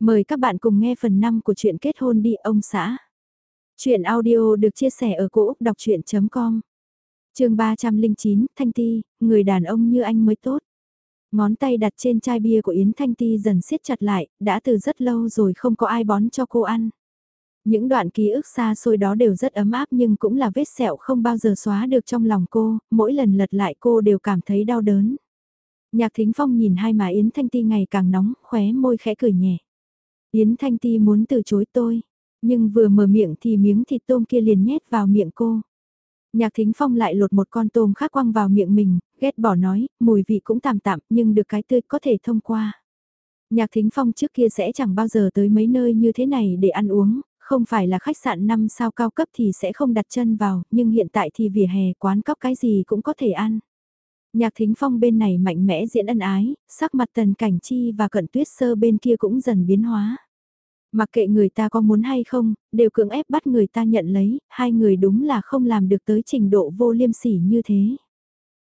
Mời các bạn cùng nghe phần 5 của truyện kết hôn đi ông xã. Chuyện audio được chia sẻ ở cỗ đọc chuyện.com Trường 309, Thanh Ti, người đàn ông như anh mới tốt. Ngón tay đặt trên chai bia của Yến Thanh Ti dần siết chặt lại, đã từ rất lâu rồi không có ai bón cho cô ăn. Những đoạn ký ức xa xôi đó đều rất ấm áp nhưng cũng là vết sẹo không bao giờ xóa được trong lòng cô, mỗi lần lật lại cô đều cảm thấy đau đớn. Nhạc Thính Phong nhìn hai má Yến Thanh Ti ngày càng nóng, khóe môi khẽ cười nhẹ. Yến Thanh Ti muốn từ chối tôi, nhưng vừa mở miệng thì miếng thịt tôm kia liền nhét vào miệng cô. Nhạc Thính Phong lại lột một con tôm khác quăng vào miệng mình, ghét bỏ nói, mùi vị cũng tạm tạm nhưng được cái tươi có thể thông qua. Nhạc Thính Phong trước kia sẽ chẳng bao giờ tới mấy nơi như thế này để ăn uống, không phải là khách sạn 5 sao cao cấp thì sẽ không đặt chân vào, nhưng hiện tại thì vỉa hè quán cóc cái gì cũng có thể ăn. Nhạc thính phong bên này mạnh mẽ diễn ân ái, sắc mặt tần cảnh chi và cận tuyết sơ bên kia cũng dần biến hóa. Mặc kệ người ta có muốn hay không, đều cưỡng ép bắt người ta nhận lấy, hai người đúng là không làm được tới trình độ vô liêm sỉ như thế.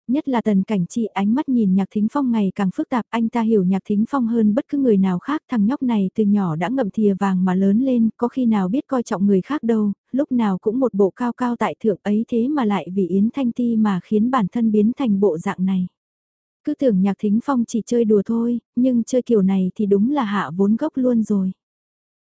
Nhất là tần cảnh chi ánh mắt nhìn nhạc thính phong ngày càng phức tạp anh ta hiểu nhạc thính phong hơn bất cứ người nào khác thằng nhóc này từ nhỏ đã ngậm thìa vàng mà lớn lên có khi nào biết coi trọng người khác đâu, lúc nào cũng một bộ cao cao tại thượng ấy thế mà lại vì Yến Thanh Ti mà khiến bản thân biến thành bộ dạng này. Cứ tưởng nhạc thính phong chỉ chơi đùa thôi, nhưng chơi kiểu này thì đúng là hạ vốn gốc luôn rồi.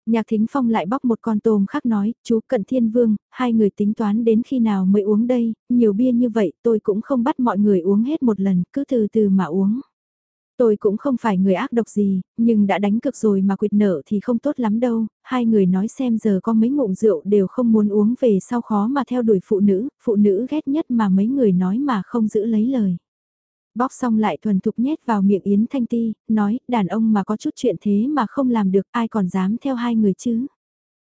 Nhạc Thính Phong lại bóc một con tôm khác nói, chú Cận Thiên Vương, hai người tính toán đến khi nào mới uống đây, nhiều bia như vậy tôi cũng không bắt mọi người uống hết một lần, cứ từ từ mà uống. Tôi cũng không phải người ác độc gì, nhưng đã đánh cực rồi mà quyệt nợ thì không tốt lắm đâu, hai người nói xem giờ có mấy ngụm rượu đều không muốn uống về sau khó mà theo đuổi phụ nữ, phụ nữ ghét nhất mà mấy người nói mà không giữ lấy lời. Bóc xong lại thuần thục nhét vào miệng Yến Thanh Ti, nói, đàn ông mà có chút chuyện thế mà không làm được ai còn dám theo hai người chứ.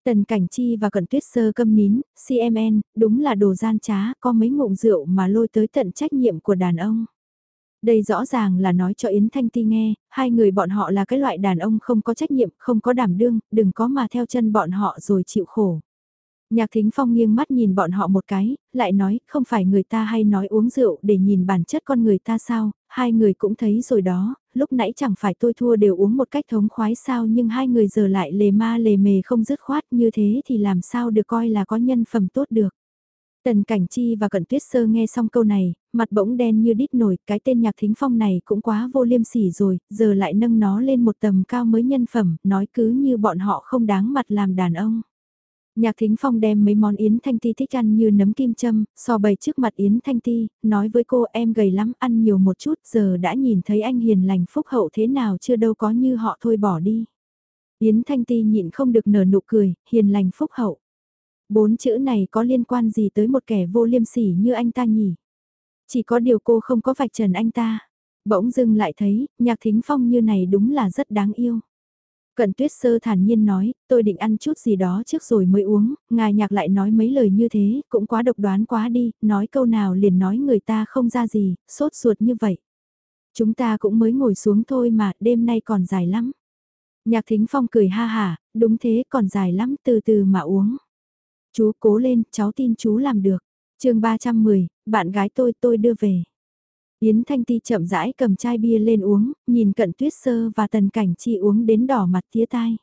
Tần Cảnh Chi và Cận Tuyết Sơ câm nín, CMN, đúng là đồ gian trá, có mấy ngụm rượu mà lôi tới tận trách nhiệm của đàn ông. Đây rõ ràng là nói cho Yến Thanh Ti nghe, hai người bọn họ là cái loại đàn ông không có trách nhiệm, không có đảm đương, đừng có mà theo chân bọn họ rồi chịu khổ. Nhạc Thính Phong nghiêng mắt nhìn bọn họ một cái, lại nói, không phải người ta hay nói uống rượu để nhìn bản chất con người ta sao, hai người cũng thấy rồi đó, lúc nãy chẳng phải tôi thua đều uống một cách thống khoái sao nhưng hai người giờ lại lề ma lề mề không dứt khoát như thế thì làm sao được coi là có nhân phẩm tốt được. Tần Cảnh Chi và Cận Tuyết Sơ nghe xong câu này, mặt bỗng đen như đít nổi, cái tên nhạc thính phong này cũng quá vô liêm sỉ rồi, giờ lại nâng nó lên một tầm cao mới nhân phẩm, nói cứ như bọn họ không đáng mặt làm đàn ông. Nhạc Thính Phong đem mấy món Yến Thanh Ti thích ăn như nấm kim châm, so bày trước mặt Yến Thanh Ti, nói với cô em gầy lắm ăn nhiều một chút giờ đã nhìn thấy anh hiền lành phúc hậu thế nào chưa đâu có như họ thôi bỏ đi. Yến Thanh Ti nhịn không được nở nụ cười, hiền lành phúc hậu. Bốn chữ này có liên quan gì tới một kẻ vô liêm sỉ như anh ta nhỉ? Chỉ có điều cô không có vạch trần anh ta. Bỗng dưng lại thấy, nhạc thính phong như này đúng là rất đáng yêu. Cận tuyết sơ thản nhiên nói, tôi định ăn chút gì đó trước rồi mới uống, ngài nhạc lại nói mấy lời như thế, cũng quá độc đoán quá đi, nói câu nào liền nói người ta không ra gì, sốt ruột như vậy. Chúng ta cũng mới ngồi xuống thôi mà, đêm nay còn dài lắm. Nhạc thính phong cười ha hả, đúng thế còn dài lắm, từ từ mà uống. Chú cố lên, cháu tin chú làm được. chương 310, bạn gái tôi tôi đưa về. Yến Thanh Ti chậm rãi cầm chai bia lên uống, nhìn cận tuyết sơ và tần cảnh chi uống đến đỏ mặt tía tai.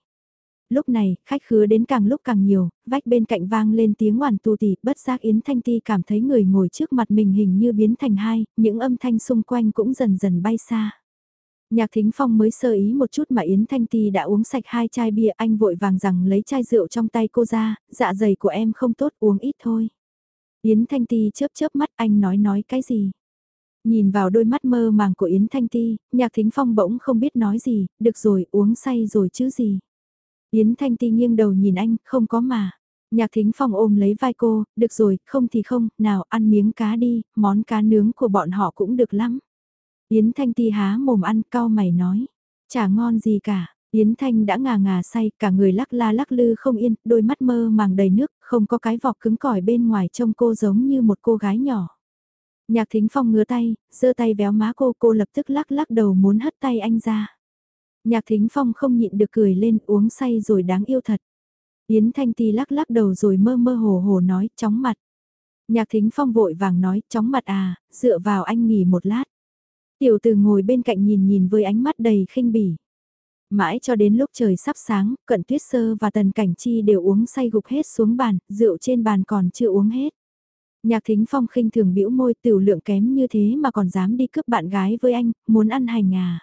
Lúc này, khách khứa đến càng lúc càng nhiều, vách bên cạnh vang lên tiếng hoàn tu tì, bất giác Yến Thanh Ti cảm thấy người ngồi trước mặt mình hình như biến thành hai, những âm thanh xung quanh cũng dần dần bay xa. Nhạc Thính Phong mới sơ ý một chút mà Yến Thanh Ti đã uống sạch hai chai bia anh vội vàng rằng lấy chai rượu trong tay cô ra, dạ dày của em không tốt uống ít thôi. Yến Thanh Ti chớp chớp mắt anh nói nói cái gì. Nhìn vào đôi mắt mơ màng của Yến Thanh Ti, nhạc thính phong bỗng không biết nói gì, được rồi, uống say rồi chứ gì. Yến Thanh Ti nghiêng đầu nhìn anh, không có mà. Nhạc thính phong ôm lấy vai cô, được rồi, không thì không, nào ăn miếng cá đi, món cá nướng của bọn họ cũng được lắm. Yến Thanh Ti há mồm ăn cao mày nói, chả ngon gì cả. Yến Thanh đã ngà ngà say, cả người lắc la lắc lư không yên, đôi mắt mơ màng đầy nước, không có cái vọc cứng cỏi bên ngoài trông cô giống như một cô gái nhỏ. Nhạc thính phong ngứa tay, giơ tay véo má cô, cô lập tức lắc lắc đầu muốn hất tay anh ra. Nhạc thính phong không nhịn được cười lên uống say rồi đáng yêu thật. Yến Thanh Ti lắc lắc đầu rồi mơ mơ hồ hồ nói chóng mặt. Nhạc thính phong vội vàng nói chóng mặt à, dựa vào anh nghỉ một lát. Tiểu từ ngồi bên cạnh nhìn nhìn với ánh mắt đầy khinh bỉ. Mãi cho đến lúc trời sắp sáng, cận tuyết sơ và tần cảnh chi đều uống say gục hết xuống bàn, rượu trên bàn còn chưa uống hết. Nhạc thính phong khinh thường bĩu môi tiểu lượng kém như thế mà còn dám đi cướp bạn gái với anh, muốn ăn hành à.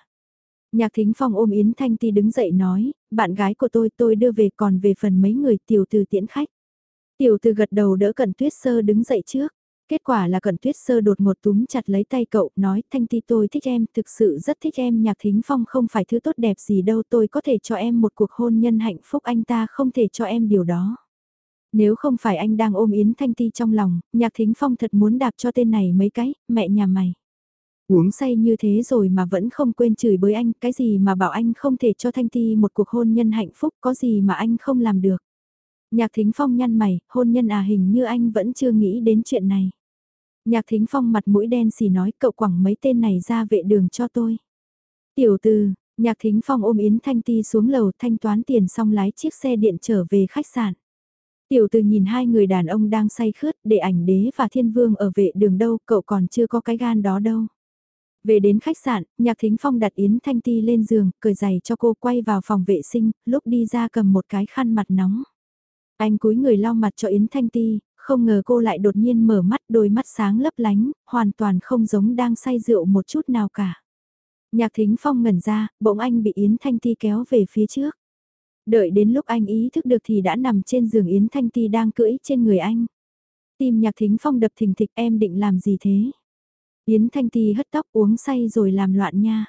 Nhạc thính phong ôm Yến Thanh Ti đứng dậy nói, bạn gái của tôi tôi đưa về còn về phần mấy người tiểu từ tiễn khách. Tiểu từ gật đầu đỡ cận tuyết sơ đứng dậy trước. Kết quả là cận tuyết sơ đột ngột túm chặt lấy tay cậu, nói Thanh Ti tôi thích em, thực sự rất thích em, nhạc thính phong không phải thứ tốt đẹp gì đâu, tôi có thể cho em một cuộc hôn nhân hạnh phúc anh ta không thể cho em điều đó. Nếu không phải anh đang ôm Yến Thanh Ti trong lòng, nhạc thính phong thật muốn đạp cho tên này mấy cái, mẹ nhà mày. Uống say như thế rồi mà vẫn không quên chửi bới anh, cái gì mà bảo anh không thể cho Thanh Ti một cuộc hôn nhân hạnh phúc, có gì mà anh không làm được. Nhạc thính phong nhăn mày, hôn nhân à hình như anh vẫn chưa nghĩ đến chuyện này. Nhạc thính phong mặt mũi đen xì nói cậu quẳng mấy tên này ra vệ đường cho tôi. Tiểu từ, nhạc thính phong ôm Yến Thanh Ti xuống lầu thanh toán tiền xong lái chiếc xe điện trở về khách sạn. Tiểu từ nhìn hai người đàn ông đang say khướt để ảnh đế và thiên vương ở vệ đường đâu cậu còn chưa có cái gan đó đâu. Về đến khách sạn, nhạc thính phong đặt Yến Thanh Ti lên giường, cởi giày cho cô quay vào phòng vệ sinh, lúc đi ra cầm một cái khăn mặt nóng. Anh cúi người lau mặt cho Yến Thanh Ti, không ngờ cô lại đột nhiên mở mắt đôi mắt sáng lấp lánh, hoàn toàn không giống đang say rượu một chút nào cả. Nhạc thính phong ngẩn ra, bỗng anh bị Yến Thanh Ti kéo về phía trước. Đợi đến lúc anh ý thức được thì đã nằm trên giường Yến Thanh Ti đang cưỡi trên người anh. Tim nhạc thính phong đập thình thịch em định làm gì thế? Yến Thanh Ti hất tóc uống say rồi làm loạn nha.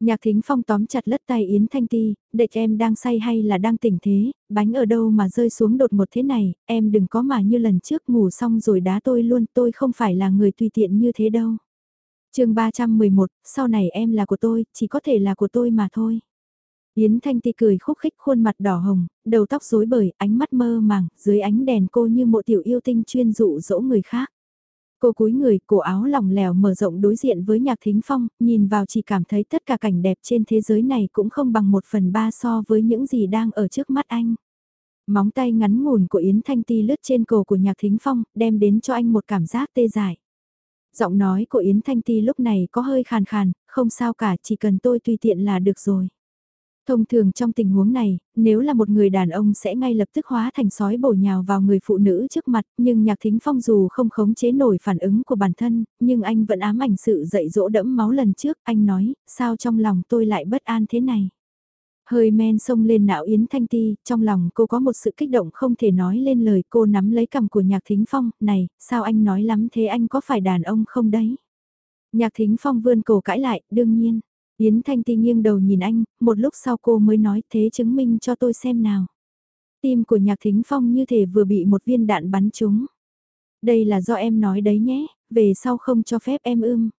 Nhạc thính phong tóm chặt lất tay Yến Thanh Ti, đợi em đang say hay là đang tỉnh thế, bánh ở đâu mà rơi xuống đột một thế này, em đừng có mà như lần trước ngủ xong rồi đá tôi luôn, tôi không phải là người tùy tiện như thế đâu. chương 311, sau này em là của tôi, chỉ có thể là của tôi mà thôi. Yến Thanh Ti cười khúc khích khuôn mặt đỏ hồng, đầu tóc rối bời, ánh mắt mơ màng, dưới ánh đèn cô như một tiểu yêu tinh chuyên dụ dỗ người khác. Cô cúi người, cổ áo lỏng lẻo mở rộng đối diện với nhạc thính phong, nhìn vào chỉ cảm thấy tất cả cảnh đẹp trên thế giới này cũng không bằng một phần ba so với những gì đang ở trước mắt anh. Móng tay ngắn ngủn của Yến Thanh Ti lướt trên cổ của nhạc thính phong, đem đến cho anh một cảm giác tê dại. Giọng nói của Yến Thanh Ti lúc này có hơi khàn khàn, không sao cả, chỉ cần tôi tùy tiện là được rồi. Thông thường trong tình huống này, nếu là một người đàn ông sẽ ngay lập tức hóa thành sói bổ nhào vào người phụ nữ trước mặt, nhưng nhạc thính phong dù không khống chế nổi phản ứng của bản thân, nhưng anh vẫn ám ảnh sự dạy dỗ đẫm máu lần trước, anh nói, sao trong lòng tôi lại bất an thế này. Hơi men sông lên não Yến Thanh Ti, trong lòng cô có một sự kích động không thể nói lên lời cô nắm lấy cầm của nhạc thính phong, này, sao anh nói lắm thế anh có phải đàn ông không đấy? Nhạc thính phong vươn cổ cãi lại, đương nhiên. Yến Thanh Ti nghiêng đầu nhìn anh, một lúc sau cô mới nói thế chứng minh cho tôi xem nào. Tim của nhạc thính phong như thể vừa bị một viên đạn bắn trúng. Đây là do em nói đấy nhé, về sau không cho phép em ưm.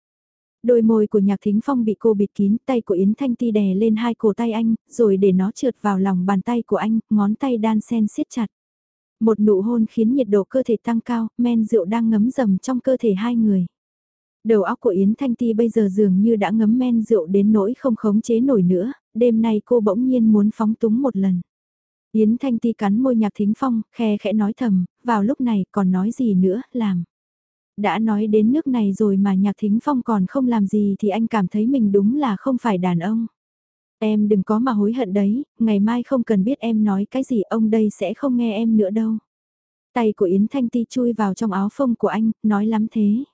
Đôi môi của nhạc thính phong bị cô bịt kín, tay của Yến Thanh Ti đè lên hai cổ tay anh, rồi để nó trượt vào lòng bàn tay của anh, ngón tay đan sen siết chặt. Một nụ hôn khiến nhiệt độ cơ thể tăng cao, men rượu đang ngấm dầm trong cơ thể hai người. Đầu óc của Yến Thanh Ti bây giờ dường như đã ngấm men rượu đến nỗi không khống chế nổi nữa, đêm nay cô bỗng nhiên muốn phóng túng một lần. Yến Thanh Ti cắn môi nhạc thính phong, khe khẽ nói thầm, vào lúc này còn nói gì nữa, làm. Đã nói đến nước này rồi mà nhạc thính phong còn không làm gì thì anh cảm thấy mình đúng là không phải đàn ông. Em đừng có mà hối hận đấy, ngày mai không cần biết em nói cái gì ông đây sẽ không nghe em nữa đâu. Tay của Yến Thanh Ti chui vào trong áo phông của anh, nói lắm thế.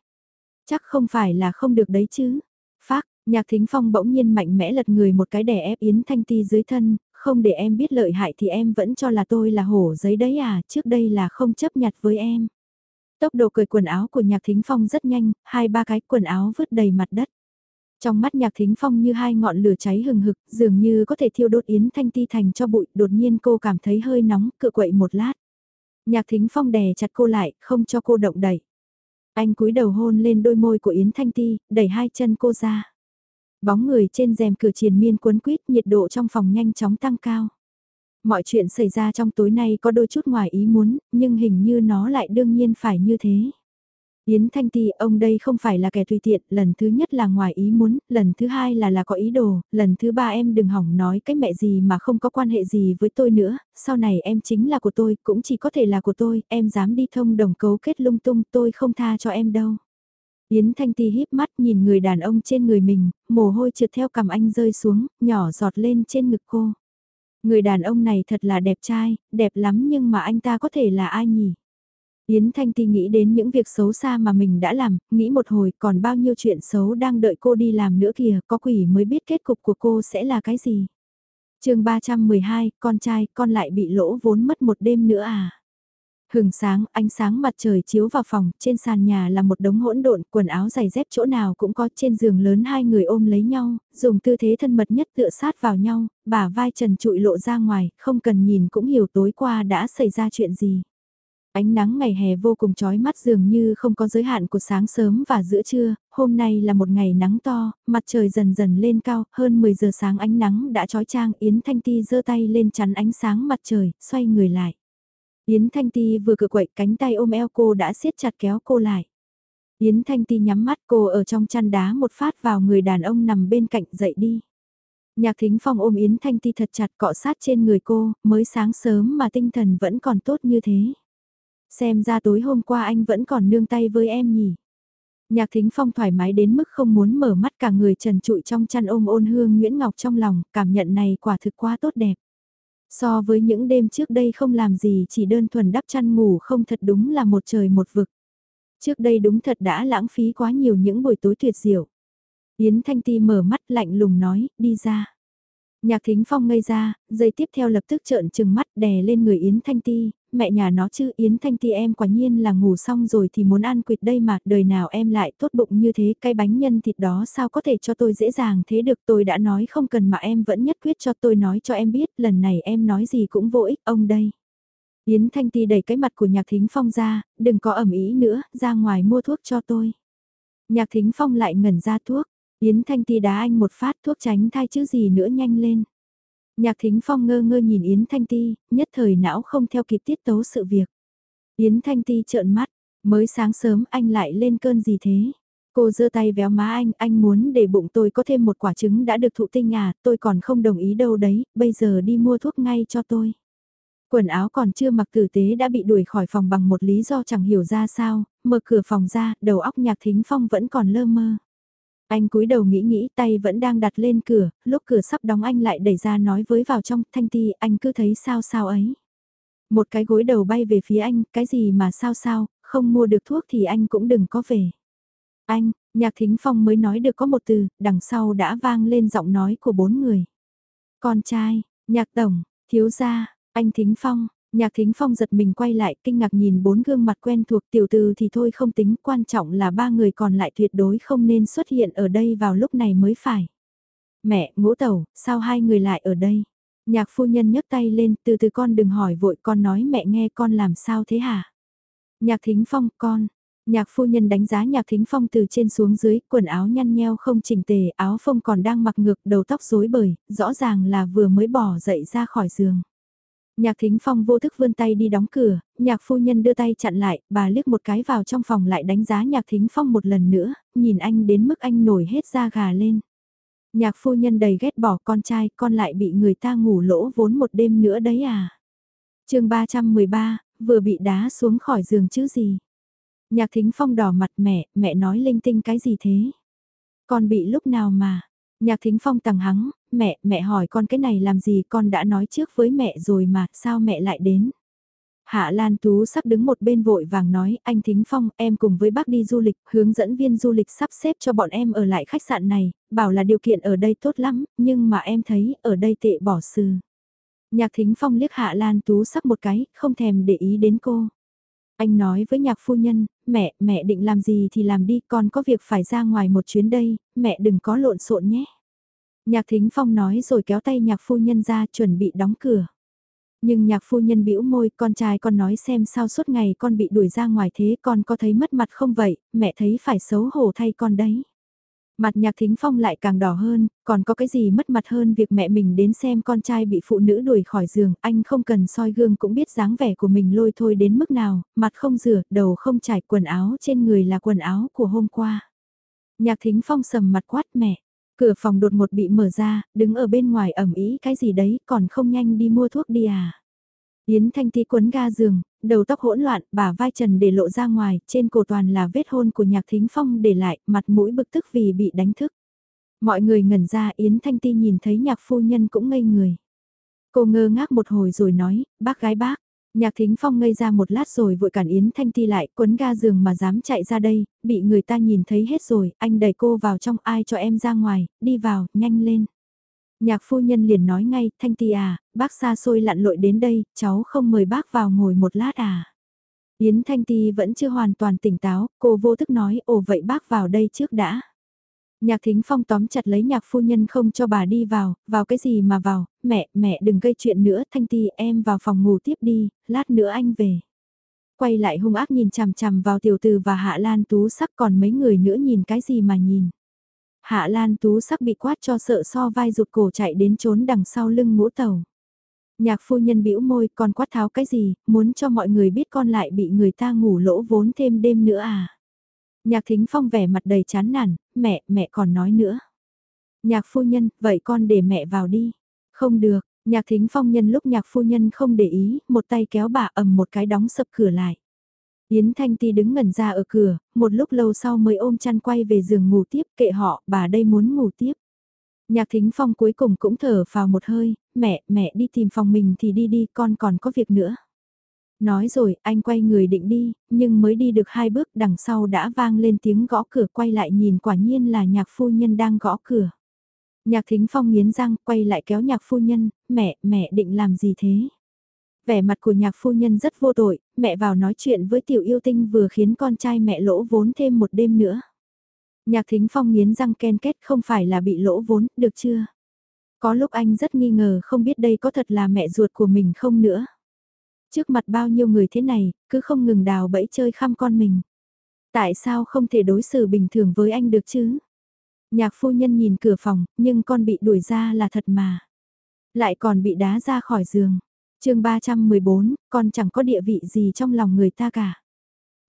Chắc không phải là không được đấy chứ. Phác, nhạc thính phong bỗng nhiên mạnh mẽ lật người một cái đè ép Yến Thanh Ti dưới thân, không để em biết lợi hại thì em vẫn cho là tôi là hổ giấy đấy à, trước đây là không chấp nhặt với em. Tốc độ cởi quần áo của nhạc thính phong rất nhanh, hai ba cái quần áo vứt đầy mặt đất. Trong mắt nhạc thính phong như hai ngọn lửa cháy hừng hực, dường như có thể thiêu đốt Yến Thanh Ti thành cho bụi, đột nhiên cô cảm thấy hơi nóng, cự quậy một lát. Nhạc thính phong đè chặt cô lại, không cho cô động đẩy. Anh cúi đầu hôn lên đôi môi của Yến Thanh Ti, đẩy hai chân cô ra. Bóng người trên rèm cửa triền miên cuốn quýt nhiệt độ trong phòng nhanh chóng tăng cao. Mọi chuyện xảy ra trong tối nay có đôi chút ngoài ý muốn, nhưng hình như nó lại đương nhiên phải như thế. Yến Thanh Ti, ông đây không phải là kẻ tùy tiện, lần thứ nhất là ngoài ý muốn, lần thứ hai là là có ý đồ, lần thứ ba em đừng hỏng nói cái mẹ gì mà không có quan hệ gì với tôi nữa, sau này em chính là của tôi, cũng chỉ có thể là của tôi, em dám đi thông đồng cấu kết lung tung tôi không tha cho em đâu. Yến Thanh Ti híp mắt nhìn người đàn ông trên người mình, mồ hôi trượt theo cằm anh rơi xuống, nhỏ giọt lên trên ngực cô. Người đàn ông này thật là đẹp trai, đẹp lắm nhưng mà anh ta có thể là ai nhỉ? Yến Thanh Ti nghĩ đến những việc xấu xa mà mình đã làm, nghĩ một hồi còn bao nhiêu chuyện xấu đang đợi cô đi làm nữa kìa, có quỷ mới biết kết cục của cô sẽ là cái gì. chương 312, con trai, con lại bị lỗ vốn mất một đêm nữa à. Hừng sáng, ánh sáng mặt trời chiếu vào phòng, trên sàn nhà là một đống hỗn độn, quần áo giày dép chỗ nào cũng có, trên giường lớn hai người ôm lấy nhau, dùng tư thế thân mật nhất tựa sát vào nhau, bả vai trần trụi lộ ra ngoài, không cần nhìn cũng hiểu tối qua đã xảy ra chuyện gì. Ánh nắng ngày hè vô cùng chói mắt dường như không có giới hạn của sáng sớm và giữa trưa, hôm nay là một ngày nắng to, mặt trời dần dần lên cao, hơn 10 giờ sáng ánh nắng đã chói chang, Yến Thanh Ti giơ tay lên chắn ánh sáng mặt trời, xoay người lại. Yến Thanh Ti vừa cự quậy cánh tay ôm eo cô đã siết chặt kéo cô lại. Yến Thanh Ti nhắm mắt cô ở trong chăn đá một phát vào người đàn ông nằm bên cạnh dậy đi. Nhạc thính phong ôm Yến Thanh Ti thật chặt cọ sát trên người cô, mới sáng sớm mà tinh thần vẫn còn tốt như thế. Xem ra tối hôm qua anh vẫn còn nương tay với em nhỉ. Nhạc thính phong thoải mái đến mức không muốn mở mắt cả người trần trụi trong chăn ôm ôn hương Nguyễn Ngọc trong lòng, cảm nhận này quả thực quá tốt đẹp. So với những đêm trước đây không làm gì chỉ đơn thuần đắp chăn ngủ không thật đúng là một trời một vực. Trước đây đúng thật đã lãng phí quá nhiều những buổi tối tuyệt diệu. Yến Thanh Ti mở mắt lạnh lùng nói, đi ra. Nhạc Thính Phong ngây ra, giây tiếp theo lập tức trợn trừng mắt đè lên người Yến Thanh Ti, mẹ nhà nó chứ Yến Thanh Ti em quả nhiên là ngủ xong rồi thì muốn ăn quỵt đây mà, đời nào em lại tốt bụng như thế, cái bánh nhân thịt đó sao có thể cho tôi dễ dàng thế được tôi đã nói không cần mà em vẫn nhất quyết cho tôi nói cho em biết, lần này em nói gì cũng vô ích, ông đây. Yến Thanh Ti đẩy cái mặt của Nhạc Thính Phong ra, đừng có ẩm ý nữa, ra ngoài mua thuốc cho tôi. Nhạc Thính Phong lại ngẩn ra thuốc, Yến Thanh Ti đá anh một phát thuốc tránh thai chứ gì nữa nhanh lên. Nhạc Thính Phong ngơ ngơ nhìn Yến Thanh Ti, nhất thời não không theo kịp tiết tấu sự việc. Yến Thanh Ti trợn mắt, mới sáng sớm anh lại lên cơn gì thế? Cô giơ tay véo má anh, anh muốn để bụng tôi có thêm một quả trứng đã được thụ tinh à, tôi còn không đồng ý đâu đấy, bây giờ đi mua thuốc ngay cho tôi. Quần áo còn chưa mặc tử tế đã bị đuổi khỏi phòng bằng một lý do chẳng hiểu ra sao, mở cửa phòng ra, đầu óc nhạc thính phong vẫn còn lơ mơ. Anh cúi đầu nghĩ nghĩ tay vẫn đang đặt lên cửa, lúc cửa sắp đóng anh lại đẩy ra nói với vào trong, thanh ti, anh cứ thấy sao sao ấy. Một cái gối đầu bay về phía anh, cái gì mà sao sao, không mua được thuốc thì anh cũng đừng có về. Anh, nhạc thính phong mới nói được có một từ, đằng sau đã vang lên giọng nói của bốn người. Con trai, nhạc tổng, thiếu gia, anh thính phong, Nhạc Thính Phong giật mình quay lại kinh ngạc nhìn bốn gương mặt quen thuộc tiểu từ thì thôi không tính quan trọng là ba người còn lại tuyệt đối không nên xuất hiện ở đây vào lúc này mới phải. Mẹ, ngũ tẩu, sao hai người lại ở đây? Nhạc phu nhân nhấc tay lên, từ từ con đừng hỏi vội con nói mẹ nghe con làm sao thế hả? Nhạc Thính Phong, con. Nhạc phu nhân đánh giá Nhạc Thính Phong từ trên xuống dưới, quần áo nhăn nheo không chỉnh tề, áo phông còn đang mặc ngược, đầu tóc rối bời, rõ ràng là vừa mới bỏ dậy ra khỏi giường. Nhạc thính phong vô thức vươn tay đi đóng cửa, nhạc phu nhân đưa tay chặn lại, bà liếc một cái vào trong phòng lại đánh giá nhạc thính phong một lần nữa, nhìn anh đến mức anh nổi hết da gà lên. Nhạc phu nhân đầy ghét bỏ con trai, con lại bị người ta ngủ lỗ vốn một đêm nữa đấy à. chương 313, vừa bị đá xuống khỏi giường chứ gì. Nhạc thính phong đỏ mặt mẹ, mẹ nói linh tinh cái gì thế? Con bị lúc nào mà? Nhạc thính phong tằng hắng, mẹ, mẹ hỏi con cái này làm gì con đã nói trước với mẹ rồi mà, sao mẹ lại đến? Hạ Lan Tú sắp đứng một bên vội vàng nói, anh Thính Phong, em cùng với bác đi du lịch, hướng dẫn viên du lịch sắp xếp cho bọn em ở lại khách sạn này, bảo là điều kiện ở đây tốt lắm, nhưng mà em thấy ở đây tệ bỏ sư. Nhạc Thính Phong liếc Hạ Lan Tú sắp một cái, không thèm để ý đến cô. Anh nói với nhạc phu nhân, mẹ, mẹ định làm gì thì làm đi, con có việc phải ra ngoài một chuyến đây, mẹ đừng có lộn xộn nhé. Nhạc Thính Phong nói rồi kéo tay nhạc phu nhân ra chuẩn bị đóng cửa. Nhưng nhạc phu nhân bĩu môi, con trai con nói xem sao suốt ngày con bị đuổi ra ngoài thế con có thấy mất mặt không vậy, mẹ thấy phải xấu hổ thay con đấy. Mặt nhạc thính phong lại càng đỏ hơn, còn có cái gì mất mặt hơn việc mẹ mình đến xem con trai bị phụ nữ đuổi khỏi giường, anh không cần soi gương cũng biết dáng vẻ của mình lôi thôi đến mức nào, mặt không rửa, đầu không trải quần áo trên người là quần áo của hôm qua. Nhạc thính phong sầm mặt quát mẹ, cửa phòng đột ngột bị mở ra, đứng ở bên ngoài ẩm ý cái gì đấy còn không nhanh đi mua thuốc đi à. Yến Thanh Ti quấn ga giường, đầu tóc hỗn loạn, bả vai trần để lộ ra ngoài, trên cổ toàn là vết hôn của nhạc thính phong để lại, mặt mũi bực tức vì bị đánh thức. Mọi người ngẩn ra Yến Thanh Ti nhìn thấy nhạc phu nhân cũng ngây người. Cô ngơ ngác một hồi rồi nói, bác gái bác. Nhạc thính phong ngây ra một lát rồi vội cản Yến Thanh Ti lại, quấn ga giường mà dám chạy ra đây, bị người ta nhìn thấy hết rồi, anh đẩy cô vào trong ai cho em ra ngoài, đi vào, nhanh lên. Nhạc phu nhân liền nói ngay, Thanh Ti à, bác xa xôi lặn lội đến đây, cháu không mời bác vào ngồi một lát à. Yến Thanh Ti vẫn chưa hoàn toàn tỉnh táo, cô vô thức nói, ồ vậy bác vào đây trước đã. Nhạc thính phong tóm chặt lấy nhạc phu nhân không cho bà đi vào, vào cái gì mà vào, mẹ, mẹ đừng gây chuyện nữa, Thanh Ti em vào phòng ngủ tiếp đi, lát nữa anh về. Quay lại hung ác nhìn chằm chằm vào tiểu từ và Hạ Lan Tú sắc còn mấy người nữa nhìn cái gì mà nhìn. Hạ Lan Tú sắc bị quát cho sợ so vai rụt cổ chạy đến trốn đằng sau lưng ngũ tàu. Nhạc phu nhân bĩu môi con quát tháo cái gì, muốn cho mọi người biết con lại bị người ta ngủ lỗ vốn thêm đêm nữa à. Nhạc thính phong vẻ mặt đầy chán nản, mẹ, mẹ còn nói nữa. Nhạc phu nhân, vậy con để mẹ vào đi. Không được, nhạc thính phong nhân lúc nhạc phu nhân không để ý, một tay kéo bà ầm một cái đóng sập cửa lại. Yến Thanh Ti đứng ngẩn ra ở cửa, một lúc lâu sau mới ôm chăn quay về giường ngủ tiếp, kệ họ, bà đây muốn ngủ tiếp. Nhạc thính phong cuối cùng cũng thở vào một hơi, mẹ, mẹ đi tìm phòng mình thì đi đi, con còn có việc nữa. Nói rồi, anh quay người định đi, nhưng mới đi được hai bước đằng sau đã vang lên tiếng gõ cửa quay lại nhìn quả nhiên là nhạc phu nhân đang gõ cửa. Nhạc thính phong nghiến răng, quay lại kéo nhạc phu nhân, mẹ, mẹ định làm gì thế? Vẻ mặt của nhạc phu nhân rất vô tội, mẹ vào nói chuyện với tiểu yêu tinh vừa khiến con trai mẹ lỗ vốn thêm một đêm nữa. Nhạc thính phong nghiến răng ken kết không phải là bị lỗ vốn, được chưa? Có lúc anh rất nghi ngờ không biết đây có thật là mẹ ruột của mình không nữa. Trước mặt bao nhiêu người thế này, cứ không ngừng đào bẫy chơi khăm con mình. Tại sao không thể đối xử bình thường với anh được chứ? Nhạc phu nhân nhìn cửa phòng, nhưng con bị đuổi ra là thật mà. Lại còn bị đá ra khỏi giường. chương 314, con chẳng có địa vị gì trong lòng người ta cả.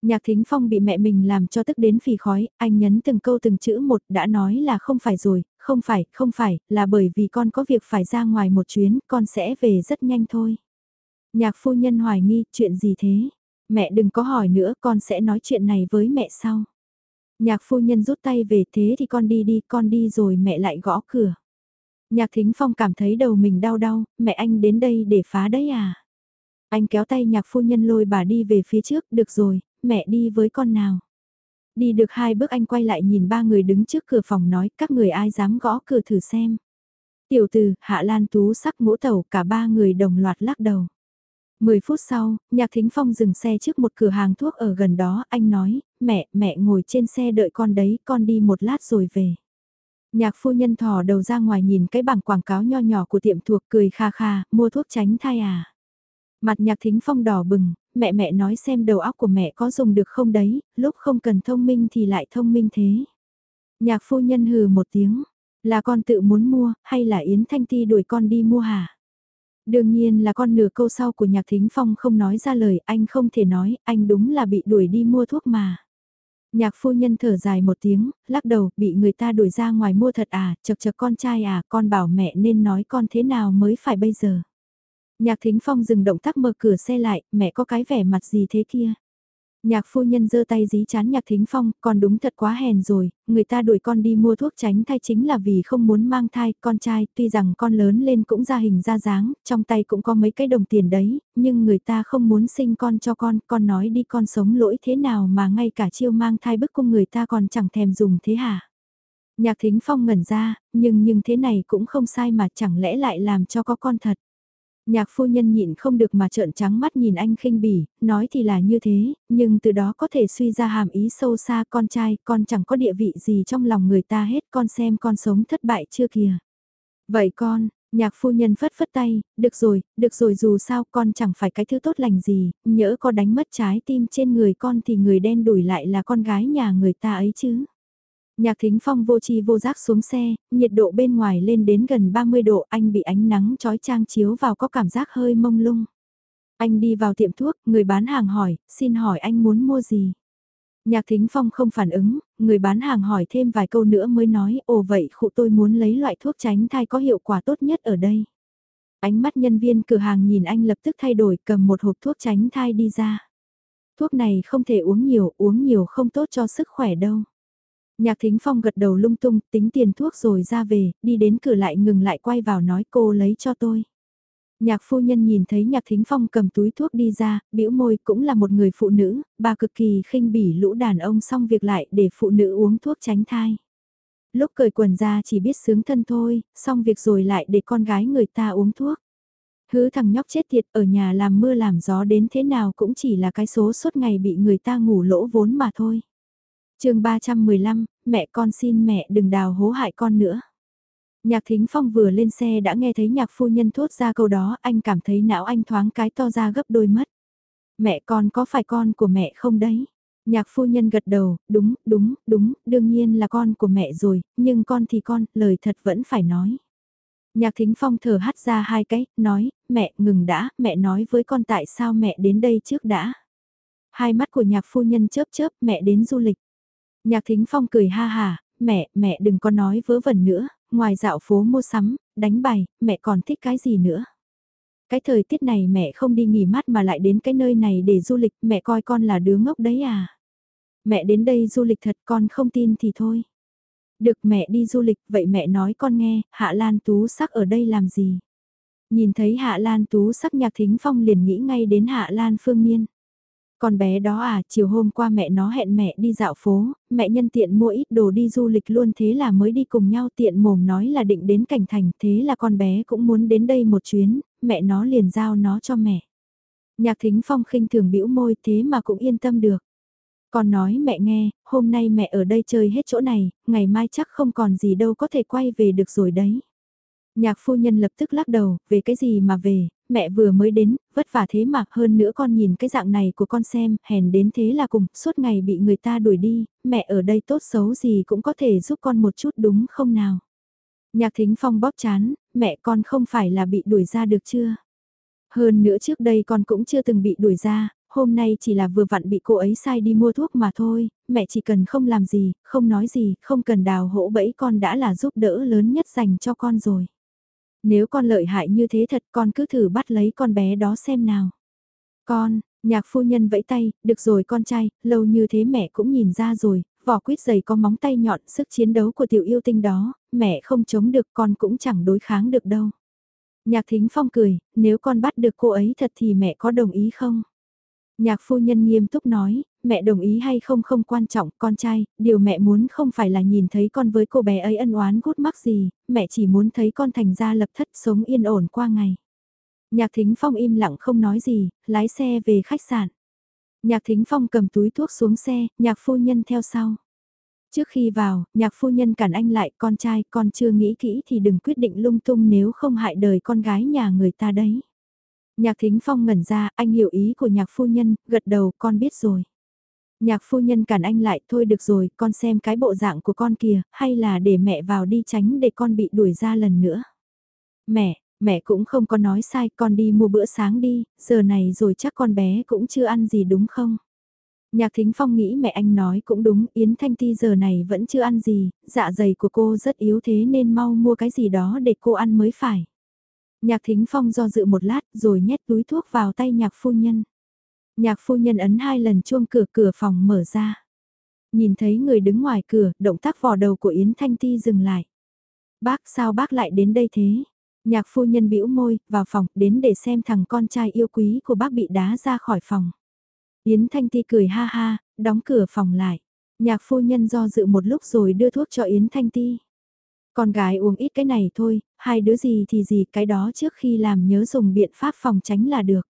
Nhạc Thính Phong bị mẹ mình làm cho tức đến phì khói, anh nhấn từng câu từng chữ một đã nói là không phải rồi, không phải, không phải, là bởi vì con có việc phải ra ngoài một chuyến, con sẽ về rất nhanh thôi. Nhạc phu nhân hoài nghi, chuyện gì thế? Mẹ đừng có hỏi nữa, con sẽ nói chuyện này với mẹ sau. Nhạc phu nhân rút tay về thế thì con đi đi, con đi rồi mẹ lại gõ cửa. Nhạc thính phong cảm thấy đầu mình đau đau, mẹ anh đến đây để phá đấy à? Anh kéo tay nhạc phu nhân lôi bà đi về phía trước, được rồi, mẹ đi với con nào. Đi được hai bước anh quay lại nhìn ba người đứng trước cửa phòng nói các người ai dám gõ cửa thử xem. Tiểu từ, Hạ Lan Tú sắc ngũ tẩu cả ba người đồng loạt lắc đầu. Mười phút sau, Nhạc Thính Phong dừng xe trước một cửa hàng thuốc ở gần đó, anh nói, mẹ, mẹ ngồi trên xe đợi con đấy, con đi một lát rồi về. Nhạc phu nhân thò đầu ra ngoài nhìn cái bảng quảng cáo nho nhỏ của tiệm thuộc cười kha kha, mua thuốc tránh thai à. Mặt nhạc thính phong đỏ bừng, mẹ mẹ nói xem đầu óc của mẹ có dùng được không đấy, lúc không cần thông minh thì lại thông minh thế. Nhạc phu nhân hừ một tiếng, là con tự muốn mua, hay là Yến Thanh Ti đuổi con đi mua hả? Đương nhiên là con nửa câu sau của nhạc thính phong không nói ra lời, anh không thể nói, anh đúng là bị đuổi đi mua thuốc mà. Nhạc phu nhân thở dài một tiếng, lắc đầu, bị người ta đuổi ra ngoài mua thật à, chật chật con trai à, con bảo mẹ nên nói con thế nào mới phải bây giờ. Nhạc thính phong dừng động tác mở cửa xe lại, mẹ có cái vẻ mặt gì thế kia. Nhạc phu nhân giơ tay dí chán nhạc thính phong, con đúng thật quá hèn rồi, người ta đuổi con đi mua thuốc tránh thai chính là vì không muốn mang thai, con trai, tuy rằng con lớn lên cũng ra hình ra dáng, trong tay cũng có mấy cái đồng tiền đấy, nhưng người ta không muốn sinh con cho con, con nói đi con sống lỗi thế nào mà ngay cả chiêu mang thai bức cung người ta còn chẳng thèm dùng thế hả? Nhạc thính phong ngẩn ra, nhưng nhưng thế này cũng không sai mà chẳng lẽ lại làm cho có con thật. Nhạc phu nhân nhịn không được mà trợn trắng mắt nhìn anh khinh bỉ, nói thì là như thế, nhưng từ đó có thể suy ra hàm ý sâu xa con trai, con chẳng có địa vị gì trong lòng người ta hết, con xem con sống thất bại chưa kìa. Vậy con, nhạc phu nhân phất phất tay, được rồi, được rồi dù sao con chẳng phải cái thứ tốt lành gì, nhỡ có đánh mất trái tim trên người con thì người đen đuổi lại là con gái nhà người ta ấy chứ. Nhạc thính phong vô chi vô giác xuống xe, nhiệt độ bên ngoài lên đến gần 30 độ, anh bị ánh nắng trói trang chiếu vào có cảm giác hơi mông lung. Anh đi vào tiệm thuốc, người bán hàng hỏi, xin hỏi anh muốn mua gì? Nhạc thính phong không phản ứng, người bán hàng hỏi thêm vài câu nữa mới nói, ồ vậy khụ tôi muốn lấy loại thuốc tránh thai có hiệu quả tốt nhất ở đây. Ánh mắt nhân viên cửa hàng nhìn anh lập tức thay đổi cầm một hộp thuốc tránh thai đi ra. Thuốc này không thể uống nhiều, uống nhiều không tốt cho sức khỏe đâu. Nhạc Thính Phong gật đầu lung tung, tính tiền thuốc rồi ra về, đi đến cửa lại ngừng lại quay vào nói cô lấy cho tôi. Nhạc phu nhân nhìn thấy Nhạc Thính Phong cầm túi thuốc đi ra, bĩu môi cũng là một người phụ nữ, bà cực kỳ khinh bỉ lũ đàn ông xong việc lại để phụ nữ uống thuốc tránh thai. Lúc cởi quần ra chỉ biết sướng thân thôi, xong việc rồi lại để con gái người ta uống thuốc. Hứ thằng nhóc chết tiệt ở nhà làm mưa làm gió đến thế nào cũng chỉ là cái số suốt ngày bị người ta ngủ lỗ vốn mà thôi chương 315, mẹ con xin mẹ đừng đào hố hại con nữa. Nhạc Thính Phong vừa lên xe đã nghe thấy nhạc phu nhân thốt ra câu đó, anh cảm thấy não anh thoáng cái to ra gấp đôi mất. Mẹ con có phải con của mẹ không đấy? Nhạc phu nhân gật đầu, đúng, đúng, đúng, đương nhiên là con của mẹ rồi, nhưng con thì con, lời thật vẫn phải nói. Nhạc Thính Phong thở hắt ra hai cái, nói, mẹ ngừng đã, mẹ nói với con tại sao mẹ đến đây trước đã. Hai mắt của nhạc phu nhân chớp chớp, mẹ đến du lịch. Nhạc Thính Phong cười ha hà, mẹ, mẹ đừng có nói vớ vẩn nữa, ngoài dạo phố mua sắm, đánh bài, mẹ còn thích cái gì nữa. Cái thời tiết này mẹ không đi nghỉ mát mà lại đến cái nơi này để du lịch, mẹ coi con là đứa ngốc đấy à. Mẹ đến đây du lịch thật con không tin thì thôi. Được mẹ đi du lịch, vậy mẹ nói con nghe, Hạ Lan Tú sắc ở đây làm gì? Nhìn thấy Hạ Lan Tú sắc nhạc thính phong liền nghĩ ngay đến Hạ Lan Phương Niên. Con bé đó à, chiều hôm qua mẹ nó hẹn mẹ đi dạo phố, mẹ nhân tiện mua ít đồ đi du lịch luôn thế là mới đi cùng nhau tiện mồm nói là định đến cảnh thành thế là con bé cũng muốn đến đây một chuyến, mẹ nó liền giao nó cho mẹ. Nhạc thính phong khinh thường bĩu môi thế mà cũng yên tâm được. Con nói mẹ nghe, hôm nay mẹ ở đây chơi hết chỗ này, ngày mai chắc không còn gì đâu có thể quay về được rồi đấy. Nhạc phu nhân lập tức lắc đầu, về cái gì mà về, mẹ vừa mới đến, vất vả thế mà, hơn nữa con nhìn cái dạng này của con xem, hèn đến thế là cùng, suốt ngày bị người ta đuổi đi, mẹ ở đây tốt xấu gì cũng có thể giúp con một chút đúng không nào. Nhạc thính phong bóp chán, mẹ con không phải là bị đuổi ra được chưa? Hơn nữa trước đây con cũng chưa từng bị đuổi ra, hôm nay chỉ là vừa vặn bị cô ấy sai đi mua thuốc mà thôi, mẹ chỉ cần không làm gì, không nói gì, không cần đào hỗ bẫy con đã là giúp đỡ lớn nhất dành cho con rồi. Nếu con lợi hại như thế thật con cứ thử bắt lấy con bé đó xem nào. Con, nhạc phu nhân vẫy tay, được rồi con trai, lâu như thế mẹ cũng nhìn ra rồi, vỏ quýt giày có móng tay nhọn sức chiến đấu của tiểu yêu tinh đó, mẹ không chống được con cũng chẳng đối kháng được đâu. Nhạc thính phong cười, nếu con bắt được cô ấy thật thì mẹ có đồng ý không? Nhạc phu nhân nghiêm túc nói, mẹ đồng ý hay không không quan trọng, con trai, điều mẹ muốn không phải là nhìn thấy con với cô bé ấy ân oán gút mắc gì, mẹ chỉ muốn thấy con thành ra lập thất sống yên ổn qua ngày. Nhạc Thính Phong im lặng không nói gì, lái xe về khách sạn. Nhạc Thính Phong cầm túi thuốc xuống xe, nhạc phu nhân theo sau. Trước khi vào, nhạc phu nhân cản anh lại, con trai, con chưa nghĩ kỹ thì đừng quyết định lung tung nếu không hại đời con gái nhà người ta đấy. Nhạc Thính Phong ngẩn ra, anh hiểu ý của nhạc phu nhân, gật đầu, con biết rồi. Nhạc phu nhân cản anh lại, thôi được rồi, con xem cái bộ dạng của con kìa, hay là để mẹ vào đi tránh để con bị đuổi ra lần nữa. Mẹ, mẹ cũng không có nói sai, con đi mua bữa sáng đi, giờ này rồi chắc con bé cũng chưa ăn gì đúng không? Nhạc Thính Phong nghĩ mẹ anh nói cũng đúng, Yến Thanh Ti giờ này vẫn chưa ăn gì, dạ dày của cô rất yếu thế nên mau mua cái gì đó để cô ăn mới phải. Nhạc Thính Phong do dự một lát rồi nhét túi thuốc vào tay nhạc phu nhân. Nhạc phu nhân ấn hai lần chuông cửa cửa phòng mở ra. Nhìn thấy người đứng ngoài cửa, động tác vò đầu của Yến Thanh Ti dừng lại. Bác sao bác lại đến đây thế? Nhạc phu nhân bĩu môi, vào phòng, đến để xem thằng con trai yêu quý của bác bị đá ra khỏi phòng. Yến Thanh Ti cười ha ha, đóng cửa phòng lại. Nhạc phu nhân do dự một lúc rồi đưa thuốc cho Yến Thanh Ti. Con gái uống ít cái này thôi, hai đứa gì thì gì cái đó trước khi làm nhớ dùng biện pháp phòng tránh là được.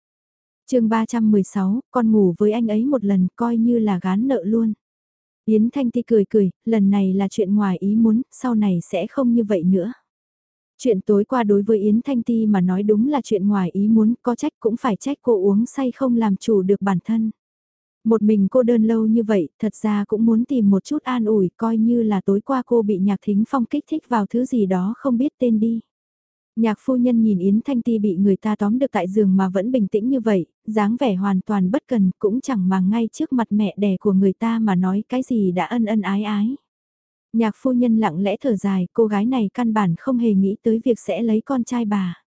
chương 316, con ngủ với anh ấy một lần coi như là gán nợ luôn. Yến Thanh Ti cười cười, lần này là chuyện ngoài ý muốn, sau này sẽ không như vậy nữa. Chuyện tối qua đối với Yến Thanh Ti mà nói đúng là chuyện ngoài ý muốn, có trách cũng phải trách cô uống say không làm chủ được bản thân. Một mình cô đơn lâu như vậy, thật ra cũng muốn tìm một chút an ủi, coi như là tối qua cô bị nhạc thính phong kích thích vào thứ gì đó không biết tên đi. Nhạc phu nhân nhìn Yến Thanh Ti bị người ta tóm được tại giường mà vẫn bình tĩnh như vậy, dáng vẻ hoàn toàn bất cần, cũng chẳng mà ngay trước mặt mẹ đẻ của người ta mà nói cái gì đã ân ân ái ái. Nhạc phu nhân lặng lẽ thở dài, cô gái này căn bản không hề nghĩ tới việc sẽ lấy con trai bà.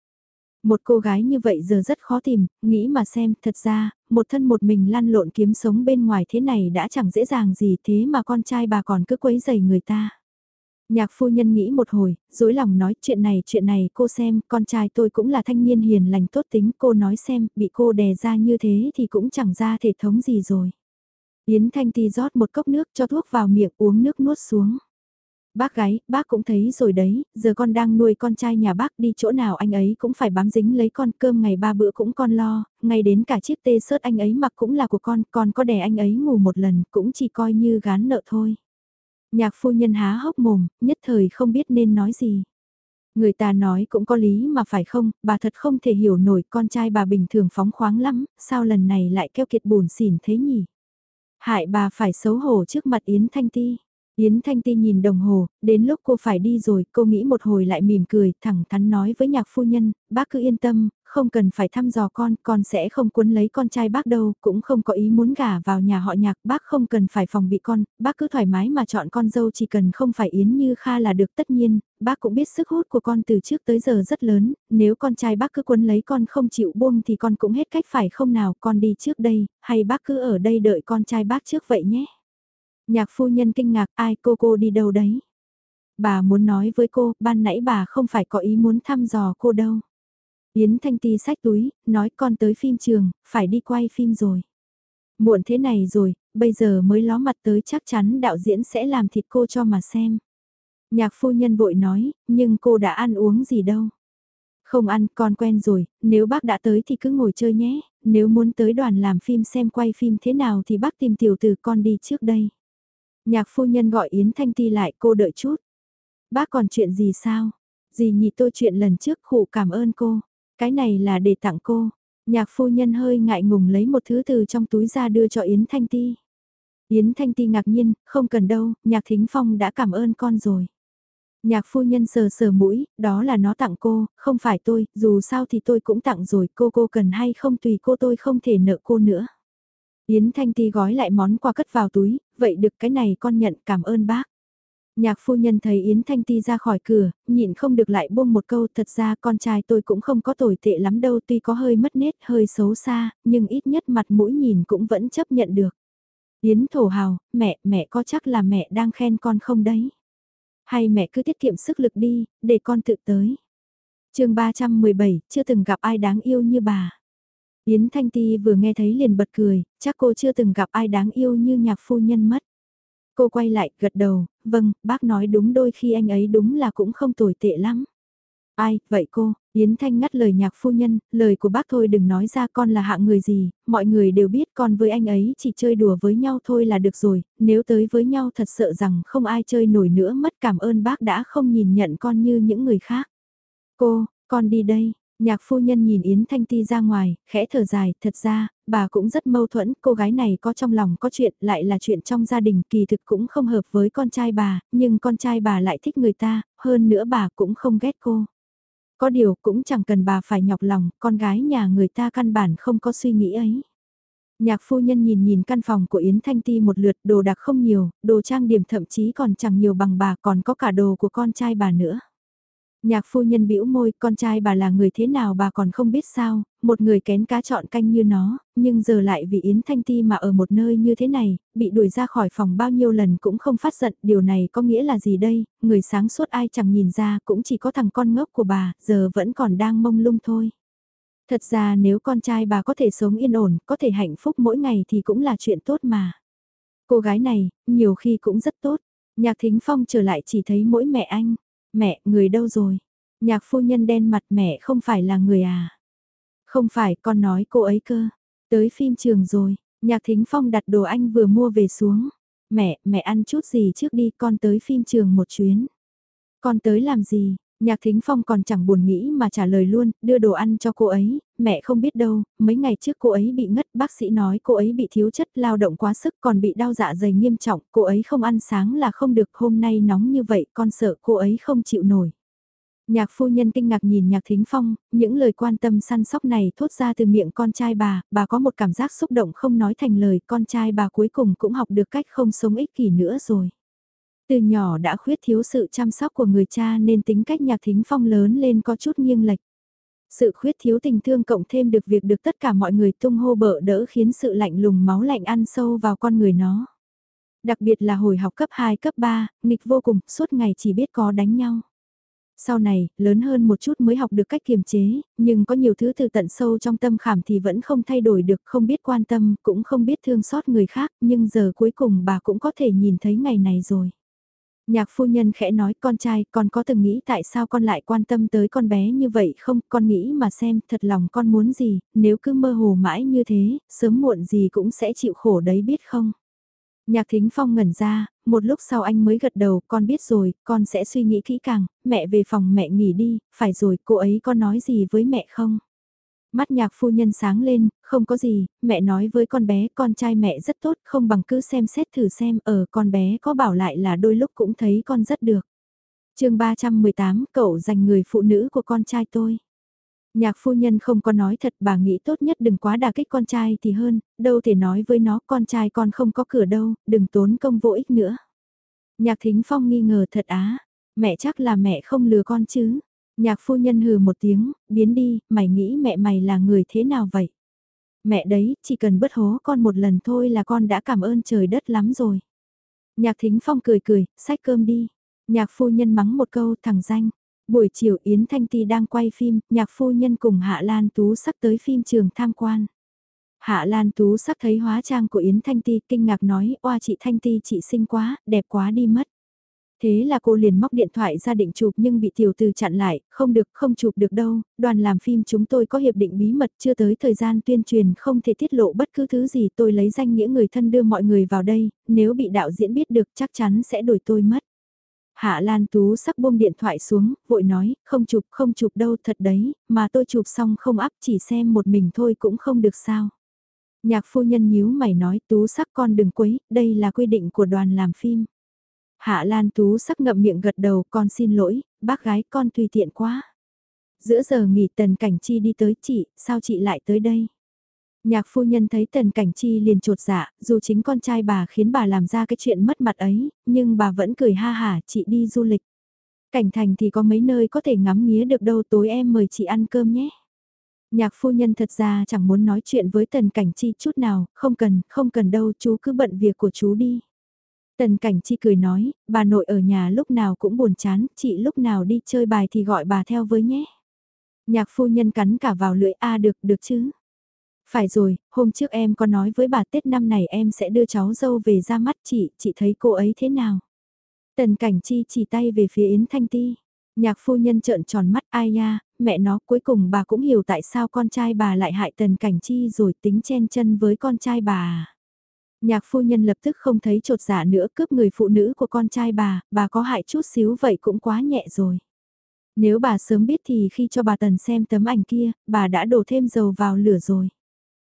Một cô gái như vậy giờ rất khó tìm, nghĩ mà xem, thật ra, một thân một mình lăn lộn kiếm sống bên ngoài thế này đã chẳng dễ dàng gì thế mà con trai bà còn cứ quấy dày người ta. Nhạc phu nhân nghĩ một hồi, dối lòng nói chuyện này chuyện này cô xem, con trai tôi cũng là thanh niên hiền lành tốt tính, cô nói xem, bị cô đè ra như thế thì cũng chẳng ra thể thống gì rồi. Yến Thanh Ti rót một cốc nước cho thuốc vào miệng uống nước nuốt xuống. Bác gái, bác cũng thấy rồi đấy, giờ con đang nuôi con trai nhà bác đi chỗ nào anh ấy cũng phải bám dính lấy con cơm ngày ba bữa cũng con lo, ngay đến cả chiếc tê sớt anh ấy mặc cũng là của con, con có đè anh ấy ngủ một lần cũng chỉ coi như gán nợ thôi. Nhạc phu nhân há hốc mồm, nhất thời không biết nên nói gì. Người ta nói cũng có lý mà phải không, bà thật không thể hiểu nổi con trai bà bình thường phóng khoáng lắm, sao lần này lại keo kiệt buồn xỉn thế nhỉ? Hại bà phải xấu hổ trước mặt Yến Thanh Ti. Yến Thanh Ti nhìn đồng hồ, đến lúc cô phải đi rồi, cô nghĩ một hồi lại mỉm cười, thẳng thắn nói với nhạc phu nhân, bác cứ yên tâm, không cần phải thăm dò con, con sẽ không cuốn lấy con trai bác đâu, cũng không có ý muốn gả vào nhà họ nhạc, bác không cần phải phòng bị con, bác cứ thoải mái mà chọn con dâu chỉ cần không phải Yến Như Kha là được tất nhiên, bác cũng biết sức hút của con từ trước tới giờ rất lớn, nếu con trai bác cứ cuốn lấy con không chịu buông thì con cũng hết cách phải không nào, con đi trước đây, hay bác cứ ở đây đợi con trai bác trước vậy nhé. Nhạc phu nhân kinh ngạc ai cô cô đi đâu đấy? Bà muốn nói với cô, ban nãy bà không phải có ý muốn thăm dò cô đâu. Yến Thanh Ti sách túi, nói con tới phim trường, phải đi quay phim rồi. Muộn thế này rồi, bây giờ mới ló mặt tới chắc chắn đạo diễn sẽ làm thịt cô cho mà xem. Nhạc phu nhân vội nói, nhưng cô đã ăn uống gì đâu. Không ăn, con quen rồi, nếu bác đã tới thì cứ ngồi chơi nhé, nếu muốn tới đoàn làm phim xem quay phim thế nào thì bác tìm tiểu từ con đi trước đây. Nhạc phu nhân gọi Yến Thanh Ti lại cô đợi chút. Bác còn chuyện gì sao? Dì nhị tôi chuyện lần trước khủ cảm ơn cô. Cái này là để tặng cô. Nhạc phu nhân hơi ngại ngùng lấy một thứ từ trong túi ra đưa cho Yến Thanh Ti. Yến Thanh Ti ngạc nhiên, không cần đâu, nhạc thính phong đã cảm ơn con rồi. Nhạc phu nhân sờ sờ mũi, đó là nó tặng cô, không phải tôi, dù sao thì tôi cũng tặng rồi, cô cô cần hay không tùy cô tôi không thể nợ cô nữa. Yến Thanh Ti gói lại món quà cất vào túi, vậy được cái này con nhận cảm ơn bác. Nhạc phu nhân thấy Yến Thanh Ti ra khỏi cửa, nhịn không được lại buông một câu thật ra con trai tôi cũng không có tồi tệ lắm đâu tuy có hơi mất nét, hơi xấu xa, nhưng ít nhất mặt mũi nhìn cũng vẫn chấp nhận được. Yến thổ hào, mẹ, mẹ có chắc là mẹ đang khen con không đấy? Hay mẹ cứ tiết kiệm sức lực đi, để con tự tới. chương 317, chưa từng gặp ai đáng yêu như bà. Yến Thanh Ti vừa nghe thấy liền bật cười, chắc cô chưa từng gặp ai đáng yêu như nhạc phu nhân mất. Cô quay lại, gật đầu, vâng, bác nói đúng đôi khi anh ấy đúng là cũng không tồi tệ lắm. Ai, vậy cô, Yến Thanh ngắt lời nhạc phu nhân, lời của bác thôi đừng nói ra con là hạng người gì, mọi người đều biết con với anh ấy chỉ chơi đùa với nhau thôi là được rồi, nếu tới với nhau thật sợ rằng không ai chơi nổi nữa mất cảm ơn bác đã không nhìn nhận con như những người khác. Cô, con đi đây, Nhạc phu nhân nhìn Yến Thanh Ti ra ngoài, khẽ thở dài, thật ra, bà cũng rất mâu thuẫn, cô gái này có trong lòng có chuyện, lại là chuyện trong gia đình, kỳ thực cũng không hợp với con trai bà, nhưng con trai bà lại thích người ta, hơn nữa bà cũng không ghét cô. Có điều cũng chẳng cần bà phải nhọc lòng, con gái nhà người ta căn bản không có suy nghĩ ấy. Nhạc phu nhân nhìn nhìn căn phòng của Yến Thanh Ti một lượt đồ đạc không nhiều, đồ trang điểm thậm chí còn chẳng nhiều bằng bà còn có cả đồ của con trai bà nữa. Nhạc phu nhân bĩu môi, con trai bà là người thế nào bà còn không biết sao, một người kén cá chọn canh như nó, nhưng giờ lại vì Yến Thanh Ti mà ở một nơi như thế này, bị đuổi ra khỏi phòng bao nhiêu lần cũng không phát giận, điều này có nghĩa là gì đây, người sáng suốt ai chẳng nhìn ra cũng chỉ có thằng con ngốc của bà, giờ vẫn còn đang mông lung thôi. Thật ra nếu con trai bà có thể sống yên ổn, có thể hạnh phúc mỗi ngày thì cũng là chuyện tốt mà. Cô gái này, nhiều khi cũng rất tốt. Nhạc Thính Phong trở lại chỉ thấy mỗi mẹ anh. Mẹ, người đâu rồi? Nhạc phu nhân đen mặt mẹ không phải là người à? Không phải, con nói cô ấy cơ. Tới phim trường rồi, nhạc thính phong đặt đồ anh vừa mua về xuống. Mẹ, mẹ ăn chút gì trước đi, con tới phim trường một chuyến. Con tới làm gì? Nhạc Thính Phong còn chẳng buồn nghĩ mà trả lời luôn, đưa đồ ăn cho cô ấy, mẹ không biết đâu, mấy ngày trước cô ấy bị ngất, bác sĩ nói cô ấy bị thiếu chất lao động quá sức còn bị đau dạ dày nghiêm trọng, cô ấy không ăn sáng là không được, hôm nay nóng như vậy con sợ cô ấy không chịu nổi. Nhạc phu nhân kinh ngạc nhìn nhạc thính phong, những lời quan tâm săn sóc này thốt ra từ miệng con trai bà, bà có một cảm giác xúc động không nói thành lời, con trai bà cuối cùng cũng học được cách không sống ích kỷ nữa rồi. Từ nhỏ đã khuyết thiếu sự chăm sóc của người cha nên tính cách nhạc thính phong lớn lên có chút nghiêng lệch. Sự khuyết thiếu tình thương cộng thêm được việc được tất cả mọi người tung hô bợ đỡ khiến sự lạnh lùng máu lạnh ăn sâu vào con người nó. Đặc biệt là hồi học cấp 2 cấp 3, nghịch vô cùng, suốt ngày chỉ biết có đánh nhau. Sau này, lớn hơn một chút mới học được cách kiềm chế, nhưng có nhiều thứ từ tận sâu trong tâm khảm thì vẫn không thay đổi được, không biết quan tâm, cũng không biết thương xót người khác, nhưng giờ cuối cùng bà cũng có thể nhìn thấy ngày này rồi. Nhạc phu nhân khẽ nói con trai con có từng nghĩ tại sao con lại quan tâm tới con bé như vậy không con nghĩ mà xem thật lòng con muốn gì nếu cứ mơ hồ mãi như thế sớm muộn gì cũng sẽ chịu khổ đấy biết không. Nhạc thính phong ngẩn ra, một lúc sau anh mới gật đầu, con biết rồi, con sẽ suy nghĩ kỹ càng, mẹ về phòng mẹ nghỉ đi, phải rồi, cô ấy có nói gì với mẹ không? Mắt nhạc phu nhân sáng lên, không có gì, mẹ nói với con bé, con trai mẹ rất tốt, không bằng cứ xem xét thử xem, ở con bé có bảo lại là đôi lúc cũng thấy con rất được. chương 318, cậu dành người phụ nữ của con trai tôi. Nhạc phu nhân không có nói thật bà nghĩ tốt nhất đừng quá đà kích con trai thì hơn, đâu thể nói với nó con trai con không có cửa đâu, đừng tốn công vô ích nữa. Nhạc thính phong nghi ngờ thật á, mẹ chắc là mẹ không lừa con chứ. Nhạc phu nhân hừ một tiếng, biến đi, mày nghĩ mẹ mày là người thế nào vậy? Mẹ đấy, chỉ cần bớt hố con một lần thôi là con đã cảm ơn trời đất lắm rồi. Nhạc thính phong cười cười, xách cơm đi. Nhạc phu nhân mắng một câu thằng danh. Buổi chiều Yến Thanh Ti đang quay phim, nhạc phu nhân cùng Hạ Lan Tú sắp tới phim trường tham quan. Hạ Lan Tú sắc thấy hóa trang của Yến Thanh Ti kinh ngạc nói, oa chị Thanh Ti chị xinh quá, đẹp quá đi mất. Thế là cô liền móc điện thoại ra định chụp nhưng bị tiểu từ chặn lại, không được, không chụp được đâu, đoàn làm phim chúng tôi có hiệp định bí mật chưa tới thời gian tuyên truyền không thể tiết lộ bất cứ thứ gì tôi lấy danh nghĩa người thân đưa mọi người vào đây, nếu bị đạo diễn biết được chắc chắn sẽ đuổi tôi mất. Hạ Lan Tú sắc buông điện thoại xuống, vội nói, không chụp không chụp đâu thật đấy, mà tôi chụp xong không áp chỉ xem một mình thôi cũng không được sao. Nhạc phu nhân nhíu mày nói Tú sắc con đừng quấy, đây là quy định của đoàn làm phim. Hạ Lan Tú sắc ngậm miệng gật đầu con xin lỗi, bác gái con tùy tiện quá. Giữa giờ nghỉ tần cảnh chi đi tới chị, sao chị lại tới đây? Nhạc phu nhân thấy tần cảnh chi liền trột dạ, dù chính con trai bà khiến bà làm ra cái chuyện mất mặt ấy, nhưng bà vẫn cười ha hả chị đi du lịch. Cảnh thành thì có mấy nơi có thể ngắm nghía được đâu tối em mời chị ăn cơm nhé. Nhạc phu nhân thật ra chẳng muốn nói chuyện với tần cảnh chi chút nào, không cần, không cần đâu chú cứ bận việc của chú đi. Tần cảnh chi cười nói, bà nội ở nhà lúc nào cũng buồn chán, chị lúc nào đi chơi bài thì gọi bà theo với nhé. Nhạc phu nhân cắn cả vào lưỡi A được, được chứ. Phải rồi, hôm trước em có nói với bà Tết năm này em sẽ đưa cháu dâu về ra mắt chị, chị thấy cô ấy thế nào? Tần cảnh chi chỉ tay về phía Yến Thanh Ti. Nhạc phu nhân trợn tròn mắt ai nha, mẹ nó cuối cùng bà cũng hiểu tại sao con trai bà lại hại tần cảnh chi rồi tính chen chân với con trai bà. À? Nhạc phu nhân lập tức không thấy trột dạ nữa cướp người phụ nữ của con trai bà, bà có hại chút xíu vậy cũng quá nhẹ rồi. Nếu bà sớm biết thì khi cho bà Tần xem tấm ảnh kia, bà đã đổ thêm dầu vào lửa rồi.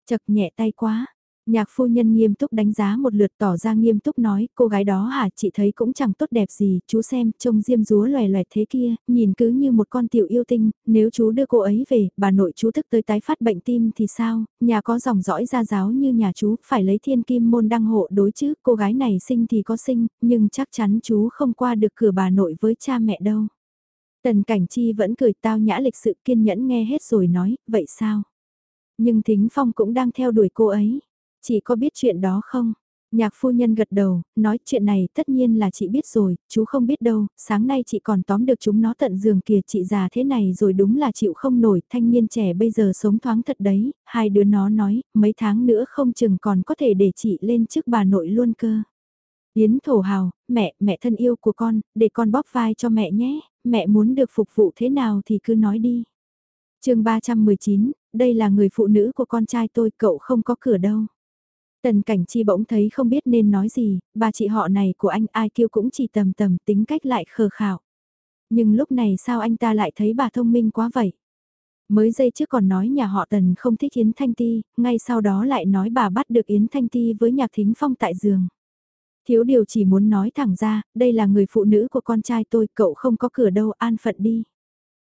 Chật nhẹ tay quá. Nhạc phu nhân nghiêm túc đánh giá một lượt tỏ ra nghiêm túc nói, cô gái đó hả chị thấy cũng chẳng tốt đẹp gì, chú xem, trông diêm rúa loè loẹt thế kia, nhìn cứ như một con tiểu yêu tinh, nếu chú đưa cô ấy về, bà nội chú thức tới tái phát bệnh tim thì sao, nhà có dòng dõi gia giáo như nhà chú, phải lấy thiên kim môn đăng hộ đối chứ, cô gái này sinh thì có sinh, nhưng chắc chắn chú không qua được cửa bà nội với cha mẹ đâu. Tần Cảnh Chi vẫn cười tao nhã lịch sự kiên nhẫn nghe hết rồi nói, vậy sao? Nhưng Thính Phong cũng đang theo đuổi cô ấy. Chị có biết chuyện đó không? Nhạc phu nhân gật đầu, nói chuyện này tất nhiên là chị biết rồi, chú không biết đâu, sáng nay chị còn tóm được chúng nó tận giường kìa chị già thế này rồi đúng là chịu không nổi, thanh niên trẻ bây giờ sống thoáng thật đấy, hai đứa nó nói, mấy tháng nữa không chừng còn có thể để chị lên trước bà nội luôn cơ. Yến thổ hào, mẹ, mẹ thân yêu của con, để con bóp vai cho mẹ nhé, mẹ muốn được phục vụ thế nào thì cứ nói đi. chương 319, đây là người phụ nữ của con trai tôi, cậu không có cửa đâu. Tần cảnh chi bỗng thấy không biết nên nói gì, bà chị họ này của anh ai kêu cũng chỉ tầm tầm tính cách lại khờ khảo. Nhưng lúc này sao anh ta lại thấy bà thông minh quá vậy? Mới giây trước còn nói nhà họ Tần không thích Yến Thanh Ti, ngay sau đó lại nói bà bắt được Yến Thanh Ti với nhạc thính phong tại giường. Thiếu điều chỉ muốn nói thẳng ra, đây là người phụ nữ của con trai tôi, cậu không có cửa đâu, an phận đi.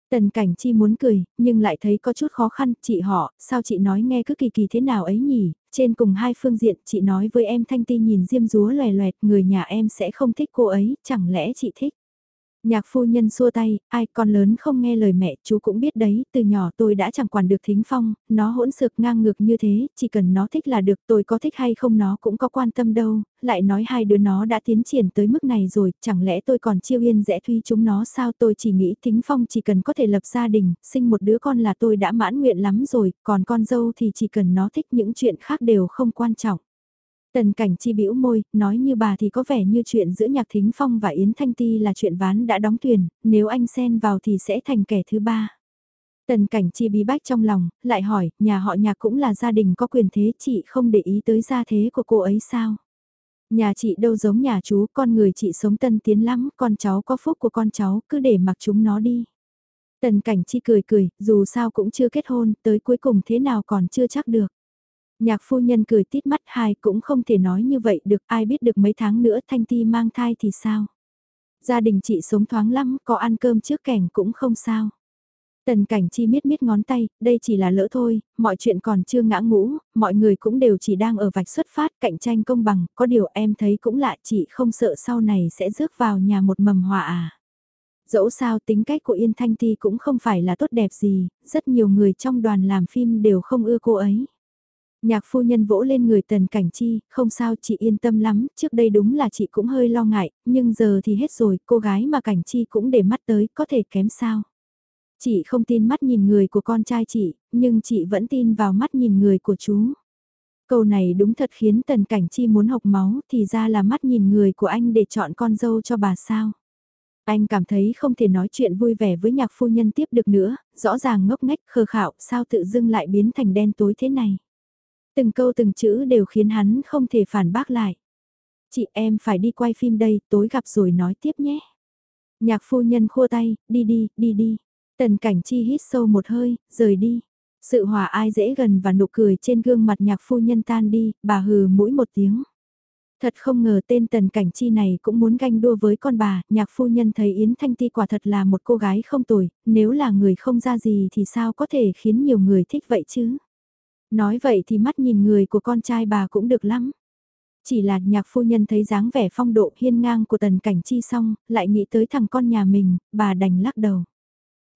Tần cảnh chi muốn cười, nhưng lại thấy có chút khó khăn, chị họ, sao chị nói nghe cứ kỳ kỳ thế nào ấy nhỉ, trên cùng hai phương diện chị nói với em Thanh Ti nhìn diêm rúa loè loẹt, người nhà em sẽ không thích cô ấy, chẳng lẽ chị thích. Nhạc phu nhân xua tay, ai con lớn không nghe lời mẹ, chú cũng biết đấy, từ nhỏ tôi đã chẳng quản được thính phong, nó hỗn xược ngang ngược như thế, chỉ cần nó thích là được, tôi có thích hay không nó cũng có quan tâm đâu, lại nói hai đứa nó đã tiến triển tới mức này rồi, chẳng lẽ tôi còn chiêu yên dễ thuy chúng nó sao tôi chỉ nghĩ thính phong chỉ cần có thể lập gia đình, sinh một đứa con là tôi đã mãn nguyện lắm rồi, còn con dâu thì chỉ cần nó thích những chuyện khác đều không quan trọng. Tần cảnh chi bĩu môi, nói như bà thì có vẻ như chuyện giữa Nhạc Thính Phong và Yến Thanh Ti là chuyện ván đã đóng thuyền, nếu anh xen vào thì sẽ thành kẻ thứ ba. Tần cảnh chi bí bách trong lòng, lại hỏi, nhà họ nhạc cũng là gia đình có quyền thế, chị không để ý tới gia thế của cô ấy sao? Nhà chị đâu giống nhà chú, con người chị sống tân tiến lắm, con cháu có phúc của con cháu, cứ để mặc chúng nó đi. Tần cảnh chi cười cười, dù sao cũng chưa kết hôn, tới cuối cùng thế nào còn chưa chắc được. Nhạc phu nhân cười tít mắt hai cũng không thể nói như vậy được ai biết được mấy tháng nữa Thanh Ti mang thai thì sao. Gia đình chị sống thoáng lắm, có ăn cơm trước kẻng cũng không sao. Tần cảnh chi miết miết ngón tay, đây chỉ là lỡ thôi, mọi chuyện còn chưa ngã ngũ, mọi người cũng đều chỉ đang ở vạch xuất phát cạnh tranh công bằng, có điều em thấy cũng lạ chị không sợ sau này sẽ rước vào nhà một mầm họa à. Dẫu sao tính cách của Yên Thanh Ti cũng không phải là tốt đẹp gì, rất nhiều người trong đoàn làm phim đều không ưa cô ấy. Nhạc phu nhân vỗ lên người tần cảnh chi, không sao chị yên tâm lắm, trước đây đúng là chị cũng hơi lo ngại, nhưng giờ thì hết rồi, cô gái mà cảnh chi cũng để mắt tới, có thể kém sao. Chị không tin mắt nhìn người của con trai chị, nhưng chị vẫn tin vào mắt nhìn người của chú. Câu này đúng thật khiến tần cảnh chi muốn học máu thì ra là mắt nhìn người của anh để chọn con dâu cho bà sao. Anh cảm thấy không thể nói chuyện vui vẻ với nhạc phu nhân tiếp được nữa, rõ ràng ngốc nghếch khờ khạo sao tự dưng lại biến thành đen tối thế này. Từng câu từng chữ đều khiến hắn không thể phản bác lại. Chị em phải đi quay phim đây, tối gặp rồi nói tiếp nhé. Nhạc phu nhân khua tay, đi đi, đi đi. Tần cảnh chi hít sâu một hơi, rời đi. Sự hòa ai dễ gần và nụ cười trên gương mặt nhạc phu nhân tan đi, bà hừ mũi một tiếng. Thật không ngờ tên tần cảnh chi này cũng muốn ganh đua với con bà, nhạc phu nhân thấy Yến Thanh Ti quả thật là một cô gái không tồi, nếu là người không ra gì thì sao có thể khiến nhiều người thích vậy chứ. Nói vậy thì mắt nhìn người của con trai bà cũng được lắm. Chỉ là nhạc phu nhân thấy dáng vẻ phong độ hiên ngang của tần cảnh chi xong, lại nghĩ tới thằng con nhà mình, bà đành lắc đầu.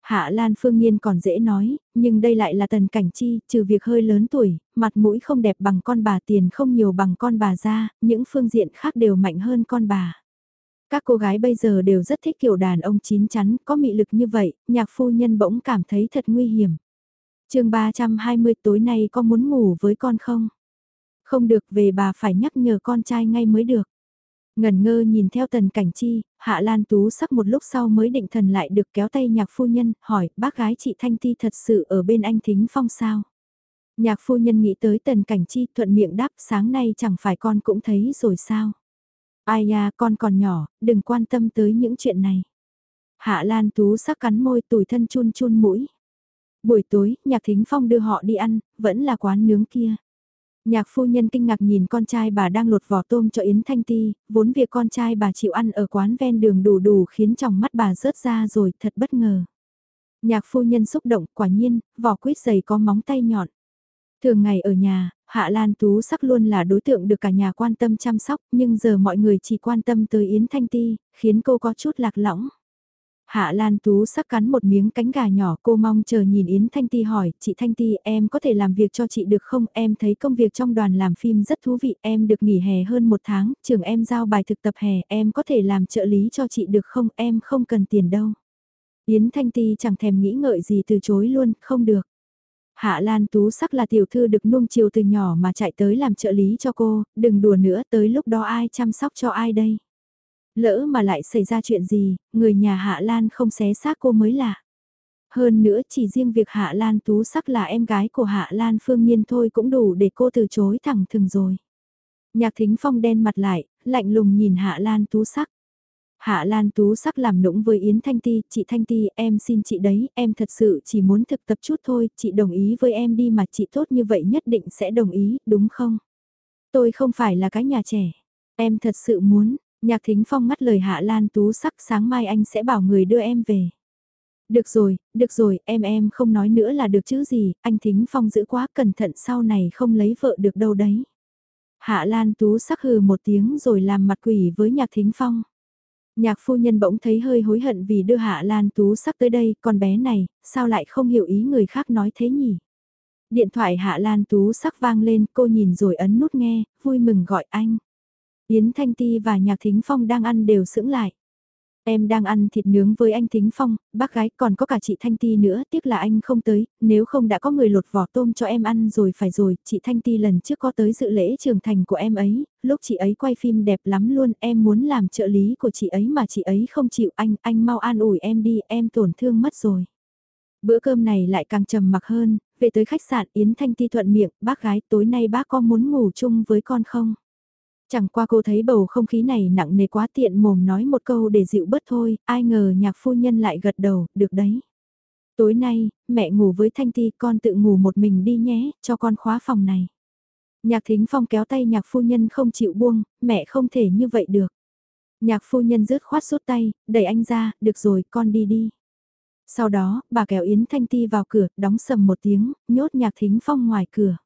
Hạ Lan Phương Nhiên còn dễ nói, nhưng đây lại là tần cảnh chi, trừ việc hơi lớn tuổi, mặt mũi không đẹp bằng con bà tiền không nhiều bằng con bà ra, những phương diện khác đều mạnh hơn con bà. Các cô gái bây giờ đều rất thích kiểu đàn ông chín chắn, có mị lực như vậy, nhạc phu nhân bỗng cảm thấy thật nguy hiểm chương 320 tối nay có muốn ngủ với con không? Không được về bà phải nhắc nhở con trai ngay mới được. Ngần ngơ nhìn theo tần cảnh chi, Hạ Lan Tú sắc một lúc sau mới định thần lại được kéo tay nhạc phu nhân, hỏi bác gái chị Thanh Ti thật sự ở bên anh Thính Phong sao? Nhạc phu nhân nghĩ tới tần cảnh chi thuận miệng đáp sáng nay chẳng phải con cũng thấy rồi sao? ai ya con còn nhỏ, đừng quan tâm tới những chuyện này. Hạ Lan Tú sắc cắn môi tủi thân chun chun mũi. Buổi tối, Nhạc Thính Phong đưa họ đi ăn, vẫn là quán nướng kia. Nhạc phu nhân kinh ngạc nhìn con trai bà đang lột vỏ tôm cho Yến Thanh Ti, vốn việc con trai bà chịu ăn ở quán ven đường đủ đủ khiến trong mắt bà rớt ra rồi, thật bất ngờ. Nhạc phu nhân xúc động, quả nhiên, vỏ quýt dày có móng tay nhọn. Thường ngày ở nhà, Hạ Lan Tú sắc luôn là đối tượng được cả nhà quan tâm chăm sóc, nhưng giờ mọi người chỉ quan tâm tới Yến Thanh Ti, khiến cô có chút lạc lõng. Hạ Lan Tú sắc cắn một miếng cánh gà nhỏ cô mong chờ nhìn Yến Thanh Ti hỏi, chị Thanh Ti em có thể làm việc cho chị được không? Em thấy công việc trong đoàn làm phim rất thú vị, em được nghỉ hè hơn một tháng, trường em giao bài thực tập hè, em có thể làm trợ lý cho chị được không? Em không cần tiền đâu. Yến Thanh Ti chẳng thèm nghĩ ngợi gì từ chối luôn, không được. Hạ Lan Tú sắc là tiểu thư được nuông chiều từ nhỏ mà chạy tới làm trợ lý cho cô, đừng đùa nữa tới lúc đó ai chăm sóc cho ai đây. Lỡ mà lại xảy ra chuyện gì, người nhà Hạ Lan không xé xác cô mới lạ. Hơn nữa chỉ riêng việc Hạ Lan Tú sắc là em gái của Hạ Lan Phương Nhiên thôi cũng đủ để cô từ chối thẳng thừng rồi. Nhạc thính phong đen mặt lại, lạnh lùng nhìn Hạ Lan Tú sắc. Hạ Lan Tú sắc làm nũng với Yến Thanh Ti, chị Thanh Ti, em xin chị đấy, em thật sự chỉ muốn thực tập chút thôi, chị đồng ý với em đi mà chị tốt như vậy nhất định sẽ đồng ý, đúng không? Tôi không phải là cái nhà trẻ, em thật sự muốn, Nhạc Thính Phong ngắt lời Hạ Lan Tú sắc sáng mai anh sẽ bảo người đưa em về. Được rồi, được rồi, em em không nói nữa là được chứ gì, anh Thính Phong giữ quá cẩn thận sau này không lấy vợ được đâu đấy. Hạ Lan Tú sắc hừ một tiếng rồi làm mặt quỷ với Nhạc Thính Phong. Nhạc phu nhân bỗng thấy hơi hối hận vì đưa Hạ Lan Tú sắc tới đây, con bé này, sao lại không hiểu ý người khác nói thế nhỉ? Điện thoại Hạ Lan Tú sắc vang lên, cô nhìn rồi ấn nút nghe, vui mừng gọi anh. Yến Thanh Ti và Nhạc Thính Phong đang ăn đều sững lại. Em đang ăn thịt nướng với anh Thính Phong, bác gái còn có cả chị Thanh Ti nữa, tiếc là anh không tới, nếu không đã có người lột vỏ tôm cho em ăn rồi phải rồi, chị Thanh Ti lần trước có tới dự lễ trưởng thành của em ấy, lúc chị ấy quay phim đẹp lắm luôn, em muốn làm trợ lý của chị ấy mà chị ấy không chịu anh, anh mau an ủi em đi, em tổn thương mất rồi. Bữa cơm này lại càng trầm mặc hơn, về tới khách sạn Yến Thanh Ti thuận miệng, bác gái tối nay bác có muốn ngủ chung với con không? Chẳng qua cô thấy bầu không khí này nặng nề quá tiện mồm nói một câu để dịu bớt thôi, ai ngờ nhạc phu nhân lại gật đầu, được đấy. Tối nay, mẹ ngủ với Thanh Ti con tự ngủ một mình đi nhé, cho con khóa phòng này. Nhạc thính phong kéo tay nhạc phu nhân không chịu buông, mẹ không thể như vậy được. Nhạc phu nhân rứt khoát rút tay, đẩy anh ra, được rồi, con đi đi. Sau đó, bà kéo Yến Thanh Ti vào cửa, đóng sầm một tiếng, nhốt nhạc thính phong ngoài cửa.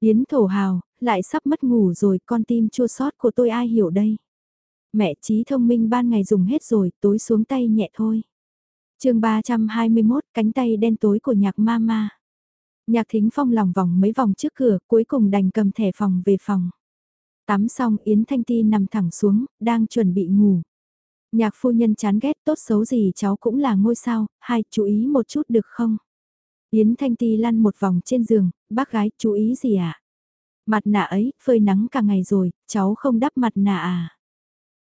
Yến thổ hào, lại sắp mất ngủ rồi, con tim chua sót của tôi ai hiểu đây. Mẹ trí thông minh ban ngày dùng hết rồi, tối xuống tay nhẹ thôi. chương 321, cánh tay đen tối của nhạc mama. Nhạc thính phong lòng vòng mấy vòng trước cửa, cuối cùng đành cầm thẻ phòng về phòng. Tắm xong Yến Thanh Ti nằm thẳng xuống, đang chuẩn bị ngủ. Nhạc phu nhân chán ghét tốt xấu gì cháu cũng là ngôi sao, hai chú ý một chút được không? Yến Thanh Ti lăn một vòng trên giường, bác gái chú ý gì ạ? À? Mặt nạ ấy, phơi nắng cả ngày rồi, cháu không đắp mặt nạ à?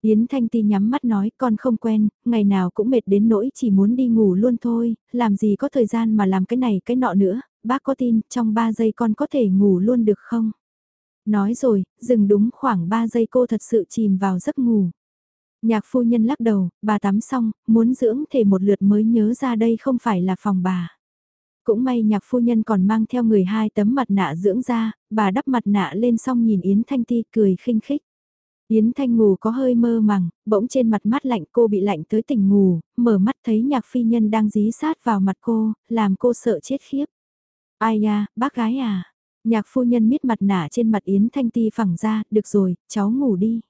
Yến Thanh Ti nhắm mắt nói con không quen, ngày nào cũng mệt đến nỗi chỉ muốn đi ngủ luôn thôi, làm gì có thời gian mà làm cái này cái nọ nữa, bác có tin trong 3 giây con có thể ngủ luôn được không? Nói rồi, dừng đúng khoảng 3 giây cô thật sự chìm vào giấc ngủ. Nhạc phu nhân lắc đầu, bà tắm xong, muốn dưỡng thể một lượt mới nhớ ra đây không phải là phòng bà. Cũng may nhạc phu nhân còn mang theo người hai tấm mặt nạ dưỡng da, bà đắp mặt nạ lên xong nhìn Yến Thanh Ti cười khinh khích. Yến Thanh ngủ có hơi mơ màng, bỗng trên mặt mắt lạnh cô bị lạnh tới tỉnh ngủ, mở mắt thấy nhạc phi nhân đang dí sát vào mặt cô, làm cô sợ chết khiếp. Ai à, bác gái à? Nhạc phu nhân miết mặt nạ trên mặt Yến Thanh Ti phẳng ra, được rồi, cháu ngủ đi.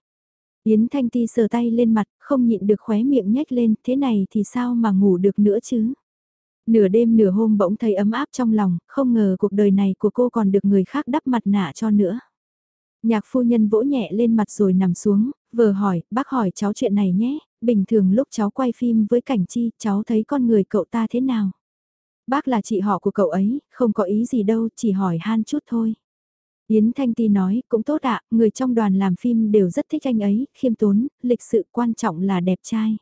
Yến Thanh Ti sờ tay lên mặt, không nhịn được khóe miệng nhếch lên, thế này thì sao mà ngủ được nữa chứ? Nửa đêm nửa hôm bỗng thấy ấm áp trong lòng, không ngờ cuộc đời này của cô còn được người khác đắp mặt nạ cho nữa. Nhạc phu nhân vỗ nhẹ lên mặt rồi nằm xuống, vừa hỏi, bác hỏi cháu chuyện này nhé, bình thường lúc cháu quay phim với cảnh chi, cháu thấy con người cậu ta thế nào? Bác là chị họ của cậu ấy, không có ý gì đâu, chỉ hỏi han chút thôi. Yến Thanh Ti nói, cũng tốt ạ, người trong đoàn làm phim đều rất thích anh ấy, khiêm tốn, lịch sự quan trọng là đẹp trai.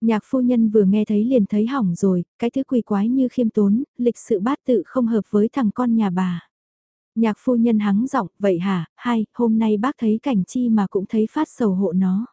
Nhạc phu nhân vừa nghe thấy liền thấy hỏng rồi, cái thứ quỷ quái như khiêm tốn, lịch sự bát tự không hợp với thằng con nhà bà. Nhạc phu nhân hắng giọng, vậy hả, hai, hôm nay bác thấy cảnh chi mà cũng thấy phát sầu hộ nó.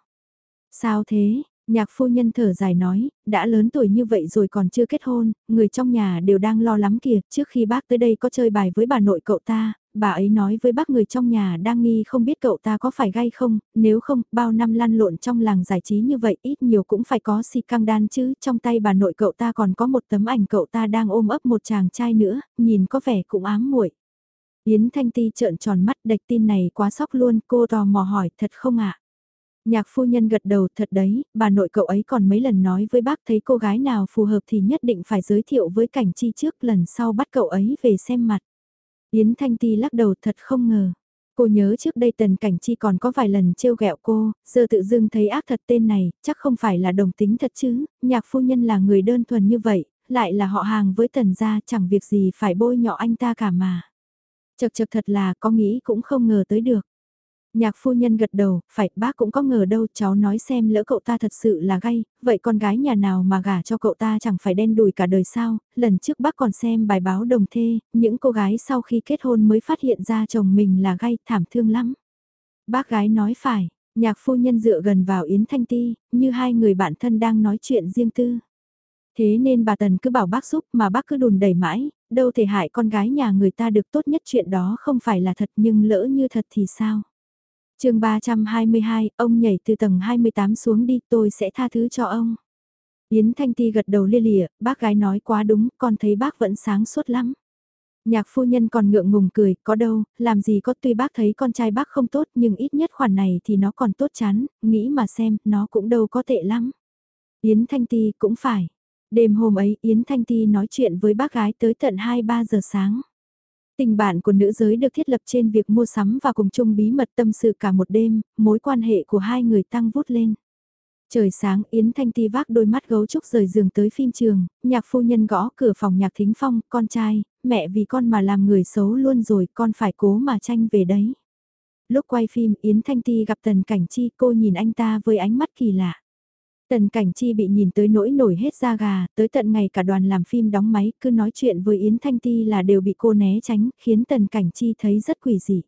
Sao thế, nhạc phu nhân thở dài nói, đã lớn tuổi như vậy rồi còn chưa kết hôn, người trong nhà đều đang lo lắm kìa, trước khi bác tới đây có chơi bài với bà nội cậu ta, bà ấy nói với bác người trong nhà đang nghi không biết cậu ta có phải gay không, nếu không, bao năm lăn lộn trong làng giải trí như vậy ít nhiều cũng phải có si căng đan chứ, trong tay bà nội cậu ta còn có một tấm ảnh cậu ta đang ôm ấp một chàng trai nữa, nhìn có vẻ cũng ám muội. Yến Thanh Ti trợn tròn mắt đạch tin này quá sốc luôn, cô tò mò hỏi thật không ạ? Nhạc phu nhân gật đầu thật đấy, bà nội cậu ấy còn mấy lần nói với bác thấy cô gái nào phù hợp thì nhất định phải giới thiệu với cảnh chi trước lần sau bắt cậu ấy về xem mặt. Yến Thanh Ti lắc đầu thật không ngờ. Cô nhớ trước đây Tần Cảnh Chi còn có vài lần trêu ghẹo cô, giờ tự dưng thấy ác thật tên này, chắc không phải là đồng tính thật chứ, nhạc phu nhân là người đơn thuần như vậy, lại là họ hàng với Tần gia chẳng việc gì phải bôi nhọ anh ta cả mà. Chật chật thật là có nghĩ cũng không ngờ tới được. Nhạc phu nhân gật đầu, phải bác cũng có ngờ đâu cháu nói xem lỡ cậu ta thật sự là gay, vậy con gái nhà nào mà gả cho cậu ta chẳng phải đen đùi cả đời sao, lần trước bác còn xem bài báo đồng thê, những cô gái sau khi kết hôn mới phát hiện ra chồng mình là gay, thảm thương lắm. Bác gái nói phải, nhạc phu nhân dựa gần vào Yến Thanh Ti, như hai người bạn thân đang nói chuyện riêng tư. Thế nên bà Tần cứ bảo bác giúp mà bác cứ đùn đẩy mãi, đâu thể hại con gái nhà người ta được tốt nhất chuyện đó không phải là thật nhưng lỡ như thật thì sao? Chương 322, ông nhảy từ tầng 28 xuống đi tôi sẽ tha thứ cho ông. Yến Thanh Ti gật đầu lia lịa, bác gái nói quá đúng, con thấy bác vẫn sáng suốt lắm. Nhạc phu nhân còn ngượng ngùng cười, có đâu, làm gì có tuy bác thấy con trai bác không tốt nhưng ít nhất khoản này thì nó còn tốt chán, nghĩ mà xem, nó cũng đâu có tệ lắm. Yến Thanh Ti cũng phải. Đêm hôm ấy Yến Thanh Ti nói chuyện với bác gái tới tận 2-3 giờ sáng. Tình bạn của nữ giới được thiết lập trên việc mua sắm và cùng chung bí mật tâm sự cả một đêm, mối quan hệ của hai người tăng vút lên. Trời sáng Yến Thanh Ti vác đôi mắt gấu trúc rời giường tới phim trường, nhạc phu nhân gõ cửa phòng nhạc thính phong, con trai, mẹ vì con mà làm người xấu luôn rồi, con phải cố mà tranh về đấy. Lúc quay phim Yến Thanh Ti gặp Tần Cảnh Chi cô nhìn anh ta với ánh mắt kỳ lạ. Tần Cảnh Chi bị nhìn tới nỗi nổi hết da gà, tới tận ngày cả đoàn làm phim đóng máy cứ nói chuyện với Yến Thanh Ti là đều bị cô né tránh, khiến Tần Cảnh Chi thấy rất quỷ dị.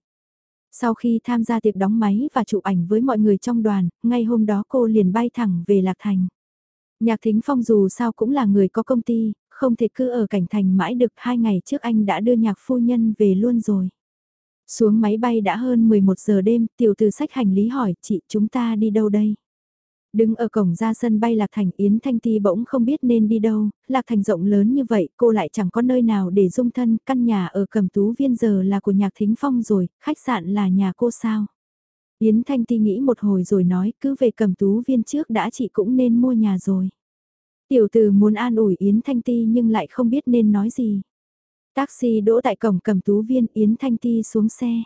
Sau khi tham gia tiệc đóng máy và chụp ảnh với mọi người trong đoàn, ngay hôm đó cô liền bay thẳng về Lạc Thành. Nhạc Thính Phong dù sao cũng là người có công ty, không thể cứ ở cảnh thành mãi được hai ngày trước anh đã đưa nhạc phu nhân về luôn rồi. Xuống máy bay đã hơn 11 giờ đêm, tiểu từ sách hành lý hỏi chị chúng ta đi đâu đây? Đứng ở cổng ra sân bay Lạc Thành Yến Thanh Ti bỗng không biết nên đi đâu, Lạc Thành rộng lớn như vậy cô lại chẳng có nơi nào để dung thân, căn nhà ở cầm tú viên giờ là của nhạc thính phong rồi, khách sạn là nhà cô sao? Yến Thanh Ti nghĩ một hồi rồi nói cứ về cầm tú viên trước đã chị cũng nên mua nhà rồi. Tiểu từ muốn an ủi Yến Thanh Ti nhưng lại không biết nên nói gì. Taxi đỗ tại cổng cầm tú viên Yến Thanh Ti xuống xe.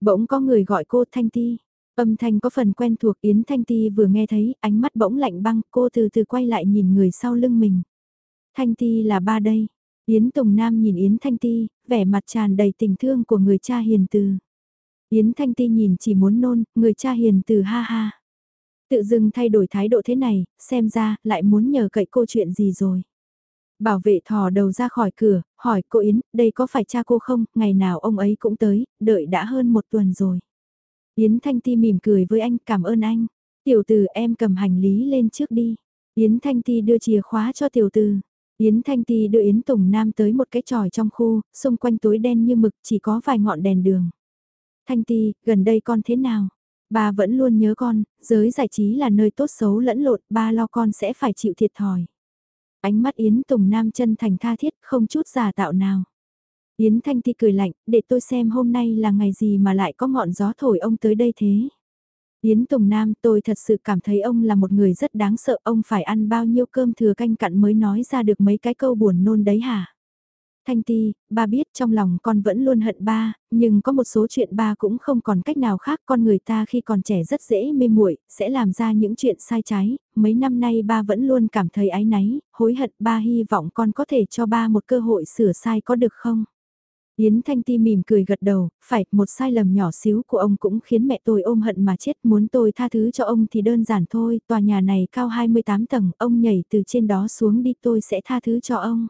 Bỗng có người gọi cô Thanh Ti. Âm thanh có phần quen thuộc Yến Thanh Ti vừa nghe thấy, ánh mắt bỗng lạnh băng, cô từ từ quay lại nhìn người sau lưng mình. Thanh Ti là ba đây. Yến Tùng Nam nhìn Yến Thanh Ti, vẻ mặt tràn đầy tình thương của người cha hiền từ. Yến Thanh Ti nhìn chỉ muốn nôn, người cha hiền từ ha ha. Tự dưng thay đổi thái độ thế này, xem ra lại muốn nhờ cậy cô chuyện gì rồi. Bảo vệ thò đầu ra khỏi cửa, hỏi cô Yến, đây có phải cha cô không, ngày nào ông ấy cũng tới, đợi đã hơn một tuần rồi. Yến Thanh Ti mỉm cười với anh, cảm ơn anh. Tiểu tử em cầm hành lý lên trước đi. Yến Thanh Ti đưa chìa khóa cho tiểu tử. Yến Thanh Ti đưa Yến Tùng Nam tới một cái tròi trong khu, xung quanh tối đen như mực chỉ có vài ngọn đèn đường. Thanh Ti, gần đây con thế nào? Ba vẫn luôn nhớ con, giới giải trí là nơi tốt xấu lẫn lộn, ba lo con sẽ phải chịu thiệt thòi. Ánh mắt Yến Tùng Nam chân thành tha thiết, không chút giả tạo nào. Yến Thanh Ti cười lạnh, để tôi xem hôm nay là ngày gì mà lại có ngọn gió thổi ông tới đây thế. Yến Tùng Nam tôi thật sự cảm thấy ông là một người rất đáng sợ, ông phải ăn bao nhiêu cơm thừa canh cặn mới nói ra được mấy cái câu buồn nôn đấy hả? Thanh Ti, ba biết trong lòng con vẫn luôn hận ba, nhưng có một số chuyện ba cũng không còn cách nào khác con người ta khi còn trẻ rất dễ mê muội sẽ làm ra những chuyện sai trái, mấy năm nay ba vẫn luôn cảm thấy áy náy, hối hận ba hy vọng con có thể cho ba một cơ hội sửa sai có được không? Yến Thanh Ti mỉm cười gật đầu, phải, một sai lầm nhỏ xíu của ông cũng khiến mẹ tôi ôm hận mà chết, muốn tôi tha thứ cho ông thì đơn giản thôi, tòa nhà này cao 28 tầng, ông nhảy từ trên đó xuống đi tôi sẽ tha thứ cho ông.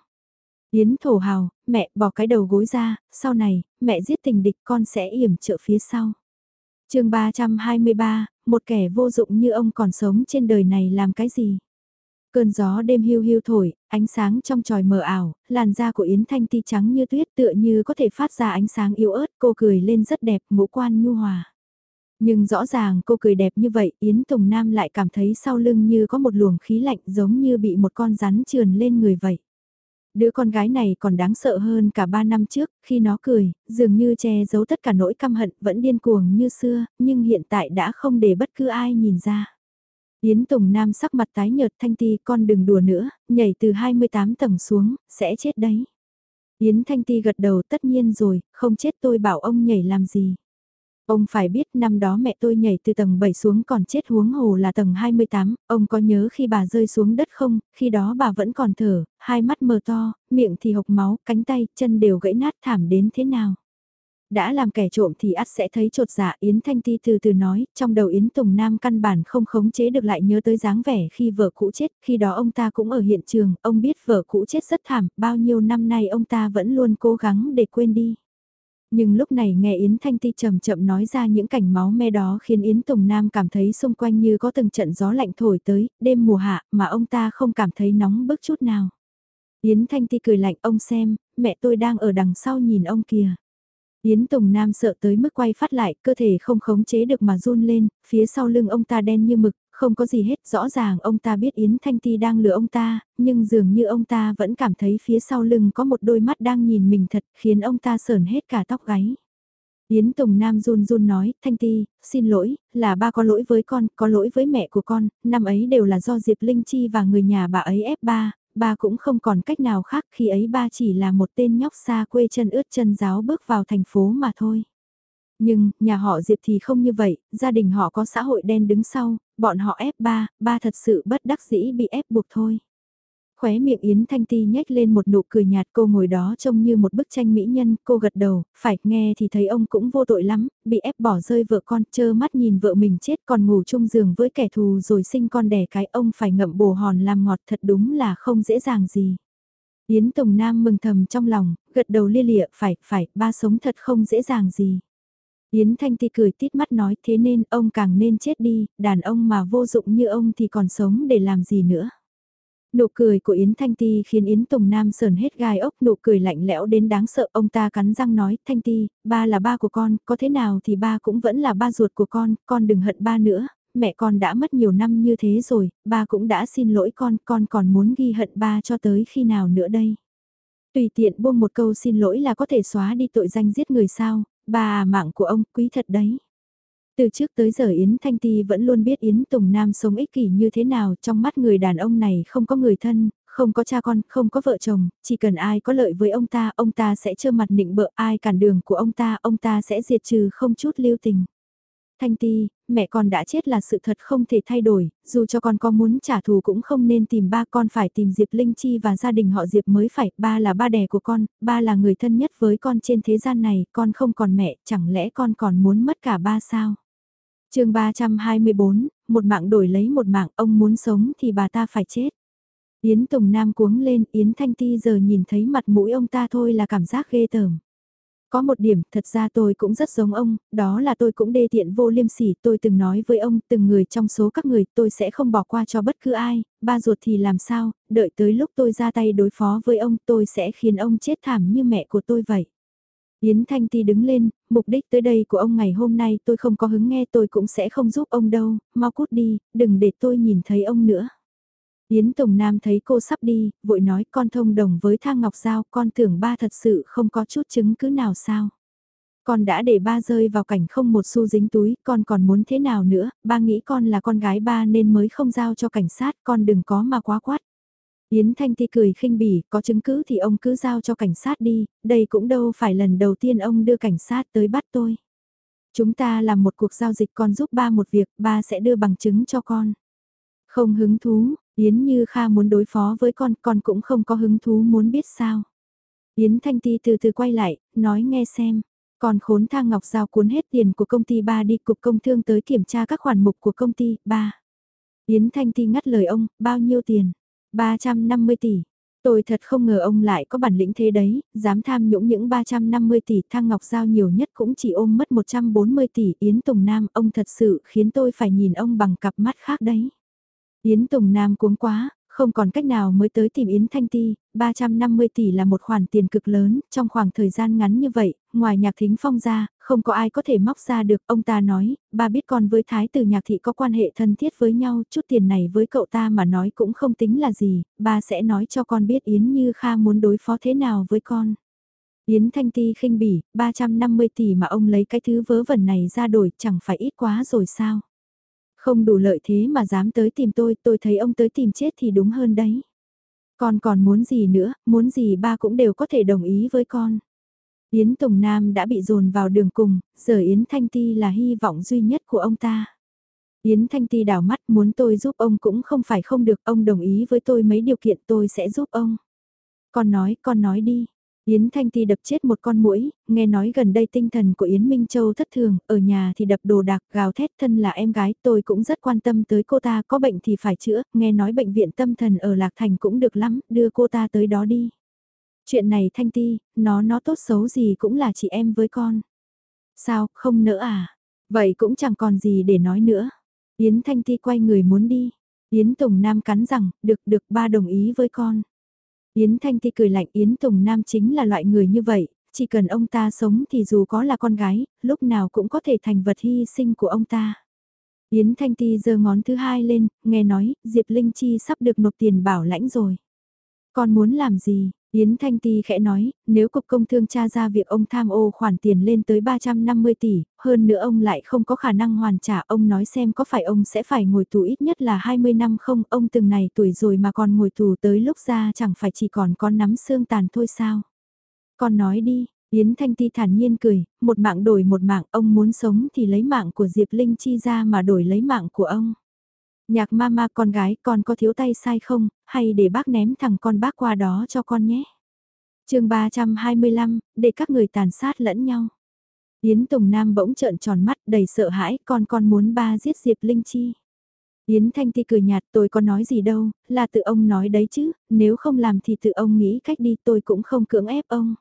Yến thổ hào, mẹ bỏ cái đầu gối ra, sau này, mẹ giết tình địch con sẽ yểm trợ phía sau. chương 323, một kẻ vô dụng như ông còn sống trên đời này làm cái gì? Cơn gió đêm hưu hưu thổi, ánh sáng trong tròi mờ ảo, làn da của Yến Thanh Ti trắng như tuyết tựa như có thể phát ra ánh sáng yếu ớt, cô cười lên rất đẹp, ngũ quan nhu hòa. Nhưng rõ ràng cô cười đẹp như vậy, Yến Tùng Nam lại cảm thấy sau lưng như có một luồng khí lạnh giống như bị một con rắn trườn lên người vậy. Đứa con gái này còn đáng sợ hơn cả ba năm trước, khi nó cười, dường như che giấu tất cả nỗi căm hận vẫn điên cuồng như xưa, nhưng hiện tại đã không để bất cứ ai nhìn ra. Yến Tùng Nam sắc mặt tái nhợt Thanh Ti con đừng đùa nữa, nhảy từ 28 tầng xuống, sẽ chết đấy. Yến Thanh Ti gật đầu tất nhiên rồi, không chết tôi bảo ông nhảy làm gì. Ông phải biết năm đó mẹ tôi nhảy từ tầng 7 xuống còn chết huống hồ là tầng 28, ông có nhớ khi bà rơi xuống đất không, khi đó bà vẫn còn thở, hai mắt mờ to, miệng thì hộc máu, cánh tay, chân đều gãy nát thảm đến thế nào đã làm kẻ trộm thì ắt sẽ thấy trột dạ Yến Thanh Ti từ từ nói, trong đầu Yến Tùng Nam căn bản không khống chế được lại nhớ tới dáng vẻ khi vợ cũ chết, khi đó ông ta cũng ở hiện trường, ông biết vợ cũ chết rất thảm, bao nhiêu năm nay ông ta vẫn luôn cố gắng để quên đi. Nhưng lúc này nghe Yến Thanh Ti chậm chậm nói ra những cảnh máu me đó khiến Yến Tùng Nam cảm thấy xung quanh như có từng trận gió lạnh thổi tới, đêm mùa hạ mà ông ta không cảm thấy nóng bức chút nào. Yến Thanh Ti cười lạnh ông xem, mẹ tôi đang ở đằng sau nhìn ông kìa. Yến Tùng Nam sợ tới mức quay phát lại, cơ thể không khống chế được mà run lên, phía sau lưng ông ta đen như mực, không có gì hết, rõ ràng ông ta biết Yến Thanh Ti đang lừa ông ta, nhưng dường như ông ta vẫn cảm thấy phía sau lưng có một đôi mắt đang nhìn mình thật, khiến ông ta sờn hết cả tóc gáy. Yến Tùng Nam run run nói, Thanh Ti, xin lỗi, là ba có lỗi với con, có lỗi với mẹ của con, năm ấy đều là do Diệp Linh Chi và người nhà bà ấy ép ba, ba cũng không còn cách nào khác khi ấy ba chỉ là một tên nhóc xa quê chân ướt chân giáo bước vào thành phố mà thôi. Nhưng, nhà họ Diệp thì không như vậy, gia đình họ có xã hội đen đứng sau, bọn họ ép ba, ba thật sự bất đắc dĩ bị ép buộc thôi. Khóe miệng Yến Thanh Ti nhếch lên một nụ cười nhạt cô ngồi đó trông như một bức tranh mỹ nhân, cô gật đầu, phải nghe thì thấy ông cũng vô tội lắm, bị ép bỏ rơi vợ con, chơ mắt nhìn vợ mình chết còn ngủ chung giường với kẻ thù rồi sinh con đẻ cái ông phải ngậm bồ hòn làm ngọt thật đúng là không dễ dàng gì. Yến Tùng Nam mừng thầm trong lòng, gật đầu lia lịa, phải, phải, ba sống thật không dễ dàng gì. Yến Thanh Ti cười tít mắt nói thế nên ông càng nên chết đi, đàn ông mà vô dụng như ông thì còn sống để làm gì nữa. Nụ cười của Yến Thanh Ti khiến Yến Tùng Nam sờn hết gai ốc, nụ cười lạnh lẽo đến đáng sợ. Ông ta cắn răng nói, Thanh Ti, ba là ba của con, có thế nào thì ba cũng vẫn là ba ruột của con, con đừng hận ba nữa. Mẹ con đã mất nhiều năm như thế rồi, ba cũng đã xin lỗi con, con còn muốn ghi hận ba cho tới khi nào nữa đây. Tùy tiện buông một câu xin lỗi là có thể xóa đi tội danh giết người sao, ba à mạng của ông quý thật đấy. Từ trước tới giờ Yến Thanh Ti vẫn luôn biết Yến Tùng Nam sống ích kỷ như thế nào, trong mắt người đàn ông này không có người thân, không có cha con, không có vợ chồng, chỉ cần ai có lợi với ông ta, ông ta sẽ trơ mặt nịnh bợ ai cản đường của ông ta, ông ta sẽ diệt trừ không chút lưu tình. Thanh Ti, mẹ con đã chết là sự thật không thể thay đổi, dù cho con có muốn trả thù cũng không nên tìm ba con phải tìm Diệp Linh Chi và gia đình họ Diệp mới phải, ba là ba đẻ của con, ba là người thân nhất với con trên thế gian này, con không còn mẹ, chẳng lẽ con còn muốn mất cả ba sao? Chương 324, một mạng đổi lấy một mạng, ông muốn sống thì bà ta phải chết. Yến Tùng Nam cuống lên, Yến Thanh Ti giờ nhìn thấy mặt mũi ông ta thôi là cảm giác ghê tởm. Có một điểm, thật ra tôi cũng rất giống ông, đó là tôi cũng đê tiện vô liêm sỉ, tôi từng nói với ông, từng người trong số các người, tôi sẽ không bỏ qua cho bất cứ ai, ba ruột thì làm sao, đợi tới lúc tôi ra tay đối phó với ông, tôi sẽ khiến ông chết thảm như mẹ của tôi vậy. Yến Thanh Ti đứng lên, mục đích tới đây của ông ngày hôm nay tôi không có hứng nghe tôi cũng sẽ không giúp ông đâu, mau cút đi, đừng để tôi nhìn thấy ông nữa. Yến Tùng Nam thấy cô sắp đi, vội nói con thông đồng với Thang Ngọc Giao, con tưởng ba thật sự không có chút chứng cứ nào sao. Con đã để ba rơi vào cảnh không một xu dính túi, con còn muốn thế nào nữa, ba nghĩ con là con gái ba nên mới không giao cho cảnh sát, con đừng có mà quá quát. Yến Thanh Ti cười khinh bỉ, có chứng cứ thì ông cứ giao cho cảnh sát đi, đây cũng đâu phải lần đầu tiên ông đưa cảnh sát tới bắt tôi. Chúng ta làm một cuộc giao dịch con giúp ba một việc, ba sẽ đưa bằng chứng cho con. Không hứng thú, Yến Như Kha muốn đối phó với con, con cũng không có hứng thú muốn biết sao. Yến Thanh Ti từ từ quay lại, nói nghe xem. Còn khốn thang ngọc giao cuốn hết tiền của công ty ba đi cục công thương tới kiểm tra các khoản mục của công ty ba. Yến Thanh Ti ngắt lời ông, bao nhiêu tiền? 350 tỷ. Tôi thật không ngờ ông lại có bản lĩnh thế đấy, dám tham nhũng những 350 tỷ thang ngọc giao nhiều nhất cũng chỉ ôm mất 140 tỷ Yến Tùng Nam ông thật sự khiến tôi phải nhìn ông bằng cặp mắt khác đấy. Yến Tùng Nam cuống quá, không còn cách nào mới tới tìm Yến Thanh Ti, 350 tỷ là một khoản tiền cực lớn, trong khoảng thời gian ngắn như vậy, ngoài nhạc thính phong ra, không có ai có thể móc ra được, ông ta nói, ba biết con với thái tử nhạc thị có quan hệ thân thiết với nhau, chút tiền này với cậu ta mà nói cũng không tính là gì, ba sẽ nói cho con biết Yến Như Kha muốn đối phó thế nào với con. Yến Thanh Ti khinh bỉ, 350 tỷ mà ông lấy cái thứ vớ vẩn này ra đổi chẳng phải ít quá rồi sao? Không đủ lợi thế mà dám tới tìm tôi, tôi thấy ông tới tìm chết thì đúng hơn đấy. Con còn muốn gì nữa, muốn gì ba cũng đều có thể đồng ý với con. Yến Tùng Nam đã bị dồn vào đường cùng, giờ Yến Thanh Ti là hy vọng duy nhất của ông ta. Yến Thanh Ti đảo mắt muốn tôi giúp ông cũng không phải không được, ông đồng ý với tôi mấy điều kiện tôi sẽ giúp ông. Con nói, con nói đi, Yến Thanh Ti đập chết một con muỗi, nghe nói gần đây tinh thần của Yến Minh Châu thất thường, ở nhà thì đập đồ đạc gào thét thân là em gái, tôi cũng rất quan tâm tới cô ta, có bệnh thì phải chữa, nghe nói bệnh viện tâm thần ở Lạc Thành cũng được lắm, đưa cô ta tới đó đi. Chuyện này Thanh Ti, nó nó tốt xấu gì cũng là chị em với con. Sao, không nỡ à? Vậy cũng chẳng còn gì để nói nữa. Yến Thanh Ti quay người muốn đi. Yến Tùng Nam cắn rằng, được được ba đồng ý với con. Yến Thanh Ti cười lạnh Yến Tùng Nam chính là loại người như vậy, chỉ cần ông ta sống thì dù có là con gái, lúc nào cũng có thể thành vật hy sinh của ông ta. Yến Thanh Ti giơ ngón thứ hai lên, nghe nói, Diệp Linh Chi sắp được nộp tiền bảo lãnh rồi. Con muốn làm gì? Yến Thanh Ti khẽ nói, nếu Cục Công Thương tra ra việc ông tham ô khoản tiền lên tới 350 tỷ, hơn nữa ông lại không có khả năng hoàn trả, ông nói xem có phải ông sẽ phải ngồi tù ít nhất là 20 năm không, ông từng này tuổi rồi mà còn ngồi tù tới lúc ra chẳng phải chỉ còn con nắm xương tàn thôi sao. Con nói đi, Yến Thanh Ti thản nhiên cười, một mạng đổi một mạng, ông muốn sống thì lấy mạng của Diệp Linh Chi ra mà đổi lấy mạng của ông. Nhạc mama con gái con có thiếu tay sai không, hay để bác ném thằng con bác qua đó cho con nhé. chương 325, để các người tàn sát lẫn nhau. Yến Tùng Nam bỗng trợn tròn mắt đầy sợ hãi con con muốn ba giết Diệp Linh Chi. Yến Thanh Ti cười nhạt tôi có nói gì đâu, là tự ông nói đấy chứ, nếu không làm thì tự ông nghĩ cách đi tôi cũng không cưỡng ép ông.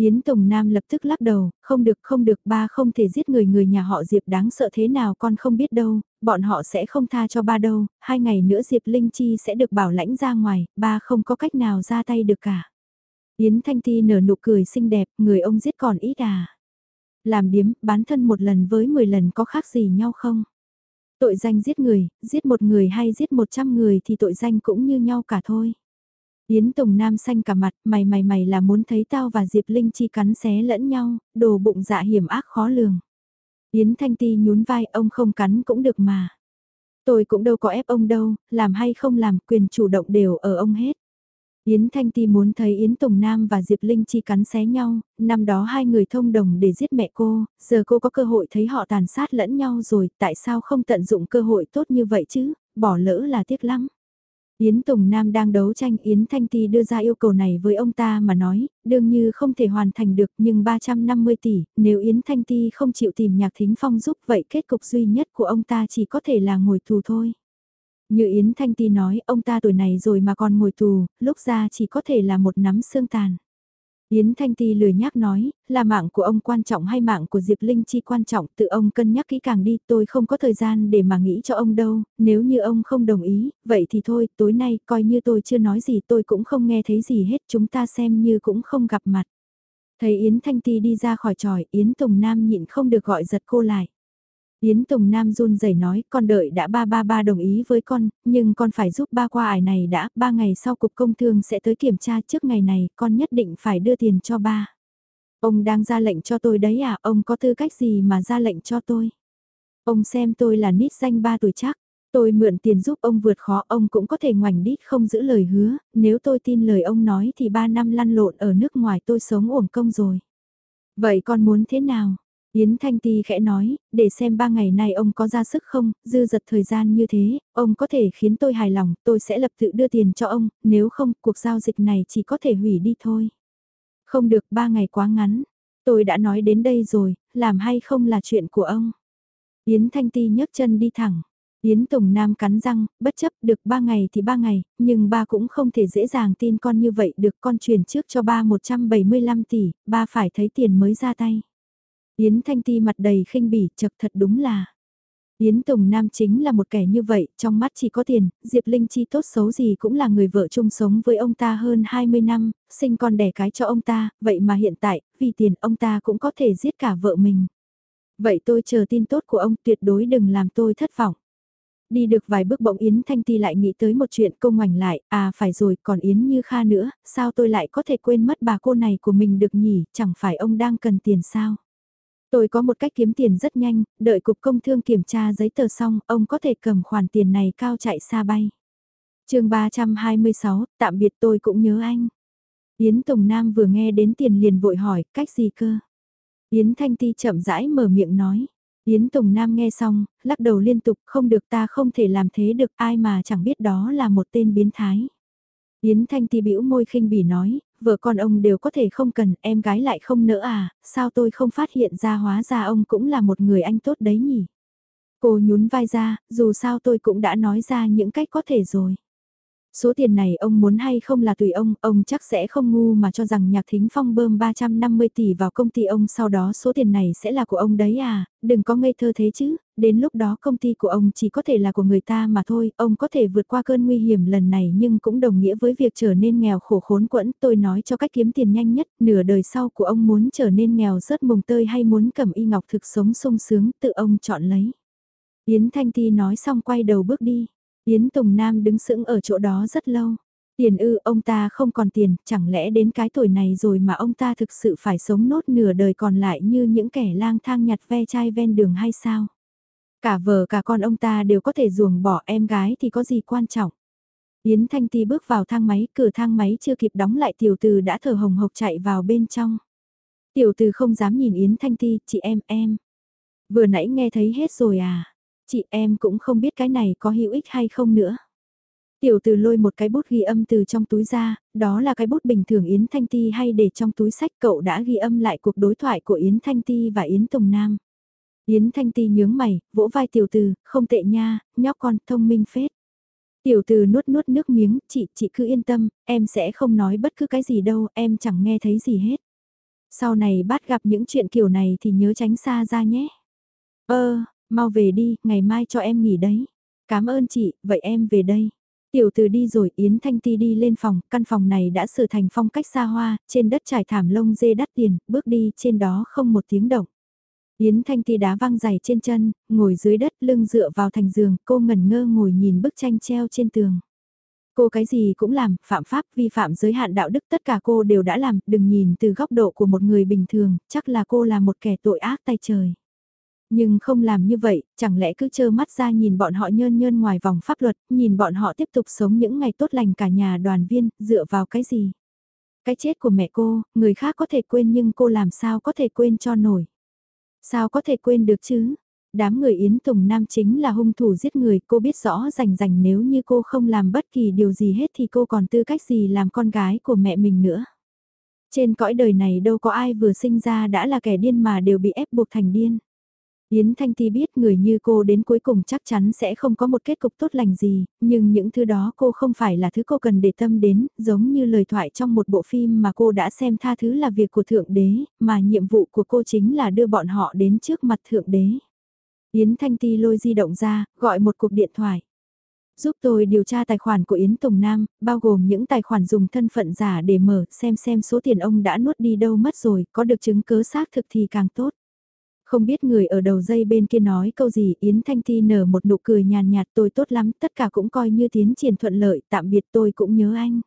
Yến Tùng Nam lập tức lắc đầu, không được không được ba không thể giết người người nhà họ Diệp đáng sợ thế nào con không biết đâu, bọn họ sẽ không tha cho ba đâu, hai ngày nữa Diệp Linh Chi sẽ được bảo lãnh ra ngoài, ba không có cách nào ra tay được cả. Yến Thanh Ti nở nụ cười xinh đẹp, người ông giết còn ít à. Làm điếm, bán thân một lần với 10 lần có khác gì nhau không? Tội danh giết người, giết một người hay giết 100 người thì tội danh cũng như nhau cả thôi. Yến Tùng Nam xanh cả mặt, mày mày mày là muốn thấy tao và Diệp Linh Chi cắn xé lẫn nhau, đồ bụng dạ hiểm ác khó lường. Yến Thanh Ti nhún vai, ông không cắn cũng được mà. Tôi cũng đâu có ép ông đâu, làm hay không làm, quyền chủ động đều ở ông hết. Yến Thanh Ti muốn thấy Yến Tùng Nam và Diệp Linh Chi cắn xé nhau, năm đó hai người thông đồng để giết mẹ cô, giờ cô có cơ hội thấy họ tàn sát lẫn nhau rồi, tại sao không tận dụng cơ hội tốt như vậy chứ, bỏ lỡ là tiếc lắm. Yến Tùng Nam đang đấu tranh Yến Thanh Ti đưa ra yêu cầu này với ông ta mà nói, đương như không thể hoàn thành được nhưng 350 tỷ, nếu Yến Thanh Ti không chịu tìm Nhạc Thính Phong giúp vậy kết cục duy nhất của ông ta chỉ có thể là ngồi tù thôi. Như Yến Thanh Ti nói, ông ta tuổi này rồi mà còn ngồi tù, lúc ra chỉ có thể là một nắm xương tàn. Yến Thanh Ti lười nhác nói, là mạng của ông quan trọng hay mạng của Diệp Linh Chi quan trọng, tự ông cân nhắc kỹ càng đi, tôi không có thời gian để mà nghĩ cho ông đâu, nếu như ông không đồng ý, vậy thì thôi, tối nay coi như tôi chưa nói gì tôi cũng không nghe thấy gì hết, chúng ta xem như cũng không gặp mặt. Thấy Yến Thanh Ti đi ra khỏi tròi, Yến Tùng Nam nhịn không được gọi giật cô lại. Yến Tùng Nam run rẩy nói, con đợi đã ba ba ba đồng ý với con, nhưng con phải giúp ba qua ải này đã, ba ngày sau cục công thương sẽ tới kiểm tra trước ngày này, con nhất định phải đưa tiền cho ba. Ông đang ra lệnh cho tôi đấy à, ông có tư cách gì mà ra lệnh cho tôi? Ông xem tôi là nít danh ba tuổi chắc, tôi mượn tiền giúp ông vượt khó, ông cũng có thể ngoảnh đít không giữ lời hứa, nếu tôi tin lời ông nói thì ba năm lăn lộn ở nước ngoài tôi sống uổng công rồi. Vậy con muốn thế nào? Yến Thanh Ti khẽ nói, để xem ba ngày nay ông có ra sức không, dư giật thời gian như thế, ông có thể khiến tôi hài lòng, tôi sẽ lập tự đưa tiền cho ông, nếu không, cuộc giao dịch này chỉ có thể hủy đi thôi. Không được, ba ngày quá ngắn. Tôi đã nói đến đây rồi, làm hay không là chuyện của ông. Yến Thanh Ti nhấc chân đi thẳng. Yến Tùng Nam cắn răng, bất chấp được ba ngày thì ba ngày, nhưng ba cũng không thể dễ dàng tin con như vậy được con truyền trước cho ba 175 tỷ, ba phải thấy tiền mới ra tay. Yến Thanh Ti mặt đầy khinh bỉ, chật thật đúng là. Yến Tùng Nam chính là một kẻ như vậy, trong mắt chỉ có tiền, Diệp Linh Chi tốt xấu gì cũng là người vợ chung sống với ông ta hơn 20 năm, sinh con đẻ cái cho ông ta, vậy mà hiện tại, vì tiền ông ta cũng có thể giết cả vợ mình. Vậy tôi chờ tin tốt của ông tuyệt đối đừng làm tôi thất vọng. Đi được vài bước bỗng Yến Thanh Ti lại nghĩ tới một chuyện cô ngoảnh lại, à phải rồi còn Yến Như Kha nữa, sao tôi lại có thể quên mất bà cô này của mình được nhỉ, chẳng phải ông đang cần tiền sao? Tôi có một cách kiếm tiền rất nhanh, đợi cục công thương kiểm tra giấy tờ xong, ông có thể cầm khoản tiền này cao chạy xa bay. chương 326, tạm biệt tôi cũng nhớ anh. Yến Tùng Nam vừa nghe đến tiền liền vội hỏi, cách gì cơ? Yến Thanh Ti chậm rãi mở miệng nói. Yến Tùng Nam nghe xong, lắc đầu liên tục, không được ta không thể làm thế được ai mà chẳng biết đó là một tên biến thái. Yến Thanh Ti bĩu môi khinh bỉ nói, vợ con ông đều có thể không cần, em gái lại không nỡ à, sao tôi không phát hiện ra hóa ra ông cũng là một người anh tốt đấy nhỉ? Cô nhún vai ra, dù sao tôi cũng đã nói ra những cách có thể rồi. Số tiền này ông muốn hay không là tùy ông, ông chắc sẽ không ngu mà cho rằng nhạc thính phong bơm 350 tỷ vào công ty ông sau đó số tiền này sẽ là của ông đấy à, đừng có ngây thơ thế chứ, đến lúc đó công ty của ông chỉ có thể là của người ta mà thôi, ông có thể vượt qua cơn nguy hiểm lần này nhưng cũng đồng nghĩa với việc trở nên nghèo khổ khốn quẫn, tôi nói cho cách kiếm tiền nhanh nhất, nửa đời sau của ông muốn trở nên nghèo rớt mùng tơi hay muốn cầm y ngọc thực sống sung sướng, tự ông chọn lấy. Yến Thanh Ti nói xong quay đầu bước đi. Yến Tùng Nam đứng sững ở chỗ đó rất lâu. Tiền ư ông ta không còn tiền, chẳng lẽ đến cái tuổi này rồi mà ông ta thực sự phải sống nốt nửa đời còn lại như những kẻ lang thang nhặt ve chai ven đường hay sao? Cả vợ cả con ông ta đều có thể ruồng bỏ em gái thì có gì quan trọng? Yến Thanh Ti bước vào thang máy, cửa thang máy chưa kịp đóng lại tiểu từ đã thở hồng hộc chạy vào bên trong. Tiểu từ không dám nhìn Yến Thanh Ti, chị em, em. Vừa nãy nghe thấy hết rồi à? Chị em cũng không biết cái này có hữu ích hay không nữa. Tiểu từ lôi một cái bút ghi âm từ trong túi ra, đó là cái bút bình thường Yến Thanh Ti hay để trong túi sách cậu đã ghi âm lại cuộc đối thoại của Yến Thanh Ti và Yến Tùng Nam. Yến Thanh Ti nhướng mày, vỗ vai tiểu từ, không tệ nha, nhóc con thông minh phết. Tiểu từ nuốt nuốt nước miếng, chị, chị cứ yên tâm, em sẽ không nói bất cứ cái gì đâu, em chẳng nghe thấy gì hết. Sau này bắt gặp những chuyện kiểu này thì nhớ tránh xa ra nhé. Ơ, mau về đi, ngày mai cho em nghỉ đấy. Cảm ơn chị, vậy em về đây. Tiểu từ đi rồi Yến Thanh Ti đi lên phòng, căn phòng này đã sửa thành phong cách xa hoa, trên đất trải thảm lông dê đắt tiền, bước đi trên đó không một tiếng động. Yến Thanh Ti đá văng giày trên chân, ngồi dưới đất lưng dựa vào thành giường, cô ngẩn ngơ ngồi nhìn bức tranh treo trên tường. Cô cái gì cũng làm, phạm pháp, vi phạm giới hạn đạo đức tất cả cô đều đã làm, đừng nhìn từ góc độ của một người bình thường, chắc là cô là một kẻ tội ác tay trời. Nhưng không làm như vậy, chẳng lẽ cứ trơ mắt ra nhìn bọn họ nhơn nhơn ngoài vòng pháp luật, nhìn bọn họ tiếp tục sống những ngày tốt lành cả nhà đoàn viên, dựa vào cái gì? Cái chết của mẹ cô, người khác có thể quên nhưng cô làm sao có thể quên cho nổi? Sao có thể quên được chứ? Đám người Yến Tùng Nam chính là hung thủ giết người, cô biết rõ rành rành nếu như cô không làm bất kỳ điều gì hết thì cô còn tư cách gì làm con gái của mẹ mình nữa. Trên cõi đời này đâu có ai vừa sinh ra đã là kẻ điên mà đều bị ép buộc thành điên. Yến Thanh Ti biết người như cô đến cuối cùng chắc chắn sẽ không có một kết cục tốt lành gì, nhưng những thứ đó cô không phải là thứ cô cần để tâm đến, giống như lời thoại trong một bộ phim mà cô đã xem tha thứ là việc của Thượng Đế, mà nhiệm vụ của cô chính là đưa bọn họ đến trước mặt Thượng Đế. Yến Thanh Ti lôi di động ra, gọi một cuộc điện thoại. Giúp tôi điều tra tài khoản của Yến Tùng Nam, bao gồm những tài khoản dùng thân phận giả để mở, xem xem số tiền ông đã nuốt đi đâu mất rồi, có được chứng cứ xác thực thì càng tốt. Không biết người ở đầu dây bên kia nói câu gì Yến Thanh Ti nở một nụ cười nhàn nhạt tôi tốt lắm, tất cả cũng coi như tiến triển thuận lợi, tạm biệt tôi cũng nhớ anh.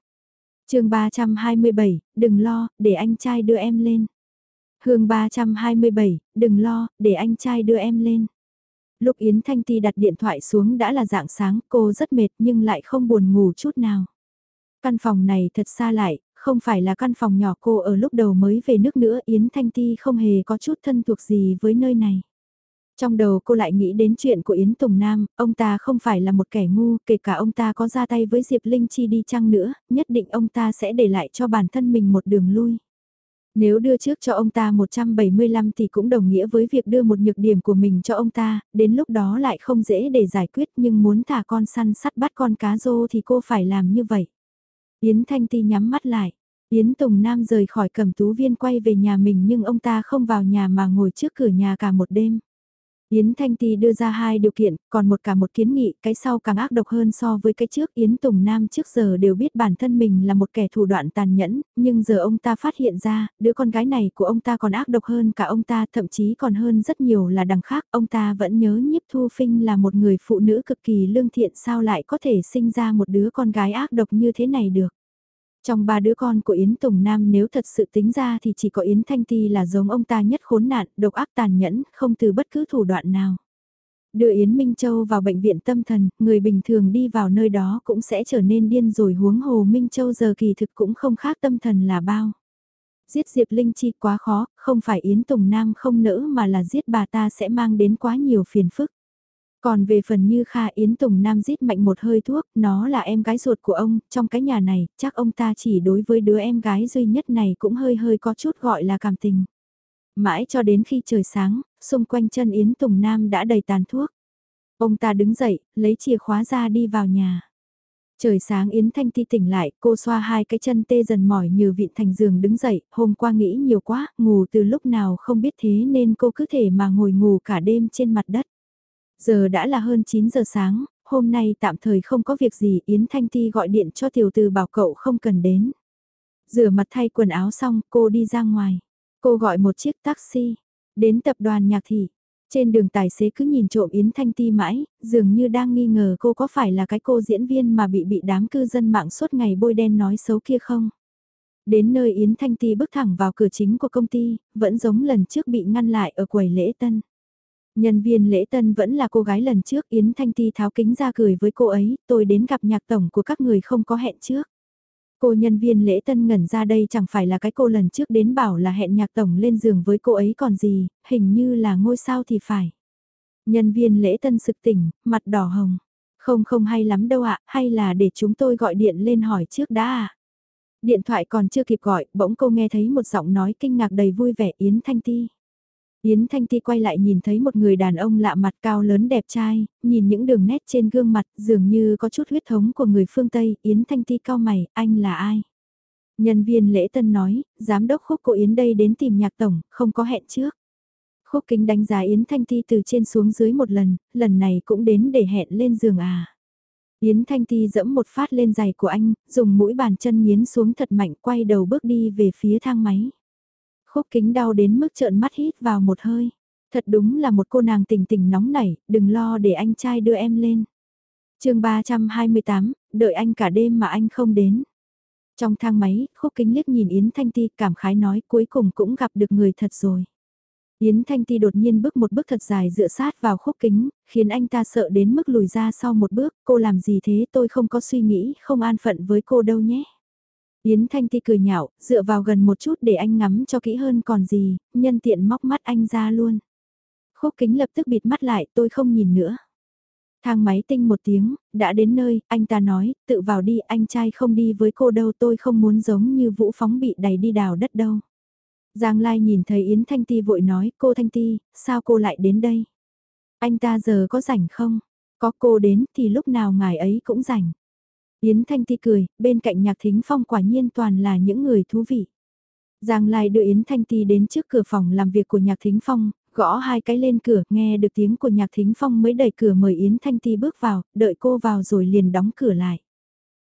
chương 327, đừng lo, để anh trai đưa em lên. Hương 327, đừng lo, để anh trai đưa em lên. Lúc Yến Thanh Ti đặt điện thoại xuống đã là dạng sáng, cô rất mệt nhưng lại không buồn ngủ chút nào. Căn phòng này thật xa lại, không phải là căn phòng nhỏ cô ở lúc đầu mới về nước nữa Yến Thanh Ti không hề có chút thân thuộc gì với nơi này. Trong đầu cô lại nghĩ đến chuyện của Yến Tùng Nam, ông ta không phải là một kẻ ngu, kể cả ông ta có ra tay với Diệp Linh Chi đi chăng nữa, nhất định ông ta sẽ để lại cho bản thân mình một đường lui. Nếu đưa trước cho ông ta 175 thì cũng đồng nghĩa với việc đưa một nhược điểm của mình cho ông ta, đến lúc đó lại không dễ để giải quyết nhưng muốn thả con săn sắt bắt con cá rô thì cô phải làm như vậy. Yến Thanh Ti nhắm mắt lại. Yến Tùng Nam rời khỏi cẩm tú viên quay về nhà mình nhưng ông ta không vào nhà mà ngồi trước cửa nhà cả một đêm. Yến Thanh Ti đưa ra hai điều kiện, còn một cả một kiến nghị, cái sau càng ác độc hơn so với cái trước. Yến Tùng Nam trước giờ đều biết bản thân mình là một kẻ thủ đoạn tàn nhẫn, nhưng giờ ông ta phát hiện ra, đứa con gái này của ông ta còn ác độc hơn cả ông ta, thậm chí còn hơn rất nhiều là đằng khác. Ông ta vẫn nhớ nhiếp thu phinh là một người phụ nữ cực kỳ lương thiện sao lại có thể sinh ra một đứa con gái ác độc như thế này được. Trong ba đứa con của Yến Tùng Nam nếu thật sự tính ra thì chỉ có Yến Thanh Ti là giống ông ta nhất khốn nạn, độc ác tàn nhẫn, không từ bất cứ thủ đoạn nào. Đưa Yến Minh Châu vào bệnh viện tâm thần, người bình thường đi vào nơi đó cũng sẽ trở nên điên rồi huống hồ Minh Châu giờ kỳ thực cũng không khác tâm thần là bao. Giết Diệp Linh Chi quá khó, không phải Yến Tùng Nam không nỡ mà là giết bà ta sẽ mang đến quá nhiều phiền phức. Còn về phần như Kha Yến Tùng Nam rít mạnh một hơi thuốc, nó là em gái ruột của ông, trong cái nhà này, chắc ông ta chỉ đối với đứa em gái duy nhất này cũng hơi hơi có chút gọi là cảm tình. Mãi cho đến khi trời sáng, xung quanh chân Yến Tùng Nam đã đầy tàn thuốc. Ông ta đứng dậy, lấy chìa khóa ra đi vào nhà. Trời sáng Yến Thanh Ti tỉnh lại, cô xoa hai cái chân tê dần mỏi như vịn thành giường đứng dậy, hôm qua nghĩ nhiều quá, ngủ từ lúc nào không biết thế nên cô cứ thể mà ngồi ngủ cả đêm trên mặt đất. Giờ đã là hơn 9 giờ sáng, hôm nay tạm thời không có việc gì Yến Thanh Ti gọi điện cho tiểu từ bảo cậu không cần đến. Rửa mặt thay quần áo xong cô đi ra ngoài. Cô gọi một chiếc taxi, đến tập đoàn nhạc thị. Trên đường tài xế cứ nhìn trộm Yến Thanh Ti mãi, dường như đang nghi ngờ cô có phải là cái cô diễn viên mà bị bị đám cư dân mạng suốt ngày bôi đen nói xấu kia không. Đến nơi Yến Thanh Ti bước thẳng vào cửa chính của công ty, vẫn giống lần trước bị ngăn lại ở quầy lễ tân. Nhân viên lễ tân vẫn là cô gái lần trước Yến Thanh Ti tháo kính ra cười với cô ấy, tôi đến gặp nhạc tổng của các người không có hẹn trước. Cô nhân viên lễ tân ngẩn ra đây chẳng phải là cái cô lần trước đến bảo là hẹn nhạc tổng lên giường với cô ấy còn gì, hình như là ngôi sao thì phải. Nhân viên lễ tân sực tỉnh, mặt đỏ hồng. Không không hay lắm đâu ạ, hay là để chúng tôi gọi điện lên hỏi trước đã à? Điện thoại còn chưa kịp gọi, bỗng cô nghe thấy một giọng nói kinh ngạc đầy vui vẻ Yến Thanh Ti. Yến Thanh Ti quay lại nhìn thấy một người đàn ông lạ mặt cao lớn đẹp trai, nhìn những đường nét trên gương mặt dường như có chút huyết thống của người phương Tây. Yến Thanh Ti cao mày, anh là ai? Nhân viên lễ tân nói, giám đốc khúc của Yến đây đến tìm nhạc tổng, không có hẹn trước. Khúc kính đánh giá Yến Thanh Ti từ trên xuống dưới một lần, lần này cũng đến để hẹn lên giường à. Yến Thanh Ti dẫm một phát lên giày của anh, dùng mũi bàn chân nghiến xuống thật mạnh quay đầu bước đi về phía thang máy. Khúc kính đau đến mức trợn mắt hít vào một hơi. Thật đúng là một cô nàng tình tình nóng nảy, đừng lo để anh trai đưa em lên. chương 328, đợi anh cả đêm mà anh không đến. Trong thang máy, khúc kính liếc nhìn Yến Thanh Ti cảm khái nói cuối cùng cũng gặp được người thật rồi. Yến Thanh Ti đột nhiên bước một bước thật dài dựa sát vào khúc kính, khiến anh ta sợ đến mức lùi ra sau một bước, cô làm gì thế tôi không có suy nghĩ, không an phận với cô đâu nhé. Yến Thanh Ti cười nhạo, dựa vào gần một chút để anh ngắm cho kỹ hơn còn gì, nhân tiện móc mắt anh ra luôn. Khúc kính lập tức bịt mắt lại, tôi không nhìn nữa. Thang máy tinh một tiếng, đã đến nơi, anh ta nói, tự vào đi, anh trai không đi với cô đâu tôi không muốn giống như vũ phóng bị đẩy đi đào đất đâu. Giang Lai nhìn thấy Yến Thanh Ti vội nói, cô Thanh Ti, sao cô lại đến đây? Anh ta giờ có rảnh không? Có cô đến thì lúc nào ngài ấy cũng rảnh. Yến Thanh Ti cười, bên cạnh Nhạc Thính Phong quả nhiên toàn là những người thú vị. Giang Lai đưa Yến Thanh Ti đến trước cửa phòng làm việc của Nhạc Thính Phong, gõ hai cái lên cửa, nghe được tiếng của Nhạc Thính Phong mới đẩy cửa mời Yến Thanh Ti bước vào, đợi cô vào rồi liền đóng cửa lại.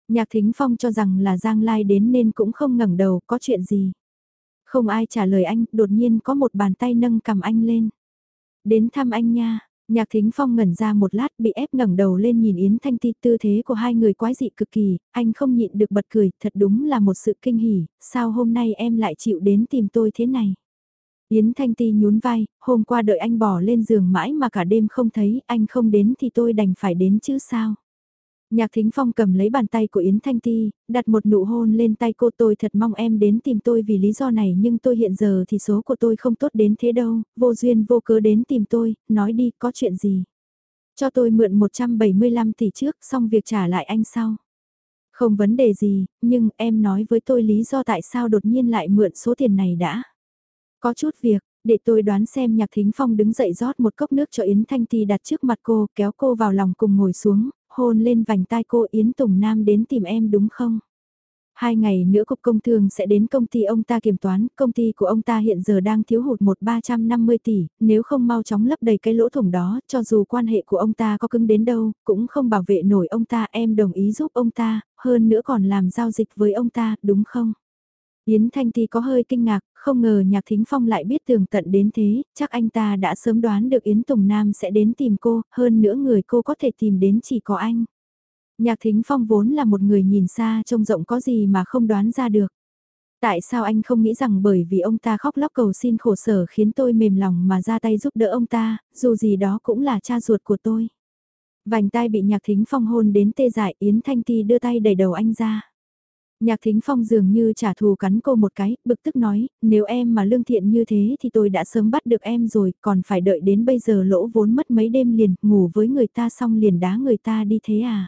Nhạc Thính Phong cho rằng là Giang Lai đến nên cũng không ngẩng đầu, có chuyện gì. Không ai trả lời anh, đột nhiên có một bàn tay nâng cầm anh lên. Đến thăm anh nha, Nhạc Thính Phong ngẩn ra một lát bị ép ngẩng đầu lên nhìn Yến Thanh Ti tư thế của hai người quái dị cực kỳ, anh không nhịn được bật cười, thật đúng là một sự kinh hỉ, sao hôm nay em lại chịu đến tìm tôi thế này. Yến Thanh Ti nhún vai, hôm qua đợi anh bỏ lên giường mãi mà cả đêm không thấy, anh không đến thì tôi đành phải đến chứ sao. Nhạc Thính Phong cầm lấy bàn tay của Yến Thanh Ti, đặt một nụ hôn lên tay cô tôi thật mong em đến tìm tôi vì lý do này nhưng tôi hiện giờ thì số của tôi không tốt đến thế đâu, vô duyên vô cớ đến tìm tôi, nói đi có chuyện gì. Cho tôi mượn 175 tỷ trước xong việc trả lại anh sau. Không vấn đề gì, nhưng em nói với tôi lý do tại sao đột nhiên lại mượn số tiền này đã. Có chút việc, để tôi đoán xem Nhạc Thính Phong đứng dậy rót một cốc nước cho Yến Thanh Ti đặt trước mặt cô, kéo cô vào lòng cùng ngồi xuống, hôn lên vành tai cô Yến Tùng Nam đến tìm em đúng không? Hai ngày nữa Cục Công Thương sẽ đến công ty ông ta kiểm toán, công ty của ông ta hiện giờ đang thiếu hụt một 350 tỷ, nếu không mau chóng lấp đầy cái lỗ thủng đó, cho dù quan hệ của ông ta có cứng đến đâu, cũng không bảo vệ nổi ông ta, em đồng ý giúp ông ta, hơn nữa còn làm giao dịch với ông ta, đúng không? Yến Thanh Ti có hơi kinh ngạc, không ngờ Nhạc Thính Phong lại biết tường tận đến thế, chắc anh ta đã sớm đoán được Yến Tùng Nam sẽ đến tìm cô, hơn nữa người cô có thể tìm đến chỉ có anh. Nhạc Thính Phong vốn là một người nhìn xa trông rộng có gì mà không đoán ra được. Tại sao anh không nghĩ rằng bởi vì ông ta khóc lóc cầu xin khổ sở khiến tôi mềm lòng mà ra tay giúp đỡ ông ta, dù gì đó cũng là cha ruột của tôi. Vành tai bị Nhạc Thính Phong hôn đến tê dại Yến Thanh Ti đưa tay đẩy đầu anh ra. Nhạc thính phong dường như trả thù cắn cô một cái, bực tức nói, nếu em mà lương thiện như thế thì tôi đã sớm bắt được em rồi, còn phải đợi đến bây giờ lỗ vốn mất mấy đêm liền, ngủ với người ta xong liền đá người ta đi thế à.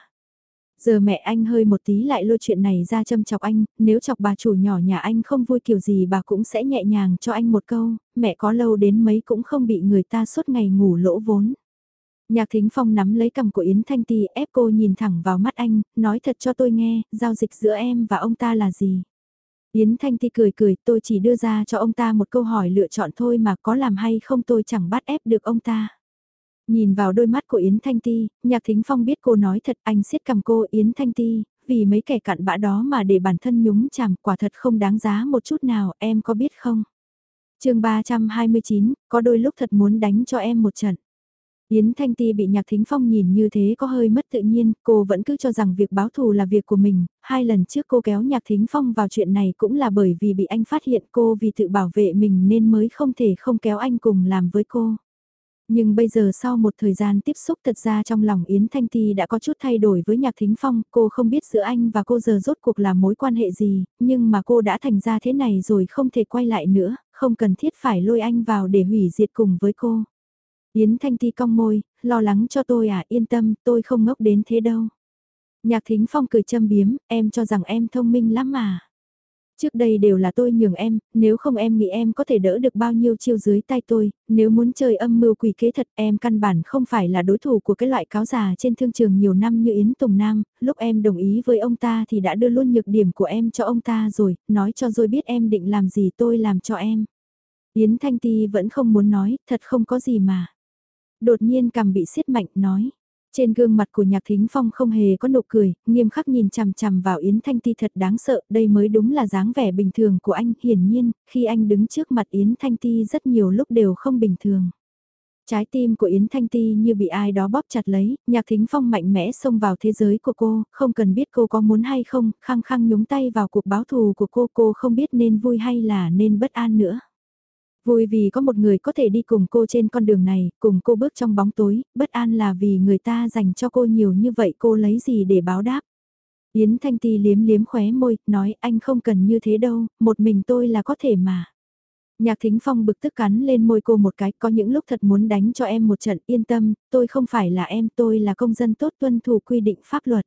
Giờ mẹ anh hơi một tí lại lôi chuyện này ra châm chọc anh, nếu chọc bà chủ nhỏ nhà anh không vui kiểu gì bà cũng sẽ nhẹ nhàng cho anh một câu, mẹ có lâu đến mấy cũng không bị người ta suốt ngày ngủ lỗ vốn. Nhạc Thính Phong nắm lấy cầm của Yến Thanh Ti ép cô nhìn thẳng vào mắt anh, nói thật cho tôi nghe, giao dịch giữa em và ông ta là gì? Yến Thanh Ti cười cười, tôi chỉ đưa ra cho ông ta một câu hỏi lựa chọn thôi mà có làm hay không tôi chẳng bắt ép được ông ta. Nhìn vào đôi mắt của Yến Thanh Ti, Nhạc Thính Phong biết cô nói thật anh siết cầm cô Yến Thanh Ti, vì mấy kẻ cặn bã đó mà để bản thân nhúng chàm quả thật không đáng giá một chút nào em có biết không? chương 329, có đôi lúc thật muốn đánh cho em một trận. Yến Thanh Ti bị Nhạc Thính Phong nhìn như thế có hơi mất tự nhiên, cô vẫn cứ cho rằng việc báo thù là việc của mình, hai lần trước cô kéo Nhạc Thính Phong vào chuyện này cũng là bởi vì bị anh phát hiện cô vì tự bảo vệ mình nên mới không thể không kéo anh cùng làm với cô. Nhưng bây giờ sau một thời gian tiếp xúc thật ra trong lòng Yến Thanh Ti đã có chút thay đổi với Nhạc Thính Phong, cô không biết giữa anh và cô giờ rốt cuộc là mối quan hệ gì, nhưng mà cô đã thành ra thế này rồi không thể quay lại nữa, không cần thiết phải lôi anh vào để hủy diệt cùng với cô. Yến Thanh Ti cong môi, lo lắng cho tôi à, yên tâm, tôi không ngốc đến thế đâu. Nhạc Thính Phong cười châm biếm, em cho rằng em thông minh lắm mà. Trước đây đều là tôi nhường em, nếu không em nghĩ em có thể đỡ được bao nhiêu chiêu dưới tay tôi, nếu muốn chơi âm mưu quỷ kế thật em căn bản không phải là đối thủ của cái loại cáo già trên thương trường nhiều năm như Yến Tùng Nam, lúc em đồng ý với ông ta thì đã đưa luôn nhược điểm của em cho ông ta rồi, nói cho rồi biết em định làm gì tôi làm cho em. Yến Thanh Ti vẫn không muốn nói, thật không có gì mà. Đột nhiên cầm bị siết mạnh nói. Trên gương mặt của Nhạc Thính Phong không hề có nụ cười, nghiêm khắc nhìn chằm chằm vào Yến Thanh Ti thật đáng sợ, đây mới đúng là dáng vẻ bình thường của anh, hiển nhiên, khi anh đứng trước mặt Yến Thanh Ti rất nhiều lúc đều không bình thường. Trái tim của Yến Thanh Ti như bị ai đó bóp chặt lấy, Nhạc Thính Phong mạnh mẽ xông vào thế giới của cô, không cần biết cô có muốn hay không, khăng khăng nhúng tay vào cuộc báo thù của cô, cô không biết nên vui hay là nên bất an nữa. Vui vì có một người có thể đi cùng cô trên con đường này, cùng cô bước trong bóng tối, bất an là vì người ta dành cho cô nhiều như vậy cô lấy gì để báo đáp. Yến Thanh Ti liếm liếm khóe môi, nói anh không cần như thế đâu, một mình tôi là có thể mà. Nhạc Thính Phong bực tức cắn lên môi cô một cái, có những lúc thật muốn đánh cho em một trận, yên tâm, tôi không phải là em, tôi là công dân tốt tuân thủ quy định pháp luật.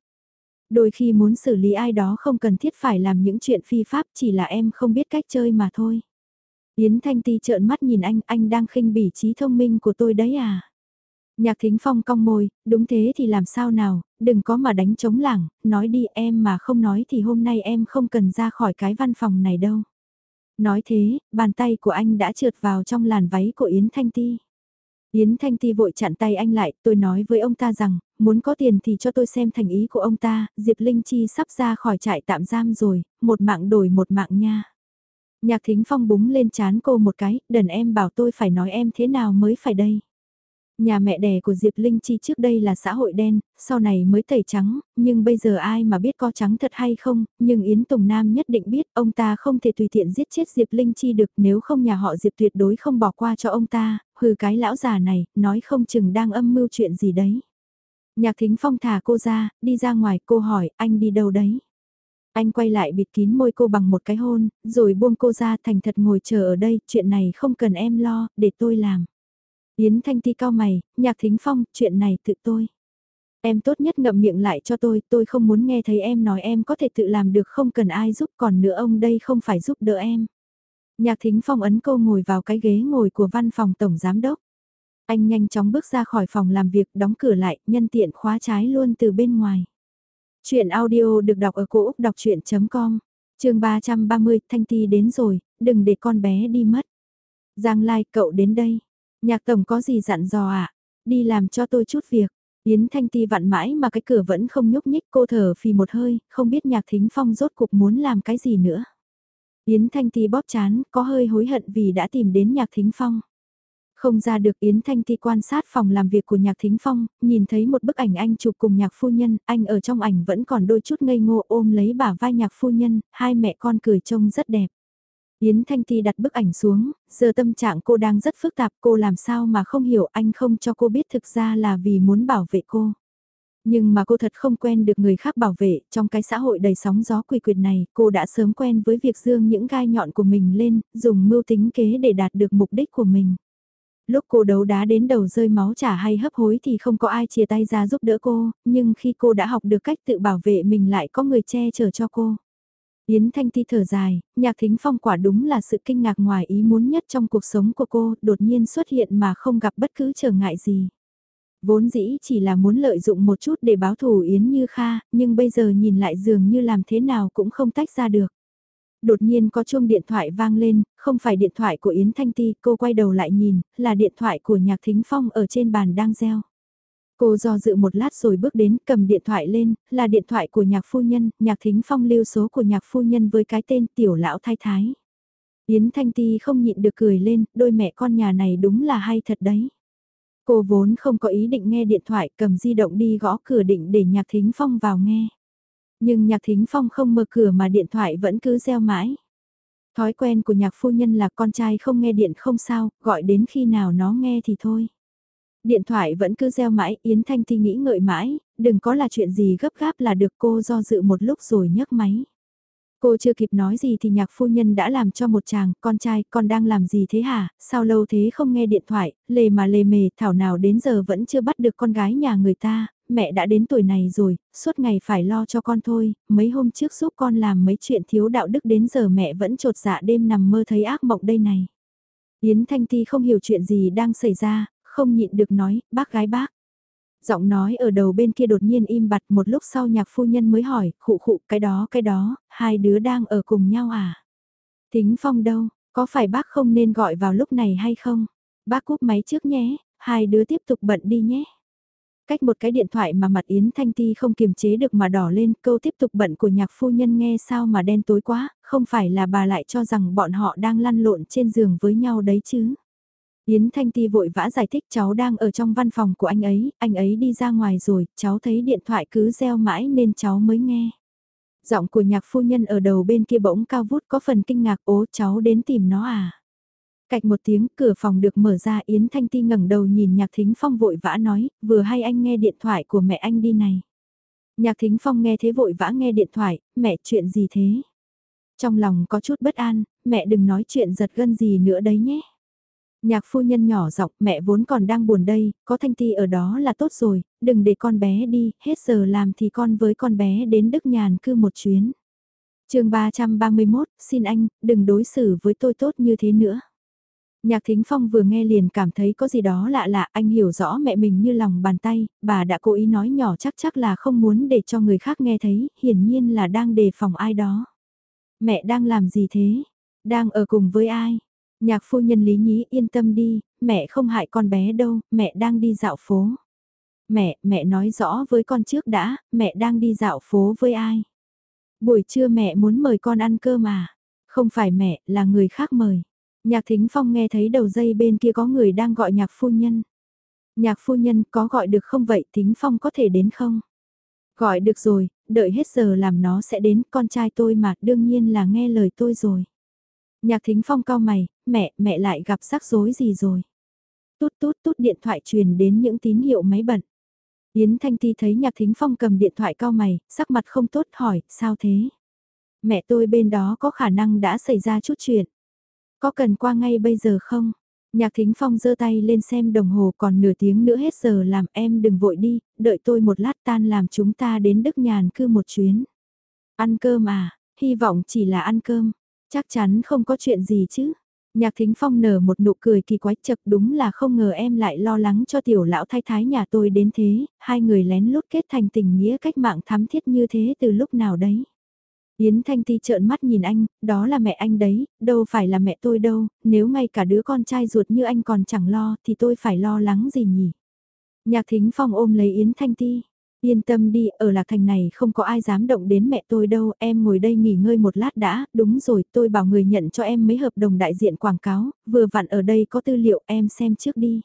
Đôi khi muốn xử lý ai đó không cần thiết phải làm những chuyện phi pháp, chỉ là em không biết cách chơi mà thôi. Yến Thanh Ti trợn mắt nhìn anh, anh đang khinh bỉ trí thông minh của tôi đấy à? Nhạc Thính Phong cong môi, đúng thế thì làm sao nào, đừng có mà đánh chống lảng, nói đi em mà không nói thì hôm nay em không cần ra khỏi cái văn phòng này đâu. Nói thế, bàn tay của anh đã trượt vào trong làn váy của Yến Thanh Ti. Yến Thanh Ti vội chặn tay anh lại, tôi nói với ông ta rằng, muốn có tiền thì cho tôi xem thành ý của ông ta, Diệp Linh Chi sắp ra khỏi trại tạm giam rồi, một mạng đổi một mạng nha. Nhạc thính phong búng lên chán cô một cái, đần em bảo tôi phải nói em thế nào mới phải đây. Nhà mẹ đẻ của Diệp Linh Chi trước đây là xã hội đen, sau này mới tẩy trắng, nhưng bây giờ ai mà biết có trắng thật hay không, nhưng Yến Tùng Nam nhất định biết ông ta không thể tùy tiện giết chết Diệp Linh Chi được nếu không nhà họ Diệp tuyệt đối không bỏ qua cho ông ta, hừ cái lão già này, nói không chừng đang âm mưu chuyện gì đấy. Nhạc thính phong thả cô ra, đi ra ngoài cô hỏi anh đi đâu đấy. Anh quay lại bịt kín môi cô bằng một cái hôn, rồi buông cô ra thành thật ngồi chờ ở đây, chuyện này không cần em lo, để tôi làm. Yến Thanh Ti cao mày, nhạc thính phong, chuyện này tự tôi. Em tốt nhất ngậm miệng lại cho tôi, tôi không muốn nghe thấy em nói em có thể tự làm được không cần ai giúp còn nữa ông đây không phải giúp đỡ em. Nhạc thính phong ấn cô ngồi vào cái ghế ngồi của văn phòng tổng giám đốc. Anh nhanh chóng bước ra khỏi phòng làm việc đóng cửa lại, nhân tiện khóa trái luôn từ bên ngoài. Chuyện audio được đọc ở cổ Úc đọc chuyện.com, trường 330, Thanh Ti đến rồi, đừng để con bé đi mất. Giang Lai, cậu đến đây. Nhạc tổng có gì dặn dò? À? Đi làm cho tôi chút việc. Yến Thanh Ti vặn mãi mà cái cửa vẫn không nhúc nhích cô thở phì một hơi, không biết nhạc thính phong rốt cuộc muốn làm cái gì nữa. Yến Thanh Ti bóp chán, có hơi hối hận vì đã tìm đến nhạc thính phong. Không ra được Yến Thanh Ti quan sát phòng làm việc của Nhạc Thính Phong, nhìn thấy một bức ảnh anh chụp cùng Nhạc Phu Nhân, anh ở trong ảnh vẫn còn đôi chút ngây ngô ôm lấy bả vai Nhạc Phu Nhân, hai mẹ con cười trông rất đẹp. Yến Thanh Ti đặt bức ảnh xuống, giờ tâm trạng cô đang rất phức tạp cô làm sao mà không hiểu anh không cho cô biết thực ra là vì muốn bảo vệ cô. Nhưng mà cô thật không quen được người khác bảo vệ, trong cái xã hội đầy sóng gió quy quyệt này, cô đã sớm quen với việc dương những gai nhọn của mình lên, dùng mưu tính kế để đạt được mục đích của mình. Lúc cô đấu đá đến đầu rơi máu chả hay hấp hối thì không có ai chia tay ra giúp đỡ cô, nhưng khi cô đã học được cách tự bảo vệ mình lại có người che chở cho cô. Yến Thanh Ti thở dài, nhạc thính phong quả đúng là sự kinh ngạc ngoài ý muốn nhất trong cuộc sống của cô, đột nhiên xuất hiện mà không gặp bất cứ trở ngại gì. Vốn dĩ chỉ là muốn lợi dụng một chút để báo thù Yến Như Kha, nhưng bây giờ nhìn lại dường như làm thế nào cũng không tách ra được đột nhiên có chuông điện thoại vang lên, không phải điện thoại của Yến Thanh Ti, cô quay đầu lại nhìn, là điện thoại của Nhạc Thính Phong ở trên bàn đang reo. Cô do dự một lát rồi bước đến cầm điện thoại lên, là điện thoại của nhạc phu nhân, nhạc thính phong lưu số của nhạc phu nhân với cái tên tiểu lão thái thái. Yến Thanh Ti không nhịn được cười lên, đôi mẹ con nhà này đúng là hay thật đấy. Cô vốn không có ý định nghe điện thoại cầm di động đi gõ cửa định để Nhạc Thính Phong vào nghe. Nhưng Nhạc Thính Phong không mở cửa mà điện thoại vẫn cứ reo mãi. Thói quen của nhạc phu nhân là con trai không nghe điện không sao, gọi đến khi nào nó nghe thì thôi. Điện thoại vẫn cứ reo mãi, Yến Thanh Ti nghĩ ngợi mãi, đừng có là chuyện gì gấp gáp là được cô do dự một lúc rồi nhấc máy. Cô chưa kịp nói gì thì nhạc phu nhân đã làm cho một chàng, con trai, con đang làm gì thế hả, sao lâu thế không nghe điện thoại, lề mà lề mề, thảo nào đến giờ vẫn chưa bắt được con gái nhà người ta, mẹ đã đến tuổi này rồi, suốt ngày phải lo cho con thôi, mấy hôm trước giúp con làm mấy chuyện thiếu đạo đức đến giờ mẹ vẫn trột dạ đêm nằm mơ thấy ác mộng đây này. Yến Thanh Ti không hiểu chuyện gì đang xảy ra, không nhịn được nói, bác gái bác. Giọng nói ở đầu bên kia đột nhiên im bặt một lúc sau nhạc phu nhân mới hỏi, khụ khụ cái đó cái đó, hai đứa đang ở cùng nhau à? Thính Phong đâu, có phải bác không nên gọi vào lúc này hay không? Bác cúp máy trước nhé, hai đứa tiếp tục bận đi nhé. Cách một cái điện thoại mà mặt Yến Thanh Ti không kiềm chế được mà đỏ lên câu tiếp tục bận của nhạc phu nhân nghe sao mà đen tối quá, không phải là bà lại cho rằng bọn họ đang lăn lộn trên giường với nhau đấy chứ. Yến Thanh Ti vội vã giải thích cháu đang ở trong văn phòng của anh ấy, anh ấy đi ra ngoài rồi, cháu thấy điện thoại cứ reo mãi nên cháu mới nghe. Giọng của nhạc phu nhân ở đầu bên kia bỗng cao vút có phần kinh ngạc ố cháu đến tìm nó à. Cạch một tiếng cửa phòng được mở ra Yến Thanh Ti ngẩng đầu nhìn Nhạc Thính Phong vội vã nói, vừa hay anh nghe điện thoại của mẹ anh đi này. Nhạc Thính Phong nghe thế vội vã nghe điện thoại, mẹ chuyện gì thế? Trong lòng có chút bất an, mẹ đừng nói chuyện giật gân gì nữa đấy nhé. Nhạc phu nhân nhỏ giọng mẹ vốn còn đang buồn đây, có Thanh Ti ở đó là tốt rồi, đừng để con bé đi, hết giờ làm thì con với con bé đến Đức Nhàn cư một chuyến. chương 331, xin anh, đừng đối xử với tôi tốt như thế nữa. Nhạc Thính Phong vừa nghe liền cảm thấy có gì đó lạ lạ, anh hiểu rõ mẹ mình như lòng bàn tay, bà đã cố ý nói nhỏ chắc chắc là không muốn để cho người khác nghe thấy, hiển nhiên là đang đề phòng ai đó. Mẹ đang làm gì thế? Đang ở cùng với ai? Nhạc phu nhân Lý Nhí yên tâm đi, mẹ không hại con bé đâu, mẹ đang đi dạo phố. Mẹ, mẹ nói rõ với con trước đã, mẹ đang đi dạo phố với ai? Buổi trưa mẹ muốn mời con ăn cơm mà Không phải mẹ, là người khác mời. Nhạc Thính Phong nghe thấy đầu dây bên kia có người đang gọi nhạc phu nhân. Nhạc phu nhân có gọi được không vậy Thính Phong có thể đến không? Gọi được rồi, đợi hết giờ làm nó sẽ đến, con trai tôi mà đương nhiên là nghe lời tôi rồi. Nhạc Thính Phong cao mày, mẹ, mẹ lại gặp rắc rối gì rồi? Tút tút tút điện thoại truyền đến những tín hiệu máy bận. Yến Thanh Ti thấy Nhạc Thính Phong cầm điện thoại cao mày, sắc mặt không tốt hỏi, sao thế? Mẹ tôi bên đó có khả năng đã xảy ra chút chuyện. Có cần qua ngay bây giờ không? Nhạc Thính Phong giơ tay lên xem đồng hồ còn nửa tiếng nữa hết giờ làm em đừng vội đi, đợi tôi một lát tan làm chúng ta đến Đức Nhàn cư một chuyến. Ăn cơm à, hy vọng chỉ là ăn cơm, chắc chắn không có chuyện gì chứ. Nhạc Thính Phong nở một nụ cười kỳ quái chật đúng là không ngờ em lại lo lắng cho tiểu lão thái thái nhà tôi đến thế, hai người lén lút kết thành tình nghĩa cách mạng thắm thiết như thế từ lúc nào đấy. Yến Thanh Ti trợn mắt nhìn anh, đó là mẹ anh đấy, đâu phải là mẹ tôi đâu, nếu ngay cả đứa con trai ruột như anh còn chẳng lo thì tôi phải lo lắng gì nhỉ? Nhạc Thính Phong ôm lấy Yến Thanh Ti. Yên tâm đi, ở Lạc Thành này không có ai dám động đến mẹ tôi đâu, em ngồi đây nghỉ ngơi một lát đã, đúng rồi, tôi bảo người nhận cho em mấy hợp đồng đại diện quảng cáo, vừa vặn ở đây có tư liệu em xem trước đi.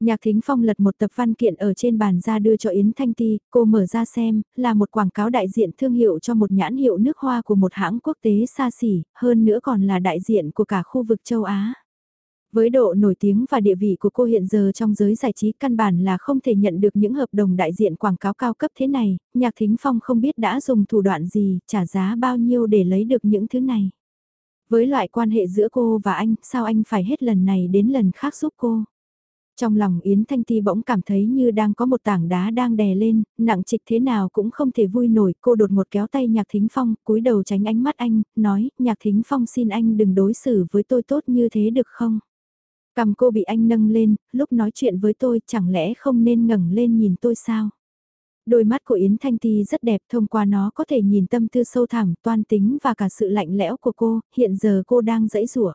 Nhạc Thính Phong lật một tập văn kiện ở trên bàn ra đưa cho Yến Thanh Ti, cô mở ra xem, là một quảng cáo đại diện thương hiệu cho một nhãn hiệu nước hoa của một hãng quốc tế xa xỉ, hơn nữa còn là đại diện của cả khu vực châu Á. Với độ nổi tiếng và địa vị của cô hiện giờ trong giới giải trí căn bản là không thể nhận được những hợp đồng đại diện quảng cáo cao cấp thế này, Nhạc Thính Phong không biết đã dùng thủ đoạn gì, trả giá bao nhiêu để lấy được những thứ này. Với loại quan hệ giữa cô và anh, sao anh phải hết lần này đến lần khác giúp cô? Trong lòng Yến Thanh Ti bỗng cảm thấy như đang có một tảng đá đang đè lên, nặng trịch thế nào cũng không thể vui nổi. Cô đột một kéo tay Nhạc Thính Phong, cúi đầu tránh ánh mắt anh, nói, Nhạc Thính Phong xin anh đừng đối xử với tôi tốt như thế được không? Cầm cô bị anh nâng lên, lúc nói chuyện với tôi chẳng lẽ không nên ngẩng lên nhìn tôi sao? Đôi mắt của Yến Thanh Ti rất đẹp thông qua nó có thể nhìn tâm tư sâu thẳm, toan tính và cả sự lạnh lẽo của cô, hiện giờ cô đang dẫy rủa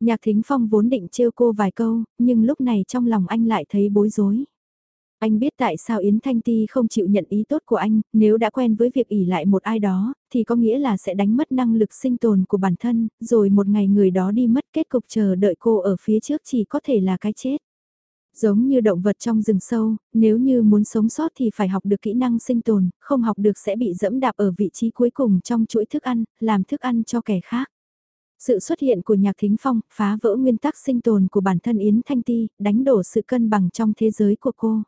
Nhạc Thính Phong vốn định trêu cô vài câu, nhưng lúc này trong lòng anh lại thấy bối rối. Anh biết tại sao Yến Thanh Ti không chịu nhận ý tốt của anh, nếu đã quen với việc ỉ lại một ai đó, thì có nghĩa là sẽ đánh mất năng lực sinh tồn của bản thân, rồi một ngày người đó đi mất kết cục chờ đợi cô ở phía trước chỉ có thể là cái chết. Giống như động vật trong rừng sâu, nếu như muốn sống sót thì phải học được kỹ năng sinh tồn, không học được sẽ bị dẫm đạp ở vị trí cuối cùng trong chuỗi thức ăn, làm thức ăn cho kẻ khác. Sự xuất hiện của nhạc thính phong phá vỡ nguyên tắc sinh tồn của bản thân Yến Thanh Ti, đánh đổ sự cân bằng trong thế giới của cô.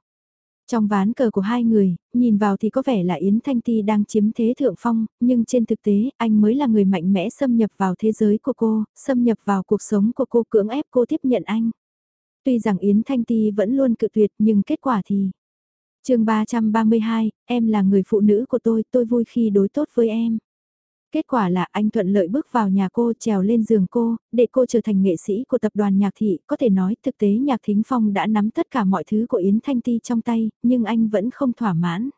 Trong ván cờ của hai người, nhìn vào thì có vẻ là Yến Thanh Ti đang chiếm thế thượng phong, nhưng trên thực tế, anh mới là người mạnh mẽ xâm nhập vào thế giới của cô, xâm nhập vào cuộc sống của cô cưỡng ép cô tiếp nhận anh. Tuy rằng Yến Thanh Ti vẫn luôn cự tuyệt nhưng kết quả thì... chương 332, em là người phụ nữ của tôi, tôi vui khi đối tốt với em. Kết quả là anh thuận lợi bước vào nhà cô trèo lên giường cô, để cô trở thành nghệ sĩ của tập đoàn nhạc thị, có thể nói thực tế nhạc thính phong đã nắm tất cả mọi thứ của Yến Thanh Ti trong tay, nhưng anh vẫn không thỏa mãn.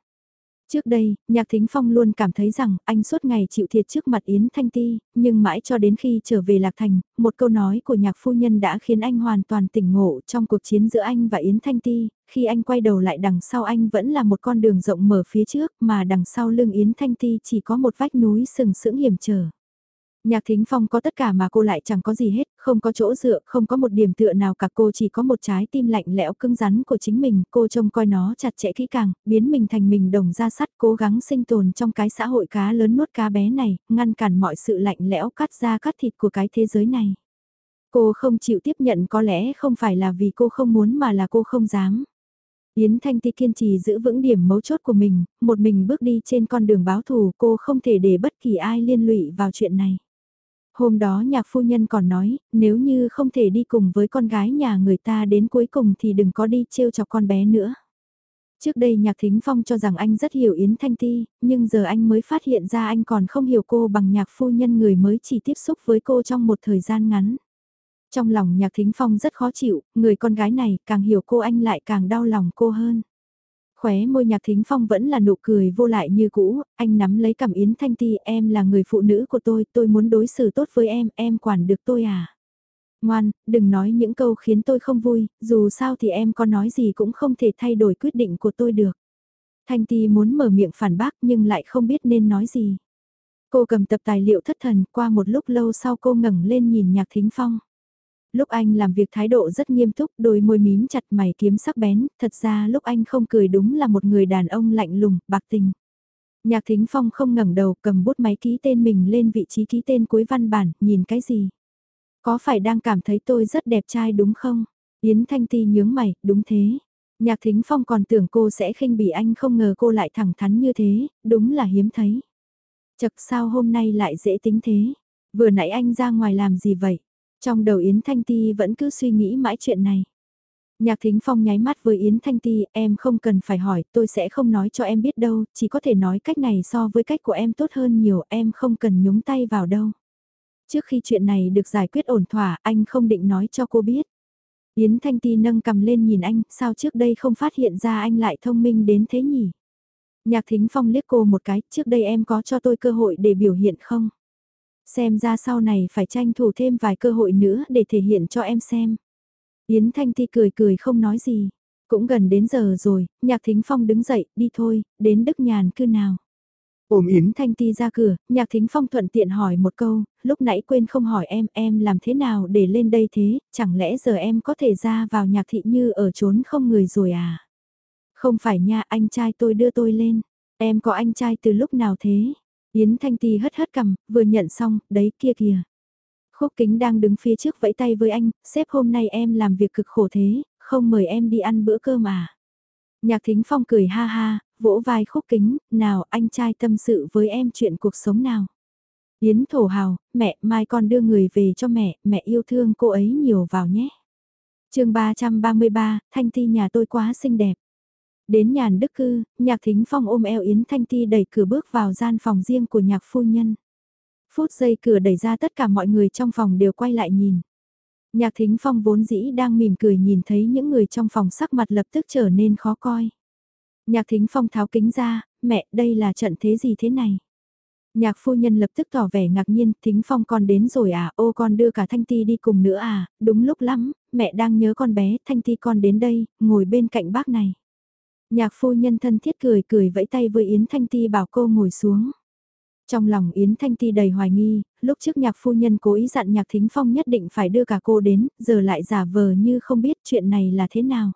Trước đây, Nhạc Thính Phong luôn cảm thấy rằng anh suốt ngày chịu thiệt trước mặt Yến Thanh Ti, nhưng mãi cho đến khi trở về Lạc Thành, một câu nói của nhạc phu nhân đã khiến anh hoàn toàn tỉnh ngộ trong cuộc chiến giữa anh và Yến Thanh Ti, khi anh quay đầu lại đằng sau anh vẫn là một con đường rộng mở phía trước mà đằng sau lưng Yến Thanh Ti chỉ có một vách núi sừng sững hiểm trở. Nhạc Thính Phong có tất cả mà cô lại chẳng có gì hết, không có chỗ dựa, không có một điểm tựa nào cả cô chỉ có một trái tim lạnh lẽo cứng rắn của chính mình, cô trông coi nó chặt chẽ kỹ càng, biến mình thành mình đồng ra sắt cố gắng sinh tồn trong cái xã hội cá lớn nuốt cá bé này, ngăn cản mọi sự lạnh lẽo cắt ra cắt thịt của cái thế giới này. Cô không chịu tiếp nhận có lẽ không phải là vì cô không muốn mà là cô không dám. Yến Thanh Ti kiên trì giữ vững điểm mấu chốt của mình, một mình bước đi trên con đường báo thù cô không thể để bất kỳ ai liên lụy vào chuyện này. Hôm đó nhạc phu nhân còn nói, nếu như không thể đi cùng với con gái nhà người ta đến cuối cùng thì đừng có đi trêu chọc con bé nữa. Trước đây nhạc thính phong cho rằng anh rất hiểu Yến Thanh Ti, nhưng giờ anh mới phát hiện ra anh còn không hiểu cô bằng nhạc phu nhân người mới chỉ tiếp xúc với cô trong một thời gian ngắn. Trong lòng nhạc thính phong rất khó chịu, người con gái này càng hiểu cô anh lại càng đau lòng cô hơn. Khóe môi nhạc thính phong vẫn là nụ cười vô lại như cũ, anh nắm lấy cầm Yến Thanh Ti em là người phụ nữ của tôi, tôi muốn đối xử tốt với em, em quản được tôi à. Ngoan, đừng nói những câu khiến tôi không vui, dù sao thì em có nói gì cũng không thể thay đổi quyết định của tôi được. Thanh Ti muốn mở miệng phản bác nhưng lại không biết nên nói gì. Cô cầm tập tài liệu thất thần qua một lúc lâu sau cô ngẩng lên nhìn nhạc thính phong. Lúc anh làm việc thái độ rất nghiêm túc, đôi môi mím chặt mày kiếm sắc bén, thật ra lúc anh không cười đúng là một người đàn ông lạnh lùng, bạc tình. Nhạc Thính Phong không ngẩng đầu cầm bút máy ký tên mình lên vị trí ký tên cuối văn bản, nhìn cái gì? Có phải đang cảm thấy tôi rất đẹp trai đúng không? Yến Thanh Ti nhướng mày, đúng thế. Nhạc Thính Phong còn tưởng cô sẽ khinh bỉ anh không ngờ cô lại thẳng thắn như thế, đúng là hiếm thấy. Chật sao hôm nay lại dễ tính thế? Vừa nãy anh ra ngoài làm gì vậy? Trong đầu Yến Thanh Ti vẫn cứ suy nghĩ mãi chuyện này. Nhạc Thính Phong nháy mắt với Yến Thanh Ti, em không cần phải hỏi, tôi sẽ không nói cho em biết đâu, chỉ có thể nói cách này so với cách của em tốt hơn nhiều, em không cần nhúng tay vào đâu. Trước khi chuyện này được giải quyết ổn thỏa, anh không định nói cho cô biết. Yến Thanh Ti nâng cầm lên nhìn anh, sao trước đây không phát hiện ra anh lại thông minh đến thế nhỉ? Nhạc Thính Phong liếc cô một cái, trước đây em có cho tôi cơ hội để biểu hiện không? Xem ra sau này phải tranh thủ thêm vài cơ hội nữa để thể hiện cho em xem. Yến Thanh Ti cười cười không nói gì. Cũng gần đến giờ rồi, Nhạc Thính Phong đứng dậy, đi thôi, đến Đức Nhàn cư nào. Ôm Yến Thanh Ti ra cửa, Nhạc Thính Phong thuận tiện hỏi một câu, lúc nãy quên không hỏi em, em làm thế nào để lên đây thế, chẳng lẽ giờ em có thể ra vào nhạc thị như ở trốn không người rồi à? Không phải nha, anh trai tôi đưa tôi lên. Em có anh trai từ lúc nào thế? Yến Thanh Ti hất hất cầm, vừa nhận xong, đấy kia kìa. Khúc kính đang đứng phía trước vẫy tay với anh, sếp hôm nay em làm việc cực khổ thế, không mời em đi ăn bữa cơm à. Nhạc thính phong cười ha ha, vỗ vai khúc kính, nào anh trai tâm sự với em chuyện cuộc sống nào. Yến thổ hào, mẹ, mai con đưa người về cho mẹ, mẹ yêu thương cô ấy nhiều vào nhé. chương 333, Thanh Ti nhà tôi quá xinh đẹp. Đến nhàn đức cư, nhạc thính phong ôm eo Yến Thanh Ti đẩy cửa bước vào gian phòng riêng của nhạc phu nhân. Phút giây cửa đẩy ra tất cả mọi người trong phòng đều quay lại nhìn. Nhạc thính phong vốn dĩ đang mỉm cười nhìn thấy những người trong phòng sắc mặt lập tức trở nên khó coi. Nhạc thính phong tháo kính ra, mẹ đây là trận thế gì thế này? Nhạc phu nhân lập tức tỏ vẻ ngạc nhiên, thính phong con đến rồi à, ô con đưa cả Thanh Ti đi cùng nữa à, đúng lúc lắm, mẹ đang nhớ con bé, Thanh Ti con đến đây, ngồi bên cạnh bác này. Nhạc phu nhân thân thiết cười cười vẫy tay với Yến Thanh Ti bảo cô ngồi xuống. Trong lòng Yến Thanh Ti đầy hoài nghi, lúc trước nhạc phu nhân cố ý dặn nhạc thính phong nhất định phải đưa cả cô đến, giờ lại giả vờ như không biết chuyện này là thế nào.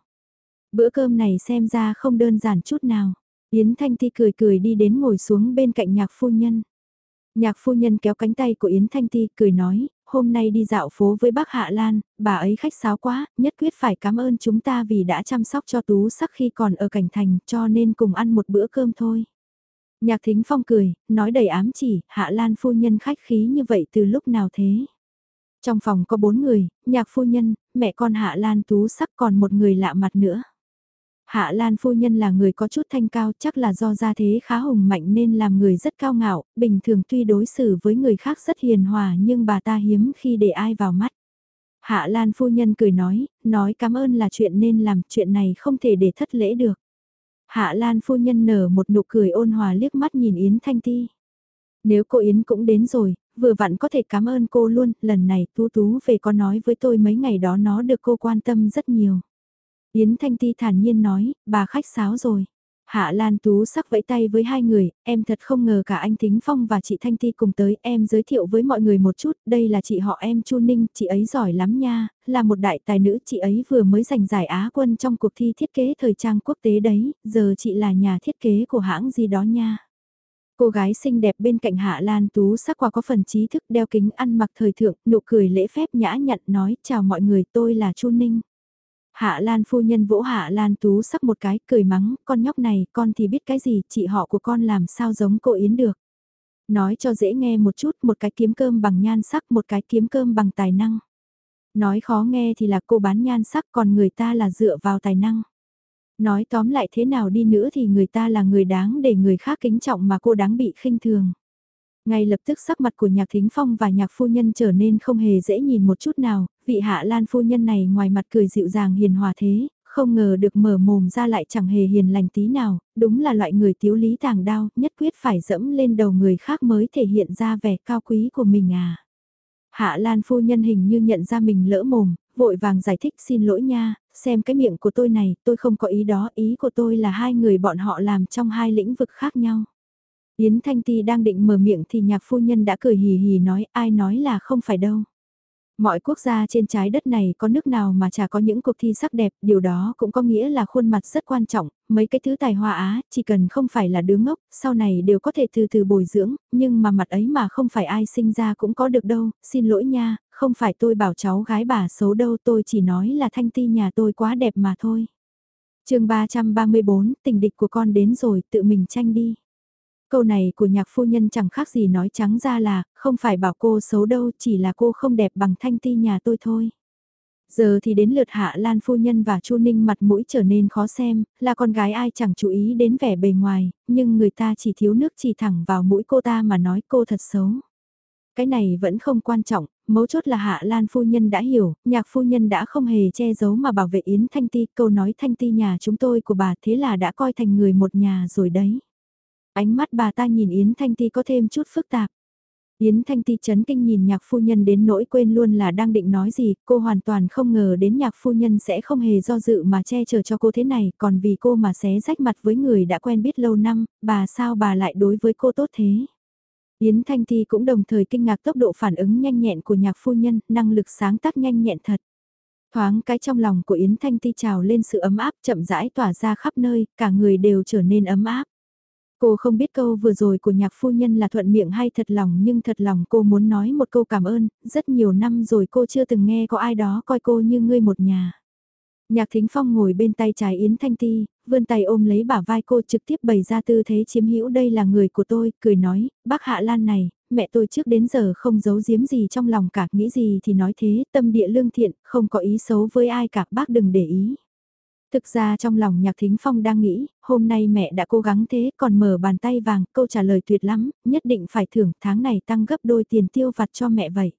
Bữa cơm này xem ra không đơn giản chút nào. Yến Thanh Ti cười cười đi đến ngồi xuống bên cạnh nhạc phu nhân. Nhạc phu nhân kéo cánh tay của Yến Thanh Ti cười nói, hôm nay đi dạo phố với bác Hạ Lan, bà ấy khách sáo quá, nhất quyết phải cảm ơn chúng ta vì đã chăm sóc cho tú sắc khi còn ở cảnh thành cho nên cùng ăn một bữa cơm thôi. Nhạc thính phong cười, nói đầy ám chỉ, Hạ Lan phu nhân khách khí như vậy từ lúc nào thế? Trong phòng có bốn người, nhạc phu nhân, mẹ con Hạ Lan tú sắc còn một người lạ mặt nữa. Hạ Lan phu nhân là người có chút thanh cao chắc là do gia thế khá hùng mạnh nên làm người rất cao ngạo, bình thường tuy đối xử với người khác rất hiền hòa nhưng bà ta hiếm khi để ai vào mắt. Hạ Lan phu nhân cười nói, nói cảm ơn là chuyện nên làm, chuyện này không thể để thất lễ được. Hạ Lan phu nhân nở một nụ cười ôn hòa liếc mắt nhìn Yến Thanh Ti. Nếu cô Yến cũng đến rồi, vừa vặn có thể cảm ơn cô luôn, lần này Tú Tú về có nói với tôi mấy ngày đó nó được cô quan tâm rất nhiều. Yến Thanh Ti thản nhiên nói, bà khách sáo rồi. Hạ Lan Tú sắc vẫy tay với hai người, em thật không ngờ cả anh Thính Phong và chị Thanh Ti cùng tới, em giới thiệu với mọi người một chút, đây là chị họ em Chu Ninh, chị ấy giỏi lắm nha, là một đại tài nữ, chị ấy vừa mới giành giải Á quân trong cuộc thi thiết kế thời trang quốc tế đấy, giờ chị là nhà thiết kế của hãng gì đó nha. Cô gái xinh đẹp bên cạnh Hạ Lan Tú sắc qua có phần trí thức đeo kính ăn mặc thời thượng, nụ cười lễ phép nhã nhặn nói chào mọi người tôi là Chu Ninh. Hạ Lan phu nhân vỗ Hạ Lan Tú sắc một cái, cười mắng, con nhóc này, con thì biết cái gì, chị họ của con làm sao giống cô Yến được. Nói cho dễ nghe một chút, một cái kiếm cơm bằng nhan sắc, một cái kiếm cơm bằng tài năng. Nói khó nghe thì là cô bán nhan sắc, còn người ta là dựa vào tài năng. Nói tóm lại thế nào đi nữa thì người ta là người đáng để người khác kính trọng mà cô đáng bị khinh thường. Ngay lập tức sắc mặt của nhạc thính phong và nhạc phu nhân trở nên không hề dễ nhìn một chút nào, vị hạ lan phu nhân này ngoài mặt cười dịu dàng hiền hòa thế, không ngờ được mở mồm ra lại chẳng hề hiền lành tí nào, đúng là loại người tiếu lý tàng đao, nhất quyết phải dẫm lên đầu người khác mới thể hiện ra vẻ cao quý của mình à. Hạ Lan phu nhân hình như nhận ra mình lỡ mồm, vội vàng giải thích xin lỗi nha, xem cái miệng của tôi này, tôi không có ý đó, ý của tôi là hai người bọn họ làm trong hai lĩnh vực khác nhau. Yến Thanh Ti đang định mở miệng thì nhạc phu nhân đã cười hì hì nói ai nói là không phải đâu. Mọi quốc gia trên trái đất này có nước nào mà chả có những cuộc thi sắc đẹp, điều đó cũng có nghĩa là khuôn mặt rất quan trọng, mấy cái thứ tài hoa Á, chỉ cần không phải là đứa ngốc, sau này đều có thể từ từ bồi dưỡng, nhưng mà mặt ấy mà không phải ai sinh ra cũng có được đâu, xin lỗi nha, không phải tôi bảo cháu gái bà xấu đâu tôi chỉ nói là thanh ti nhà tôi quá đẹp mà thôi. chương 334, tình địch của con đến rồi, tự mình tranh đi. Câu này của nhạc phu nhân chẳng khác gì nói trắng ra là, không phải bảo cô xấu đâu, chỉ là cô không đẹp bằng thanh ti nhà tôi thôi. Giờ thì đến lượt Hạ Lan phu nhân và Chu Ninh mặt mũi trở nên khó xem, là con gái ai chẳng chú ý đến vẻ bề ngoài, nhưng người ta chỉ thiếu nước chỉ thẳng vào mũi cô ta mà nói cô thật xấu. Cái này vẫn không quan trọng, mấu chốt là Hạ Lan phu nhân đã hiểu, nhạc phu nhân đã không hề che giấu mà bảo vệ Yến Thanh Ti, câu nói Thanh Ti nhà chúng tôi của bà thế là đã coi thành người một nhà rồi đấy. Ánh mắt bà ta nhìn Yến Thanh Ti có thêm chút phức tạp. Yến Thanh Ti chấn kinh nhìn nhạc phu nhân đến nỗi quên luôn là đang định nói gì, cô hoàn toàn không ngờ đến nhạc phu nhân sẽ không hề do dự mà che chở cho cô thế này, còn vì cô mà xé rách mặt với người đã quen biết lâu năm, bà sao bà lại đối với cô tốt thế. Yến Thanh Ti cũng đồng thời kinh ngạc tốc độ phản ứng nhanh nhẹn của nhạc phu nhân, năng lực sáng tác nhanh nhẹn thật. Thoáng cái trong lòng của Yến Thanh Ti trào lên sự ấm áp chậm rãi tỏa ra khắp nơi, cả người đều trở nên ấm áp. Cô không biết câu vừa rồi của nhạc phu nhân là thuận miệng hay thật lòng nhưng thật lòng cô muốn nói một câu cảm ơn, rất nhiều năm rồi cô chưa từng nghe có ai đó coi cô như ngươi một nhà. Nhạc Thính Phong ngồi bên tay trái Yến Thanh Ti, vươn tay ôm lấy bả vai cô trực tiếp bày ra tư thế chiếm hữu đây là người của tôi, cười nói, bác Hạ Lan này, mẹ tôi trước đến giờ không giấu giếm gì trong lòng cả, nghĩ gì thì nói thế, tâm địa lương thiện, không có ý xấu với ai cả, bác đừng để ý. Thực ra trong lòng nhạc thính phong đang nghĩ, hôm nay mẹ đã cố gắng thế còn mở bàn tay vàng, câu trả lời tuyệt lắm, nhất định phải thưởng tháng này tăng gấp đôi tiền tiêu vặt cho mẹ vậy.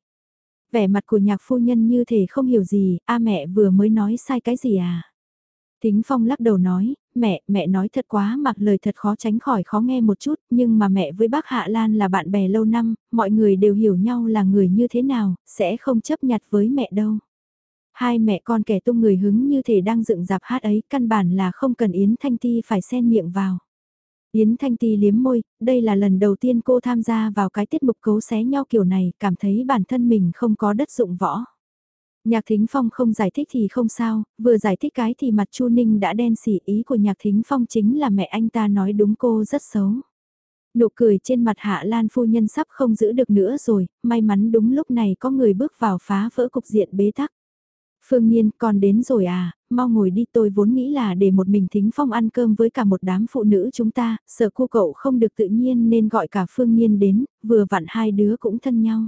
Vẻ mặt của nhạc phu nhân như thể không hiểu gì, a mẹ vừa mới nói sai cái gì à? Thính phong lắc đầu nói, mẹ, mẹ nói thật quá mặc lời thật khó tránh khỏi khó nghe một chút, nhưng mà mẹ với bác Hạ Lan là bạn bè lâu năm, mọi người đều hiểu nhau là người như thế nào, sẽ không chấp nhặt với mẹ đâu. Hai mẹ con kẻ tung người hứng như thể đang dựng dạp hát ấy, căn bản là không cần Yến Thanh Ti phải xen miệng vào. Yến Thanh Ti liếm môi, đây là lần đầu tiên cô tham gia vào cái tiết mục cấu xé nhau kiểu này, cảm thấy bản thân mình không có đất dụng võ. Nhạc Thính Phong không giải thích thì không sao, vừa giải thích cái thì mặt Chu Ninh đã đen xỉ ý của Nhạc Thính Phong chính là mẹ anh ta nói đúng cô rất xấu. Nụ cười trên mặt Hạ Lan phu nhân sắp không giữ được nữa rồi, may mắn đúng lúc này có người bước vào phá vỡ cục diện bế tắc. Phương Nhiên, con đến rồi à, mau ngồi đi tôi vốn nghĩ là để một mình Thính Phong ăn cơm với cả một đám phụ nữ chúng ta, sợ cô cậu không được tự nhiên nên gọi cả Phương Nhiên đến, vừa vặn hai đứa cũng thân nhau.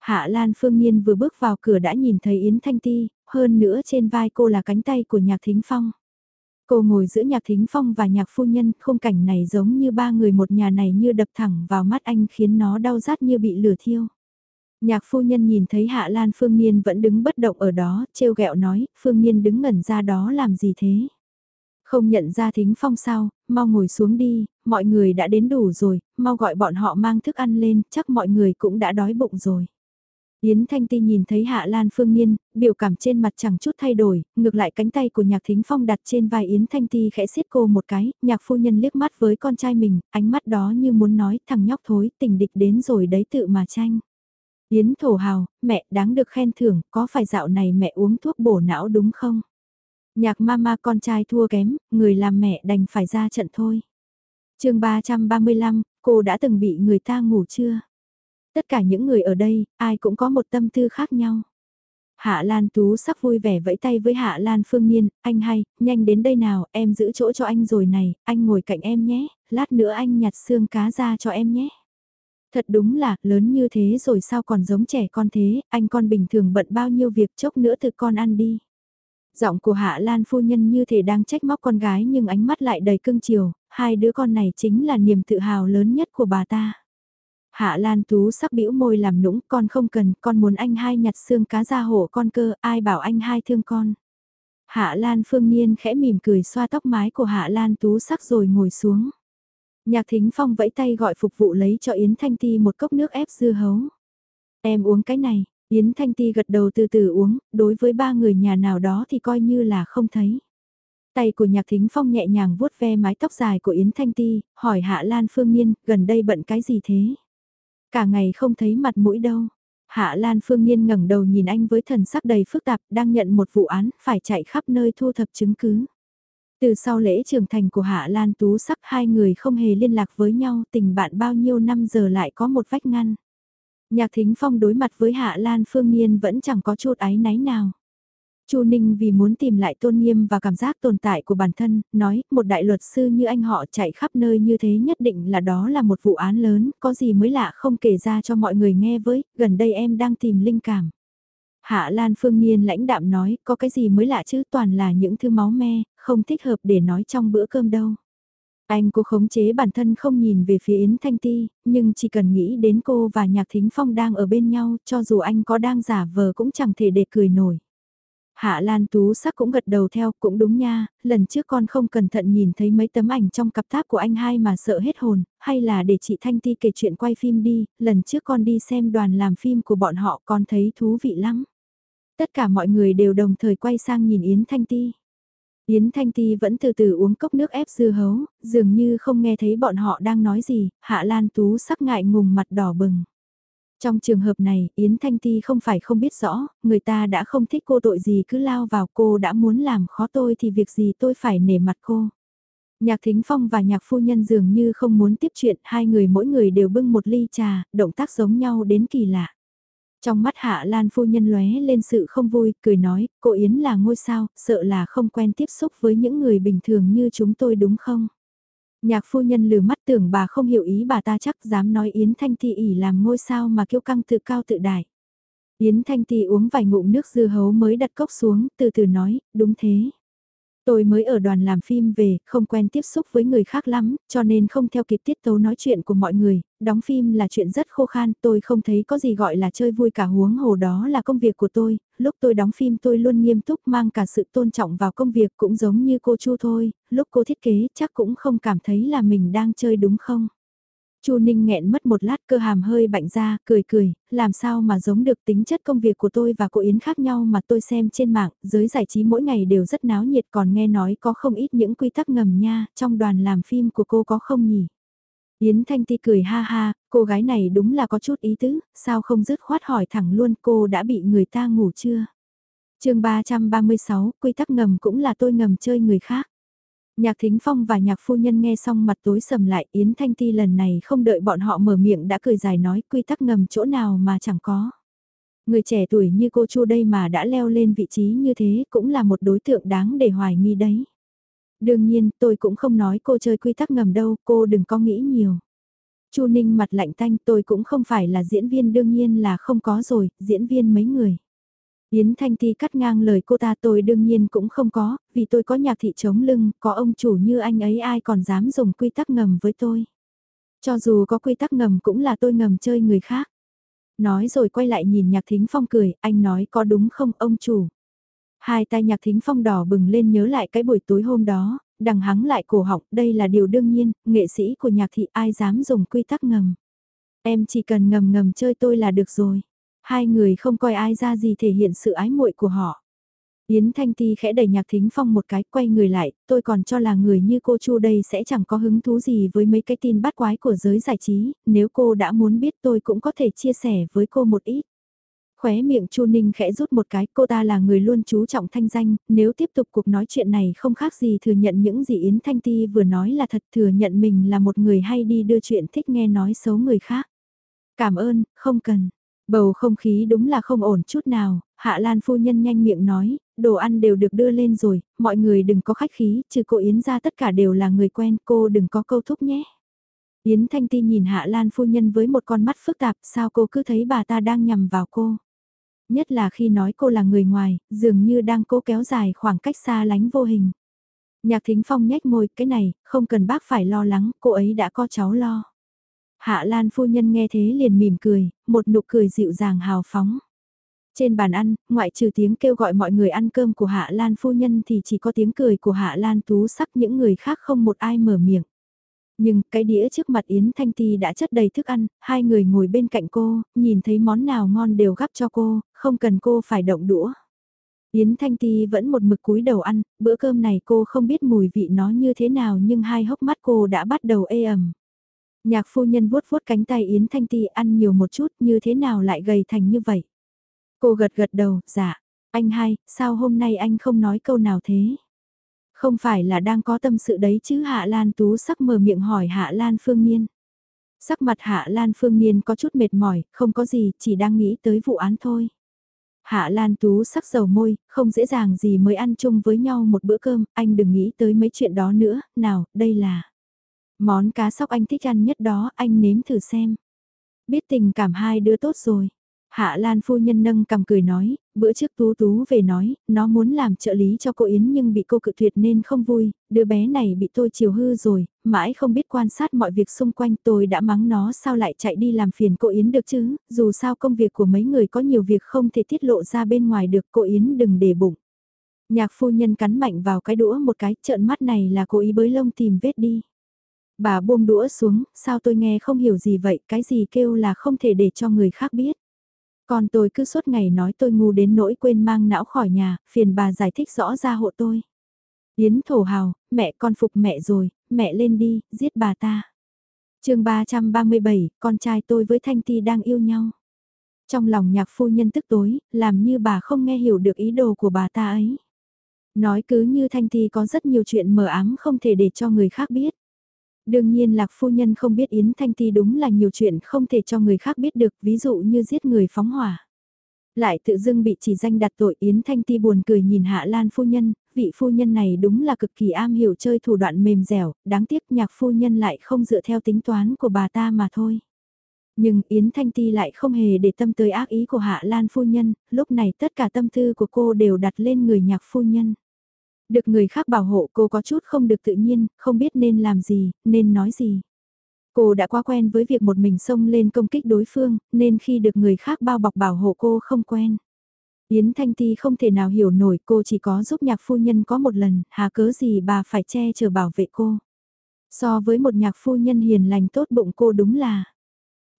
Hạ Lan Phương Nhiên vừa bước vào cửa đã nhìn thấy Yến Thanh Ti, hơn nữa trên vai cô là cánh tay của Nhạc Thính Phong. Cô ngồi giữa Nhạc Thính Phong và Nhạc Phu Nhân, khung cảnh này giống như ba người một nhà này như đập thẳng vào mắt anh khiến nó đau rát như bị lửa thiêu. Nhạc phu nhân nhìn thấy Hạ Lan Phương Nhiên vẫn đứng bất động ở đó, trêu ghẹo nói, Phương Nhiên đứng ngẩn ra đó làm gì thế? Không nhận ra thính phong sao, mau ngồi xuống đi, mọi người đã đến đủ rồi, mau gọi bọn họ mang thức ăn lên, chắc mọi người cũng đã đói bụng rồi. Yến Thanh Ti nhìn thấy Hạ Lan Phương Nhiên, biểu cảm trên mặt chẳng chút thay đổi, ngược lại cánh tay của Nhạc Thính Phong đặt trên vai Yến Thanh Ti khẽ siết cô một cái, nhạc phu nhân liếc mắt với con trai mình, ánh mắt đó như muốn nói thằng nhóc thối tình địch đến rồi đấy tự mà tranh. Yến thổ hào, mẹ đáng được khen thưởng, có phải dạo này mẹ uống thuốc bổ não đúng không? Nhạc mama con trai thua kém, người làm mẹ đành phải ra trận thôi. chương 335, cô đã từng bị người ta ngủ chưa? Tất cả những người ở đây, ai cũng có một tâm tư khác nhau. Hạ Lan Tú sắc vui vẻ vẫy tay với Hạ Lan Phương Nhiên, anh hay, nhanh đến đây nào, em giữ chỗ cho anh rồi này, anh ngồi cạnh em nhé, lát nữa anh nhặt xương cá ra cho em nhé. Thật đúng là, lớn như thế rồi sao còn giống trẻ con thế, anh con bình thường bận bao nhiêu việc chốc nữa thực con ăn đi. Giọng của Hạ Lan phu nhân như thể đang trách móc con gái nhưng ánh mắt lại đầy cưng chiều, hai đứa con này chính là niềm tự hào lớn nhất của bà ta. Hạ Lan Tú sắc bĩu môi làm nũng, con không cần, con muốn anh hai nhặt xương cá ra hổ con cơ, ai bảo anh hai thương con. Hạ Lan Phương Niên khẽ mỉm cười xoa tóc mái của Hạ Lan Tú sắc rồi ngồi xuống. Nhạc Thính Phong vẫy tay gọi phục vụ lấy cho Yến Thanh Ti một cốc nước ép dưa hấu. Em uống cái này, Yến Thanh Ti gật đầu từ từ uống, đối với ba người nhà nào đó thì coi như là không thấy. Tay của Nhạc Thính Phong nhẹ nhàng vuốt ve mái tóc dài của Yến Thanh Ti, hỏi Hạ Lan Phương Nhiên, gần đây bận cái gì thế? Cả ngày không thấy mặt mũi đâu. Hạ Lan Phương Nhiên ngẩng đầu nhìn anh với thần sắc đầy phức tạp, đang nhận một vụ án, phải chạy khắp nơi thu thập chứng cứ. Từ sau lễ trưởng thành của Hạ Lan Tú sắc hai người không hề liên lạc với nhau, tình bạn bao nhiêu năm giờ lại có một vách ngăn. Nhạc Thính Phong đối mặt với Hạ Lan Phương Nhiên vẫn chẳng có chút áy náy nào. Chu Ninh vì muốn tìm lại tôn nghiêm và cảm giác tồn tại của bản thân, nói, một đại luật sư như anh họ chạy khắp nơi như thế nhất định là đó là một vụ án lớn, có gì mới lạ không kể ra cho mọi người nghe với, gần đây em đang tìm linh cảm. Hạ Lan Phương Niên lãnh đạm nói, có cái gì mới lạ chứ, toàn là những thứ máu me, không thích hợp để nói trong bữa cơm đâu. Anh cố khống chế bản thân không nhìn về phía Yến Thanh Ti, nhưng chỉ cần nghĩ đến cô và Nhạc Thính Phong đang ở bên nhau, cho dù anh có đang giả vờ cũng chẳng thể để cười nổi. Hạ Lan Tú sắc cũng gật đầu theo, cũng đúng nha, lần trước con không cẩn thận nhìn thấy mấy tấm ảnh trong cặp tháp của anh hai mà sợ hết hồn, hay là để chị Thanh Ti kể chuyện quay phim đi, lần trước con đi xem đoàn làm phim của bọn họ con thấy thú vị lắm. Tất cả mọi người đều đồng thời quay sang nhìn Yến Thanh Ti. Yến Thanh Ti vẫn từ từ uống cốc nước ép dưa hấu, dường như không nghe thấy bọn họ đang nói gì, Hạ Lan Tú sắc ngại ngùng mặt đỏ bừng. Trong trường hợp này, Yến Thanh Ti không phải không biết rõ, người ta đã không thích cô tội gì cứ lao vào cô đã muốn làm khó tôi thì việc gì tôi phải nể mặt cô. Nhạc Thính Phong và nhạc phu nhân dường như không muốn tiếp chuyện, hai người mỗi người đều bưng một ly trà, động tác giống nhau đến kỳ lạ. Trong mắt Hạ Lan phu nhân lóe lên sự không vui, cười nói, cô Yến là ngôi sao, sợ là không quen tiếp xúc với những người bình thường như chúng tôi đúng không? Nhạc phu nhân lừa mắt tưởng bà không hiểu ý bà ta chắc dám nói Yến Thanh Ti ỉ làm ngôi sao mà kiêu căng tự cao tự đại. Yến Thanh Ti uống vài ngụm nước dưa hấu mới đặt cốc xuống, từ từ nói, đúng thế. Tôi mới ở đoàn làm phim về, không quen tiếp xúc với người khác lắm, cho nên không theo kịp tiết tấu nói chuyện của mọi người, đóng phim là chuyện rất khô khan, tôi không thấy có gì gọi là chơi vui cả. Huống hồ đó là công việc của tôi, lúc tôi đóng phim tôi luôn nghiêm túc mang cả sự tôn trọng vào công việc cũng giống như cô Chu thôi, lúc cô thiết kế chắc cũng không cảm thấy là mình đang chơi đúng không? Chu Ninh nghẹn mất một lát cơ hàm hơi bạnh ra, cười cười, làm sao mà giống được tính chất công việc của tôi và cô Yến khác nhau mà tôi xem trên mạng, giới giải trí mỗi ngày đều rất náo nhiệt còn nghe nói có không ít những quy tắc ngầm nha, trong đoàn làm phim của cô có không nhỉ? Yến Thanh Ti cười ha ha, cô gái này đúng là có chút ý tứ, sao không dứt khoát hỏi thẳng luôn cô đã bị người ta ngủ chưa? chương 336, quy tắc ngầm cũng là tôi ngầm chơi người khác. Nhạc Thính Phong và nhạc phu nhân nghe xong mặt tối sầm lại Yến Thanh Ti lần này không đợi bọn họ mở miệng đã cười dài nói quy tắc ngầm chỗ nào mà chẳng có. Người trẻ tuổi như cô Chu đây mà đã leo lên vị trí như thế cũng là một đối tượng đáng để hoài nghi đấy. Đương nhiên tôi cũng không nói cô chơi quy tắc ngầm đâu, cô đừng có nghĩ nhiều. Chu Ninh mặt lạnh tanh tôi cũng không phải là diễn viên đương nhiên là không có rồi, diễn viên mấy người. Yến Thanh Ti cắt ngang lời cô ta tôi đương nhiên cũng không có, vì tôi có nhạc thị chống lưng, có ông chủ như anh ấy ai còn dám dùng quy tắc ngầm với tôi. Cho dù có quy tắc ngầm cũng là tôi ngầm chơi người khác. Nói rồi quay lại nhìn nhạc thính phong cười, anh nói có đúng không ông chủ. Hai tay nhạc thính phong đỏ bừng lên nhớ lại cái buổi tối hôm đó, đằng hắng lại cổ họng, đây là điều đương nhiên, nghệ sĩ của nhạc thị ai dám dùng quy tắc ngầm. Em chỉ cần ngầm ngầm chơi tôi là được rồi. Hai người không coi ai ra gì thể hiện sự ái muội của họ. Yến Thanh Ti khẽ đẩy nhạc thính phong một cái quay người lại, tôi còn cho là người như cô Chu đây sẽ chẳng có hứng thú gì với mấy cái tin bắt quái của giới giải trí, nếu cô đã muốn biết tôi cũng có thể chia sẻ với cô một ít. Khóe miệng Chu Ninh khẽ rút một cái, cô ta là người luôn chú trọng thanh danh, nếu tiếp tục cuộc nói chuyện này không khác gì thừa nhận những gì Yến Thanh Ti vừa nói là thật thừa nhận mình là một người hay đi đưa chuyện thích nghe nói xấu người khác. Cảm ơn, không cần. Bầu không khí đúng là không ổn chút nào, Hạ Lan phu nhân nhanh miệng nói, đồ ăn đều được đưa lên rồi, mọi người đừng có khách khí, trừ cô Yến ra tất cả đều là người quen, cô đừng có câu thúc nhé. Yến Thanh Ti nhìn Hạ Lan phu nhân với một con mắt phức tạp, sao cô cứ thấy bà ta đang nhầm vào cô. Nhất là khi nói cô là người ngoài, dường như đang cố kéo dài khoảng cách xa lánh vô hình. Nhạc Thính Phong nhếch môi, cái này, không cần bác phải lo lắng, cô ấy đã có cháu lo. Hạ Lan phu nhân nghe thế liền mỉm cười, một nụ cười dịu dàng hào phóng. Trên bàn ăn, ngoại trừ tiếng kêu gọi mọi người ăn cơm của Hạ Lan phu nhân thì chỉ có tiếng cười của Hạ Lan tú sắc những người khác không một ai mở miệng. Nhưng cái đĩa trước mặt Yến Thanh Ti đã chất đầy thức ăn, hai người ngồi bên cạnh cô, nhìn thấy món nào ngon đều gắp cho cô, không cần cô phải động đũa. Yến Thanh Ti vẫn một mực cúi đầu ăn, bữa cơm này cô không biết mùi vị nó như thế nào nhưng hai hốc mắt cô đã bắt đầu ê ẩm. Nhạc phu nhân vuốt vuốt cánh tay Yến Thanh Ti ăn nhiều một chút như thế nào lại gầy thành như vậy. Cô gật gật đầu, dạ, anh hai, sao hôm nay anh không nói câu nào thế? Không phải là đang có tâm sự đấy chứ Hạ Lan Tú sắc mở miệng hỏi Hạ Lan Phương Niên. Sắc mặt Hạ Lan Phương Niên có chút mệt mỏi, không có gì, chỉ đang nghĩ tới vụ án thôi. Hạ Lan Tú sắc dầu môi, không dễ dàng gì mới ăn chung với nhau một bữa cơm, anh đừng nghĩ tới mấy chuyện đó nữa, nào, đây là... Món cá sóc anh thích ăn nhất đó, anh nếm thử xem. Biết tình cảm hai đứa tốt rồi. Hạ Lan phu nhân nâng cầm cười nói, bữa trước Tú Tú về nói, nó muốn làm trợ lý cho cô Yến nhưng bị cô cự tuyệt nên không vui, đứa bé này bị tôi chiều hư rồi, mãi không biết quan sát mọi việc xung quanh tôi đã mắng nó sao lại chạy đi làm phiền cô Yến được chứ, dù sao công việc của mấy người có nhiều việc không thể tiết lộ ra bên ngoài được cô Yến đừng để bụng. Nhạc phu nhân cắn mạnh vào cái đũa một cái trợn mắt này là cố ý bới lông tìm vết đi. Bà buông đũa xuống, sao tôi nghe không hiểu gì vậy, cái gì kêu là không thể để cho người khác biết. Còn tôi cứ suốt ngày nói tôi ngu đến nỗi quên mang não khỏi nhà, phiền bà giải thích rõ ra hộ tôi. Yến thổ hào, mẹ con phục mẹ rồi, mẹ lên đi, giết bà ta. chương 337, con trai tôi với Thanh Ti đang yêu nhau. Trong lòng nhạc phu nhân tức tối, làm như bà không nghe hiểu được ý đồ của bà ta ấy. Nói cứ như Thanh Ti có rất nhiều chuyện mờ ám không thể để cho người khác biết. Đương nhiên lạc phu nhân không biết Yến Thanh Ti đúng là nhiều chuyện không thể cho người khác biết được, ví dụ như giết người phóng hỏa. Lại tự dưng bị chỉ danh đặt tội Yến Thanh Ti buồn cười nhìn Hạ Lan phu nhân, vị phu nhân này đúng là cực kỳ am hiểu chơi thủ đoạn mềm dẻo, đáng tiếc nhạc phu nhân lại không dựa theo tính toán của bà ta mà thôi. Nhưng Yến Thanh Ti lại không hề để tâm tới ác ý của Hạ Lan phu nhân, lúc này tất cả tâm tư của cô đều đặt lên người nhạc phu nhân. Được người khác bảo hộ cô có chút không được tự nhiên, không biết nên làm gì, nên nói gì. Cô đã quá quen với việc một mình xông lên công kích đối phương, nên khi được người khác bao bọc bảo hộ cô không quen. Yến Thanh Ti không thể nào hiểu nổi cô chỉ có giúp nhạc phu nhân có một lần, hà cớ gì bà phải che chở bảo vệ cô. So với một nhạc phu nhân hiền lành tốt bụng cô đúng là.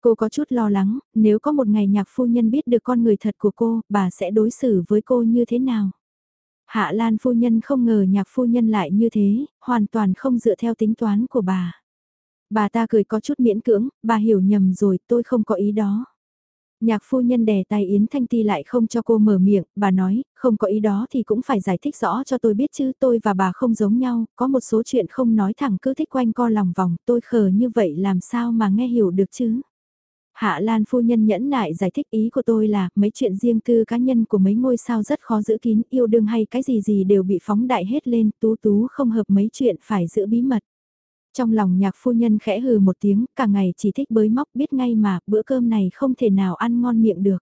Cô có chút lo lắng, nếu có một ngày nhạc phu nhân biết được con người thật của cô, bà sẽ đối xử với cô như thế nào? Hạ Lan phu nhân không ngờ nhạc phu nhân lại như thế, hoàn toàn không dựa theo tính toán của bà. Bà ta cười có chút miễn cưỡng, bà hiểu nhầm rồi, tôi không có ý đó. Nhạc phu nhân đè tay Yến Thanh Ti lại không cho cô mở miệng, bà nói, không có ý đó thì cũng phải giải thích rõ cho tôi biết chứ, tôi và bà không giống nhau, có một số chuyện không nói thẳng cứ thích quanh co lòng vòng, tôi khờ như vậy làm sao mà nghe hiểu được chứ. Hạ Lan phu nhân nhẫn nại giải thích ý của tôi là mấy chuyện riêng tư cá nhân của mấy ngôi sao rất khó giữ kín, yêu đương hay cái gì gì đều bị phóng đại hết lên, tú tú không hợp mấy chuyện phải giữ bí mật. Trong lòng nhạc phu nhân khẽ hừ một tiếng, cả ngày chỉ thích bới móc biết ngay mà, bữa cơm này không thể nào ăn ngon miệng được.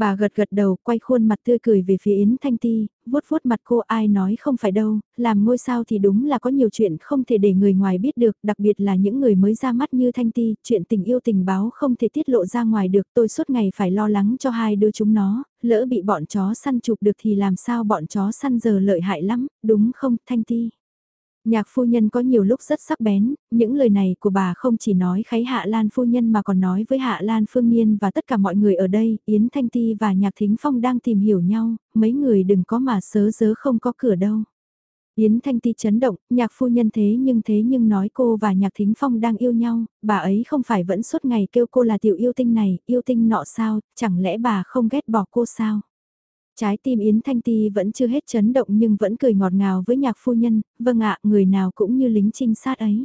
Bà gật gật đầu, quay khuôn mặt tươi cười về phía Yến Thanh Ti, vuốt vuốt mặt cô ai nói không phải đâu, làm ngôi sao thì đúng là có nhiều chuyện không thể để người ngoài biết được, đặc biệt là những người mới ra mắt như Thanh Ti, chuyện tình yêu tình báo không thể tiết lộ ra ngoài được, tôi suốt ngày phải lo lắng cho hai đứa chúng nó, lỡ bị bọn chó săn chụp được thì làm sao bọn chó săn giờ lợi hại lắm, đúng không Thanh Ti? Nhạc phu nhân có nhiều lúc rất sắc bén, những lời này của bà không chỉ nói kháy Hạ Lan phu nhân mà còn nói với Hạ Lan Phương Nhiên và tất cả mọi người ở đây, Yến Thanh Ti và Nhạc Thính Phong đang tìm hiểu nhau, mấy người đừng có mà sớ dớ không có cửa đâu. Yến Thanh Ti chấn động, nhạc phu nhân thế nhưng thế nhưng nói cô và Nhạc Thính Phong đang yêu nhau, bà ấy không phải vẫn suốt ngày kêu cô là tiểu yêu tinh này, yêu tinh nọ sao, chẳng lẽ bà không ghét bỏ cô sao? Trái tim Yến Thanh Ti vẫn chưa hết chấn động nhưng vẫn cười ngọt ngào với nhạc phu nhân, vâng ạ, người nào cũng như lính trinh sát ấy.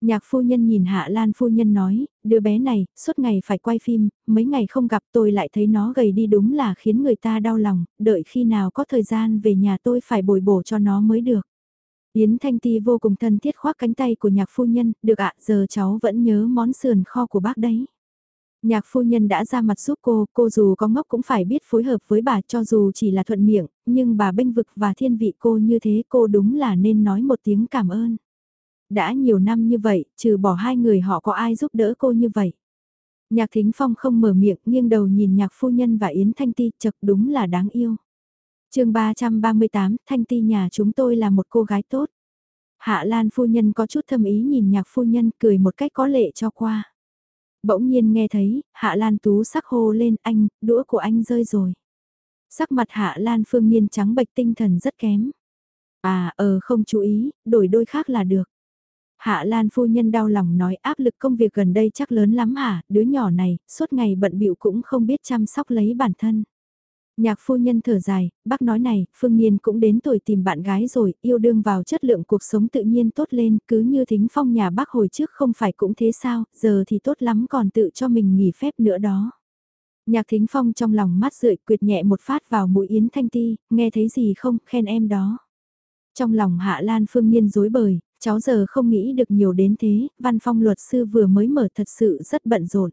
Nhạc phu nhân nhìn Hạ Lan phu nhân nói, đứa bé này, suốt ngày phải quay phim, mấy ngày không gặp tôi lại thấy nó gầy đi đúng là khiến người ta đau lòng, đợi khi nào có thời gian về nhà tôi phải bồi bổ cho nó mới được. Yến Thanh Ti vô cùng thân thiết khoác cánh tay của nhạc phu nhân, được ạ, giờ cháu vẫn nhớ món sườn kho của bác đấy. Nhạc phu nhân đã ra mặt giúp cô, cô dù có ngốc cũng phải biết phối hợp với bà cho dù chỉ là thuận miệng, nhưng bà bênh vực và thiên vị cô như thế cô đúng là nên nói một tiếng cảm ơn. Đã nhiều năm như vậy, trừ bỏ hai người họ có ai giúp đỡ cô như vậy. Nhạc Thính Phong không mở miệng, nghiêng đầu nhìn nhạc phu nhân và Yến Thanh Ti, chật đúng là đáng yêu. chương 338, Thanh Ti nhà chúng tôi là một cô gái tốt. Hạ Lan phu nhân có chút thâm ý nhìn nhạc phu nhân cười một cách có lệ cho qua. Bỗng nhiên nghe thấy, Hạ Lan Tú sắc hô lên anh, đũa của anh rơi rồi. Sắc mặt Hạ Lan Phương Niên trắng bệch tinh thần rất kém. À, ờ không chú ý, đổi đôi khác là được. Hạ Lan phu nhân đau lòng nói áp lực công việc gần đây chắc lớn lắm hả, đứa nhỏ này, suốt ngày bận bịu cũng không biết chăm sóc lấy bản thân. Nhạc phu nhân thở dài, bác nói này, Phương Niên cũng đến tuổi tìm bạn gái rồi, yêu đương vào chất lượng cuộc sống tự nhiên tốt lên, cứ như thính phong nhà bác hồi trước không phải cũng thế sao, giờ thì tốt lắm còn tự cho mình nghỉ phép nữa đó. Nhạc thính phong trong lòng mắt rượi quyệt nhẹ một phát vào mũi Yến Thanh Ti, nghe thấy gì không, khen em đó. Trong lòng Hạ Lan Phương Niên dối bời, cháu giờ không nghĩ được nhiều đến thế, văn phong luật sư vừa mới mở thật sự rất bận rộn.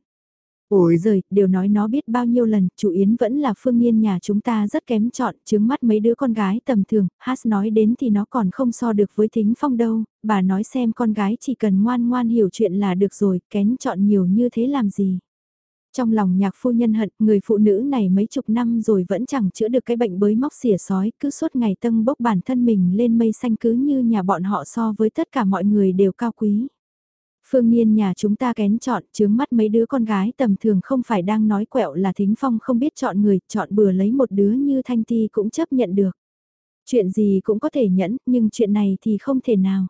Ôi giời, đều nói nó biết bao nhiêu lần, chủ Yến vẫn là phương nhiên nhà chúng ta rất kém chọn, chứng mắt mấy đứa con gái tầm thường, Hát nói đến thì nó còn không so được với thính phong đâu, bà nói xem con gái chỉ cần ngoan ngoan hiểu chuyện là được rồi, kén chọn nhiều như thế làm gì. Trong lòng nhạc phu nhân hận, người phụ nữ này mấy chục năm rồi vẫn chẳng chữa được cái bệnh bới móc xỉa sói, cứ suốt ngày tâng bốc bản thân mình lên mây xanh cứ như nhà bọn họ so với tất cả mọi người đều cao quý. Phương Niên nhà chúng ta kén chọn chướng mắt mấy đứa con gái tầm thường không phải đang nói quẹo là Thính Phong không biết chọn người, chọn bừa lấy một đứa như Thanh Ti cũng chấp nhận được. Chuyện gì cũng có thể nhẫn, nhưng chuyện này thì không thể nào.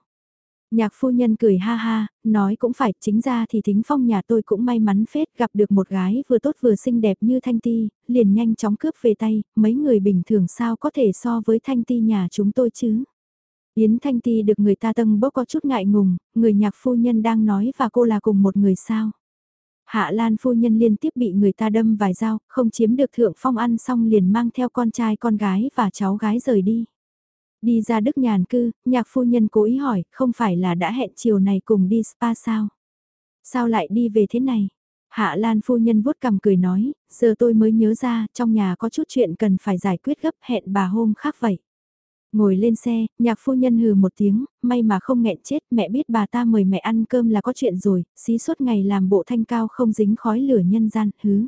Nhạc phu nhân cười ha ha, nói cũng phải, chính ra thì Thính Phong nhà tôi cũng may mắn phết gặp được một gái vừa tốt vừa xinh đẹp như Thanh Ti, liền nhanh chóng cướp về tay, mấy người bình thường sao có thể so với Thanh Ti nhà chúng tôi chứ. Yến Thanh Ti được người ta tâng bốc có chút ngại ngùng, người nhạc phu nhân đang nói và cô là cùng một người sao. Hạ Lan phu nhân liên tiếp bị người ta đâm vài dao, không chiếm được thượng phong ăn xong liền mang theo con trai con gái và cháu gái rời đi. Đi ra Đức Nhàn Cư, nhạc phu nhân cố ý hỏi, không phải là đã hẹn chiều này cùng đi spa sao? Sao lại đi về thế này? Hạ Lan phu nhân vuốt cằm cười nói, giờ tôi mới nhớ ra, trong nhà có chút chuyện cần phải giải quyết gấp hẹn bà hôm khác vậy. Ngồi lên xe, nhạc phu nhân hừ một tiếng, may mà không nghẹn chết, mẹ biết bà ta mời mẹ ăn cơm là có chuyện rồi, xí suốt ngày làm bộ thanh cao không dính khói lửa nhân gian, hứ.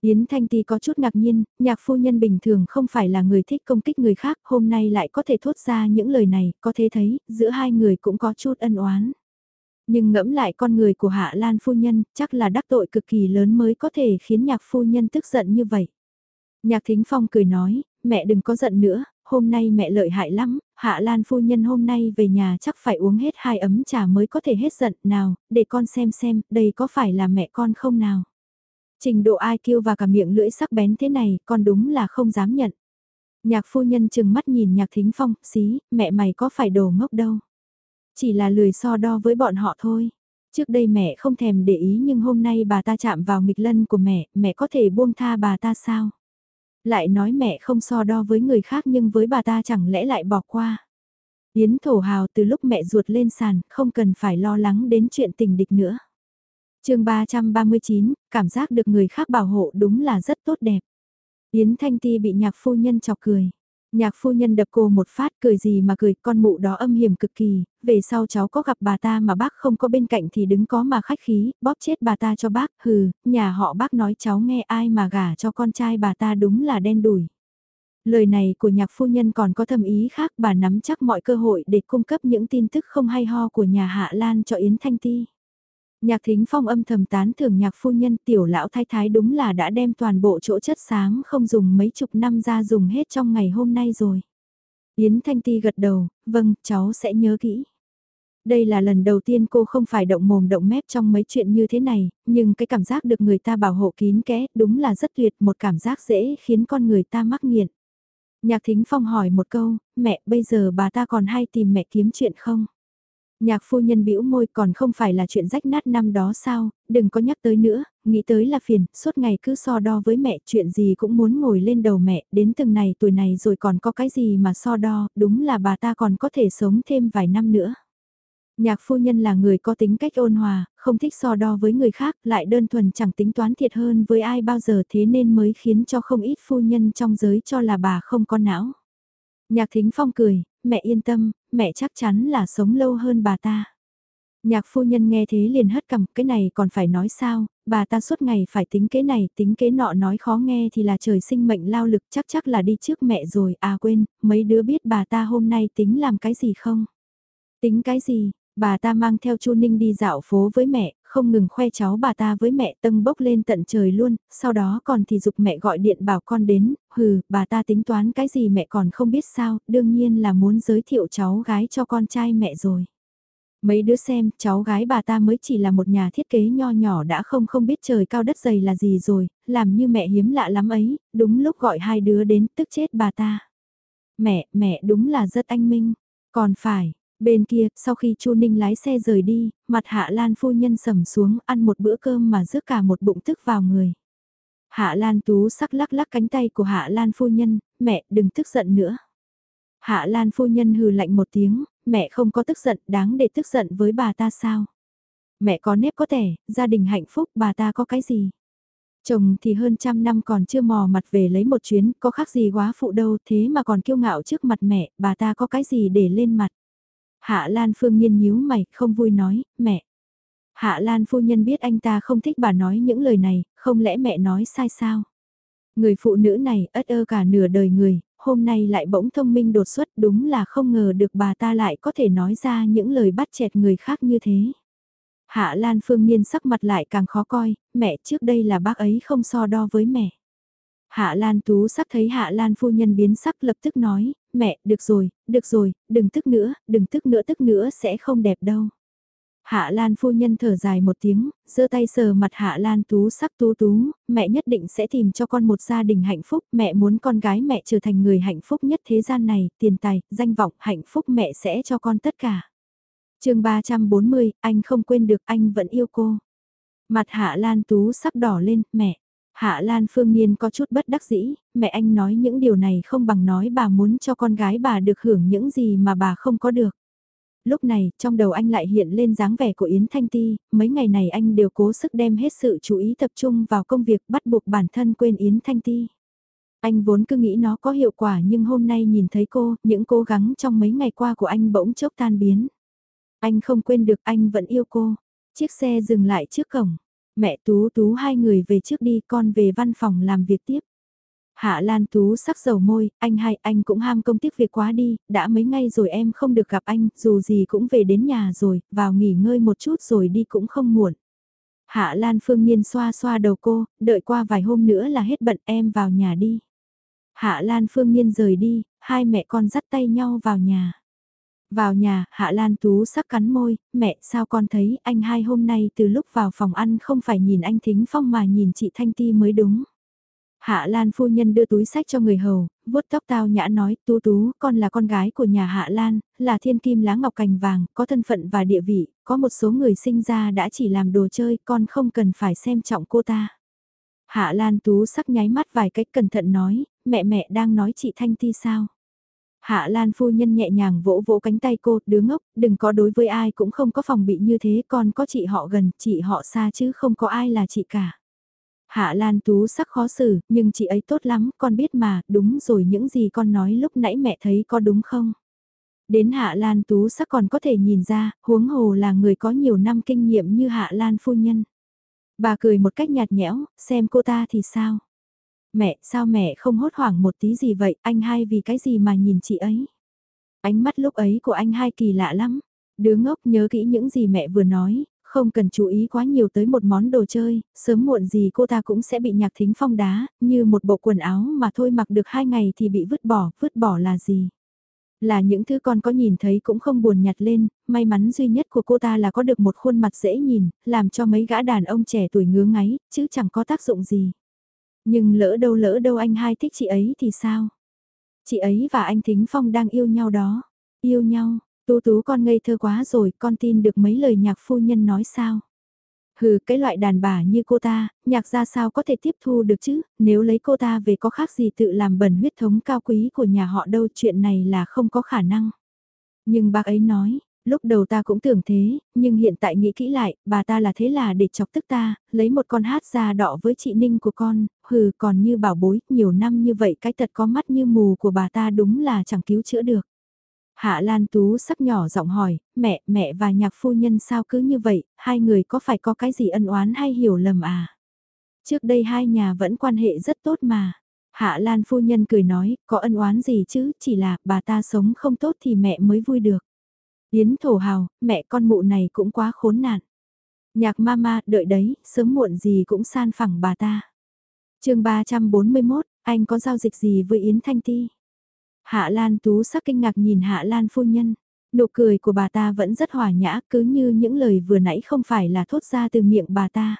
Yến Thanh Ti có chút ngạc nhiên, nhạc phu nhân bình thường không phải là người thích công kích người khác, hôm nay lại có thể thốt ra những lời này, có thể thấy, giữa hai người cũng có chút ân oán. Nhưng ngẫm lại con người của Hạ Lan phu nhân, chắc là đắc tội cực kỳ lớn mới có thể khiến nhạc phu nhân tức giận như vậy. Nhạc Thính Phong cười nói, mẹ đừng có giận nữa, hôm nay mẹ lợi hại lắm, Hạ Lan phu nhân hôm nay về nhà chắc phải uống hết hai ấm trà mới có thể hết giận nào, để con xem xem, đây có phải là mẹ con không nào. Trình độ ai kêu và cả miệng lưỡi sắc bén thế này, con đúng là không dám nhận. Nhạc phu nhân chừng mắt nhìn nhạc thính phong, xí, mẹ mày có phải đồ ngốc đâu. Chỉ là lười so đo với bọn họ thôi. Trước đây mẹ không thèm để ý nhưng hôm nay bà ta chạm vào nghịch lân của mẹ, mẹ có thể buông tha bà ta sao? Lại nói mẹ không so đo với người khác nhưng với bà ta chẳng lẽ lại bỏ qua. Yến thổ hào từ lúc mẹ ruột lên sàn, không cần phải lo lắng đến chuyện tình địch nữa. chương 339, cảm giác được người khác bảo hộ đúng là rất tốt đẹp. Yến Thanh Ti bị nhạc phu nhân chọc cười. Nhạc phu nhân đập cô một phát cười gì mà cười, con mụ đó âm hiểm cực kỳ, về sau cháu có gặp bà ta mà bác không có bên cạnh thì đứng có mà khách khí, bóp chết bà ta cho bác, hừ, nhà họ bác nói cháu nghe ai mà gả cho con trai bà ta đúng là đen đủi. Lời này của nhạc phu nhân còn có thầm ý khác bà nắm chắc mọi cơ hội để cung cấp những tin tức không hay ho của nhà Hạ Lan cho Yến Thanh Ti. Nhạc thính phong âm thầm tán thưởng nhạc phu nhân tiểu lão thái thái đúng là đã đem toàn bộ chỗ chất sáng không dùng mấy chục năm ra dùng hết trong ngày hôm nay rồi. Yến Thanh Ti gật đầu, vâng, cháu sẽ nhớ kỹ. Đây là lần đầu tiên cô không phải động mồm động mép trong mấy chuyện như thế này, nhưng cái cảm giác được người ta bảo hộ kín kẽ đúng là rất tuyệt, một cảm giác dễ khiến con người ta mắc nghiện. Nhạc Thính Phong hỏi một câu, mẹ bây giờ bà ta còn hay tìm mẹ kiếm chuyện không? Nhạc phu nhân bĩu môi còn không phải là chuyện rách nát năm đó sao, đừng có nhắc tới nữa, nghĩ tới là phiền, suốt ngày cứ so đo với mẹ, chuyện gì cũng muốn ngồi lên đầu mẹ, đến từng này tuổi này rồi còn có cái gì mà so đo, đúng là bà ta còn có thể sống thêm vài năm nữa. Nhạc phu nhân là người có tính cách ôn hòa, không thích so đo với người khác, lại đơn thuần chẳng tính toán thiệt hơn với ai bao giờ thế nên mới khiến cho không ít phu nhân trong giới cho là bà không có não. Nhạc thính phong cười, mẹ yên tâm, mẹ chắc chắn là sống lâu hơn bà ta. Nhạc phu nhân nghe thế liền hất cầm, cái này còn phải nói sao, bà ta suốt ngày phải tính kế này, tính kế nọ nói khó nghe thì là trời sinh mệnh lao lực chắc chắc là đi trước mẹ rồi, à quên, mấy đứa biết bà ta hôm nay tính làm cái gì không? Tính cái gì, bà ta mang theo Chu Ninh đi dạo phố với mẹ, không ngừng khoe cháu bà ta với mẹ tâm bốc lên tận trời luôn, sau đó còn thì dục mẹ gọi điện bảo con đến, hừ, bà ta tính toán cái gì mẹ còn không biết sao, đương nhiên là muốn giới thiệu cháu gái cho con trai mẹ rồi. Mấy đứa xem, cháu gái bà ta mới chỉ là một nhà thiết kế nho nhỏ đã không không biết trời cao đất dày là gì rồi, làm như mẹ hiếm lạ lắm ấy, đúng lúc gọi hai đứa đến tức chết bà ta. Mẹ, mẹ đúng là rất anh minh, còn phải, Bên kia, sau khi Chu Ninh lái xe rời đi, mặt Hạ Lan phu nhân sầm xuống ăn một bữa cơm mà rước cả một bụng tức vào người. Hạ Lan Tú sắc lắc lắc cánh tay của Hạ Lan phu nhân, mẹ đừng tức giận nữa. Hạ Lan phu nhân hừ lạnh một tiếng, mẹ không có tức giận, đáng để tức giận với bà ta sao? Mẹ có nếp có thể gia đình hạnh phúc, bà ta có cái gì? Chồng thì hơn trăm năm còn chưa mò mặt về lấy một chuyến, có khác gì quá phụ đâu, thế mà còn kiêu ngạo trước mặt mẹ, bà ta có cái gì để lên mặt? Hạ Lan Phương Nhiên nhíu mày, không vui nói, mẹ. Hạ Lan phu nhân biết anh ta không thích bà nói những lời này, không lẽ mẹ nói sai sao? Người phụ nữ này ất ơ cả nửa đời người, hôm nay lại bỗng thông minh đột xuất đúng là không ngờ được bà ta lại có thể nói ra những lời bắt chẹt người khác như thế. Hạ Lan Phương Nhiên sắc mặt lại càng khó coi, mẹ trước đây là bác ấy không so đo với mẹ. Hạ Lan Tú sắc thấy Hạ Lan phu nhân biến sắc lập tức nói, mẹ, được rồi, được rồi, đừng tức nữa, đừng tức nữa tức nữa sẽ không đẹp đâu. Hạ Lan phu nhân thở dài một tiếng, giơ tay sờ mặt Hạ Lan Tú sắc tú tú, mẹ nhất định sẽ tìm cho con một gia đình hạnh phúc, mẹ muốn con gái mẹ trở thành người hạnh phúc nhất thế gian này, tiền tài, danh vọng, hạnh phúc mẹ sẽ cho con tất cả. chương 340, anh không quên được anh vẫn yêu cô. Mặt Hạ Lan Tú sắc đỏ lên, mẹ. Hạ Lan Phương Nhiên có chút bất đắc dĩ, mẹ anh nói những điều này không bằng nói bà muốn cho con gái bà được hưởng những gì mà bà không có được. Lúc này, trong đầu anh lại hiện lên dáng vẻ của Yến Thanh Ti, mấy ngày này anh đều cố sức đem hết sự chú ý tập trung vào công việc bắt buộc bản thân quên Yến Thanh Ti. Anh vốn cứ nghĩ nó có hiệu quả nhưng hôm nay nhìn thấy cô, những cố gắng trong mấy ngày qua của anh bỗng chốc tan biến. Anh không quên được anh vẫn yêu cô. Chiếc xe dừng lại trước cổng. Mẹ Tú Tú hai người về trước đi con về văn phòng làm việc tiếp. Hạ Lan Tú sắc dầu môi, anh hai, anh cũng ham công tiếc việc quá đi, đã mấy ngày rồi em không được gặp anh, dù gì cũng về đến nhà rồi, vào nghỉ ngơi một chút rồi đi cũng không muộn. Hạ Lan Phương Nhiên xoa xoa đầu cô, đợi qua vài hôm nữa là hết bận em vào nhà đi. Hạ Lan Phương Nhiên rời đi, hai mẹ con dắt tay nhau vào nhà. Vào nhà, Hạ Lan Tú sắc cắn môi, mẹ sao con thấy anh hai hôm nay từ lúc vào phòng ăn không phải nhìn anh Thính Phong mà nhìn chị Thanh Ti mới đúng. Hạ Lan phu nhân đưa túi sách cho người hầu, vuốt tóc tao nhã nói, tú tú, con là con gái của nhà Hạ Lan, là thiên kim lá ngọc cành vàng, có thân phận và địa vị, có một số người sinh ra đã chỉ làm đồ chơi, con không cần phải xem trọng cô ta. Hạ Lan tú sắc nháy mắt vài cách cẩn thận nói, mẹ mẹ đang nói chị Thanh Ti sao? Hạ Lan phu nhân nhẹ nhàng vỗ vỗ cánh tay cô, đứa ngốc, đừng có đối với ai cũng không có phòng bị như thế, con có chị họ gần, chị họ xa chứ không có ai là chị cả. Hạ Lan Tú sắc khó xử, nhưng chị ấy tốt lắm, con biết mà, đúng rồi những gì con nói lúc nãy mẹ thấy có đúng không? Đến Hạ Lan Tú sắc còn có thể nhìn ra, huống hồ là người có nhiều năm kinh nghiệm như Hạ Lan phu nhân. Bà cười một cách nhạt nhẽo, xem cô ta thì sao? Mẹ, sao mẹ không hốt hoảng một tí gì vậy, anh hai vì cái gì mà nhìn chị ấy? Ánh mắt lúc ấy của anh hai kỳ lạ lắm. Đứa ngốc nhớ kỹ những gì mẹ vừa nói, không cần chú ý quá nhiều tới một món đồ chơi, sớm muộn gì cô ta cũng sẽ bị nhạc thính phong đá, như một bộ quần áo mà thôi mặc được hai ngày thì bị vứt bỏ, vứt bỏ là gì? Là những thứ con có nhìn thấy cũng không buồn nhặt lên, may mắn duy nhất của cô ta là có được một khuôn mặt dễ nhìn, làm cho mấy gã đàn ông trẻ tuổi ngứa ngáy, chứ chẳng có tác dụng gì. Nhưng lỡ đâu lỡ đâu anh hai thích chị ấy thì sao? Chị ấy và anh Thính Phong đang yêu nhau đó. Yêu nhau, Tú tú con ngây thơ quá rồi, con tin được mấy lời nhạc phu nhân nói sao? Hừ, cái loại đàn bà như cô ta, nhạc ra sao có thể tiếp thu được chứ, nếu lấy cô ta về có khác gì tự làm bẩn huyết thống cao quý của nhà họ đâu, chuyện này là không có khả năng. Nhưng bác ấy nói, lúc đầu ta cũng tưởng thế, nhưng hiện tại nghĩ kỹ lại, bà ta là thế là để chọc tức ta, lấy một con hát ra đọ với chị Ninh của con, hừ còn như bảo bối, nhiều năm như vậy cái tật có mắt như mù của bà ta đúng là chẳng cứu chữa được. Hạ Lan Tú sắc nhỏ giọng hỏi, mẹ, mẹ và nhạc phu nhân sao cứ như vậy, hai người có phải có cái gì ân oán hay hiểu lầm à? Trước đây hai nhà vẫn quan hệ rất tốt mà. Hạ Lan phu nhân cười nói, có ân oán gì chứ, chỉ là bà ta sống không tốt thì mẹ mới vui được. Yến thổ hào, mẹ con mụ này cũng quá khốn nạn. Nhạc mama, đợi đấy, sớm muộn gì cũng san phẳng bà ta. chương 341, anh có giao dịch gì với Yến Thanh Ti? Hạ Lan Tú sắc kinh ngạc nhìn Hạ Lan phu nhân. Nụ cười của bà ta vẫn rất hòa nhã cứ như những lời vừa nãy không phải là thốt ra từ miệng bà ta.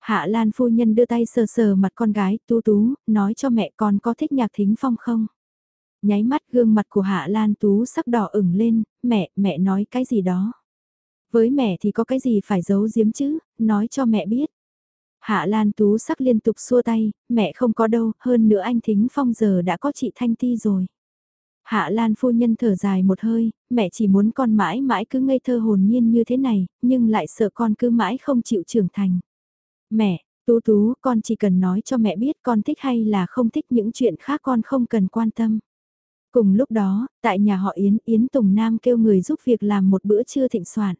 Hạ Lan phu nhân đưa tay sờ sờ mặt con gái tú tú, nói cho mẹ con có thích nhạc thính phong không? Nháy mắt gương mặt của Hạ Lan tú sắc đỏ ửng lên, mẹ, mẹ nói cái gì đó. Với mẹ thì có cái gì phải giấu giếm chứ, nói cho mẹ biết. Hạ Lan Tú sắc liên tục xua tay, mẹ không có đâu, hơn nữa anh Thính Phong giờ đã có chị Thanh Ti rồi. Hạ Lan phu nhân thở dài một hơi, mẹ chỉ muốn con mãi mãi cứ ngây thơ hồn nhiên như thế này, nhưng lại sợ con cứ mãi không chịu trưởng thành. Mẹ, Tú Tú, con chỉ cần nói cho mẹ biết con thích hay là không thích những chuyện khác con không cần quan tâm. Cùng lúc đó, tại nhà họ Yến, Yến Tùng Nam kêu người giúp việc làm một bữa trưa thịnh soạn.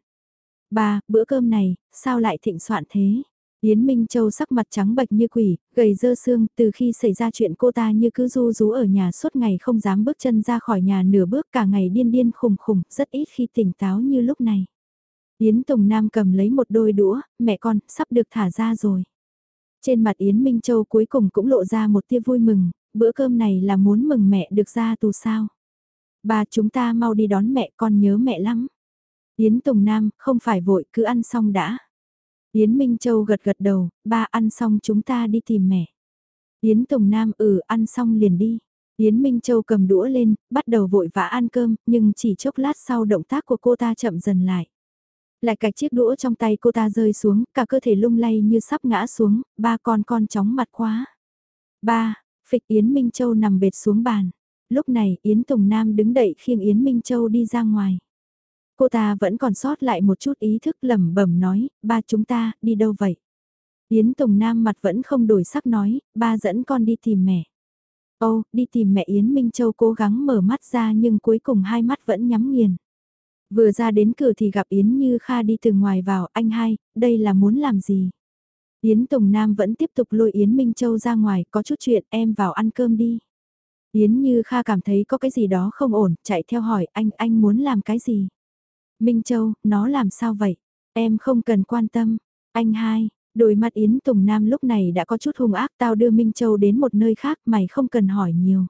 Ba, bữa cơm này, sao lại thịnh soạn thế? Yến Minh Châu sắc mặt trắng bệch như quỷ, gầy dơ xương, từ khi xảy ra chuyện cô ta như cứ du rú ở nhà suốt ngày không dám bước chân ra khỏi nhà nửa bước cả ngày điên điên khùng khùng, rất ít khi tỉnh táo như lúc này. Yến Tùng Nam cầm lấy một đôi đũa, mẹ con, sắp được thả ra rồi. Trên mặt Yến Minh Châu cuối cùng cũng lộ ra một tia vui mừng, bữa cơm này là muốn mừng mẹ được ra tù sao. Bà chúng ta mau đi đón mẹ con nhớ mẹ lắm. Yến Tùng Nam, không phải vội cứ ăn xong đã. Yến Minh Châu gật gật đầu, ba ăn xong chúng ta đi tìm mẹ. Yến Tùng Nam ừ ăn xong liền đi. Yến Minh Châu cầm đũa lên, bắt đầu vội vã ăn cơm, nhưng chỉ chốc lát sau động tác của cô ta chậm dần lại. Lại cạch chiếc đũa trong tay cô ta rơi xuống, cả cơ thể lung lay như sắp ngã xuống, ba con con chóng mặt quá. Ba, phịch Yến Minh Châu nằm bệt xuống bàn. Lúc này Yến Tùng Nam đứng đậy khiêng Yến Minh Châu đi ra ngoài. Cô ta vẫn còn sót lại một chút ý thức lẩm bẩm nói, ba chúng ta, đi đâu vậy? Yến Tùng Nam mặt vẫn không đổi sắc nói, ba dẫn con đi tìm mẹ. Ô, đi tìm mẹ Yến Minh Châu cố gắng mở mắt ra nhưng cuối cùng hai mắt vẫn nhắm nghiền. Vừa ra đến cửa thì gặp Yến Như Kha đi từ ngoài vào, anh hai, đây là muốn làm gì? Yến Tùng Nam vẫn tiếp tục lôi Yến Minh Châu ra ngoài, có chút chuyện, em vào ăn cơm đi. Yến Như Kha cảm thấy có cái gì đó không ổn, chạy theo hỏi anh, anh muốn làm cái gì? Minh Châu, nó làm sao vậy? Em không cần quan tâm. Anh hai, đôi mặt Yến Tùng Nam lúc này đã có chút hung ác tao đưa Minh Châu đến một nơi khác mày không cần hỏi nhiều.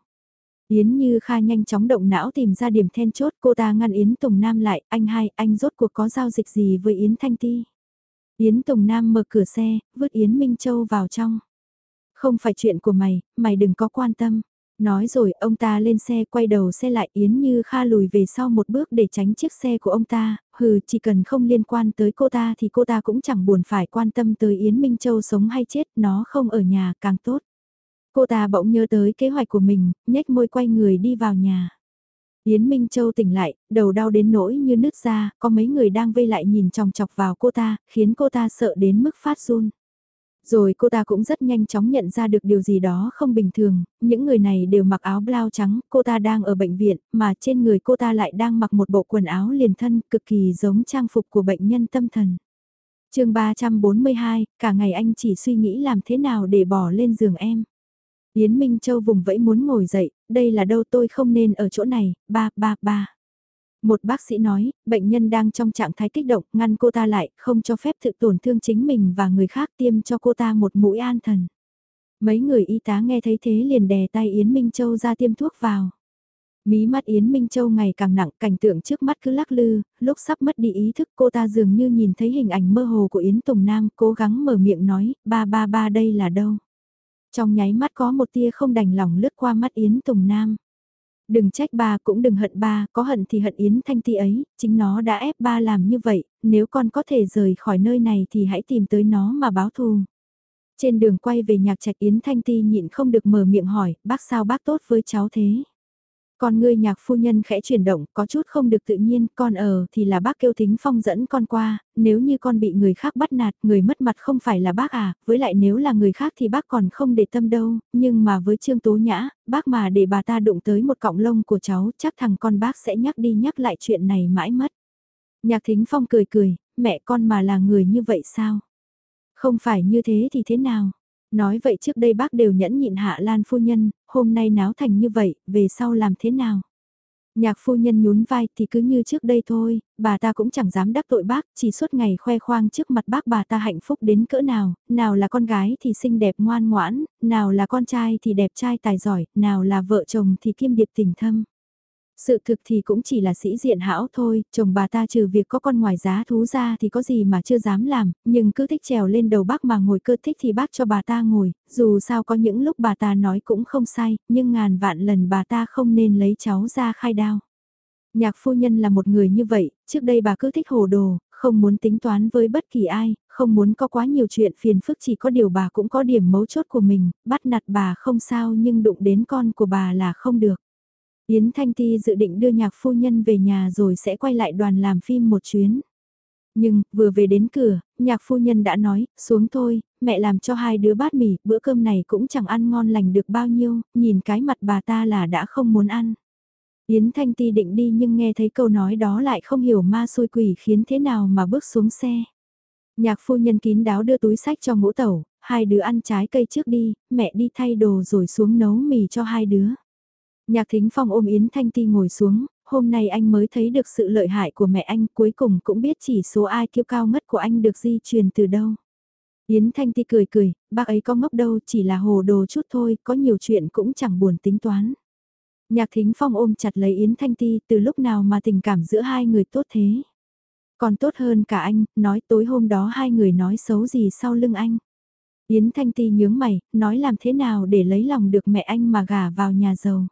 Yến Như Kha nhanh chóng động não tìm ra điểm then chốt cô ta ngăn Yến Tùng Nam lại, anh hai, anh rốt cuộc có giao dịch gì với Yến Thanh Ti? Yến Tùng Nam mở cửa xe, vứt Yến Minh Châu vào trong. Không phải chuyện của mày, mày đừng có quan tâm. Nói rồi ông ta lên xe quay đầu xe lại Yến Như Kha lùi về sau một bước để tránh chiếc xe của ông ta, hừ chỉ cần không liên quan tới cô ta thì cô ta cũng chẳng buồn phải quan tâm tới Yến Minh Châu sống hay chết, nó không ở nhà càng tốt. Cô ta bỗng nhớ tới kế hoạch của mình, nhếch môi quay người đi vào nhà. Yến Minh Châu tỉnh lại, đầu đau đến nỗi như nứt ra, có mấy người đang vây lại nhìn chòng chọc vào cô ta, khiến cô ta sợ đến mức phát run. Rồi cô ta cũng rất nhanh chóng nhận ra được điều gì đó không bình thường, những người này đều mặc áo blau trắng, cô ta đang ở bệnh viện, mà trên người cô ta lại đang mặc một bộ quần áo liền thân cực kỳ giống trang phục của bệnh nhân tâm thần. chương 342, cả ngày anh chỉ suy nghĩ làm thế nào để bỏ lên giường em. Yến Minh Châu vùng vẫy muốn ngồi dậy, đây là đâu tôi không nên ở chỗ này, ba, ba, ba. Một bác sĩ nói, bệnh nhân đang trong trạng thái kích động, ngăn cô ta lại, không cho phép tự tổn thương chính mình và người khác tiêm cho cô ta một mũi an thần. Mấy người y tá nghe thấy thế liền đè tay Yến Minh Châu ra tiêm thuốc vào. Mí mắt Yến Minh Châu ngày càng nặng, cảnh tượng trước mắt cứ lắc lư, lúc sắp mất đi ý thức cô ta dường như nhìn thấy hình ảnh mơ hồ của Yến Tùng Nam, cố gắng mở miệng nói, ba ba ba đây là đâu. Trong nháy mắt có một tia không đành lòng lướt qua mắt Yến Tùng Nam. Đừng trách ba cũng đừng hận ba, có hận thì hận Yến Thanh Ti ấy, chính nó đã ép ba làm như vậy, nếu con có thể rời khỏi nơi này thì hãy tìm tới nó mà báo thù. Trên đường quay về nhạc trạch Yến Thanh Ti nhịn không được mở miệng hỏi, bác sao bác tốt với cháu thế? Con ngươi nhạc phu nhân khẽ chuyển động, có chút không được tự nhiên, con ở thì là bác kêu thính phong dẫn con qua, nếu như con bị người khác bắt nạt, người mất mặt không phải là bác à, với lại nếu là người khác thì bác còn không để tâm đâu, nhưng mà với Trương Tố Nhã, bác mà để bà ta đụng tới một cọng lông của cháu, chắc thằng con bác sẽ nhắc đi nhắc lại chuyện này mãi mất. Nhạc thính phong cười cười, mẹ con mà là người như vậy sao? Không phải như thế thì thế nào? Nói vậy trước đây bác đều nhẫn nhịn hạ lan phu nhân, hôm nay náo thành như vậy, về sau làm thế nào? Nhạc phu nhân nhún vai thì cứ như trước đây thôi, bà ta cũng chẳng dám đắc tội bác, chỉ suốt ngày khoe khoang trước mặt bác bà ta hạnh phúc đến cỡ nào, nào là con gái thì xinh đẹp ngoan ngoãn, nào là con trai thì đẹp trai tài giỏi, nào là vợ chồng thì kiêm điệp tình thâm. Sự thực thì cũng chỉ là sĩ diện hão thôi, chồng bà ta trừ việc có con ngoài giá thú ra thì có gì mà chưa dám làm, nhưng cứ thích trèo lên đầu bác mà ngồi cơ thích thì bác cho bà ta ngồi, dù sao có những lúc bà ta nói cũng không sai, nhưng ngàn vạn lần bà ta không nên lấy cháu ra khai đao. Nhạc phu nhân là một người như vậy, trước đây bà cứ thích hồ đồ, không muốn tính toán với bất kỳ ai, không muốn có quá nhiều chuyện phiền phức chỉ có điều bà cũng có điểm mấu chốt của mình, bắt nạt bà không sao nhưng đụng đến con của bà là không được. Yến Thanh Ti dự định đưa nhạc phu nhân về nhà rồi sẽ quay lại đoàn làm phim một chuyến. Nhưng, vừa về đến cửa, nhạc phu nhân đã nói, xuống thôi, mẹ làm cho hai đứa bát mì, bữa cơm này cũng chẳng ăn ngon lành được bao nhiêu, nhìn cái mặt bà ta là đã không muốn ăn. Yến Thanh Ti định đi nhưng nghe thấy câu nói đó lại không hiểu ma xôi quỷ khiến thế nào mà bước xuống xe. Nhạc phu nhân kín đáo đưa túi sách cho ngũ tẩu, hai đứa ăn trái cây trước đi, mẹ đi thay đồ rồi xuống nấu mì cho hai đứa. Nhạc thính phong ôm Yến Thanh Ti ngồi xuống, hôm nay anh mới thấy được sự lợi hại của mẹ anh, cuối cùng cũng biết chỉ số ai kiêu cao ngất của anh được di truyền từ đâu. Yến Thanh Ti cười cười, bác ấy có ngốc đâu, chỉ là hồ đồ chút thôi, có nhiều chuyện cũng chẳng buồn tính toán. Nhạc thính phong ôm chặt lấy Yến Thanh Ti từ lúc nào mà tình cảm giữa hai người tốt thế. Còn tốt hơn cả anh, nói tối hôm đó hai người nói xấu gì sau lưng anh. Yến Thanh Ti nhướng mày, nói làm thế nào để lấy lòng được mẹ anh mà gả vào nhà giàu.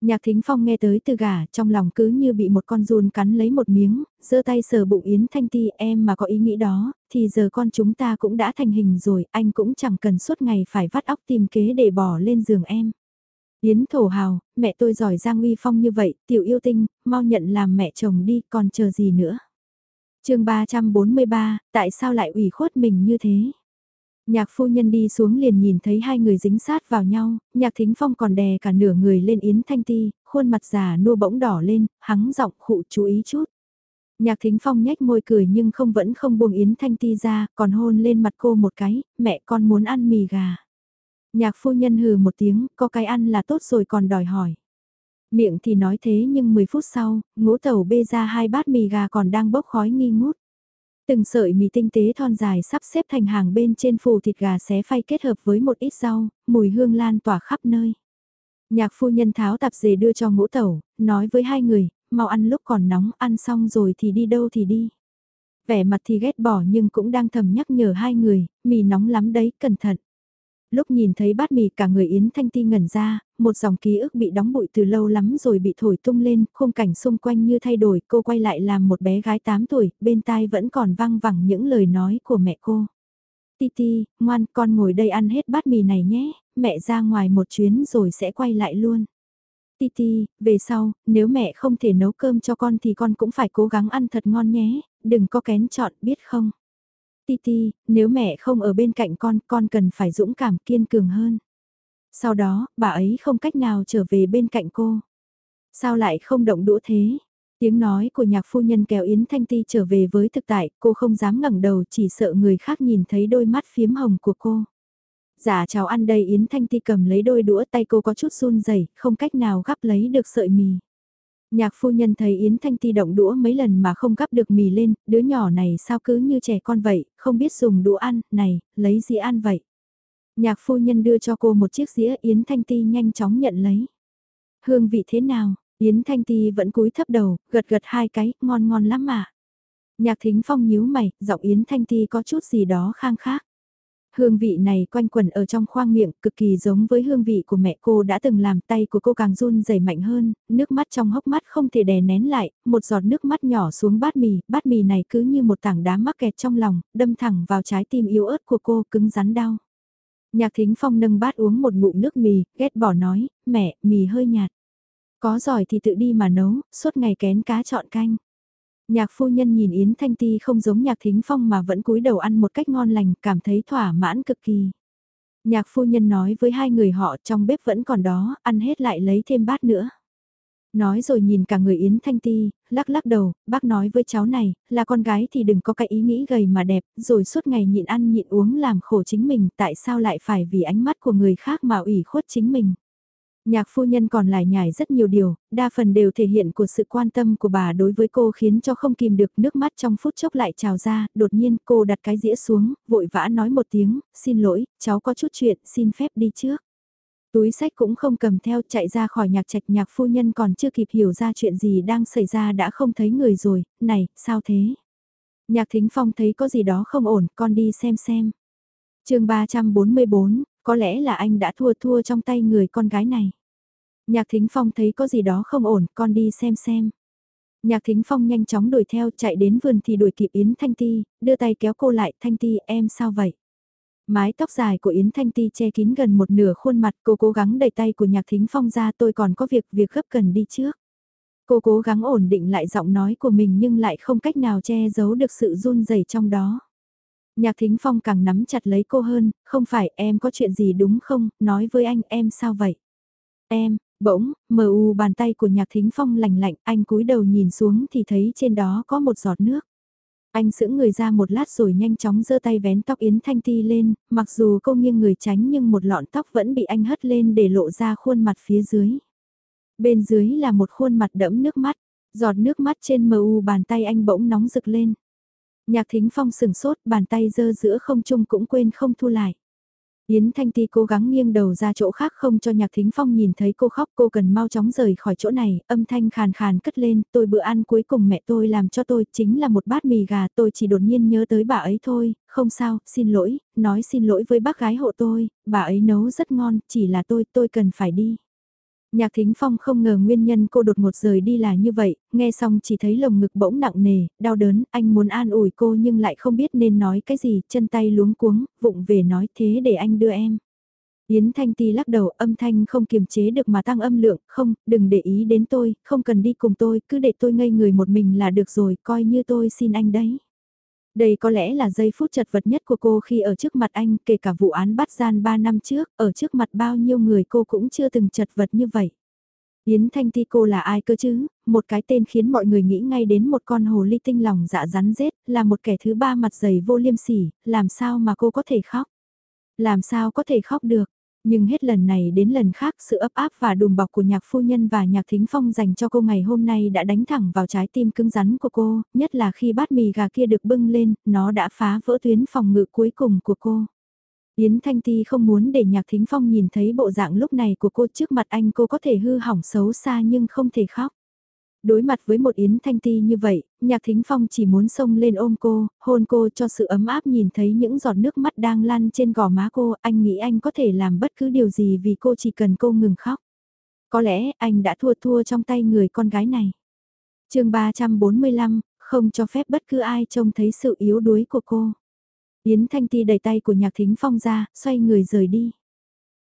Nhạc thính phong nghe tới từ gà, trong lòng cứ như bị một con run cắn lấy một miếng, giơ tay sờ bụng Yến Thanh Ti em mà có ý nghĩ đó, thì giờ con chúng ta cũng đã thành hình rồi, anh cũng chẳng cần suốt ngày phải vắt óc tìm kế để bỏ lên giường em. Yến thổ hào, mẹ tôi giỏi giang uy phong như vậy, tiểu yêu tinh, mau nhận làm mẹ chồng đi, còn chờ gì nữa. chương 343, tại sao lại ủy khuất mình như thế? Nhạc phu nhân đi xuống liền nhìn thấy hai người dính sát vào nhau, nhạc thính phong còn đè cả nửa người lên Yến Thanh Ti, khuôn mặt già nua bỗng đỏ lên, hắng giọng khụ chú ý chút. Nhạc Thính Phong nhếch môi cười nhưng không vẫn không buông Yến Thanh Ti ra, còn hôn lên mặt cô một cái, mẹ con muốn ăn mì gà. Nhạc phu nhân hừ một tiếng, có cái ăn là tốt rồi còn đòi hỏi. Miệng thì nói thế nhưng 10 phút sau, ngũ tẩu bê ra hai bát mì gà còn đang bốc khói nghi ngút. Từng sợi mì tinh tế thon dài sắp xếp thành hàng bên trên phủ thịt gà xé phay kết hợp với một ít rau, mùi hương lan tỏa khắp nơi. Nhạc phu nhân tháo tạp dề đưa cho ngũ tẩu, nói với hai người, mau ăn lúc còn nóng, ăn xong rồi thì đi đâu thì đi. Vẻ mặt thì ghét bỏ nhưng cũng đang thầm nhắc nhở hai người, mì nóng lắm đấy, cẩn thận. Lúc nhìn thấy bát mì cả người Yến Thanh Ti ngẩn ra, một dòng ký ức bị đóng bụi từ lâu lắm rồi bị thổi tung lên, khung cảnh xung quanh như thay đổi, cô quay lại làm một bé gái 8 tuổi, bên tai vẫn còn vang vẳng những lời nói của mẹ cô. Ti Ti, ngoan, con ngồi đây ăn hết bát mì này nhé, mẹ ra ngoài một chuyến rồi sẽ quay lại luôn. Ti Ti, về sau, nếu mẹ không thể nấu cơm cho con thì con cũng phải cố gắng ăn thật ngon nhé, đừng có kén chọn, biết không? Ti Ti, nếu mẹ không ở bên cạnh con, con cần phải dũng cảm kiên cường hơn. Sau đó, bà ấy không cách nào trở về bên cạnh cô. Sao lại không động đũa thế? Tiếng nói của nhạc phu nhân kéo Yến Thanh Ti trở về với thực tại, cô không dám ngẩng đầu chỉ sợ người khác nhìn thấy đôi mắt phiếm hồng của cô. Giả dạ chào ăn đây Yến Thanh Ti cầm lấy đôi đũa tay cô có chút run rẩy không cách nào gắp lấy được sợi mì. Nhạc phu nhân thấy Yến Thanh Ti động đũa mấy lần mà không gắp được mì lên, đứa nhỏ này sao cứ như trẻ con vậy, không biết dùng đũa ăn, này, lấy gì ăn vậy. Nhạc phu nhân đưa cho cô một chiếc dĩa Yến Thanh Ti nhanh chóng nhận lấy. Hương vị thế nào, Yến Thanh Ti vẫn cúi thấp đầu, gật gật hai cái, ngon ngon lắm mà. Nhạc thính phong nhíu mày, giọng Yến Thanh Ti có chút gì đó khang khác. Hương vị này quanh quẩn ở trong khoang miệng, cực kỳ giống với hương vị của mẹ cô đã từng làm tay của cô càng run dày mạnh hơn, nước mắt trong hốc mắt không thể đè nén lại, một giọt nước mắt nhỏ xuống bát mì, bát mì này cứ như một tảng đá mắc kẹt trong lòng, đâm thẳng vào trái tim yếu ớt của cô, cứng rắn đau. Nhạc thính phong nâng bát uống một ngụm nước mì, ghét bỏ nói, mẹ, mì hơi nhạt. Có giỏi thì tự đi mà nấu, suốt ngày kén cá chọn canh. Nhạc phu nhân nhìn Yến Thanh Ti không giống nhạc thính phong mà vẫn cúi đầu ăn một cách ngon lành, cảm thấy thỏa mãn cực kỳ. Nhạc phu nhân nói với hai người họ trong bếp vẫn còn đó, ăn hết lại lấy thêm bát nữa. Nói rồi nhìn cả người Yến Thanh Ti, lắc lắc đầu, bác nói với cháu này, là con gái thì đừng có cái ý nghĩ gầy mà đẹp, rồi suốt ngày nhịn ăn nhịn uống làm khổ chính mình, tại sao lại phải vì ánh mắt của người khác mà ủy khuất chính mình. Nhạc phu nhân còn lại nhải rất nhiều điều, đa phần đều thể hiện của sự quan tâm của bà đối với cô khiến cho không kìm được nước mắt trong phút chốc lại trào ra, đột nhiên cô đặt cái dĩa xuống, vội vã nói một tiếng, xin lỗi, cháu có chút chuyện, xin phép đi trước. Túi sách cũng không cầm theo chạy ra khỏi nhạc trạch nhạc phu nhân còn chưa kịp hiểu ra chuyện gì đang xảy ra đã không thấy người rồi, này, sao thế? Nhạc thính phong thấy có gì đó không ổn, con đi xem xem. chương 344, có lẽ là anh đã thua thua trong tay người con gái này. Nhạc Thính Phong thấy có gì đó không ổn, con đi xem xem. Nhạc Thính Phong nhanh chóng đuổi theo, chạy đến vườn thì đuổi kịp Yến Thanh Ti, đưa tay kéo cô lại, Thanh Ti, em sao vậy? Mái tóc dài của Yến Thanh Ti che kín gần một nửa khuôn mặt, cô cố gắng đẩy tay của Nhạc Thính Phong ra tôi còn có việc, việc gấp cần đi trước. Cô cố gắng ổn định lại giọng nói của mình nhưng lại không cách nào che giấu được sự run rẩy trong đó. Nhạc Thính Phong càng nắm chặt lấy cô hơn, không phải em có chuyện gì đúng không, nói với anh em sao vậy? Em, Bỗng, mờ u bàn tay của nhạc thính phong lành lạnh, anh cúi đầu nhìn xuống thì thấy trên đó có một giọt nước. Anh sững người ra một lát rồi nhanh chóng giơ tay vén tóc Yến Thanh Ti lên, mặc dù cô nghiêng người tránh nhưng một lọn tóc vẫn bị anh hất lên để lộ ra khuôn mặt phía dưới. Bên dưới là một khuôn mặt đẫm nước mắt, giọt nước mắt trên mờ u bàn tay anh bỗng nóng rực lên. Nhạc thính phong sừng sốt, bàn tay giơ giữa không trung cũng quên không thu lại. Yến Thanh Ti cố gắng nghiêng đầu ra chỗ khác không cho Nhạc Thính Phong nhìn thấy cô khóc cô cần mau chóng rời khỏi chỗ này, âm thanh khàn khàn cất lên, tôi bữa ăn cuối cùng mẹ tôi làm cho tôi chính là một bát mì gà tôi chỉ đột nhiên nhớ tới bà ấy thôi, không sao, xin lỗi, nói xin lỗi với bác gái hộ tôi, bà ấy nấu rất ngon, chỉ là tôi, tôi cần phải đi. Nhạc Thính Phong không ngờ nguyên nhân cô đột ngột rời đi là như vậy, nghe xong chỉ thấy lồng ngực bỗng nặng nề, đau đớn, anh muốn an ủi cô nhưng lại không biết nên nói cái gì, chân tay luống cuống, vụng về nói thế để anh đưa em. Yến Thanh Ti lắc đầu âm thanh không kiềm chế được mà tăng âm lượng, không, đừng để ý đến tôi, không cần đi cùng tôi, cứ để tôi ngây người một mình là được rồi, coi như tôi xin anh đấy. Đây có lẽ là giây phút chật vật nhất của cô khi ở trước mặt anh, kể cả vụ án bắt gian 3 năm trước, ở trước mặt bao nhiêu người cô cũng chưa từng chật vật như vậy. Yến Thanh Ti cô là ai cơ chứ, một cái tên khiến mọi người nghĩ ngay đến một con hồ ly tinh lòng dạ rắn rết, là một kẻ thứ ba mặt dày vô liêm sỉ, làm sao mà cô có thể khóc. Làm sao có thể khóc được, nhưng hết lần này đến lần khác sự ấp áp và đùm bọc của nhạc phu nhân và nhạc thính phong dành cho cô ngày hôm nay đã đánh thẳng vào trái tim cứng rắn của cô, nhất là khi bát mì gà kia được bưng lên, nó đã phá vỡ tuyến phòng ngự cuối cùng của cô. Yến Thanh Ti không muốn để Nhạc Thính Phong nhìn thấy bộ dạng lúc này của cô trước mặt anh cô có thể hư hỏng xấu xa nhưng không thể khóc. Đối mặt với một Yến Thanh Ti như vậy, Nhạc Thính Phong chỉ muốn xông lên ôm cô, hôn cô cho sự ấm áp nhìn thấy những giọt nước mắt đang lăn trên gò má cô, anh nghĩ anh có thể làm bất cứ điều gì vì cô chỉ cần cô ngừng khóc. Có lẽ anh đã thua thua trong tay người con gái này. chương 345, không cho phép bất cứ ai trông thấy sự yếu đuối của cô. Yến Thanh Ti đẩy tay của Nhạc Thính Phong ra, xoay người rời đi.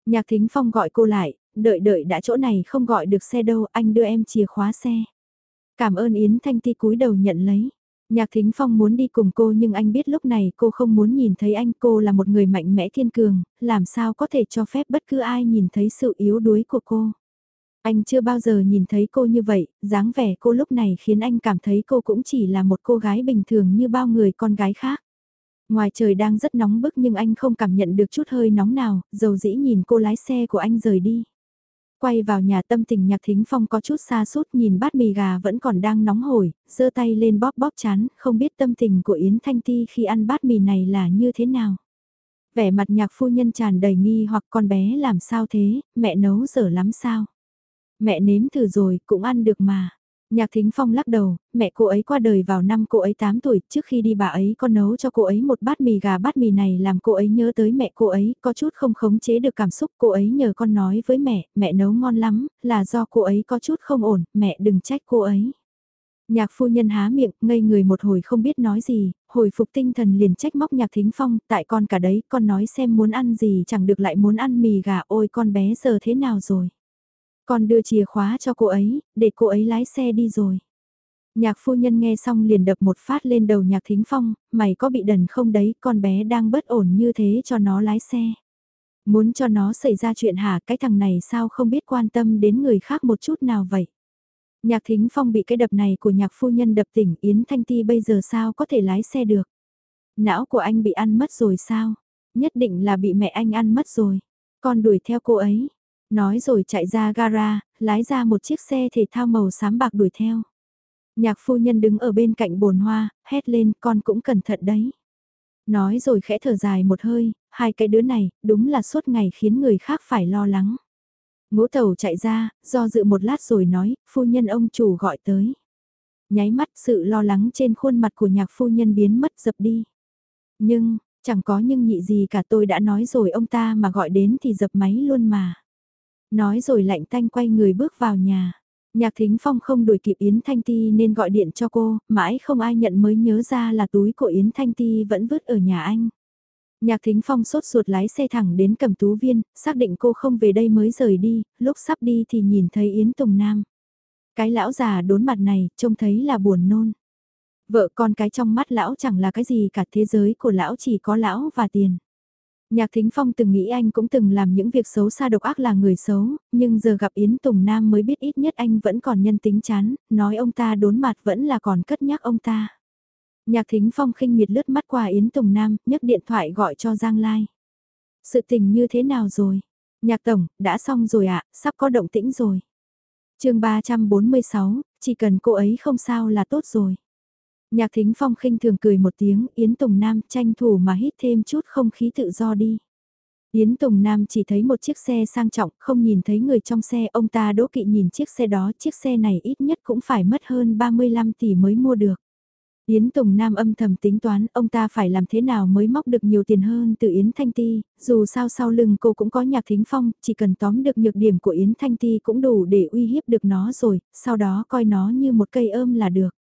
Nhạc Thính Phong gọi cô lại, đợi đợi đã chỗ này không gọi được xe đâu, anh đưa em chìa khóa xe. Cảm ơn Yến Thanh Ti cúi đầu nhận lấy. Nhạc Thính Phong muốn đi cùng cô nhưng anh biết lúc này cô không muốn nhìn thấy anh cô là một người mạnh mẽ thiên cường, làm sao có thể cho phép bất cứ ai nhìn thấy sự yếu đuối của cô. Anh chưa bao giờ nhìn thấy cô như vậy, dáng vẻ cô lúc này khiến anh cảm thấy cô cũng chỉ là một cô gái bình thường như bao người con gái khác. Ngoài trời đang rất nóng bức nhưng anh không cảm nhận được chút hơi nóng nào, dầu dĩ nhìn cô lái xe của anh rời đi. Quay vào nhà tâm tình nhạc thính phong có chút xa sút nhìn bát mì gà vẫn còn đang nóng hổi, giơ tay lên bóp bóp chán, không biết tâm tình của Yến Thanh Ti khi ăn bát mì này là như thế nào. Vẻ mặt nhạc phu nhân tràn đầy nghi hoặc con bé làm sao thế, mẹ nấu dở lắm sao. Mẹ nếm thử rồi, cũng ăn được mà. Nhạc Thính Phong lắc đầu, mẹ cô ấy qua đời vào năm cô ấy 8 tuổi, trước khi đi bà ấy có nấu cho cô ấy một bát mì gà bát mì này làm cô ấy nhớ tới mẹ cô ấy, có chút không khống chế được cảm xúc cô ấy nhờ con nói với mẹ, mẹ nấu ngon lắm, là do cô ấy có chút không ổn, mẹ đừng trách cô ấy. Nhạc phu nhân há miệng, ngây người một hồi không biết nói gì, hồi phục tinh thần liền trách móc nhạc thính phong, tại con cả đấy, con nói xem muốn ăn gì chẳng được lại muốn ăn mì gà, ôi con bé giờ thế nào rồi. Con đưa chìa khóa cho cô ấy, để cô ấy lái xe đi rồi. Nhạc phu nhân nghe xong liền đập một phát lên đầu nhạc thính phong, mày có bị đần không đấy, con bé đang bất ổn như thế cho nó lái xe. Muốn cho nó xảy ra chuyện hả, cái thằng này sao không biết quan tâm đến người khác một chút nào vậy. Nhạc thính phong bị cái đập này của nhạc phu nhân đập tỉnh Yến Thanh Ti bây giờ sao có thể lái xe được. Não của anh bị ăn mất rồi sao? Nhất định là bị mẹ anh ăn mất rồi. Con đuổi theo cô ấy, Nói rồi chạy ra gara, lái ra một chiếc xe thể thao màu xám bạc đuổi theo. Nhạc phu nhân đứng ở bên cạnh bồn hoa, hét lên con cũng cẩn thận đấy. Nói rồi khẽ thở dài một hơi, hai cái đứa này, đúng là suốt ngày khiến người khác phải lo lắng. Ngũ tàu chạy ra, do dự một lát rồi nói, phu nhân ông chủ gọi tới. Nháy mắt sự lo lắng trên khuôn mặt của nhạc phu nhân biến mất dập đi. Nhưng, chẳng có nhưng nhị gì cả tôi đã nói rồi ông ta mà gọi đến thì dập máy luôn mà. Nói rồi lạnh tanh quay người bước vào nhà. Nhạc Thính Phong không đuổi kịp Yến Thanh Ti nên gọi điện cho cô, mãi không ai nhận mới nhớ ra là túi của Yến Thanh Ti vẫn vứt ở nhà anh. Nhạc Thính Phong sốt ruột lái xe thẳng đến cầm tú viên, xác định cô không về đây mới rời đi, lúc sắp đi thì nhìn thấy Yến Tùng Nam. Cái lão già đốn mặt này, trông thấy là buồn nôn. Vợ con cái trong mắt lão chẳng là cái gì cả thế giới của lão chỉ có lão và tiền. Nhạc Thính Phong từng nghĩ anh cũng từng làm những việc xấu xa độc ác là người xấu, nhưng giờ gặp Yến Tùng Nam mới biết ít nhất anh vẫn còn nhân tính chán, nói ông ta đốn mặt vẫn là còn cất nhắc ông ta. Nhạc Thính Phong khinh miệt lướt mắt qua Yến Tùng Nam, nhấc điện thoại gọi cho Giang Lai. Sự tình như thế nào rồi? Nhạc Tổng, đã xong rồi ạ, sắp có động tĩnh rồi. chương 346, chỉ cần cô ấy không sao là tốt rồi. Nhạc thính phong khinh thường cười một tiếng, Yến Tùng Nam tranh thủ mà hít thêm chút không khí tự do đi. Yến Tùng Nam chỉ thấy một chiếc xe sang trọng, không nhìn thấy người trong xe, ông ta đỗ kỵ nhìn chiếc xe đó, chiếc xe này ít nhất cũng phải mất hơn 35 tỷ mới mua được. Yến Tùng Nam âm thầm tính toán ông ta phải làm thế nào mới móc được nhiều tiền hơn từ Yến Thanh Ti, dù sao sau lưng cô cũng có nhạc thính phong, chỉ cần tóm được nhược điểm của Yến Thanh Ti cũng đủ để uy hiếp được nó rồi, sau đó coi nó như một cây ôm là được.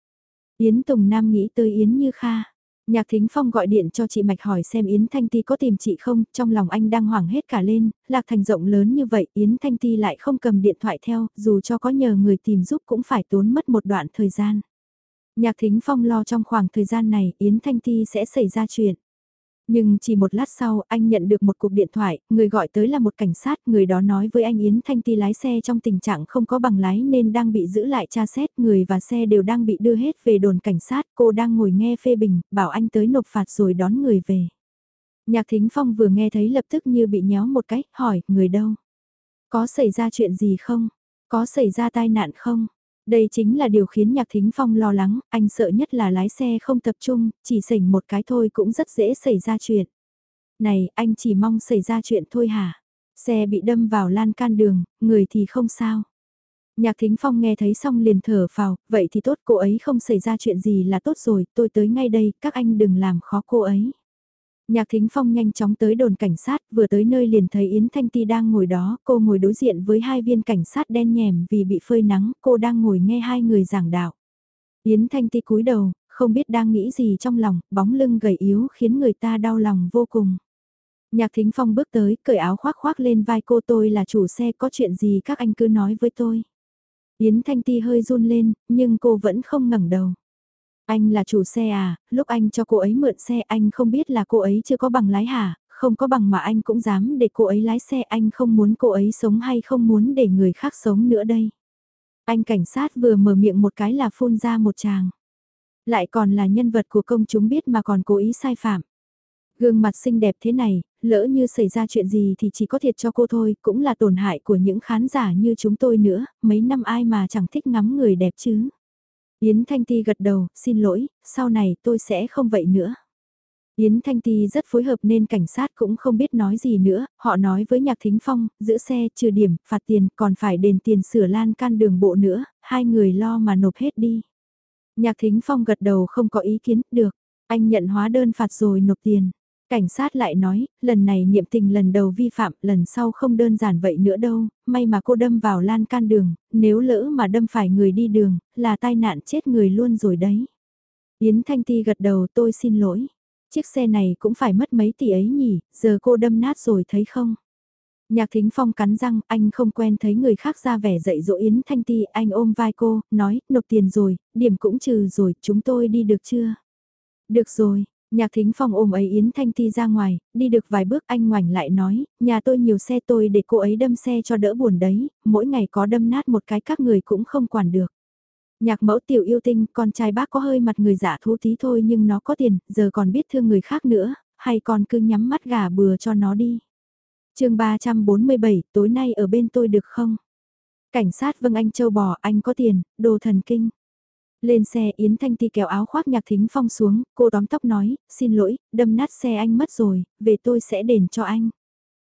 Yến Tùng Nam nghĩ tới Yến Như Kha. Nhạc Thính Phong gọi điện cho chị Mạch hỏi xem Yến Thanh Ti có tìm chị không, trong lòng anh đang hoảng hết cả lên, lạc thành rộng lớn như vậy Yến Thanh Ti lại không cầm điện thoại theo, dù cho có nhờ người tìm giúp cũng phải tốn mất một đoạn thời gian. Nhạc Thính Phong lo trong khoảng thời gian này Yến Thanh Ti sẽ xảy ra chuyện. Nhưng chỉ một lát sau, anh nhận được một cuộc điện thoại, người gọi tới là một cảnh sát, người đó nói với anh Yến Thanh Ti lái xe trong tình trạng không có bằng lái nên đang bị giữ lại tra xét, người và xe đều đang bị đưa hết về đồn cảnh sát, cô đang ngồi nghe phê bình, bảo anh tới nộp phạt rồi đón người về. Nhạc Thính Phong vừa nghe thấy lập tức như bị nhéo một cái, hỏi, người đâu? Có xảy ra chuyện gì không? Có xảy ra tai nạn không? Đây chính là điều khiến Nhạc Thính Phong lo lắng, anh sợ nhất là lái xe không tập trung, chỉ sảnh một cái thôi cũng rất dễ xảy ra chuyện. Này, anh chỉ mong xảy ra chuyện thôi hả? Xe bị đâm vào lan can đường, người thì không sao. Nhạc Thính Phong nghe thấy xong liền thở phào, vậy thì tốt cô ấy không xảy ra chuyện gì là tốt rồi, tôi tới ngay đây, các anh đừng làm khó cô ấy. Nhạc Thính Phong nhanh chóng tới đồn cảnh sát, vừa tới nơi liền thấy Yến Thanh Ti đang ngồi đó, cô ngồi đối diện với hai viên cảnh sát đen nhèm vì bị phơi nắng, cô đang ngồi nghe hai người giảng đạo. Yến Thanh Ti cúi đầu, không biết đang nghĩ gì trong lòng, bóng lưng gầy yếu khiến người ta đau lòng vô cùng. Nhạc Thính Phong bước tới, cởi áo khoác khoác lên vai cô tôi là chủ xe có chuyện gì các anh cứ nói với tôi. Yến Thanh Ti hơi run lên, nhưng cô vẫn không ngẩng đầu. Anh là chủ xe à, lúc anh cho cô ấy mượn xe anh không biết là cô ấy chưa có bằng lái hả, không có bằng mà anh cũng dám để cô ấy lái xe anh không muốn cô ấy sống hay không muốn để người khác sống nữa đây. Anh cảnh sát vừa mở miệng một cái là phun ra một chàng. Lại còn là nhân vật của công chúng biết mà còn cố ý sai phạm. Gương mặt xinh đẹp thế này, lỡ như xảy ra chuyện gì thì chỉ có thiệt cho cô thôi, cũng là tổn hại của những khán giả như chúng tôi nữa, mấy năm ai mà chẳng thích ngắm người đẹp chứ. Yến Thanh Ti gật đầu, xin lỗi, sau này tôi sẽ không vậy nữa. Yến Thanh Ti rất phối hợp nên cảnh sát cũng không biết nói gì nữa, họ nói với Nhạc Thính Phong, giữ xe, trừ điểm, phạt tiền, còn phải đền tiền sửa lan can đường bộ nữa, hai người lo mà nộp hết đi. Nhạc Thính Phong gật đầu không có ý kiến, được, anh nhận hóa đơn phạt rồi nộp tiền. Cảnh sát lại nói, lần này niệm tình lần đầu vi phạm, lần sau không đơn giản vậy nữa đâu, may mà cô đâm vào lan can đường, nếu lỡ mà đâm phải người đi đường, là tai nạn chết người luôn rồi đấy. Yến Thanh Ti gật đầu tôi xin lỗi. Chiếc xe này cũng phải mất mấy tỷ ấy nhỉ, giờ cô đâm nát rồi thấy không? Nhạc Thính Phong cắn răng, anh không quen thấy người khác ra vẻ dạy dỗ Yến Thanh Ti, anh ôm vai cô, nói, nộp tiền rồi, điểm cũng trừ rồi, chúng tôi đi được chưa? Được rồi, Nhạc thính phong ôm ấy Yến Thanh Ti ra ngoài, đi được vài bước anh ngoảnh lại nói, nhà tôi nhiều xe tôi để cô ấy đâm xe cho đỡ buồn đấy, mỗi ngày có đâm nát một cái các người cũng không quản được. Nhạc mẫu tiểu yêu tinh, con trai bác có hơi mặt người giả thú tí thôi nhưng nó có tiền, giờ còn biết thương người khác nữa, hay còn cứ nhắm mắt gà bừa cho nó đi. chương 347, tối nay ở bên tôi được không? Cảnh sát vâng anh châu bò, anh có tiền, đồ thần kinh. Lên xe Yến Thanh Ti kéo áo khoác nhạc thính phong xuống, cô tóm tóc nói, xin lỗi, đâm nát xe anh mất rồi, về tôi sẽ đền cho anh.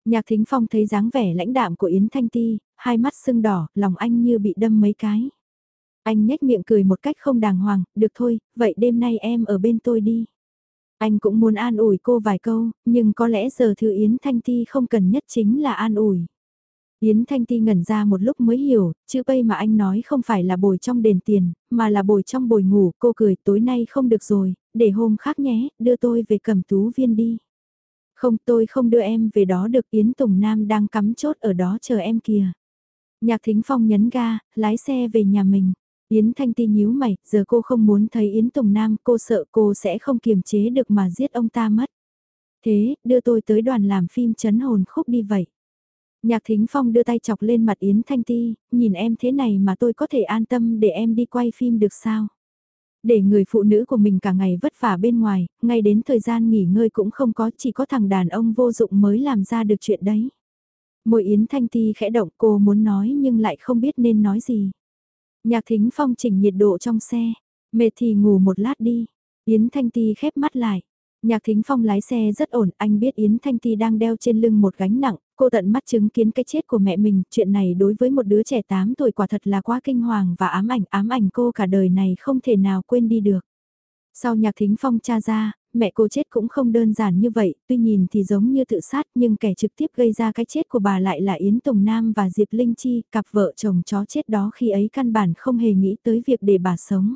Nhạc thính phong thấy dáng vẻ lãnh đạm của Yến Thanh Ti, hai mắt sưng đỏ, lòng anh như bị đâm mấy cái. Anh nhếch miệng cười một cách không đàng hoàng, được thôi, vậy đêm nay em ở bên tôi đi. Anh cũng muốn an ủi cô vài câu, nhưng có lẽ giờ thư Yến Thanh Ti không cần nhất chính là an ủi. Yến Thanh Ti ngẩn ra một lúc mới hiểu, chữ bay mà anh nói không phải là bồi trong đền tiền, mà là bồi trong bồi ngủ, cô cười tối nay không được rồi, để hôm khác nhé, đưa tôi về cầm tú viên đi. Không tôi không đưa em về đó được Yến Tùng Nam đang cắm chốt ở đó chờ em kìa. Nhạc Thính Phong nhấn ga, lái xe về nhà mình. Yến Thanh Ti nhíu mày, giờ cô không muốn thấy Yến Tùng Nam, cô sợ cô sẽ không kiềm chế được mà giết ông ta mất. Thế, đưa tôi tới đoàn làm phim chấn hồn khúc đi vậy. Nhạc Thính Phong đưa tay chọc lên mặt Yến Thanh Ti, nhìn em thế này mà tôi có thể an tâm để em đi quay phim được sao? Để người phụ nữ của mình cả ngày vất vả bên ngoài, ngay đến thời gian nghỉ ngơi cũng không có, chỉ có thằng đàn ông vô dụng mới làm ra được chuyện đấy. Môi Yến Thanh Ti khẽ động cô muốn nói nhưng lại không biết nên nói gì. Nhạc Thính Phong chỉnh nhiệt độ trong xe, mệt thì ngủ một lát đi. Yến Thanh Ti khép mắt lại. Nhạc Thính Phong lái xe rất ổn, anh biết Yến Thanh Ti đang đeo trên lưng một gánh nặng, cô tận mắt chứng kiến cái chết của mẹ mình, chuyện này đối với một đứa trẻ 8 tuổi quả thật là quá kinh hoàng và ám ảnh, ám ảnh cô cả đời này không thể nào quên đi được. Sau Nhạc Thính Phong cha ra, mẹ cô chết cũng không đơn giản như vậy, tuy nhìn thì giống như tự sát nhưng kẻ trực tiếp gây ra cái chết của bà lại là Yến Tùng Nam và Diệp Linh Chi, cặp vợ chồng chó chết đó khi ấy căn bản không hề nghĩ tới việc để bà sống.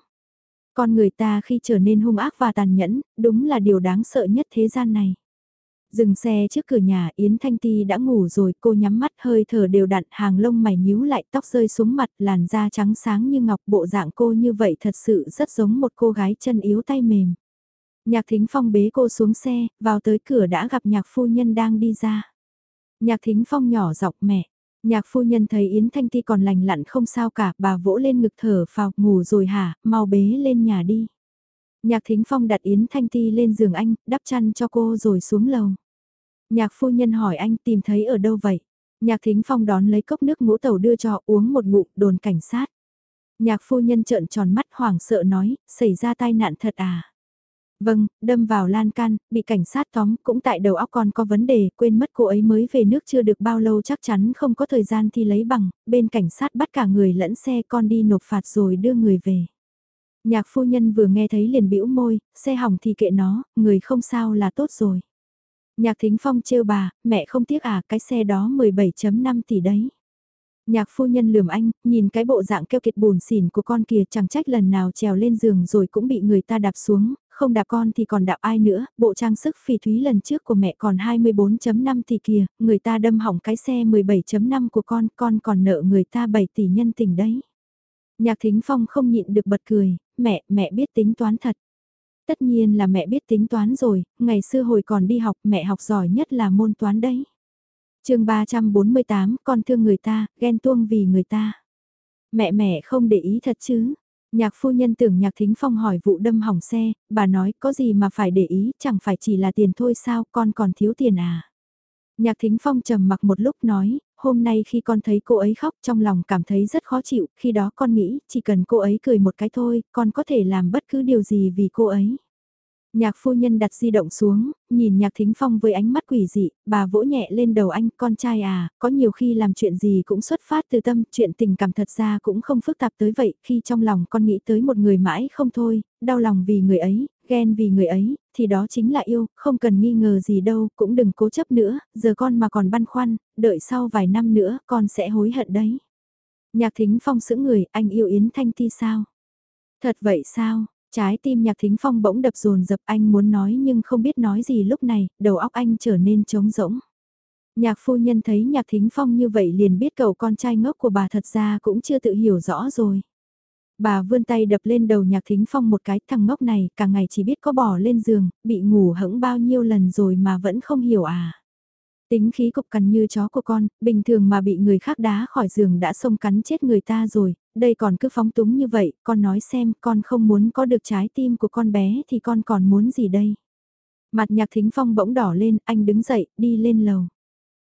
Con người ta khi trở nên hung ác và tàn nhẫn, đúng là điều đáng sợ nhất thế gian này. Dừng xe trước cửa nhà Yến Thanh Ti đã ngủ rồi cô nhắm mắt hơi thở đều đặn hàng lông mày nhíu lại tóc rơi xuống mặt làn da trắng sáng như ngọc bộ dạng cô như vậy thật sự rất giống một cô gái chân yếu tay mềm. Nhạc Thính Phong bế cô xuống xe, vào tới cửa đã gặp nhạc phu nhân đang đi ra. Nhạc Thính Phong nhỏ giọng mẹ. Nhạc phu nhân thấy Yến Thanh Ti còn lành lặn không sao cả, bà vỗ lên ngực thở phào, ngủ rồi hả, mau bế lên nhà đi. Nhạc Thính Phong đặt Yến Thanh Ti lên giường anh, đắp chăn cho cô rồi xuống lầu. Nhạc phu nhân hỏi anh tìm thấy ở đâu vậy? Nhạc Thính Phong đón lấy cốc nước ngũ tàu đưa cho uống một ngụm đồn cảnh sát. Nhạc phu nhân trợn tròn mắt hoảng sợ nói, xảy ra tai nạn thật à? Vâng, đâm vào lan can, bị cảnh sát tóm, cũng tại đầu óc con có vấn đề, quên mất cô ấy mới về nước chưa được bao lâu chắc chắn không có thời gian thi lấy bằng, bên cảnh sát bắt cả người lẫn xe con đi nộp phạt rồi đưa người về. Nhạc phu nhân vừa nghe thấy liền bĩu môi, xe hỏng thì kệ nó, người không sao là tốt rồi. Nhạc thính phong trêu bà, mẹ không tiếc à, cái xe đó 17.5 tỷ đấy. Nhạc phu nhân lườm anh, nhìn cái bộ dạng keo kiệt bùn xỉn của con kia chẳng trách lần nào trèo lên giường rồi cũng bị người ta đạp xuống, không đạp con thì còn đạp ai nữa, bộ trang sức phỉ thúy lần trước của mẹ còn 24.5 tỷ kìa, người ta đâm hỏng cái xe 17.5 của con, con còn nợ người ta 7 tỷ nhân tình đấy. Nhạc thính phong không nhịn được bật cười, mẹ, mẹ biết tính toán thật. Tất nhiên là mẹ biết tính toán rồi, ngày xưa hồi còn đi học mẹ học giỏi nhất là môn toán đấy. chương 348, con thương người ta, ghen tuông vì người ta. Mẹ mẹ không để ý thật chứ. Nhạc phu nhân tưởng nhạc thính phong hỏi vụ đâm hỏng xe, bà nói có gì mà phải để ý, chẳng phải chỉ là tiền thôi sao, con còn thiếu tiền à. Nhạc thính phong trầm mặc một lúc nói, hôm nay khi con thấy cô ấy khóc trong lòng cảm thấy rất khó chịu, khi đó con nghĩ chỉ cần cô ấy cười một cái thôi, con có thể làm bất cứ điều gì vì cô ấy. Nhạc phu nhân đặt di động xuống, nhìn nhạc thính phong với ánh mắt quỷ dị, bà vỗ nhẹ lên đầu anh, con trai à, có nhiều khi làm chuyện gì cũng xuất phát từ tâm, chuyện tình cảm thật ra cũng không phức tạp tới vậy, khi trong lòng con nghĩ tới một người mãi không thôi, đau lòng vì người ấy, ghen vì người ấy, thì đó chính là yêu, không cần nghi ngờ gì đâu, cũng đừng cố chấp nữa, giờ con mà còn băn khoăn, đợi sau vài năm nữa con sẽ hối hận đấy. Nhạc thính phong sững người, anh yêu Yến Thanh Ti sao? Thật vậy sao? Trái tim nhạc thính phong bỗng đập rồn dập anh muốn nói nhưng không biết nói gì lúc này, đầu óc anh trở nên trống rỗng. Nhạc phu nhân thấy nhạc thính phong như vậy liền biết cậu con trai ngốc của bà thật ra cũng chưa tự hiểu rõ rồi. Bà vươn tay đập lên đầu nhạc thính phong một cái thằng ngốc này cả ngày chỉ biết có bỏ lên giường, bị ngủ hững bao nhiêu lần rồi mà vẫn không hiểu à. Tính khí cục cằn như chó của con, bình thường mà bị người khác đá khỏi giường đã xông cắn chết người ta rồi, đây còn cứ phóng túng như vậy, con nói xem con không muốn có được trái tim của con bé thì con còn muốn gì đây. Mặt nhạc thính phong bỗng đỏ lên, anh đứng dậy, đi lên lầu.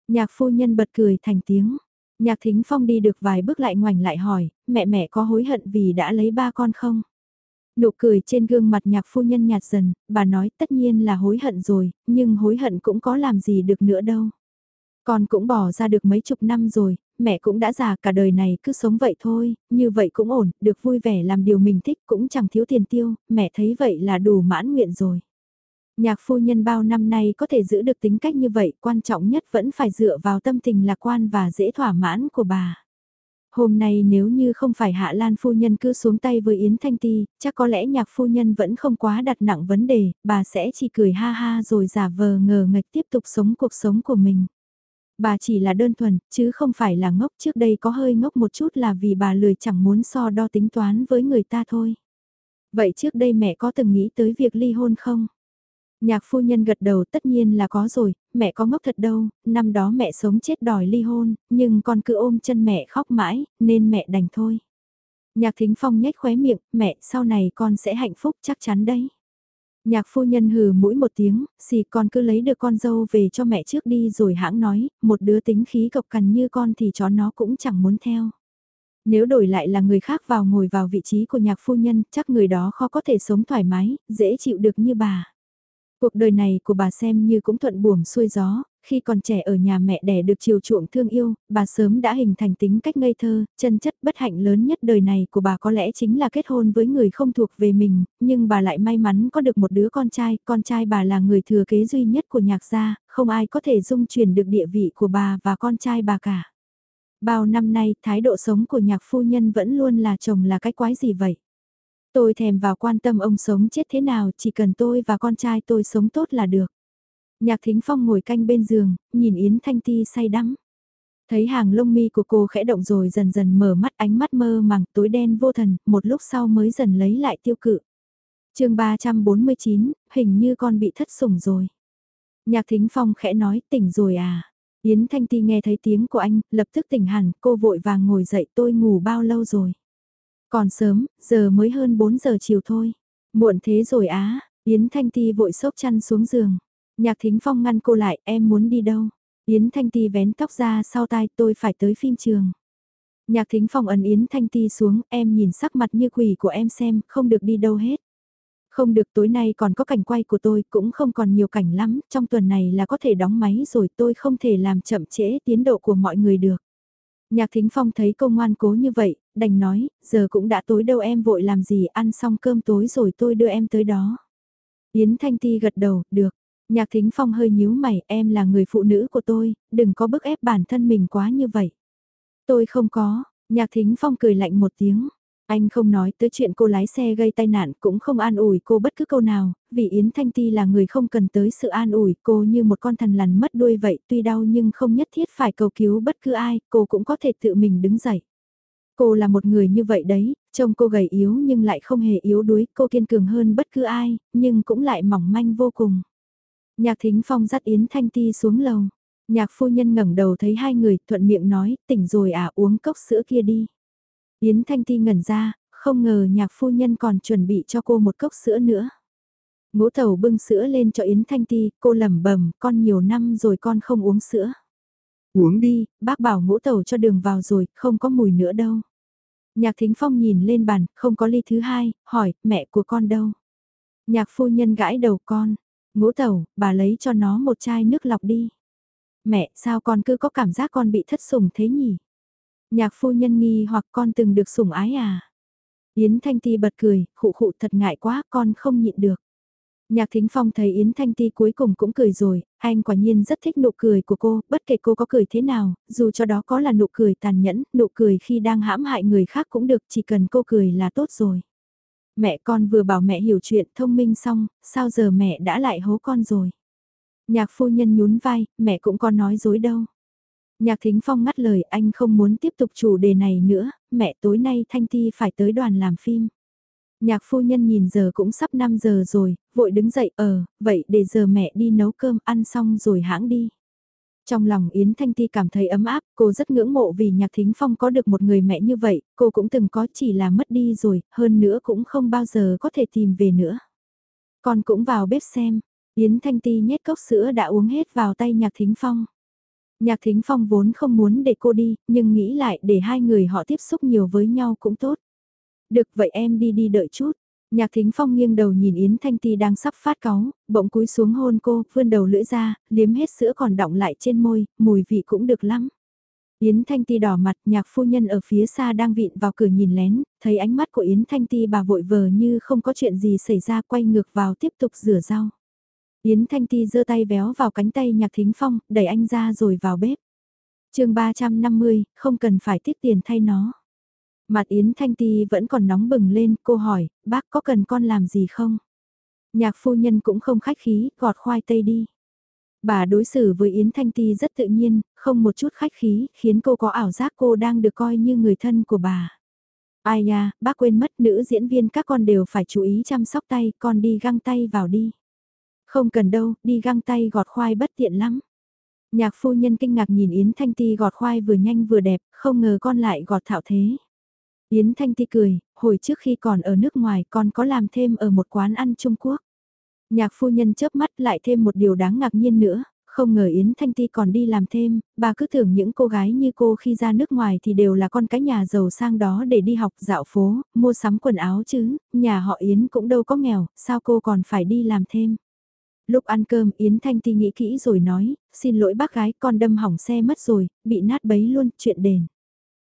Nhạc phu nhân bật cười thành tiếng. Nhạc thính phong đi được vài bước lại ngoảnh lại hỏi, mẹ mẹ có hối hận vì đã lấy ba con không? Nụ cười trên gương mặt nhạc phu nhân nhạt dần, bà nói tất nhiên là hối hận rồi, nhưng hối hận cũng có làm gì được nữa đâu. Con cũng bỏ ra được mấy chục năm rồi, mẹ cũng đã già cả đời này cứ sống vậy thôi, như vậy cũng ổn, được vui vẻ làm điều mình thích cũng chẳng thiếu tiền tiêu, mẹ thấy vậy là đủ mãn nguyện rồi. Nhạc phu nhân bao năm nay có thể giữ được tính cách như vậy, quan trọng nhất vẫn phải dựa vào tâm tình lạc quan và dễ thỏa mãn của bà. Hôm nay nếu như không phải Hạ Lan phu nhân cứ xuống tay với Yến Thanh Ti, chắc có lẽ nhạc phu nhân vẫn không quá đặt nặng vấn đề, bà sẽ chỉ cười ha ha rồi giả vờ ngờ ngạch tiếp tục sống cuộc sống của mình. Bà chỉ là đơn thuần, chứ không phải là ngốc trước đây có hơi ngốc một chút là vì bà lười chẳng muốn so đo tính toán với người ta thôi. Vậy trước đây mẹ có từng nghĩ tới việc ly hôn không? Nhạc phu nhân gật đầu tất nhiên là có rồi, mẹ có ngốc thật đâu, năm đó mẹ sống chết đòi ly hôn, nhưng con cứ ôm chân mẹ khóc mãi, nên mẹ đành thôi. Nhạc thính phong nhếch khóe miệng, mẹ sau này con sẽ hạnh phúc chắc chắn đấy. Nhạc phu nhân hừ mũi một tiếng, xì con cứ lấy được con dâu về cho mẹ trước đi rồi hãng nói, một đứa tính khí cộc cằn như con thì chó nó cũng chẳng muốn theo. Nếu đổi lại là người khác vào ngồi vào vị trí của nhạc phu nhân, chắc người đó khó có thể sống thoải mái, dễ chịu được như bà. Cuộc đời này của bà xem như cũng thuận buồm xuôi gió, khi còn trẻ ở nhà mẹ đẻ được chiều chuộng thương yêu, bà sớm đã hình thành tính cách ngây thơ, chân chất bất hạnh lớn nhất đời này của bà có lẽ chính là kết hôn với người không thuộc về mình, nhưng bà lại may mắn có được một đứa con trai, con trai bà là người thừa kế duy nhất của nhạc gia, không ai có thể dung chuyển được địa vị của bà và con trai bà cả. Bao năm nay, thái độ sống của nhạc phu nhân vẫn luôn là chồng là cái quái gì vậy? Tôi thèm vào quan tâm ông sống chết thế nào, chỉ cần tôi và con trai tôi sống tốt là được. Nhạc Thính Phong ngồi canh bên giường, nhìn Yến Thanh Ti say đắm. Thấy hàng lông mi của cô khẽ động rồi dần dần mở mắt ánh mắt mơ màng tối đen vô thần, một lúc sau mới dần lấy lại tiêu cự. chương 349, hình như con bị thất sủng rồi. Nhạc Thính Phong khẽ nói tỉnh rồi à. Yến Thanh Ti nghe thấy tiếng của anh, lập tức tỉnh hẳn, cô vội vàng ngồi dậy tôi ngủ bao lâu rồi. Còn sớm, giờ mới hơn 4 giờ chiều thôi. Muộn thế rồi á, Yến Thanh Ti vội sốc chăn xuống giường. Nhạc Thính Phong ngăn cô lại, em muốn đi đâu? Yến Thanh Ti vén tóc ra sau tai tôi phải tới phim trường. Nhạc Thính Phong ấn Yến Thanh Ti xuống, em nhìn sắc mặt như quỷ của em xem, không được đi đâu hết. Không được tối nay còn có cảnh quay của tôi, cũng không còn nhiều cảnh lắm, trong tuần này là có thể đóng máy rồi tôi không thể làm chậm trễ tiến độ của mọi người được. Nhạc Thính Phong thấy cô ngoan cố như vậy, đành nói, giờ cũng đã tối đâu em vội làm gì, ăn xong cơm tối rồi tôi đưa em tới đó. Yến Thanh Ti gật đầu, được. Nhạc Thính Phong hơi nhíu mày, em là người phụ nữ của tôi, đừng có bức ép bản thân mình quá như vậy. Tôi không có, Nhạc Thính Phong cười lạnh một tiếng. Anh không nói tới chuyện cô lái xe gây tai nạn cũng không an ủi cô bất cứ câu nào, vì Yến Thanh Ti là người không cần tới sự an ủi cô như một con thần lằn mất đuôi vậy tuy đau nhưng không nhất thiết phải cầu cứu bất cứ ai, cô cũng có thể tự mình đứng dậy. Cô là một người như vậy đấy, trông cô gầy yếu nhưng lại không hề yếu đuối, cô kiên cường hơn bất cứ ai, nhưng cũng lại mỏng manh vô cùng. Nhạc Thính Phong dắt Yến Thanh Ti xuống lầu. Nhạc phu nhân ngẩng đầu thấy hai người thuận miệng nói, tỉnh rồi à uống cốc sữa kia đi. Yến Thanh Ti ngẩn ra, không ngờ nhạc phu nhân còn chuẩn bị cho cô một cốc sữa nữa. Ngũ tàu bưng sữa lên cho Yến Thanh Ti, cô lẩm bẩm con nhiều năm rồi con không uống sữa. Uống đi, bác bảo ngũ tàu cho đường vào rồi, không có mùi nữa đâu. Nhạc Thính Phong nhìn lên bàn, không có ly thứ hai, hỏi, mẹ của con đâu? Nhạc phu nhân gãi đầu con, ngũ tàu, bà lấy cho nó một chai nước lọc đi. Mẹ, sao con cứ có cảm giác con bị thất sủng thế nhỉ? Nhạc phu nhân nghi hoặc con từng được sủng ái à? Yến Thanh Ti bật cười, khụ khụ thật ngại quá, con không nhịn được. Nhạc Thính Phong thấy Yến Thanh Ti cuối cùng cũng cười rồi, anh quả nhiên rất thích nụ cười của cô, bất kể cô có cười thế nào, dù cho đó có là nụ cười tàn nhẫn, nụ cười khi đang hãm hại người khác cũng được, chỉ cần cô cười là tốt rồi. Mẹ con vừa bảo mẹ hiểu chuyện thông minh xong, sao giờ mẹ đã lại hố con rồi. Nhạc phu nhân nhún vai, mẹ cũng có nói dối đâu. Nhạc Thính Phong ngắt lời anh không muốn tiếp tục chủ đề này nữa, mẹ tối nay Thanh Ti phải tới đoàn làm phim. Nhạc phu nhân nhìn giờ cũng sắp 5 giờ rồi, vội đứng dậy ờ, vậy để giờ mẹ đi nấu cơm ăn xong rồi hãng đi. Trong lòng Yến Thanh Ti cảm thấy ấm áp, cô rất ngưỡng mộ vì Nhạc Thính Phong có được một người mẹ như vậy, cô cũng từng có chỉ là mất đi rồi, hơn nữa cũng không bao giờ có thể tìm về nữa. Con cũng vào bếp xem, Yến Thanh Ti nhét cốc sữa đã uống hết vào tay Nhạc Thính Phong. Nhạc Thính Phong vốn không muốn để cô đi, nhưng nghĩ lại để hai người họ tiếp xúc nhiều với nhau cũng tốt. Được vậy em đi đi đợi chút. Nhạc Thính Phong nghiêng đầu nhìn Yến Thanh Ti đang sắp phát cáu, bỗng cúi xuống hôn cô, vươn đầu lưỡi ra, liếm hết sữa còn đọng lại trên môi, mùi vị cũng được lắm. Yến Thanh Ti đỏ mặt, nhạc phu nhân ở phía xa đang vịn vào cửa nhìn lén, thấy ánh mắt của Yến Thanh Ti bà vội vờ như không có chuyện gì xảy ra quay ngược vào tiếp tục rửa rau. Yến Thanh Ti giơ tay véo vào cánh tay Nhạc Thính Phong, đẩy anh ra rồi vào bếp. chương 350, không cần phải tiết tiền thay nó. Mặt Yến Thanh Ti vẫn còn nóng bừng lên, cô hỏi, bác có cần con làm gì không? Nhạc phu nhân cũng không khách khí, gọt khoai tây đi. Bà đối xử với Yến Thanh Ti rất tự nhiên, không một chút khách khí, khiến cô có ảo giác cô đang được coi như người thân của bà. Ai nha, bác quên mất nữ diễn viên các con đều phải chú ý chăm sóc tay, con đi găng tay vào đi. Không cần đâu, đi găng tay gọt khoai bất tiện lắm. Nhạc phu nhân kinh ngạc nhìn Yến Thanh Ti gọt khoai vừa nhanh vừa đẹp, không ngờ con lại gọt thạo thế. Yến Thanh Ti cười, hồi trước khi còn ở nước ngoài con có làm thêm ở một quán ăn Trung Quốc. Nhạc phu nhân chớp mắt lại thêm một điều đáng ngạc nhiên nữa, không ngờ Yến Thanh Ti còn đi làm thêm, bà cứ tưởng những cô gái như cô khi ra nước ngoài thì đều là con cái nhà giàu sang đó để đi học dạo phố, mua sắm quần áo chứ, nhà họ Yến cũng đâu có nghèo, sao cô còn phải đi làm thêm. Lúc ăn cơm Yến Thanh Ti nghĩ kỹ rồi nói, xin lỗi bác gái con đâm hỏng xe mất rồi, bị nát bấy luôn, chuyện đền.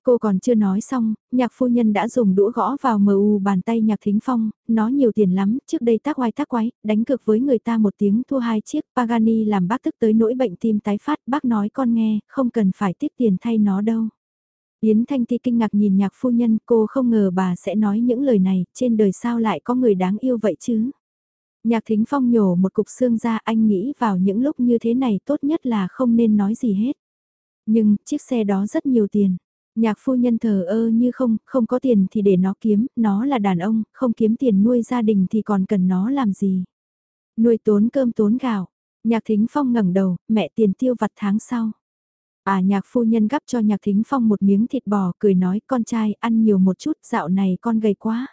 Cô còn chưa nói xong, nhạc phu nhân đã dùng đũa gõ vào mờ u bàn tay nhạc thính phong, nó nhiều tiền lắm, trước đây tác oai tác quái, đánh cược với người ta một tiếng thua hai chiếc, Pagani làm bác tức tới nỗi bệnh tim tái phát, bác nói con nghe, không cần phải tiếp tiền thay nó đâu. Yến Thanh Ti kinh ngạc nhìn nhạc phu nhân, cô không ngờ bà sẽ nói những lời này, trên đời sao lại có người đáng yêu vậy chứ. Nhạc Thính Phong nhổ một cục xương ra anh nghĩ vào những lúc như thế này tốt nhất là không nên nói gì hết. Nhưng chiếc xe đó rất nhiều tiền. Nhạc phu nhân thờ ơ như không, không có tiền thì để nó kiếm, nó là đàn ông, không kiếm tiền nuôi gia đình thì còn cần nó làm gì. Nuôi tốn cơm tốn gạo, nhạc thính phong ngẩng đầu, mẹ tiền tiêu vặt tháng sau. À nhạc phu nhân gắp cho nhạc thính phong một miếng thịt bò cười nói con trai ăn nhiều một chút dạo này con gầy quá.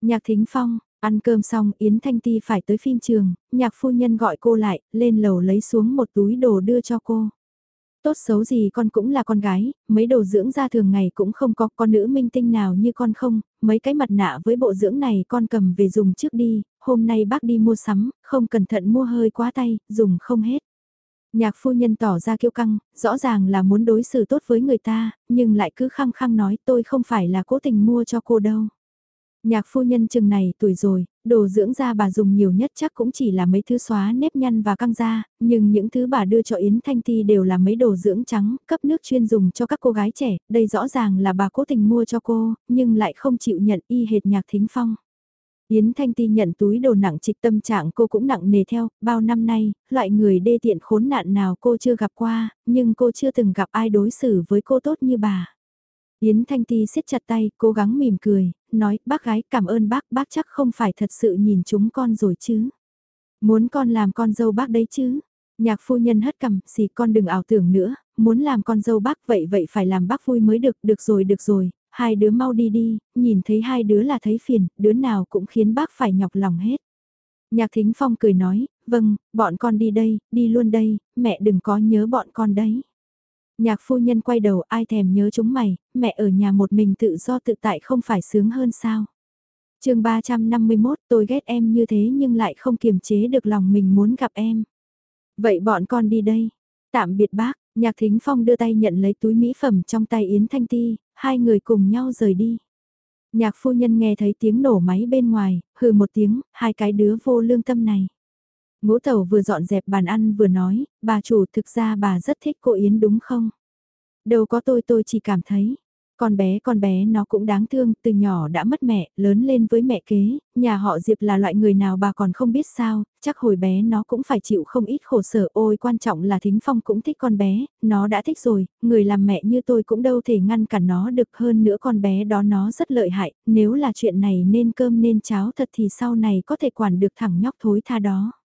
Nhạc thính phong, ăn cơm xong Yến Thanh Ti phải tới phim trường, nhạc phu nhân gọi cô lại, lên lầu lấy xuống một túi đồ đưa cho cô. Tốt xấu gì con cũng là con gái, mấy đồ dưỡng ra thường ngày cũng không có con nữ minh tinh nào như con không, mấy cái mặt nạ với bộ dưỡng này con cầm về dùng trước đi, hôm nay bác đi mua sắm, không cẩn thận mua hơi quá tay, dùng không hết. Nhạc phu nhân tỏ ra kiêu căng, rõ ràng là muốn đối xử tốt với người ta, nhưng lại cứ khăng khăng nói tôi không phải là cố tình mua cho cô đâu. Nhạc phu nhân chừng này tuổi rồi, đồ dưỡng da bà dùng nhiều nhất chắc cũng chỉ là mấy thứ xóa nếp nhăn và căng da, nhưng những thứ bà đưa cho Yến Thanh Ti đều là mấy đồ dưỡng trắng, cấp nước chuyên dùng cho các cô gái trẻ, đây rõ ràng là bà cố tình mua cho cô, nhưng lại không chịu nhận y hệt nhạc thính phong. Yến Thanh Ti nhận túi đồ nặng trịch tâm trạng cô cũng nặng nề theo, bao năm nay, loại người đê tiện khốn nạn nào cô chưa gặp qua, nhưng cô chưa từng gặp ai đối xử với cô tốt như bà. Yến Thanh Ti siết chặt tay, cố gắng mỉm cười, nói, bác gái cảm ơn bác, bác chắc không phải thật sự nhìn chúng con rồi chứ. Muốn con làm con dâu bác đấy chứ. Nhạc phu nhân hất cằm, xì con đừng ảo tưởng nữa, muốn làm con dâu bác vậy vậy phải làm bác vui mới được, được rồi được rồi, hai đứa mau đi đi, nhìn thấy hai đứa là thấy phiền, đứa nào cũng khiến bác phải nhọc lòng hết. Nhạc thính phong cười nói, vâng, bọn con đi đây, đi luôn đây, mẹ đừng có nhớ bọn con đấy. Nhạc phu nhân quay đầu ai thèm nhớ chúng mày, mẹ ở nhà một mình tự do tự tại không phải sướng hơn sao. chương 351 tôi ghét em như thế nhưng lại không kiềm chế được lòng mình muốn gặp em. Vậy bọn con đi đây. Tạm biệt bác, nhạc thính phong đưa tay nhận lấy túi mỹ phẩm trong tay Yến Thanh Ti, hai người cùng nhau rời đi. Nhạc phu nhân nghe thấy tiếng nổ máy bên ngoài, hừ một tiếng, hai cái đứa vô lương tâm này. Ngũ tẩu vừa dọn dẹp bàn ăn vừa nói, bà chủ thực ra bà rất thích cô Yến đúng không? Đâu có tôi tôi chỉ cảm thấy, con bé con bé nó cũng đáng thương, từ nhỏ đã mất mẹ, lớn lên với mẹ kế, nhà họ Diệp là loại người nào bà còn không biết sao, chắc hồi bé nó cũng phải chịu không ít khổ sở, ôi quan trọng là Thính Phong cũng thích con bé, nó đã thích rồi, người làm mẹ như tôi cũng đâu thể ngăn cản nó được hơn nữa con bé đó nó rất lợi hại, nếu là chuyện này nên cơm nên cháo thật thì sau này có thể quản được thằng nhóc thối tha đó.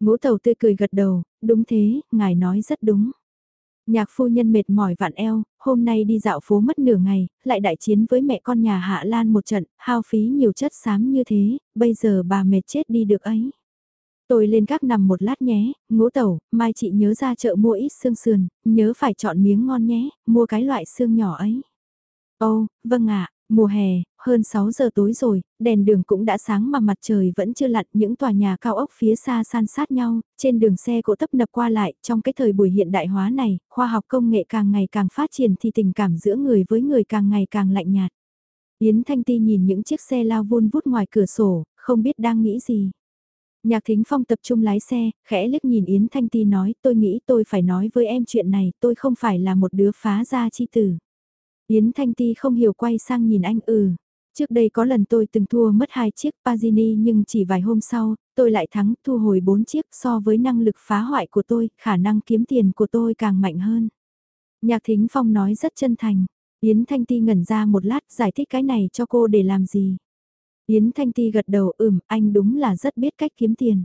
Ngũ tàu tươi cười gật đầu, đúng thế, ngài nói rất đúng. Nhạc phu nhân mệt mỏi vạn eo, hôm nay đi dạo phố mất nửa ngày, lại đại chiến với mẹ con nhà Hạ Lan một trận, hao phí nhiều chất xám như thế, bây giờ bà mệt chết đi được ấy. Tôi lên các nằm một lát nhé, ngũ tẩu, mai chị nhớ ra chợ mua ít xương sườn, nhớ phải chọn miếng ngon nhé, mua cái loại xương nhỏ ấy. Ồ, vâng ạ, Mùa hè, hơn 6 giờ tối rồi, đèn đường cũng đã sáng mà mặt trời vẫn chưa lặn những tòa nhà cao ốc phía xa san sát nhau, trên đường xe cộ tấp nập qua lại, trong cái thời buổi hiện đại hóa này, khoa học công nghệ càng ngày càng phát triển thì tình cảm giữa người với người càng ngày càng lạnh nhạt. Yến Thanh Ti nhìn những chiếc xe lao vun vút ngoài cửa sổ, không biết đang nghĩ gì. Nhạc Thính Phong tập trung lái xe, khẽ liếc nhìn Yến Thanh Ti nói tôi nghĩ tôi phải nói với em chuyện này, tôi không phải là một đứa phá gia chi tử. Yến Thanh Ti không hiểu quay sang nhìn anh ừ. Trước đây có lần tôi từng thua mất hai chiếc Pagini nhưng chỉ vài hôm sau, tôi lại thắng thu hồi bốn chiếc so với năng lực phá hoại của tôi, khả năng kiếm tiền của tôi càng mạnh hơn. Nhạc Thính Phong nói rất chân thành. Yến Thanh Ti ngẩn ra một lát giải thích cái này cho cô để làm gì. Yến Thanh Ti gật đầu ừm, anh đúng là rất biết cách kiếm tiền.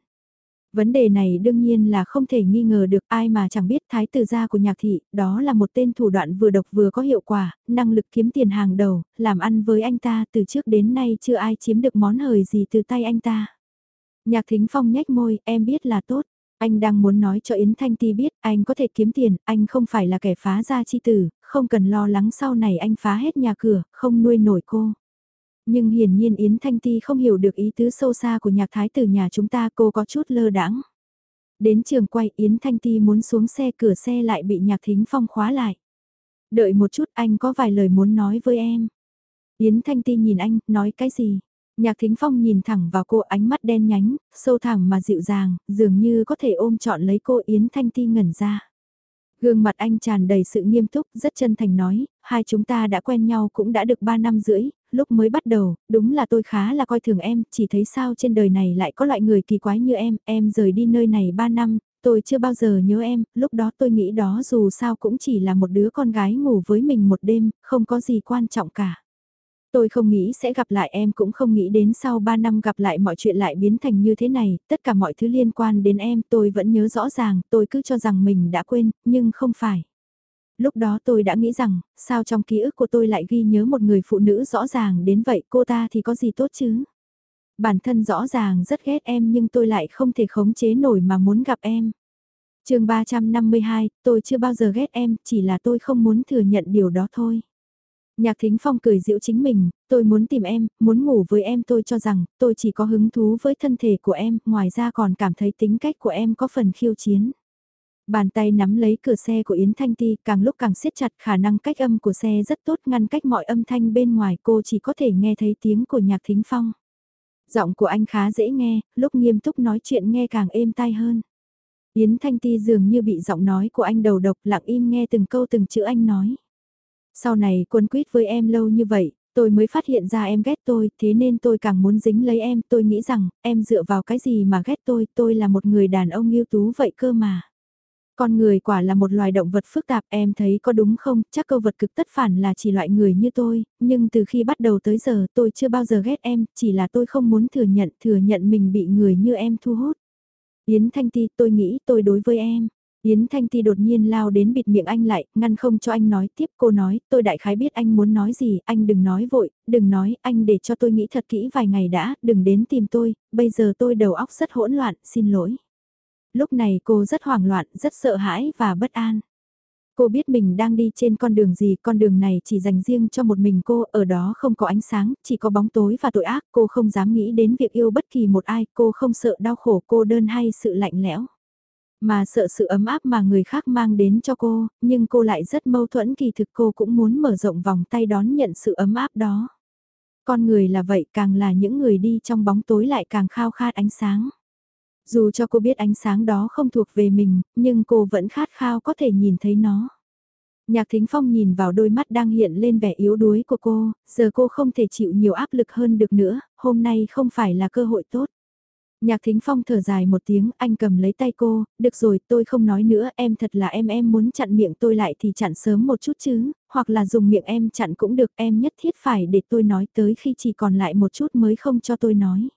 Vấn đề này đương nhiên là không thể nghi ngờ được ai mà chẳng biết thái tử gia của nhạc thị, đó là một tên thủ đoạn vừa độc vừa có hiệu quả, năng lực kiếm tiền hàng đầu, làm ăn với anh ta từ trước đến nay chưa ai chiếm được món hời gì từ tay anh ta. Nhạc thính phong nhếch môi, em biết là tốt. Anh đang muốn nói cho Yến Thanh Ti biết anh có thể kiếm tiền, anh không phải là kẻ phá gia chi tử, không cần lo lắng sau này anh phá hết nhà cửa, không nuôi nổi cô. Nhưng hiển nhiên Yến Thanh Ti không hiểu được ý tứ sâu xa của nhạc thái tử nhà chúng ta cô có chút lơ đãng. Đến trường quay Yến Thanh Ti muốn xuống xe cửa xe lại bị nhạc thính phong khóa lại. Đợi một chút anh có vài lời muốn nói với em. Yến Thanh Ti nhìn anh, nói cái gì? Nhạc thính phong nhìn thẳng vào cô ánh mắt đen nhánh, sâu thẳng mà dịu dàng, dường như có thể ôm trọn lấy cô Yến Thanh Ti ngẩn ra. Gương mặt anh tràn đầy sự nghiêm túc, rất chân thành nói, hai chúng ta đã quen nhau cũng đã được ba năm rưỡi, lúc mới bắt đầu, đúng là tôi khá là coi thường em, chỉ thấy sao trên đời này lại có loại người kỳ quái như em, em rời đi nơi này 3 năm, tôi chưa bao giờ nhớ em, lúc đó tôi nghĩ đó dù sao cũng chỉ là một đứa con gái ngủ với mình một đêm, không có gì quan trọng cả. Tôi không nghĩ sẽ gặp lại em cũng không nghĩ đến sau 3 năm gặp lại mọi chuyện lại biến thành như thế này, tất cả mọi thứ liên quan đến em tôi vẫn nhớ rõ ràng, tôi cứ cho rằng mình đã quên, nhưng không phải. Lúc đó tôi đã nghĩ rằng, sao trong ký ức của tôi lại ghi nhớ một người phụ nữ rõ ràng đến vậy cô ta thì có gì tốt chứ? Bản thân rõ ràng rất ghét em nhưng tôi lại không thể khống chế nổi mà muốn gặp em. chương 352, tôi chưa bao giờ ghét em, chỉ là tôi không muốn thừa nhận điều đó thôi. Nhạc Thính Phong cười giễu chính mình, tôi muốn tìm em, muốn ngủ với em tôi cho rằng, tôi chỉ có hứng thú với thân thể của em, ngoài ra còn cảm thấy tính cách của em có phần khiêu chiến. Bàn tay nắm lấy cửa xe của Yến Thanh Ti càng lúc càng siết chặt khả năng cách âm của xe rất tốt ngăn cách mọi âm thanh bên ngoài cô chỉ có thể nghe thấy tiếng của Nhạc Thính Phong. Giọng của anh khá dễ nghe, lúc nghiêm túc nói chuyện nghe càng êm tai hơn. Yến Thanh Ti dường như bị giọng nói của anh đầu độc lặng im nghe từng câu từng chữ anh nói. Sau này quân quýt với em lâu như vậy, tôi mới phát hiện ra em ghét tôi, thế nên tôi càng muốn dính lấy em, tôi nghĩ rằng, em dựa vào cái gì mà ghét tôi, tôi là một người đàn ông yêu tú vậy cơ mà. Con người quả là một loài động vật phức tạp em thấy có đúng không, chắc câu vật cực tất phản là chỉ loại người như tôi, nhưng từ khi bắt đầu tới giờ tôi chưa bao giờ ghét em, chỉ là tôi không muốn thừa nhận, thừa nhận mình bị người như em thu hút. Yến Thanh Ti tôi nghĩ tôi đối với em. Yến Thanh Ti đột nhiên lao đến bịt miệng anh lại, ngăn không cho anh nói tiếp. Cô nói, tôi đại khái biết anh muốn nói gì, anh đừng nói vội, đừng nói, anh để cho tôi nghĩ thật kỹ vài ngày đã, đừng đến tìm tôi, bây giờ tôi đầu óc rất hỗn loạn, xin lỗi. Lúc này cô rất hoảng loạn, rất sợ hãi và bất an. Cô biết mình đang đi trên con đường gì, con đường này chỉ dành riêng cho một mình cô, ở đó không có ánh sáng, chỉ có bóng tối và tội ác, cô không dám nghĩ đến việc yêu bất kỳ một ai, cô không sợ đau khổ cô đơn hay sự lạnh lẽo. Mà sợ sự ấm áp mà người khác mang đến cho cô, nhưng cô lại rất mâu thuẫn kỳ thực cô cũng muốn mở rộng vòng tay đón nhận sự ấm áp đó. Con người là vậy càng là những người đi trong bóng tối lại càng khao khát ánh sáng. Dù cho cô biết ánh sáng đó không thuộc về mình, nhưng cô vẫn khát khao có thể nhìn thấy nó. Nhạc Thính Phong nhìn vào đôi mắt đang hiện lên vẻ yếu đuối của cô, giờ cô không thể chịu nhiều áp lực hơn được nữa, hôm nay không phải là cơ hội tốt. Nhạc Thính Phong thở dài một tiếng, anh cầm lấy tay cô, được rồi, tôi không nói nữa, em thật là em em muốn chặn miệng tôi lại thì chặn sớm một chút chứ, hoặc là dùng miệng em chặn cũng được, em nhất thiết phải để tôi nói tới khi chỉ còn lại một chút mới không cho tôi nói.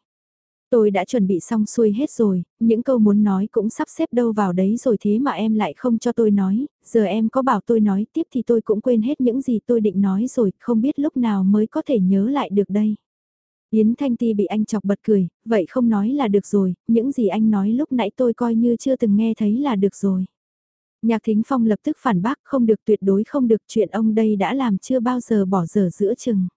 Tôi đã chuẩn bị xong xuôi hết rồi, những câu muốn nói cũng sắp xếp đâu vào đấy rồi thế mà em lại không cho tôi nói, giờ em có bảo tôi nói tiếp thì tôi cũng quên hết những gì tôi định nói rồi, không biết lúc nào mới có thể nhớ lại được đây. Yến Thanh Ti bị anh chọc bật cười, vậy không nói là được rồi, những gì anh nói lúc nãy tôi coi như chưa từng nghe thấy là được rồi. Nhạc Thính Phong lập tức phản bác không được tuyệt đối không được chuyện ông đây đã làm chưa bao giờ bỏ dở giữa chừng.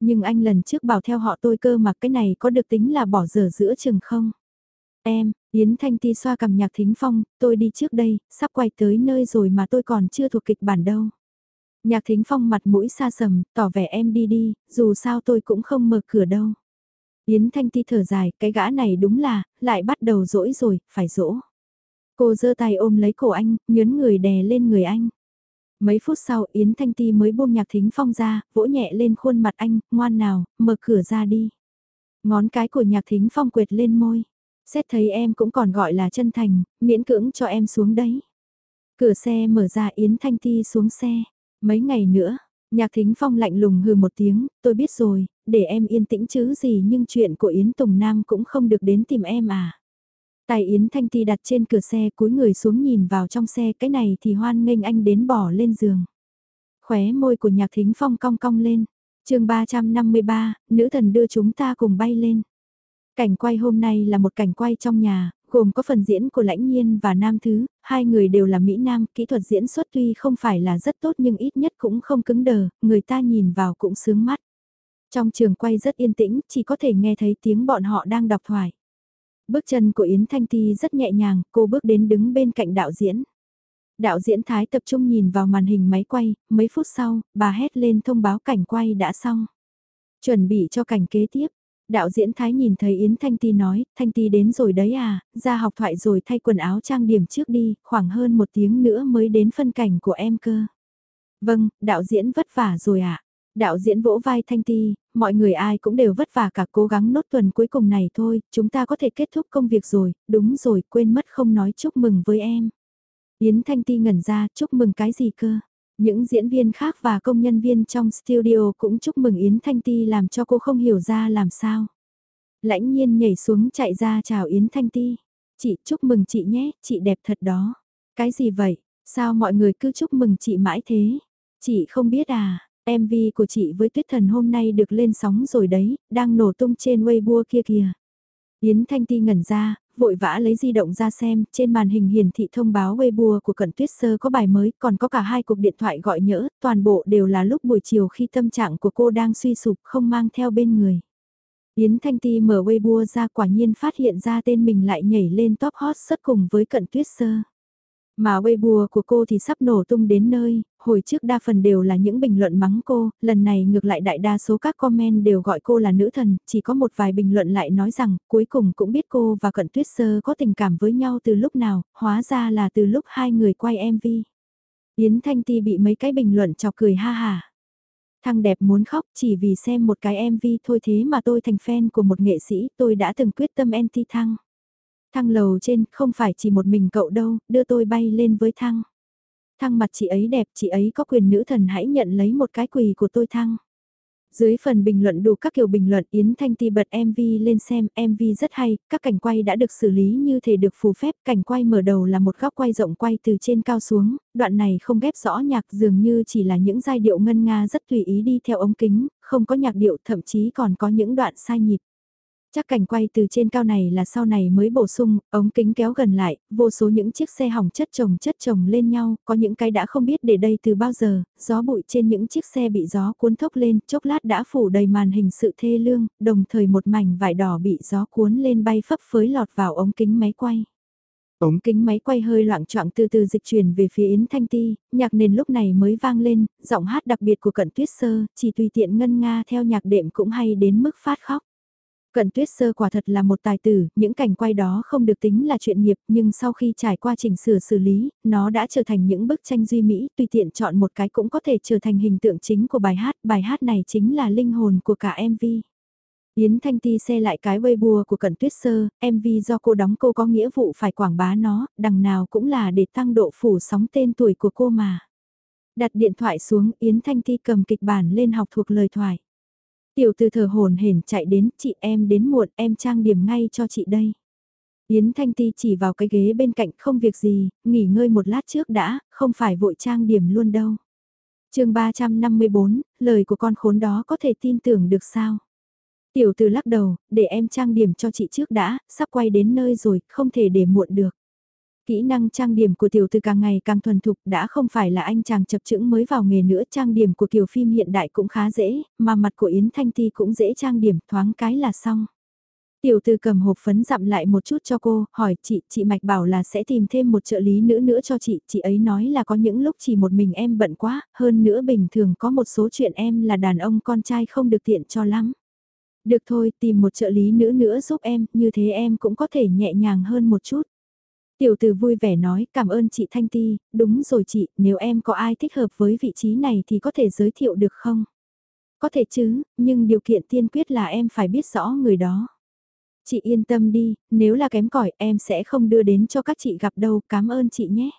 Nhưng anh lần trước bảo theo họ tôi cơ mà cái này có được tính là bỏ dở giữa chừng không? Em, Yến Thanh Ti xoa cầm nhạc thính phong, tôi đi trước đây, sắp quay tới nơi rồi mà tôi còn chưa thuộc kịch bản đâu. Nhạc thính phong mặt mũi xa sầm, tỏ vẻ em đi đi, dù sao tôi cũng không mở cửa đâu. Yến Thanh Ti thở dài, cái gã này đúng là, lại bắt đầu dỗi rồi, phải dỗ. Cô giơ tay ôm lấy cổ anh, nhớn người đè lên người anh. Mấy phút sau Yến Thanh Ti mới buông nhạc thính phong ra, vỗ nhẹ lên khuôn mặt anh, ngoan nào, mở cửa ra đi. Ngón cái của nhạc thính phong quệt lên môi. Xét thấy em cũng còn gọi là chân thành, miễn cưỡng cho em xuống đấy. Cửa xe mở ra Yến Thanh Ti xuống xe. Mấy ngày nữa, nhạc thính phong lạnh lùng hừ một tiếng, tôi biết rồi, để em yên tĩnh chứ gì nhưng chuyện của Yến Tùng Nam cũng không được đến tìm em à. Tài Yến Thanh Ti đặt trên cửa xe cúi người xuống nhìn vào trong xe cái này thì hoan nghênh anh đến bỏ lên giường. Khóe môi của nhạc thính phong cong cong lên. chương 353, nữ thần đưa chúng ta cùng bay lên. Cảnh quay hôm nay là một cảnh quay trong nhà, gồm có phần diễn của Lãnh Nhiên và Nam Thứ, hai người đều là Mỹ Nam, kỹ thuật diễn xuất tuy không phải là rất tốt nhưng ít nhất cũng không cứng đờ, người ta nhìn vào cũng sướng mắt. Trong trường quay rất yên tĩnh, chỉ có thể nghe thấy tiếng bọn họ đang đọc thoại. Bước chân của Yến Thanh Ti rất nhẹ nhàng, cô bước đến đứng bên cạnh đạo diễn. Đạo diễn Thái tập trung nhìn vào màn hình máy quay, mấy phút sau, bà hét lên thông báo cảnh quay đã xong. Chuẩn bị cho cảnh kế tiếp. Đạo diễn Thái nhìn thấy Yến Thanh Ti nói, Thanh Ti đến rồi đấy à, ra học thoại rồi thay quần áo trang điểm trước đi, khoảng hơn một tiếng nữa mới đến phân cảnh của em cơ. Vâng, đạo diễn vất vả rồi ạ. À. Đạo diễn vỗ vai Thanh Ti, mọi người ai cũng đều vất vả cả cố gắng nốt tuần cuối cùng này thôi, chúng ta có thể kết thúc công việc rồi, đúng rồi, quên mất không nói chúc mừng với em. Yến Thanh Ti ngẩn ra, chúc mừng cái gì cơ? Những diễn viên khác và công nhân viên trong studio cũng chúc mừng Yến Thanh Ti làm cho cô không hiểu ra làm sao. Lãnh nhiên nhảy xuống chạy ra chào Yến Thanh Ti. Chị chúc mừng chị nhé, chị đẹp thật đó. Cái gì vậy, sao mọi người cứ chúc mừng chị mãi thế? Chị không biết à, MV của chị với Tuyết Thần hôm nay được lên sóng rồi đấy, đang nổ tung trên Weibo kia kìa. Yến Thanh Ti ngẩn ra, vội vã lấy di động ra xem, trên màn hình hiển thị thông báo Weibo của Cận Tuyết Sơ có bài mới, còn có cả hai cuộc điện thoại gọi nhỡ, toàn bộ đều là lúc buổi chiều khi tâm trạng của cô đang suy sụp không mang theo bên người. Yến Thanh Ti mở Weibo ra quả nhiên phát hiện ra tên mình lại nhảy lên top hot rất cùng với Cận Tuyết Sơ. Mà Weibo của cô thì sắp nổ tung đến nơi, hồi trước đa phần đều là những bình luận mắng cô, lần này ngược lại đại đa số các comment đều gọi cô là nữ thần, chỉ có một vài bình luận lại nói rằng cuối cùng cũng biết cô và Cận Tuyết Sơ có tình cảm với nhau từ lúc nào, hóa ra là từ lúc hai người quay MV. Yến Thanh Ti bị mấy cái bình luận chọc cười ha hà. Thằng đẹp muốn khóc chỉ vì xem một cái MV thôi thế mà tôi thành fan của một nghệ sĩ tôi đã từng quyết tâm anti thăng. Thăng lầu trên không phải chỉ một mình cậu đâu, đưa tôi bay lên với thăng. Thăng mặt chị ấy đẹp, chị ấy có quyền nữ thần hãy nhận lấy một cái quỳ của tôi thăng. Dưới phần bình luận đủ các kiểu bình luận Yến Thanh Ti bật MV lên xem, MV rất hay, các cảnh quay đã được xử lý như thể được phù phép, cảnh quay mở đầu là một góc quay rộng quay từ trên cao xuống, đoạn này không ghép rõ nhạc dường như chỉ là những giai điệu ngân nga rất tùy ý đi theo ống kính, không có nhạc điệu thậm chí còn có những đoạn sai nhịp. Chắc cảnh quay từ trên cao này là sau này mới bổ sung, ống kính kéo gần lại, vô số những chiếc xe hỏng chất chồng chất chồng lên nhau, có những cái đã không biết để đây từ bao giờ, gió bụi trên những chiếc xe bị gió cuốn thốc lên, chốc lát đã phủ đầy màn hình sự thê lương, đồng thời một mảnh vải đỏ bị gió cuốn lên bay phấp phới lọt vào ống kính máy quay. Ống kính máy quay hơi loạn trọng từ từ dịch chuyển về phía Yến Thanh Ti, nhạc nền lúc này mới vang lên, giọng hát đặc biệt của Cận Tuyết Sơ, chỉ tùy tiện ngân nga theo nhạc đệm cũng hay đến mức phát khóc. Cận tuyết sơ quả thật là một tài tử, những cảnh quay đó không được tính là chuyện nghiệp nhưng sau khi trải qua chỉnh sửa xử lý, nó đã trở thành những bức tranh duy mỹ, tùy tiện chọn một cái cũng có thể trở thành hình tượng chính của bài hát, bài hát này chính là linh hồn của cả MV. Yến Thanh Ti xe lại cái Weibo của Cận Tuyết Sơ, MV do cô đóng cô có nghĩa vụ phải quảng bá nó, đằng nào cũng là để tăng độ phủ sóng tên tuổi của cô mà. Đặt điện thoại xuống, Yến Thanh Ti cầm kịch bản lên học thuộc lời thoại. Tiểu từ thở hồn hển chạy đến, chị em đến muộn, em trang điểm ngay cho chị đây. Yến Thanh Ti chỉ vào cái ghế bên cạnh không việc gì, nghỉ ngơi một lát trước đã, không phải vội trang điểm luôn đâu. chương 354, lời của con khốn đó có thể tin tưởng được sao? Tiểu từ lắc đầu, để em trang điểm cho chị trước đã, sắp quay đến nơi rồi, không thể để muộn được. Kỹ năng trang điểm của tiểu từ càng ngày càng thuần thục đã không phải là anh chàng chập chững mới vào nghề nữa trang điểm của kiểu phim hiện đại cũng khá dễ, mà mặt của Yến Thanh Ti cũng dễ trang điểm thoáng cái là xong. Tiểu từ cầm hộp phấn dặm lại một chút cho cô, hỏi chị, chị Mạch bảo là sẽ tìm thêm một trợ lý nữ nữa cho chị, chị ấy nói là có những lúc chỉ một mình em bận quá, hơn nữa bình thường có một số chuyện em là đàn ông con trai không được tiện cho lắm. Được thôi, tìm một trợ lý nữ nữa giúp em, như thế em cũng có thể nhẹ nhàng hơn một chút. Tiểu từ vui vẻ nói cảm ơn chị Thanh Ti, đúng rồi chị, nếu em có ai thích hợp với vị trí này thì có thể giới thiệu được không? Có thể chứ, nhưng điều kiện tiên quyết là em phải biết rõ người đó. Chị yên tâm đi, nếu là kém cỏi em sẽ không đưa đến cho các chị gặp đâu, cảm ơn chị nhé.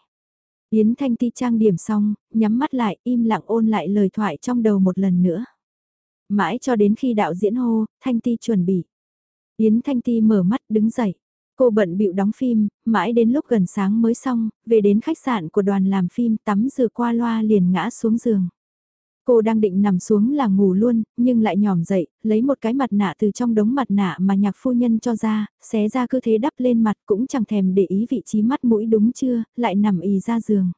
Yến Thanh Ti trang điểm xong, nhắm mắt lại, im lặng ôn lại lời thoại trong đầu một lần nữa. Mãi cho đến khi đạo diễn hô, Thanh Ti chuẩn bị. Yến Thanh Ti mở mắt đứng dậy. Cô bận bịu đóng phim, mãi đến lúc gần sáng mới xong, về đến khách sạn của đoàn làm phim tắm rửa qua loa liền ngã xuống giường. Cô đang định nằm xuống là ngủ luôn, nhưng lại nhòm dậy, lấy một cái mặt nạ từ trong đống mặt nạ mà nhạc phu nhân cho ra, xé ra cứ thế đắp lên mặt cũng chẳng thèm để ý vị trí mắt mũi đúng chưa, lại nằm ì ra giường.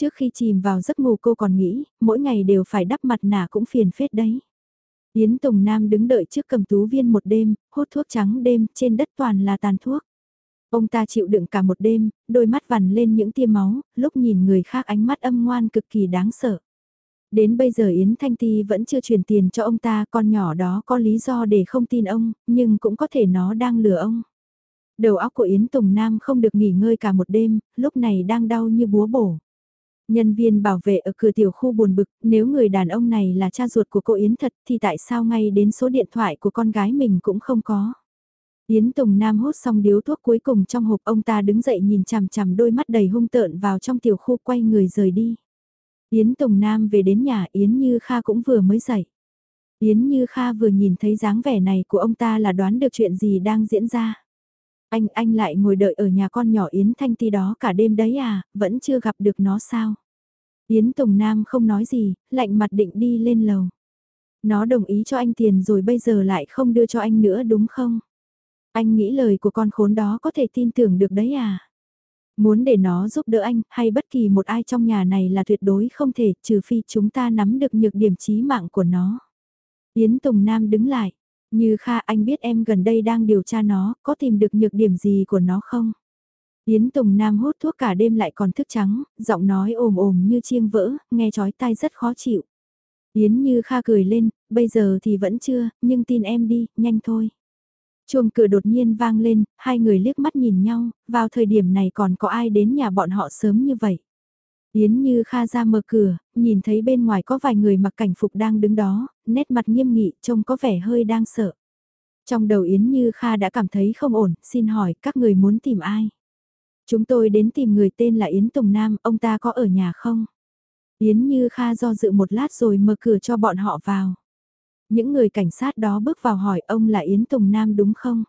Trước khi chìm vào giấc ngủ cô còn nghĩ, mỗi ngày đều phải đắp mặt nạ cũng phiền phết đấy. Yến Tùng Nam đứng đợi trước cầm tú viên một đêm, hút thuốc trắng đêm, trên đất toàn là tàn thuốc. Ông ta chịu đựng cả một đêm, đôi mắt vằn lên những tia máu, lúc nhìn người khác ánh mắt âm ngoan cực kỳ đáng sợ. Đến bây giờ Yến Thanh Ti vẫn chưa truyền tiền cho ông ta, con nhỏ đó có lý do để không tin ông, nhưng cũng có thể nó đang lừa ông. Đầu óc của Yến Tùng Nam không được nghỉ ngơi cả một đêm, lúc này đang đau như búa bổ. Nhân viên bảo vệ ở cửa tiểu khu buồn bực, nếu người đàn ông này là cha ruột của cô Yến thật thì tại sao ngay đến số điện thoại của con gái mình cũng không có. Yến Tùng Nam hút xong điếu thuốc cuối cùng trong hộp ông ta đứng dậy nhìn chằm chằm đôi mắt đầy hung tợn vào trong tiểu khu quay người rời đi. Yến Tùng Nam về đến nhà Yến Như Kha cũng vừa mới dậy. Yến Như Kha vừa nhìn thấy dáng vẻ này của ông ta là đoán được chuyện gì đang diễn ra. Anh, anh lại ngồi đợi ở nhà con nhỏ Yến Thanh Ti đó cả đêm đấy à, vẫn chưa gặp được nó sao? Yến Tùng Nam không nói gì, lạnh mặt định đi lên lầu. Nó đồng ý cho anh tiền rồi bây giờ lại không đưa cho anh nữa đúng không? Anh nghĩ lời của con khốn đó có thể tin tưởng được đấy à? Muốn để nó giúp đỡ anh hay bất kỳ một ai trong nhà này là tuyệt đối không thể trừ phi chúng ta nắm được nhược điểm chí mạng của nó. Yến Tùng Nam đứng lại. Như Kha anh biết em gần đây đang điều tra nó, có tìm được nhược điểm gì của nó không? Yến Tùng Nam hút thuốc cả đêm lại còn thức trắng, giọng nói ồm ồm như chiêng vỡ, nghe chói tai rất khó chịu. Yến Như Kha cười lên, bây giờ thì vẫn chưa, nhưng tin em đi, nhanh thôi. Chuông cửa đột nhiên vang lên, hai người liếc mắt nhìn nhau, vào thời điểm này còn có ai đến nhà bọn họ sớm như vậy. Yến Như Kha ra mở cửa, nhìn thấy bên ngoài có vài người mặc cảnh phục đang đứng đó, nét mặt nghiêm nghị trông có vẻ hơi đang sợ. Trong đầu Yến Như Kha đã cảm thấy không ổn, xin hỏi các người muốn tìm ai? Chúng tôi đến tìm người tên là Yến Tùng Nam, ông ta có ở nhà không? Yến Như Kha do dự một lát rồi mở cửa cho bọn họ vào. Những người cảnh sát đó bước vào hỏi ông là Yến Tùng Nam đúng không?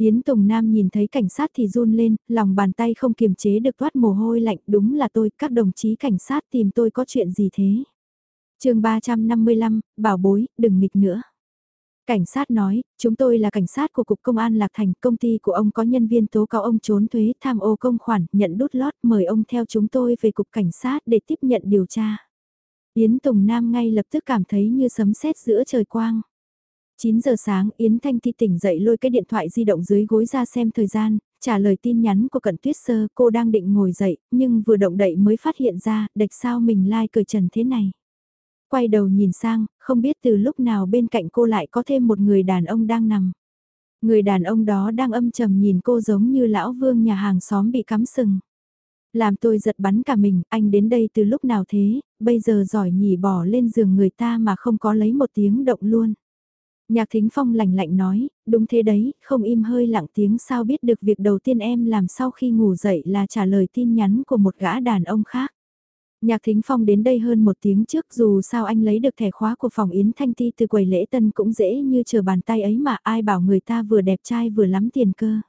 Yến Tùng Nam nhìn thấy cảnh sát thì run lên, lòng bàn tay không kiềm chế được toát mồ hôi lạnh, đúng là tôi, các đồng chí cảnh sát tìm tôi có chuyện gì thế? chương 355, bảo bối, đừng nghịch nữa. Cảnh sát nói, chúng tôi là cảnh sát của Cục Công an Lạc Thành, công ty của ông có nhân viên tố cáo ông trốn thuế, tham ô công khoản, nhận đút lót, mời ông theo chúng tôi về Cục Cảnh sát để tiếp nhận điều tra. Yến Tùng Nam ngay lập tức cảm thấy như sấm sét giữa trời quang. 9 giờ sáng Yến Thanh Ti tỉnh dậy lôi cái điện thoại di động dưới gối ra xem thời gian, trả lời tin nhắn của Cận Tuyết Sơ, cô đang định ngồi dậy, nhưng vừa động đậy mới phát hiện ra, đạch sao mình lai like cởi trần thế này. Quay đầu nhìn sang, không biết từ lúc nào bên cạnh cô lại có thêm một người đàn ông đang nằm. Người đàn ông đó đang âm trầm nhìn cô giống như lão vương nhà hàng xóm bị cắm sừng. Làm tôi giật bắn cả mình, anh đến đây từ lúc nào thế, bây giờ giỏi nhỉ bỏ lên giường người ta mà không có lấy một tiếng động luôn. Nhạc thính phong lạnh lạnh nói, đúng thế đấy, không im hơi lặng tiếng sao biết được việc đầu tiên em làm sau khi ngủ dậy là trả lời tin nhắn của một gã đàn ông khác. Nhạc Thính Phong đến đây hơn một tiếng trước dù sao anh lấy được thẻ khóa của phòng Yến Thanh Ti từ quầy lễ tân cũng dễ như chờ bàn tay ấy mà ai bảo người ta vừa đẹp trai vừa lắm tiền cơ.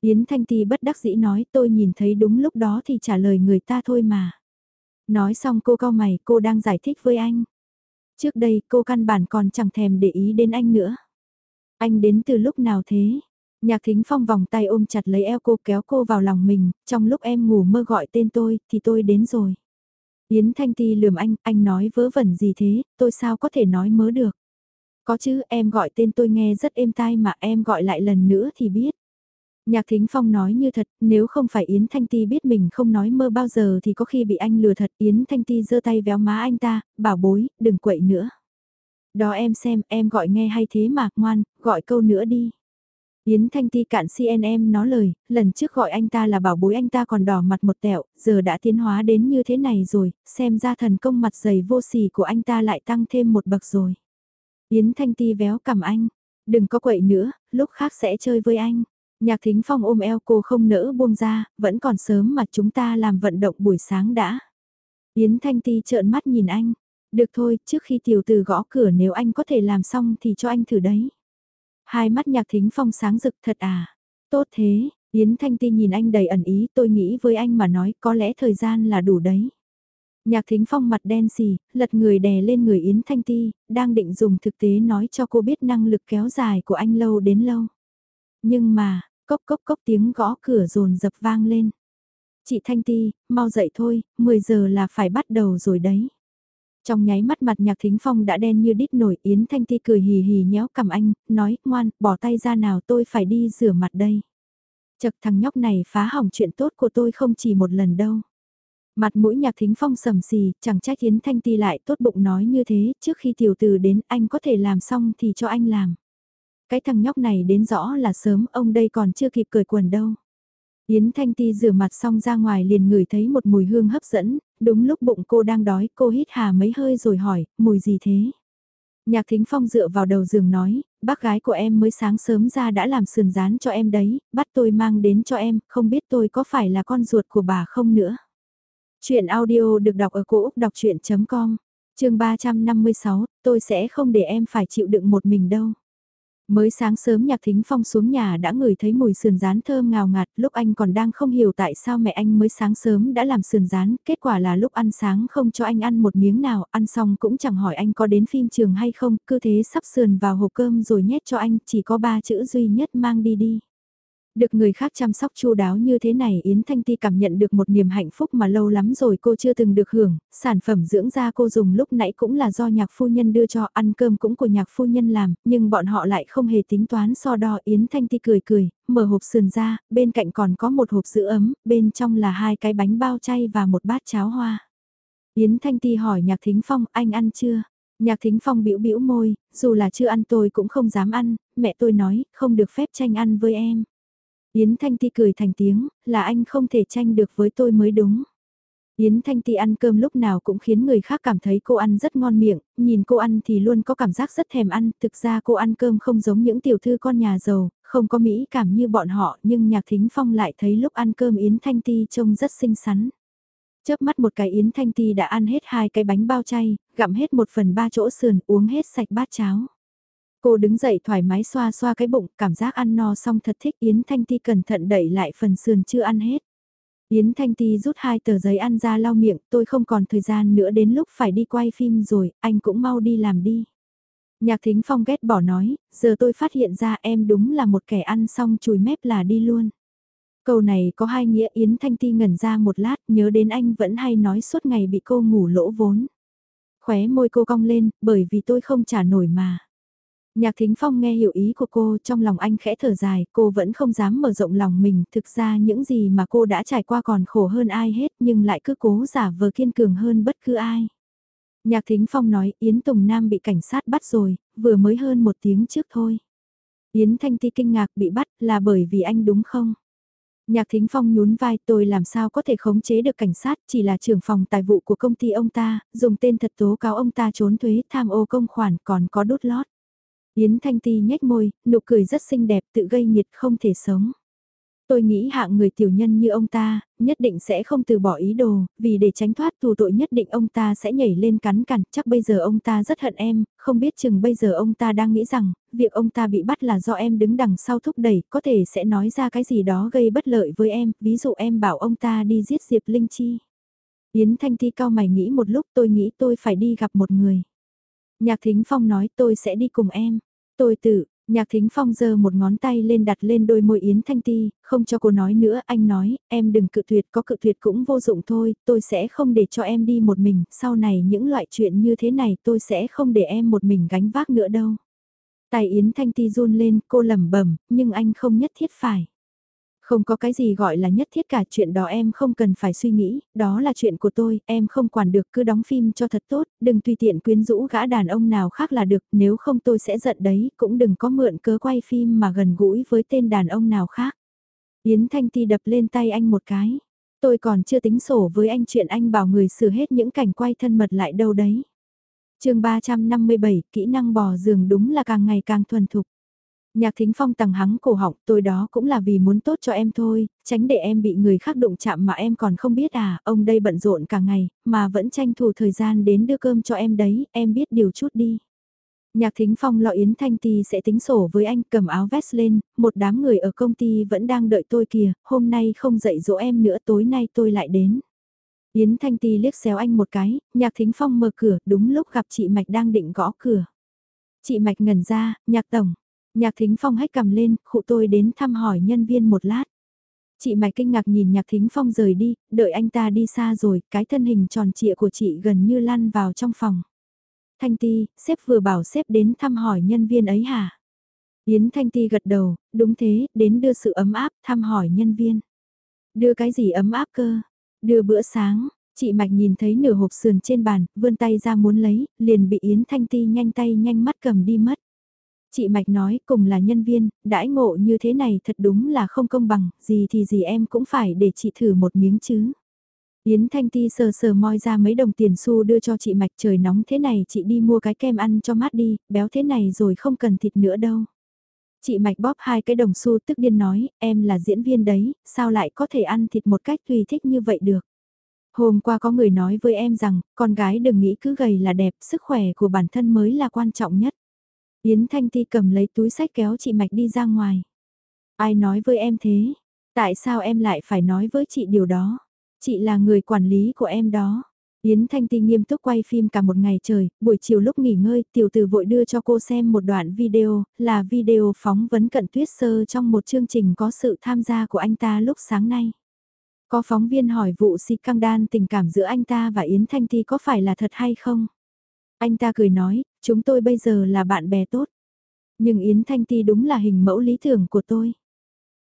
Yến Thanh Ti bất đắc dĩ nói tôi nhìn thấy đúng lúc đó thì trả lời người ta thôi mà. Nói xong cô cao mày cô đang giải thích với anh. Trước đây cô căn bản còn chẳng thèm để ý đến anh nữa. Anh đến từ lúc nào thế? Nhạc thính phong vòng tay ôm chặt lấy eo cô kéo cô vào lòng mình, trong lúc em ngủ mơ gọi tên tôi, thì tôi đến rồi. Yến Thanh Ti lườm anh, anh nói vớ vẩn gì thế, tôi sao có thể nói mớ được. Có chứ, em gọi tên tôi nghe rất êm tai mà em gọi lại lần nữa thì biết. Nhạc Thính Phong nói như thật, nếu không phải Yến Thanh Ti biết mình không nói mơ bao giờ thì có khi bị anh lừa thật. Yến Thanh Ti giơ tay véo má anh ta, bảo bối, đừng quậy nữa. Đó em xem, em gọi nghe hay thế mà, ngoan, gọi câu nữa đi. Yến Thanh Ti cạn CNM nó lời, lần trước gọi anh ta là bảo bối anh ta còn đỏ mặt một tẹo, giờ đã tiến hóa đến như thế này rồi, xem ra thần công mặt dày vô sỉ của anh ta lại tăng thêm một bậc rồi. Yến Thanh Ti véo cầm anh, đừng có quậy nữa, lúc khác sẽ chơi với anh. Nhạc Thính Phong ôm eo cô không nỡ buông ra, vẫn còn sớm mà chúng ta làm vận động buổi sáng đã. Yến Thanh Ti trợn mắt nhìn anh, được thôi, trước khi tiểu từ gõ cửa nếu anh có thể làm xong thì cho anh thử đấy. Hai mắt nhạc thính phong sáng rực thật à. Tốt thế, Yến Thanh Ti nhìn anh đầy ẩn ý tôi nghĩ với anh mà nói có lẽ thời gian là đủ đấy. Nhạc thính phong mặt đen xì, lật người đè lên người Yến Thanh Ti, đang định dùng thực tế nói cho cô biết năng lực kéo dài của anh lâu đến lâu. Nhưng mà, cốc cốc cốc tiếng gõ cửa rồn dập vang lên. Chị Thanh Ti, mau dậy thôi, 10 giờ là phải bắt đầu rồi đấy. Trong nháy mắt mặt nhạc thính phong đã đen như đít nổi Yến Thanh Ti cười hì hì nhéo cầm anh, nói, ngoan, bỏ tay ra nào tôi phải đi rửa mặt đây. Chật thằng nhóc này phá hỏng chuyện tốt của tôi không chỉ một lần đâu. Mặt mũi nhạc thính phong sầm xì, chẳng trách Yến Thanh Ti lại tốt bụng nói như thế, trước khi tiểu tử đến anh có thể làm xong thì cho anh làm. Cái thằng nhóc này đến rõ là sớm, ông đây còn chưa kịp cởi quần đâu. Yến Thanh Ti rửa mặt xong ra ngoài liền ngửi thấy một mùi hương hấp dẫn, đúng lúc bụng cô đang đói, cô hít hà mấy hơi rồi hỏi, mùi gì thế? Nhạc Thính Phong dựa vào đầu giường nói, bác gái của em mới sáng sớm ra đã làm sườn rán cho em đấy, bắt tôi mang đến cho em, không biết tôi có phải là con ruột của bà không nữa. Chuyện audio được đọc ở cổ Úc đọc chuyện.com, trường 356, tôi sẽ không để em phải chịu đựng một mình đâu. Mới sáng sớm nhạc thính phong xuống nhà đã ngửi thấy mùi sườn rán thơm ngào ngạt, lúc anh còn đang không hiểu tại sao mẹ anh mới sáng sớm đã làm sườn rán, kết quả là lúc ăn sáng không cho anh ăn một miếng nào, ăn xong cũng chẳng hỏi anh có đến phim trường hay không, cứ thế sắp sườn vào hộp cơm rồi nhét cho anh, chỉ có ba chữ duy nhất mang đi đi. Được người khác chăm sóc chu đáo như thế này Yến Thanh Ti cảm nhận được một niềm hạnh phúc mà lâu lắm rồi cô chưa từng được hưởng, sản phẩm dưỡng da cô dùng lúc nãy cũng là do nhạc phu nhân đưa cho, ăn cơm cũng của nhạc phu nhân làm, nhưng bọn họ lại không hề tính toán so đo Yến Thanh Ti cười cười, mở hộp sườn ra, bên cạnh còn có một hộp sữa ấm, bên trong là hai cái bánh bao chay và một bát cháo hoa. Yến Thanh Ti hỏi Nhạc Thính Phong, anh ăn chưa? Nhạc Thính Phong bĩu bĩu môi, dù là chưa ăn tôi cũng không dám ăn, mẹ tôi nói, không được phép tranh ăn với em. Yến Thanh Ti cười thành tiếng, là anh không thể tranh được với tôi mới đúng. Yến Thanh Ti ăn cơm lúc nào cũng khiến người khác cảm thấy cô ăn rất ngon miệng, nhìn cô ăn thì luôn có cảm giác rất thèm ăn, thực ra cô ăn cơm không giống những tiểu thư con nhà giàu, không có mỹ cảm như bọn họ, nhưng Nhạc Thính Phong lại thấy lúc ăn cơm Yến Thanh Ti trông rất xinh xắn. Chớp mắt một cái Yến Thanh Ti đã ăn hết hai cái bánh bao chay, gặm hết một phần ba chỗ sườn, uống hết sạch bát cháo. Cô đứng dậy thoải mái xoa xoa cái bụng, cảm giác ăn no xong thật thích Yến Thanh Ti cẩn thận đẩy lại phần sườn chưa ăn hết. Yến Thanh Ti rút hai tờ giấy ăn ra lau miệng, tôi không còn thời gian nữa đến lúc phải đi quay phim rồi, anh cũng mau đi làm đi. Nhạc Thính Phong ghét bỏ nói, giờ tôi phát hiện ra em đúng là một kẻ ăn xong chùi mép là đi luôn. Câu này có hai nghĩa Yến Thanh Ti ngẩn ra một lát, nhớ đến anh vẫn hay nói suốt ngày bị cô ngủ lỗ vốn. Khóe môi cô cong lên, bởi vì tôi không trả nổi mà. Nhạc Thính Phong nghe hiểu ý của cô trong lòng anh khẽ thở dài, cô vẫn không dám mở rộng lòng mình, thực ra những gì mà cô đã trải qua còn khổ hơn ai hết nhưng lại cứ cố giả vờ kiên cường hơn bất cứ ai. Nhạc Thính Phong nói Yến Tùng Nam bị cảnh sát bắt rồi, vừa mới hơn một tiếng trước thôi. Yến Thanh Ti kinh ngạc bị bắt là bởi vì anh đúng không? Nhạc Thính Phong nhún vai tôi làm sao có thể khống chế được cảnh sát chỉ là trưởng phòng tài vụ của công ty ông ta, dùng tên thật tố cáo ông ta trốn thuế tham ô công khoản còn có đốt lót. Yến Thanh Ti nhếch môi, nụ cười rất xinh đẹp tự gây nhiệt không thể sống. Tôi nghĩ hạng người tiểu nhân như ông ta, nhất định sẽ không từ bỏ ý đồ, vì để tránh thoát tù tội nhất định ông ta sẽ nhảy lên cắn cằn, chắc bây giờ ông ta rất hận em, không biết chừng bây giờ ông ta đang nghĩ rằng, việc ông ta bị bắt là do em đứng đằng sau thúc đẩy, có thể sẽ nói ra cái gì đó gây bất lợi với em, ví dụ em bảo ông ta đi giết Diệp Linh Chi. Yến Thanh Ti cao mày nghĩ một lúc tôi nghĩ tôi phải đi gặp một người. Nhạc Thính Phong nói tôi sẽ đi cùng em. Tôi tự, nhạc thính phong giơ một ngón tay lên đặt lên đôi môi Yến Thanh Ti, không cho cô nói nữa, anh nói, em đừng cự tuyệt, có cự tuyệt cũng vô dụng thôi, tôi sẽ không để cho em đi một mình, sau này những loại chuyện như thế này tôi sẽ không để em một mình gánh vác nữa đâu. Tài Yến Thanh Ti run lên, cô lẩm bẩm, nhưng anh không nhất thiết phải. Không có cái gì gọi là nhất thiết cả chuyện đó em không cần phải suy nghĩ, đó là chuyện của tôi, em không quản được cứ đóng phim cho thật tốt, đừng tùy tiện quyến rũ gã đàn ông nào khác là được, nếu không tôi sẽ giận đấy, cũng đừng có mượn cớ quay phim mà gần gũi với tên đàn ông nào khác. Yến Thanh Ti đập lên tay anh một cái. Tôi còn chưa tính sổ với anh chuyện anh bảo người sửa hết những cảnh quay thân mật lại đâu đấy. chương 357, kỹ năng bò giường đúng là càng ngày càng thuần thục. Nhạc thính phong tằng hắng cổ họng tôi đó cũng là vì muốn tốt cho em thôi, tránh để em bị người khác đụng chạm mà em còn không biết à, ông đây bận rộn cả ngày, mà vẫn tranh thủ thời gian đến đưa cơm cho em đấy, em biết điều chút đi. Nhạc thính phong lọ Yến Thanh Ti sẽ tính sổ với anh cầm áo vest lên, một đám người ở công ty vẫn đang đợi tôi kìa, hôm nay không dậy dỗ em nữa tối nay tôi lại đến. Yến Thanh Ti liếc xéo anh một cái, nhạc thính phong mở cửa, đúng lúc gặp chị Mạch đang định gõ cửa. Chị Mạch ngẩn ra, nhạc tổng, Nhạc thính phong hách cầm lên, khụ tôi đến thăm hỏi nhân viên một lát. Chị mày kinh ngạc nhìn nhạc thính phong rời đi, đợi anh ta đi xa rồi, cái thân hình tròn trịa của chị gần như lăn vào trong phòng. Thanh Ti, sếp vừa bảo sếp đến thăm hỏi nhân viên ấy hả? Yến Thanh Ti gật đầu, đúng thế, đến đưa sự ấm áp, thăm hỏi nhân viên. Đưa cái gì ấm áp cơ? Đưa bữa sáng, chị Mạch nhìn thấy nửa hộp sườn trên bàn, vươn tay ra muốn lấy, liền bị Yến Thanh Ti nhanh tay nhanh mắt cầm đi mất. Chị Mạch nói cùng là nhân viên, đãi ngộ như thế này thật đúng là không công bằng, gì thì gì em cũng phải để chị thử một miếng chứ. Yến Thanh Ti sờ sờ moi ra mấy đồng tiền xu đưa cho chị Mạch trời nóng thế này chị đi mua cái kem ăn cho mát đi, béo thế này rồi không cần thịt nữa đâu. Chị Mạch bóp hai cái đồng xu tức điên nói, em là diễn viên đấy, sao lại có thể ăn thịt một cách tùy thích như vậy được. Hôm qua có người nói với em rằng, con gái đừng nghĩ cứ gầy là đẹp, sức khỏe của bản thân mới là quan trọng nhất. Yến Thanh Ti cầm lấy túi sách kéo chị Mạch đi ra ngoài. Ai nói với em thế? Tại sao em lại phải nói với chị điều đó? Chị là người quản lý của em đó. Yến Thanh Ti nghiêm túc quay phim cả một ngày trời, buổi chiều lúc nghỉ ngơi, tiểu tử vội đưa cho cô xem một đoạn video, là video phóng vấn cận tuyết sơ trong một chương trình có sự tham gia của anh ta lúc sáng nay. Có phóng viên hỏi vụ si căng đan tình cảm giữa anh ta và Yến Thanh Ti có phải là thật hay không? Anh ta cười nói, chúng tôi bây giờ là bạn bè tốt. Nhưng Yến Thanh Ti đúng là hình mẫu lý tưởng của tôi.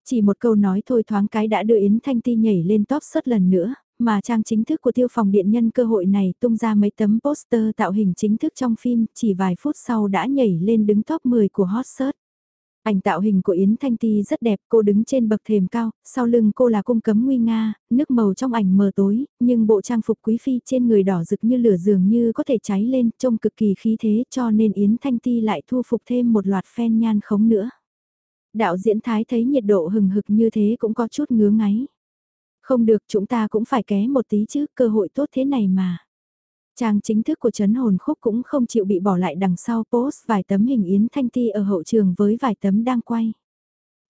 Chỉ một câu nói thôi thoáng cái đã đưa Yến Thanh Ti nhảy lên top suất lần nữa, mà trang chính thức của tiêu phòng điện nhân cơ hội này tung ra mấy tấm poster tạo hình chính thức trong phim, chỉ vài phút sau đã nhảy lên đứng top 10 của hot search. Ảnh tạo hình của Yến Thanh Ti rất đẹp, cô đứng trên bậc thềm cao, sau lưng cô là cung cấm nguy nga, nước màu trong ảnh mờ tối, nhưng bộ trang phục quý phi trên người đỏ rực như lửa dường như có thể cháy lên, trông cực kỳ khí thế cho nên Yến Thanh Ti lại thu phục thêm một loạt fan nhan khống nữa. Đạo diễn Thái thấy nhiệt độ hừng hực như thế cũng có chút ngứa ngáy. Không được chúng ta cũng phải ké một tí chứ, cơ hội tốt thế này mà. Trang chính thức của chấn hồn khúc cũng không chịu bị bỏ lại đằng sau post vài tấm hình Yến Thanh Ti ở hậu trường với vài tấm đang quay.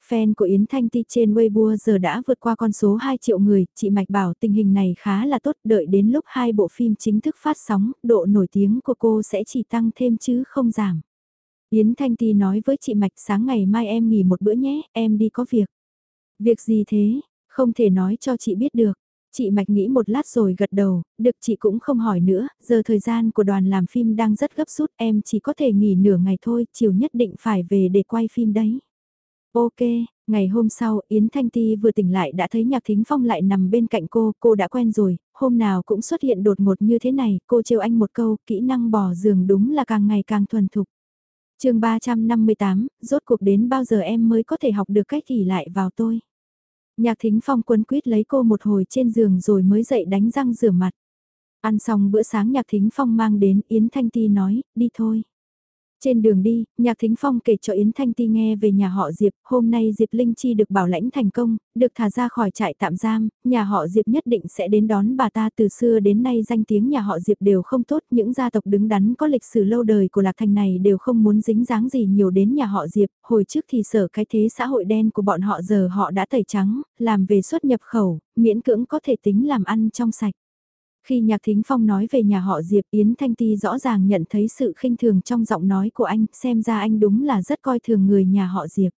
Fan của Yến Thanh Ti trên Weibo giờ đã vượt qua con số 2 triệu người, chị Mạch bảo tình hình này khá là tốt, đợi đến lúc hai bộ phim chính thức phát sóng, độ nổi tiếng của cô sẽ chỉ tăng thêm chứ không giảm. Yến Thanh Ti nói với chị Mạch sáng ngày mai em nghỉ một bữa nhé, em đi có việc. Việc gì thế, không thể nói cho chị biết được. Chị Mạch nghĩ một lát rồi gật đầu, được chị cũng không hỏi nữa, giờ thời gian của đoàn làm phim đang rất gấp rút em chỉ có thể nghỉ nửa ngày thôi, chiều nhất định phải về để quay phim đấy. Ok, ngày hôm sau Yến Thanh Ti vừa tỉnh lại đã thấy Nhạc Thính Phong lại nằm bên cạnh cô, cô đã quen rồi, hôm nào cũng xuất hiện đột ngột như thế này, cô trêu anh một câu, kỹ năng bỏ giường đúng là càng ngày càng thuần thục. chương 358, rốt cuộc đến bao giờ em mới có thể học được cách ỉ lại vào tôi. Nhạc thính phong quấn quýt lấy cô một hồi trên giường rồi mới dậy đánh răng rửa mặt. Ăn xong bữa sáng nhạc thính phong mang đến Yến Thanh Ti nói, đi thôi. Trên đường đi, Nhạc Thính Phong kể cho Yến Thanh Ti nghe về nhà họ Diệp, hôm nay Diệp Linh Chi được bảo lãnh thành công, được thả ra khỏi trại tạm giam, nhà họ Diệp nhất định sẽ đến đón bà ta từ xưa đến nay danh tiếng nhà họ Diệp đều không tốt, những gia tộc đứng đắn có lịch sử lâu đời của Lạc Thành này đều không muốn dính dáng gì nhiều đến nhà họ Diệp, hồi trước thì sở cái thế xã hội đen của bọn họ giờ họ đã tẩy trắng, làm về xuất nhập khẩu, miễn cưỡng có thể tính làm ăn trong sạch. Khi Nhạc Thính Phong nói về nhà họ Diệp Yến Thanh Ti rõ ràng nhận thấy sự khinh thường trong giọng nói của anh, xem ra anh đúng là rất coi thường người nhà họ Diệp.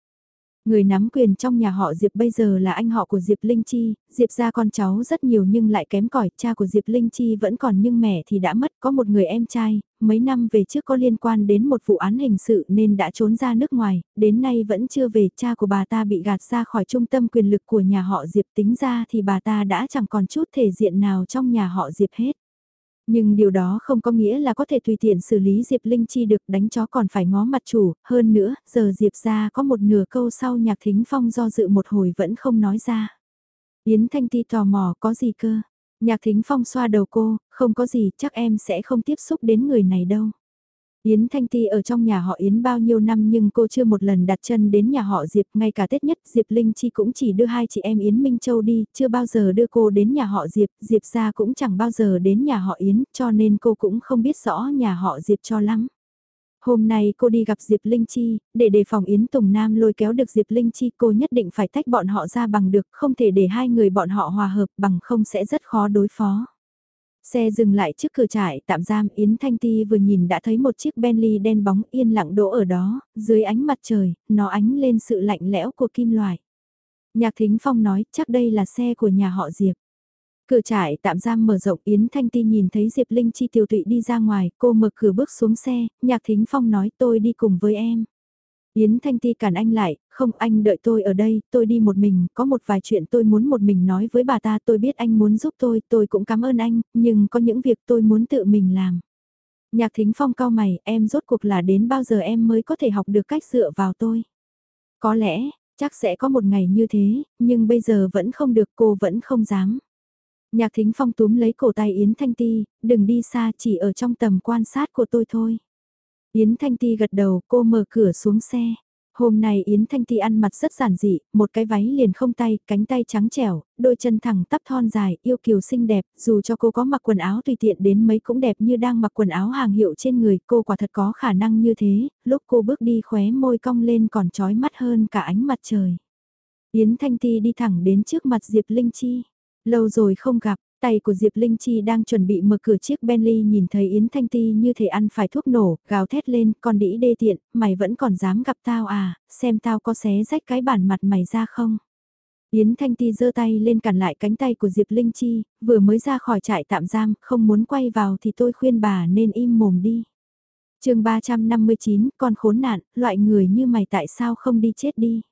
Người nắm quyền trong nhà họ Diệp bây giờ là anh họ của Diệp Linh Chi, Diệp gia con cháu rất nhiều nhưng lại kém cỏi cha của Diệp Linh Chi vẫn còn nhưng mẹ thì đã mất, có một người em trai, mấy năm về trước có liên quan đến một vụ án hình sự nên đã trốn ra nước ngoài, đến nay vẫn chưa về, cha của bà ta bị gạt ra khỏi trung tâm quyền lực của nhà họ Diệp tính ra thì bà ta đã chẳng còn chút thể diện nào trong nhà họ Diệp hết. Nhưng điều đó không có nghĩa là có thể tùy tiện xử lý Diệp Linh Chi được đánh chó còn phải ngó mặt chủ, hơn nữa, giờ Diệp ra có một nửa câu sau nhạc thính phong do dự một hồi vẫn không nói ra. Yến Thanh Ti tò mò có gì cơ? Nhạc thính phong xoa đầu cô, không có gì, chắc em sẽ không tiếp xúc đến người này đâu. Yến Thanh Ti ở trong nhà họ Yến bao nhiêu năm nhưng cô chưa một lần đặt chân đến nhà họ Diệp, ngay cả Tết nhất Diệp Linh Chi cũng chỉ đưa hai chị em Yến Minh Châu đi, chưa bao giờ đưa cô đến nhà họ Diệp, Diệp gia cũng chẳng bao giờ đến nhà họ Yến, cho nên cô cũng không biết rõ nhà họ Diệp cho lắm. Hôm nay cô đi gặp Diệp Linh Chi, để đề phòng Yến Tùng Nam lôi kéo được Diệp Linh Chi cô nhất định phải tách bọn họ ra bằng được, không thể để hai người bọn họ hòa hợp bằng không sẽ rất khó đối phó. Xe dừng lại trước cửa trại tạm giam Yến Thanh Ti vừa nhìn đã thấy một chiếc Bentley đen bóng yên lặng đỗ ở đó, dưới ánh mặt trời, nó ánh lên sự lạnh lẽo của kim loại. Nhạc Thính Phong nói chắc đây là xe của nhà họ Diệp. Cửa trại tạm giam mở rộng Yến Thanh Ti nhìn thấy Diệp Linh Chi tiêu tụy đi ra ngoài, cô mở cửa bước xuống xe, Nhạc Thính Phong nói tôi đi cùng với em. Yến Thanh Ti cản anh lại, không anh đợi tôi ở đây, tôi đi một mình, có một vài chuyện tôi muốn một mình nói với bà ta, tôi biết anh muốn giúp tôi, tôi cũng cảm ơn anh, nhưng có những việc tôi muốn tự mình làm. Nhạc thính phong cao mày, em rốt cuộc là đến bao giờ em mới có thể học được cách dựa vào tôi. Có lẽ, chắc sẽ có một ngày như thế, nhưng bây giờ vẫn không được cô vẫn không dám. Nhạc thính phong túm lấy cổ tay Yến Thanh Ti, đừng đi xa chỉ ở trong tầm quan sát của tôi thôi. Yến Thanh Ti gật đầu cô mở cửa xuống xe. Hôm nay Yến Thanh Ti ăn mặc rất giản dị, một cái váy liền không tay, cánh tay trắng trẻo, đôi chân thẳng tắp thon dài, yêu kiều xinh đẹp, dù cho cô có mặc quần áo tùy tiện đến mấy cũng đẹp như đang mặc quần áo hàng hiệu trên người, cô quả thật có khả năng như thế, lúc cô bước đi khóe môi cong lên còn chói mắt hơn cả ánh mặt trời. Yến Thanh Ti đi thẳng đến trước mặt Diệp Linh Chi. Lâu rồi không gặp, tay của Diệp Linh Chi đang chuẩn bị mở cửa chiếc Bentley nhìn thấy Yến Thanh Ti như thể ăn phải thuốc nổ, gào thét lên, con đĩ đê tiện, mày vẫn còn dám gặp tao à, xem tao có xé rách cái bản mặt mày ra không. Yến Thanh Ti giơ tay lên cản lại cánh tay của Diệp Linh Chi, vừa mới ra khỏi trại tạm giam, không muốn quay vào thì tôi khuyên bà nên im mồm đi. chương 359, con khốn nạn, loại người như mày tại sao không đi chết đi.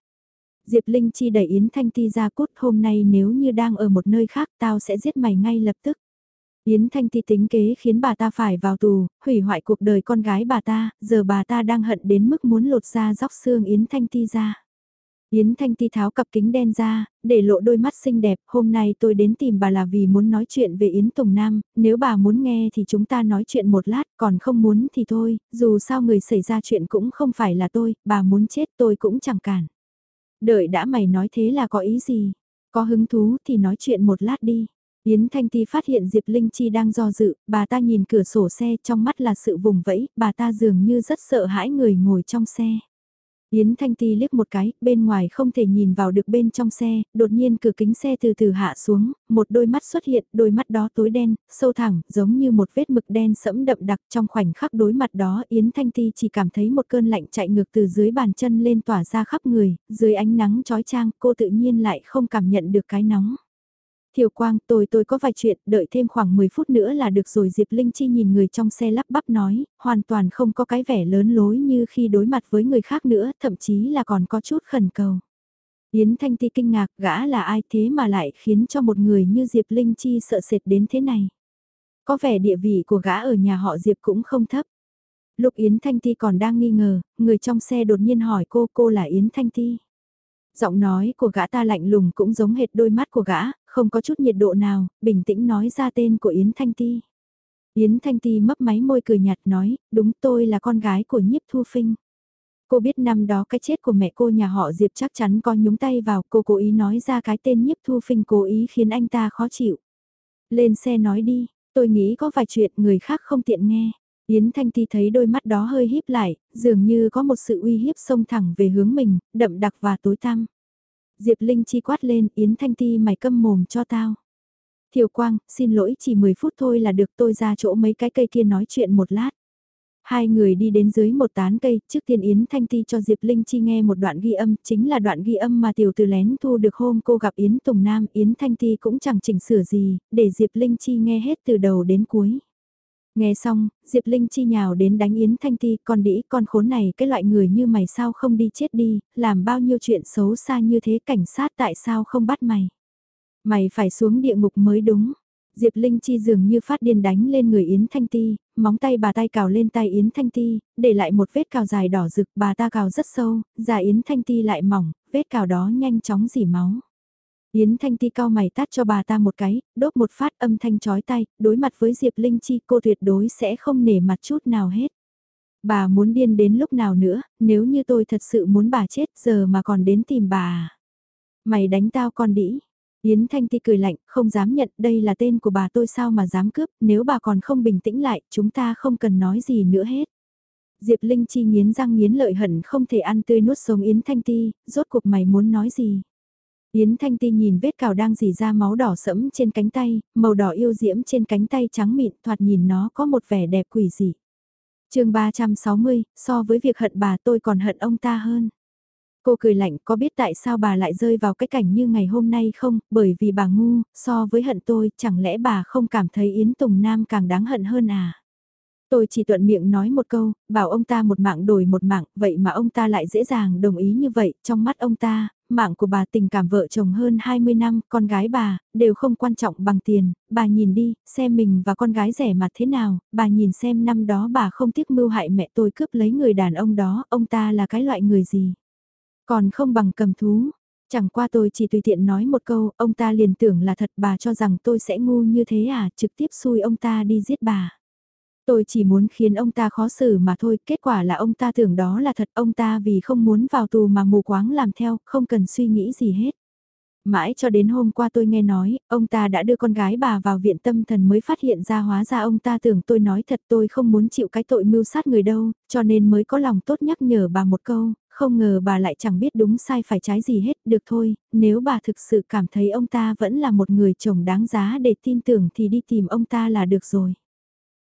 Diệp Linh Chi đẩy Yến Thanh Ti ra cút hôm nay nếu như đang ở một nơi khác tao sẽ giết mày ngay lập tức. Yến Thanh Ti tính kế khiến bà ta phải vào tù, hủy hoại cuộc đời con gái bà ta, giờ bà ta đang hận đến mức muốn lột da róc xương Yến Thanh Ti ra. Yến Thanh Ti tháo cặp kính đen ra, để lộ đôi mắt xinh đẹp, hôm nay tôi đến tìm bà là vì muốn nói chuyện về Yến Tùng Nam, nếu bà muốn nghe thì chúng ta nói chuyện một lát, còn không muốn thì thôi, dù sao người xảy ra chuyện cũng không phải là tôi, bà muốn chết tôi cũng chẳng cản. Đợi đã mày nói thế là có ý gì? Có hứng thú thì nói chuyện một lát đi. Yến Thanh Ti phát hiện Diệp Linh Chi đang do dự, bà ta nhìn cửa sổ xe trong mắt là sự vùng vẫy, bà ta dường như rất sợ hãi người ngồi trong xe. Yến Thanh Ti liếc một cái, bên ngoài không thể nhìn vào được bên trong xe, đột nhiên cửa kính xe từ từ hạ xuống, một đôi mắt xuất hiện, đôi mắt đó tối đen, sâu thẳng, giống như một vết mực đen sẫm đậm đặc trong khoảnh khắc đối mặt đó Yến Thanh Ti chỉ cảm thấy một cơn lạnh chạy ngược từ dưới bàn chân lên tỏa ra khắp người, dưới ánh nắng chói chang cô tự nhiên lại không cảm nhận được cái nóng. Thiều Quang, tôi tôi có vài chuyện, đợi thêm khoảng 10 phút nữa là được rồi Diệp Linh Chi nhìn người trong xe lắp bắp nói, hoàn toàn không có cái vẻ lớn lối như khi đối mặt với người khác nữa, thậm chí là còn có chút khẩn cầu. Yến Thanh Ti kinh ngạc, gã là ai thế mà lại khiến cho một người như Diệp Linh Chi sợ sệt đến thế này. Có vẻ địa vị của gã ở nhà họ Diệp cũng không thấp. Lúc Yến Thanh Ti còn đang nghi ngờ, người trong xe đột nhiên hỏi cô cô là Yến Thanh Ti. Giọng nói của gã ta lạnh lùng cũng giống hệt đôi mắt của gã, không có chút nhiệt độ nào, bình tĩnh nói ra tên của Yến Thanh Ti. Yến Thanh Ti mấp máy môi cười nhạt nói, đúng tôi là con gái của nhiếp thu phinh. Cô biết năm đó cái chết của mẹ cô nhà họ Diệp chắc chắn có nhúng tay vào, cô cố ý nói ra cái tên nhiếp thu phinh cố ý khiến anh ta khó chịu. Lên xe nói đi, tôi nghĩ có vài chuyện người khác không tiện nghe. Yến Thanh Ti thấy đôi mắt đó hơi híp lại, dường như có một sự uy hiếp xông thẳng về hướng mình, đậm đặc và tối tăm. Diệp Linh chi quát lên, Yến Thanh Ti mày câm mồm cho tao. Thiều Quang, xin lỗi chỉ 10 phút thôi là được tôi ra chỗ mấy cái cây kia nói chuyện một lát. Hai người đi đến dưới một tán cây, trước tiên Yến Thanh Ti cho Diệp Linh Chi nghe một đoạn ghi âm, chính là đoạn ghi âm mà tiểu từ lén thu được hôm cô gặp Yến Tùng Nam, Yến Thanh Ti cũng chẳng chỉnh sửa gì, để Diệp Linh Chi nghe hết từ đầu đến cuối. Nghe xong, Diệp Linh chi nhào đến đánh Yến Thanh Ti, con đĩ, con khốn này, cái loại người như mày sao không đi chết đi, làm bao nhiêu chuyện xấu xa như thế cảnh sát tại sao không bắt mày. Mày phải xuống địa ngục mới đúng. Diệp Linh Chi dường như phát điên đánh lên người Yến Thanh Ti, móng tay bà tay cào lên tay Yến Thanh Ti, để lại một vết cào dài đỏ rực bà ta cào rất sâu, da Yến Thanh Ti lại mỏng, vết cào đó nhanh chóng dỉ máu. Yến Thanh Ti cao mày tát cho bà ta một cái, đốt một phát âm thanh chói tay, đối mặt với Diệp Linh Chi cô tuyệt đối sẽ không nể mặt chút nào hết. Bà muốn điên đến lúc nào nữa, nếu như tôi thật sự muốn bà chết giờ mà còn đến tìm bà? À? Mày đánh tao con đĩ. Yến Thanh Ti cười lạnh, không dám nhận đây là tên của bà tôi sao mà dám cướp, nếu bà còn không bình tĩnh lại, chúng ta không cần nói gì nữa hết. Diệp Linh Chi nghiến răng nghiến lợi hận không thể ăn tươi nuốt sống Yến Thanh Ti, rốt cuộc mày muốn nói gì. Yến Thanh Ti nhìn vết cào đang dì ra máu đỏ sẫm trên cánh tay, màu đỏ yêu diễm trên cánh tay trắng mịn thoạt nhìn nó có một vẻ đẹp quỷ dị. chương 360, so với việc hận bà tôi còn hận ông ta hơn. Cô cười lạnh có biết tại sao bà lại rơi vào cái cảnh như ngày hôm nay không, bởi vì bà ngu, so với hận tôi, chẳng lẽ bà không cảm thấy Yến Tùng Nam càng đáng hận hơn à? Tôi chỉ thuận miệng nói một câu, bảo ông ta một mạng đổi một mạng, vậy mà ông ta lại dễ dàng đồng ý như vậy, trong mắt ông ta, mạng của bà tình cảm vợ chồng hơn 20 năm, con gái bà, đều không quan trọng bằng tiền, bà nhìn đi, xem mình và con gái rẻ mặt thế nào, bà nhìn xem năm đó bà không tiếc mưu hại mẹ tôi cướp lấy người đàn ông đó, ông ta là cái loại người gì. Còn không bằng cầm thú, chẳng qua tôi chỉ tùy tiện nói một câu, ông ta liền tưởng là thật bà cho rằng tôi sẽ ngu như thế à, trực tiếp xui ông ta đi giết bà. Tôi chỉ muốn khiến ông ta khó xử mà thôi, kết quả là ông ta tưởng đó là thật, ông ta vì không muốn vào tù mà mù quáng làm theo, không cần suy nghĩ gì hết. Mãi cho đến hôm qua tôi nghe nói, ông ta đã đưa con gái bà vào viện tâm thần mới phát hiện ra hóa ra ông ta tưởng tôi nói thật tôi không muốn chịu cái tội mưu sát người đâu, cho nên mới có lòng tốt nhắc nhở bà một câu, không ngờ bà lại chẳng biết đúng sai phải trái gì hết, được thôi, nếu bà thực sự cảm thấy ông ta vẫn là một người chồng đáng giá để tin tưởng thì đi tìm ông ta là được rồi.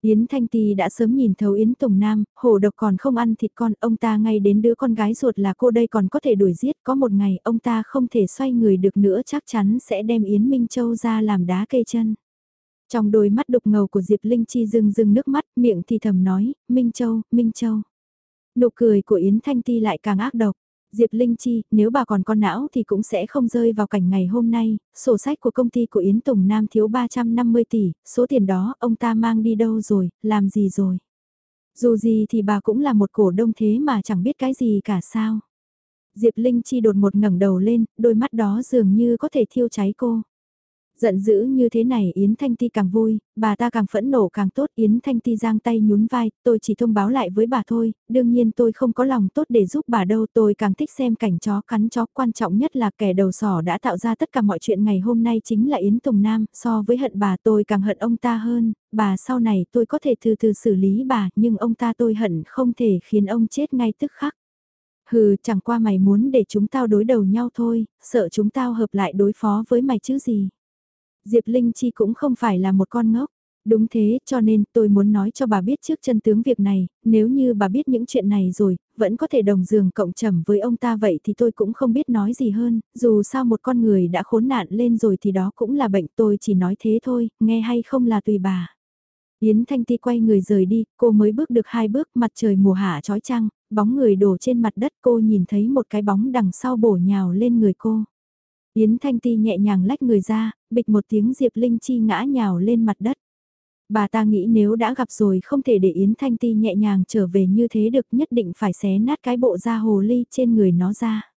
Yến Thanh Ti đã sớm nhìn thấu Yến Tùng Nam, hổ độc còn không ăn thịt con, ông ta ngay đến đứa con gái ruột là cô đây còn có thể đuổi giết, có một ngày ông ta không thể xoay người được nữa chắc chắn sẽ đem Yến Minh Châu ra làm đá cây chân. Trong đôi mắt đục ngầu của Diệp Linh Chi rưng rưng nước mắt, miệng thì thầm nói, Minh Châu, Minh Châu. Nụ cười của Yến Thanh Ti lại càng ác độc. Diệp Linh Chi, nếu bà còn con não thì cũng sẽ không rơi vào cảnh ngày hôm nay, sổ sách của công ty của Yến Tùng Nam thiếu 350 tỷ, số tiền đó ông ta mang đi đâu rồi, làm gì rồi. Dù gì thì bà cũng là một cổ đông thế mà chẳng biết cái gì cả sao. Diệp Linh Chi đột một ngẩng đầu lên, đôi mắt đó dường như có thể thiêu cháy cô. Giận dữ như thế này Yến Thanh Ti càng vui, bà ta càng phẫn nộ càng tốt Yến Thanh Ti giang tay nhún vai, tôi chỉ thông báo lại với bà thôi, đương nhiên tôi không có lòng tốt để giúp bà đâu tôi càng thích xem cảnh chó cắn chó quan trọng nhất là kẻ đầu sỏ đã tạo ra tất cả mọi chuyện ngày hôm nay chính là Yến Tùng Nam, so với hận bà tôi càng hận ông ta hơn, bà sau này tôi có thể từ từ xử lý bà nhưng ông ta tôi hận không thể khiến ông chết ngay tức khắc. Hừ, chẳng qua mày muốn để chúng tao đối đầu nhau thôi, sợ chúng tao hợp lại đối phó với mày chứ gì. Diệp Linh Chi cũng không phải là một con ngốc. Đúng thế, cho nên tôi muốn nói cho bà biết trước chân tướng việc này, nếu như bà biết những chuyện này rồi, vẫn có thể đồng giường cộng trầm với ông ta vậy thì tôi cũng không biết nói gì hơn, dù sao một con người đã khốn nạn lên rồi thì đó cũng là bệnh tôi chỉ nói thế thôi, nghe hay không là tùy bà. Yến Thanh Ti quay người rời đi, cô mới bước được hai bước mặt trời mùa hạ trói trăng, bóng người đổ trên mặt đất cô nhìn thấy một cái bóng đằng sau bổ nhào lên người cô. Yến Thanh Ti nhẹ nhàng lách người ra, bịch một tiếng Diệp Linh Chi ngã nhào lên mặt đất. Bà ta nghĩ nếu đã gặp rồi không thể để Yến Thanh Ti nhẹ nhàng trở về như thế được nhất định phải xé nát cái bộ da hồ ly trên người nó ra.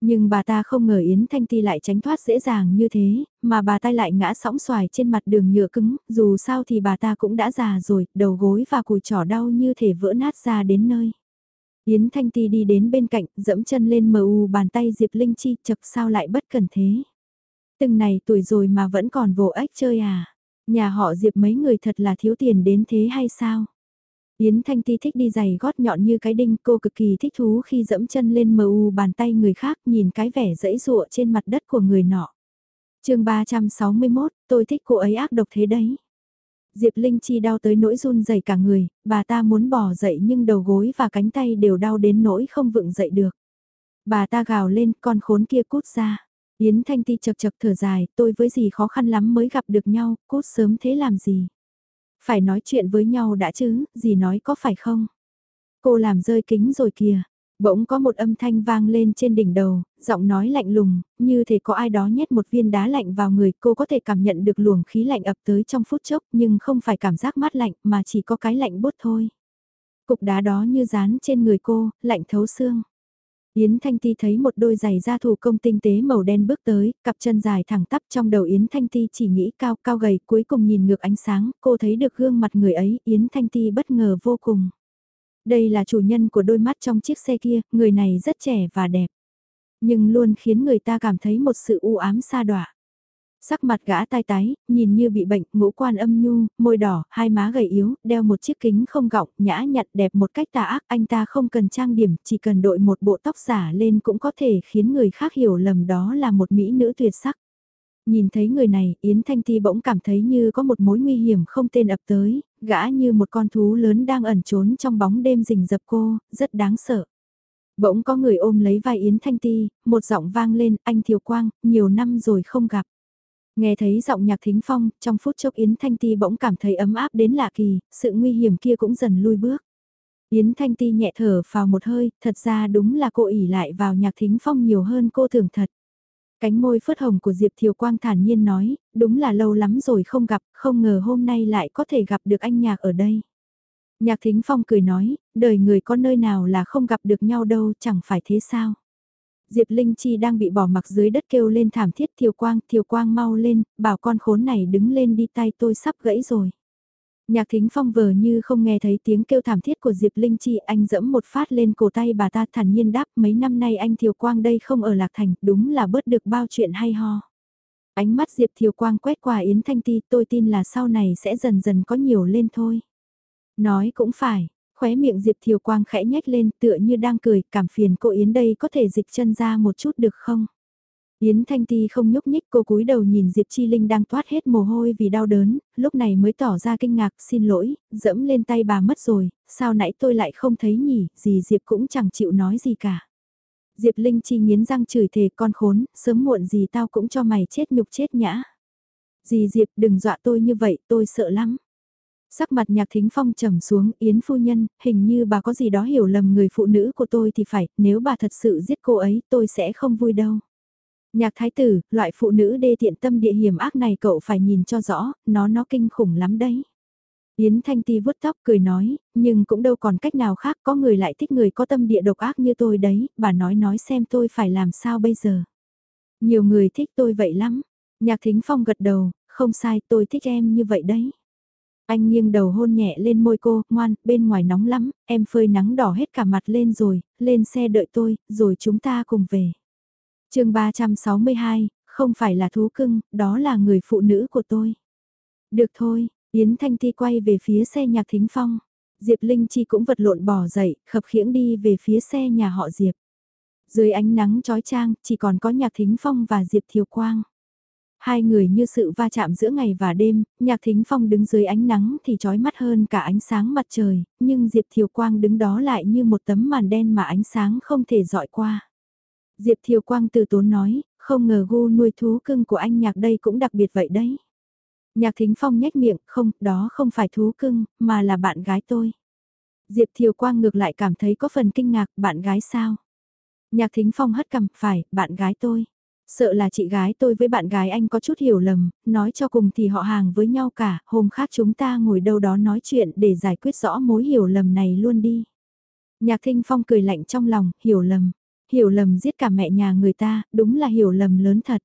Nhưng bà ta không ngờ Yến Thanh Ti lại tránh thoát dễ dàng như thế, mà bà ta lại ngã sóng xoài trên mặt đường nhựa cứng, dù sao thì bà ta cũng đã già rồi, đầu gối và cùi trỏ đau như thể vỡ nát ra đến nơi. Yến Thanh Ti đi đến bên cạnh, dẫm chân lên mờ u bàn tay Diệp Linh Chi chật sao lại bất cần thế. Từng này tuổi rồi mà vẫn còn vồ ếch chơi à. Nhà họ Diệp mấy người thật là thiếu tiền đến thế hay sao? Yến Thanh Ti thích đi giày gót nhọn như cái đinh cô cực kỳ thích thú khi dẫm chân lên mờ u bàn tay người khác nhìn cái vẻ dẫy dụa trên mặt đất của người nọ. chương 361, tôi thích cô ấy ác độc thế đấy. Diệp Linh Chi đau tới nỗi run rẩy cả người, bà ta muốn bỏ dậy nhưng đầu gối và cánh tay đều đau đến nỗi không vựng dậy được. Bà ta gào lên con khốn kia cút ra. Yến Thanh Ti chật chật thở dài, tôi với gì khó khăn lắm mới gặp được nhau, cút sớm thế làm gì. Phải nói chuyện với nhau đã chứ, gì nói có phải không? Cô làm rơi kính rồi kìa, Bỗng có một âm thanh vang lên trên đỉnh đầu, giọng nói lạnh lùng, như thể có ai đó nhét một viên đá lạnh vào người, cô có thể cảm nhận được luồng khí lạnh ập tới trong phút chốc, nhưng không phải cảm giác mát lạnh mà chỉ có cái lạnh bút thôi. Cục đá đó như dán trên người cô, lạnh thấu xương. Yến Thanh Ti thấy một đôi giày da thủ công tinh tế màu đen bước tới, cặp chân dài thẳng tắp trong đầu Yến Thanh Ti chỉ nghĩ cao cao gầy cuối cùng nhìn ngược ánh sáng, cô thấy được gương mặt người ấy, Yến Thanh Ti bất ngờ vô cùng. Đây là chủ nhân của đôi mắt trong chiếc xe kia, người này rất trẻ và đẹp. Nhưng luôn khiến người ta cảm thấy một sự u ám xa đọa. Sắc mặt gã tai tái, nhìn như bị bệnh, ngũ quan âm nhu, môi đỏ, hai má gầy yếu, đeo một chiếc kính không gọng, nhã nhặn đẹp một cách tà ác. Anh ta không cần trang điểm, chỉ cần đội một bộ tóc giả lên cũng có thể khiến người khác hiểu lầm đó là một mỹ nữ tuyệt sắc. Nhìn thấy người này, Yến Thanh Ti bỗng cảm thấy như có một mối nguy hiểm không tên ập tới, gã như một con thú lớn đang ẩn trốn trong bóng đêm rình rập cô, rất đáng sợ. Bỗng có người ôm lấy vai Yến Thanh Ti, một giọng vang lên, anh Thiều Quang, nhiều năm rồi không gặp. Nghe thấy giọng nhạc thính phong, trong phút chốc Yến Thanh Ti bỗng cảm thấy ấm áp đến lạ kỳ, sự nguy hiểm kia cũng dần lui bước. Yến Thanh Ti nhẹ thở vào một hơi, thật ra đúng là cô ỉ lại vào nhạc thính phong nhiều hơn cô thường thật. Cánh môi phớt hồng của Diệp Thiều Quang thản nhiên nói, đúng là lâu lắm rồi không gặp, không ngờ hôm nay lại có thể gặp được anh nhạc ở đây. Nhạc thính phong cười nói, đời người có nơi nào là không gặp được nhau đâu, chẳng phải thế sao. Diệp Linh Chi đang bị bỏ mặc dưới đất kêu lên thảm thiết Thiều Quang, Thiều Quang mau lên, bảo con khốn này đứng lên đi tay tôi sắp gãy rồi. Nhạc thính phong vờ như không nghe thấy tiếng kêu thảm thiết của Diệp Linh Chi, anh dẫm một phát lên cổ tay bà ta thản nhiên đáp mấy năm nay anh Thiều Quang đây không ở Lạc Thành, đúng là bớt được bao chuyện hay ho. Ánh mắt Diệp Thiều Quang quét qua Yến Thanh Ti, tôi tin là sau này sẽ dần dần có nhiều lên thôi. Nói cũng phải, khóe miệng Diệp Thiều Quang khẽ nhếch lên tựa như đang cười, cảm phiền cô Yến đây có thể dịch chân ra một chút được không? Yến Thanh Ti không nhúc nhích cô cúi đầu nhìn Diệp Chi Linh đang toát hết mồ hôi vì đau đớn, lúc này mới tỏ ra kinh ngạc, xin lỗi, dẫm lên tay bà mất rồi, sao nãy tôi lại không thấy nhỉ, gì Diệp cũng chẳng chịu nói gì cả. Diệp Linh Chi nghiến răng chửi thề con khốn, sớm muộn gì tao cũng cho mày chết nhục chết nhã. Dì Diệp đừng dọa tôi như vậy, tôi sợ lắm. Sắc mặt nhạc thính phong trầm xuống, Yến phu nhân, hình như bà có gì đó hiểu lầm người phụ nữ của tôi thì phải, nếu bà thật sự giết cô ấy tôi sẽ không vui đâu. Nhạc thái tử, loại phụ nữ đê tiện tâm địa hiểm ác này cậu phải nhìn cho rõ, nó nó kinh khủng lắm đấy. Yến Thanh Ti vuốt tóc cười nói, nhưng cũng đâu còn cách nào khác có người lại thích người có tâm địa độc ác như tôi đấy, bà nói nói xem tôi phải làm sao bây giờ. Nhiều người thích tôi vậy lắm. Nhạc Thính Phong gật đầu, không sai tôi thích em như vậy đấy. Anh nghiêng đầu hôn nhẹ lên môi cô, ngoan, bên ngoài nóng lắm, em phơi nắng đỏ hết cả mặt lên rồi, lên xe đợi tôi, rồi chúng ta cùng về chương 362, không phải là thú cưng, đó là người phụ nữ của tôi. Được thôi, Yến Thanh Ti quay về phía xe nhạc thính phong. Diệp Linh Chi cũng vật lộn bỏ dậy, khập khiễng đi về phía xe nhà họ Diệp. Dưới ánh nắng trói trang, chỉ còn có nhạc thính phong và Diệp Thiều Quang. Hai người như sự va chạm giữa ngày và đêm, nhạc thính phong đứng dưới ánh nắng thì trói mắt hơn cả ánh sáng mặt trời, nhưng Diệp Thiều Quang đứng đó lại như một tấm màn đen mà ánh sáng không thể dọi qua. Diệp Thiều Quang từ tốn nói, không ngờ gu nuôi thú cưng của anh nhạc đây cũng đặc biệt vậy đấy. Nhạc Thính Phong nhếch miệng, không, đó không phải thú cưng, mà là bạn gái tôi. Diệp Thiều Quang ngược lại cảm thấy có phần kinh ngạc, bạn gái sao? Nhạc Thính Phong hất cằm, phải, bạn gái tôi. Sợ là chị gái tôi với bạn gái anh có chút hiểu lầm, nói cho cùng thì họ hàng với nhau cả, hôm khác chúng ta ngồi đâu đó nói chuyện để giải quyết rõ mối hiểu lầm này luôn đi. Nhạc Thính Phong cười lạnh trong lòng, hiểu lầm hiểu lầm giết cả mẹ nhà người ta, đúng là hiểu lầm lớn thật.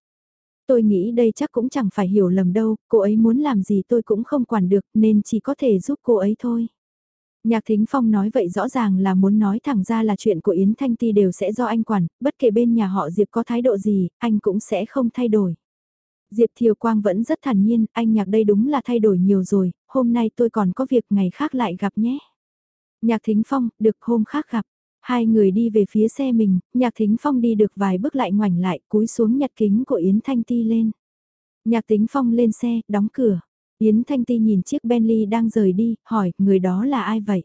Tôi nghĩ đây chắc cũng chẳng phải hiểu lầm đâu, cô ấy muốn làm gì tôi cũng không quản được nên chỉ có thể giúp cô ấy thôi. Nhạc Thính Phong nói vậy rõ ràng là muốn nói thẳng ra là chuyện của Yến Thanh Ti đều sẽ do anh quản, bất kể bên nhà họ Diệp có thái độ gì, anh cũng sẽ không thay đổi. Diệp Thiều Quang vẫn rất thản nhiên, anh nhạc đây đúng là thay đổi nhiều rồi, hôm nay tôi còn có việc ngày khác lại gặp nhé. Nhạc Thính Phong, được hôm khác gặp. Hai người đi về phía xe mình, nhạc thính phong đi được vài bước lại ngoảnh lại cúi xuống nhặt kính của Yến Thanh Ti lên. Nhạc thính phong lên xe, đóng cửa. Yến Thanh Ti nhìn chiếc Bentley đang rời đi, hỏi, người đó là ai vậy?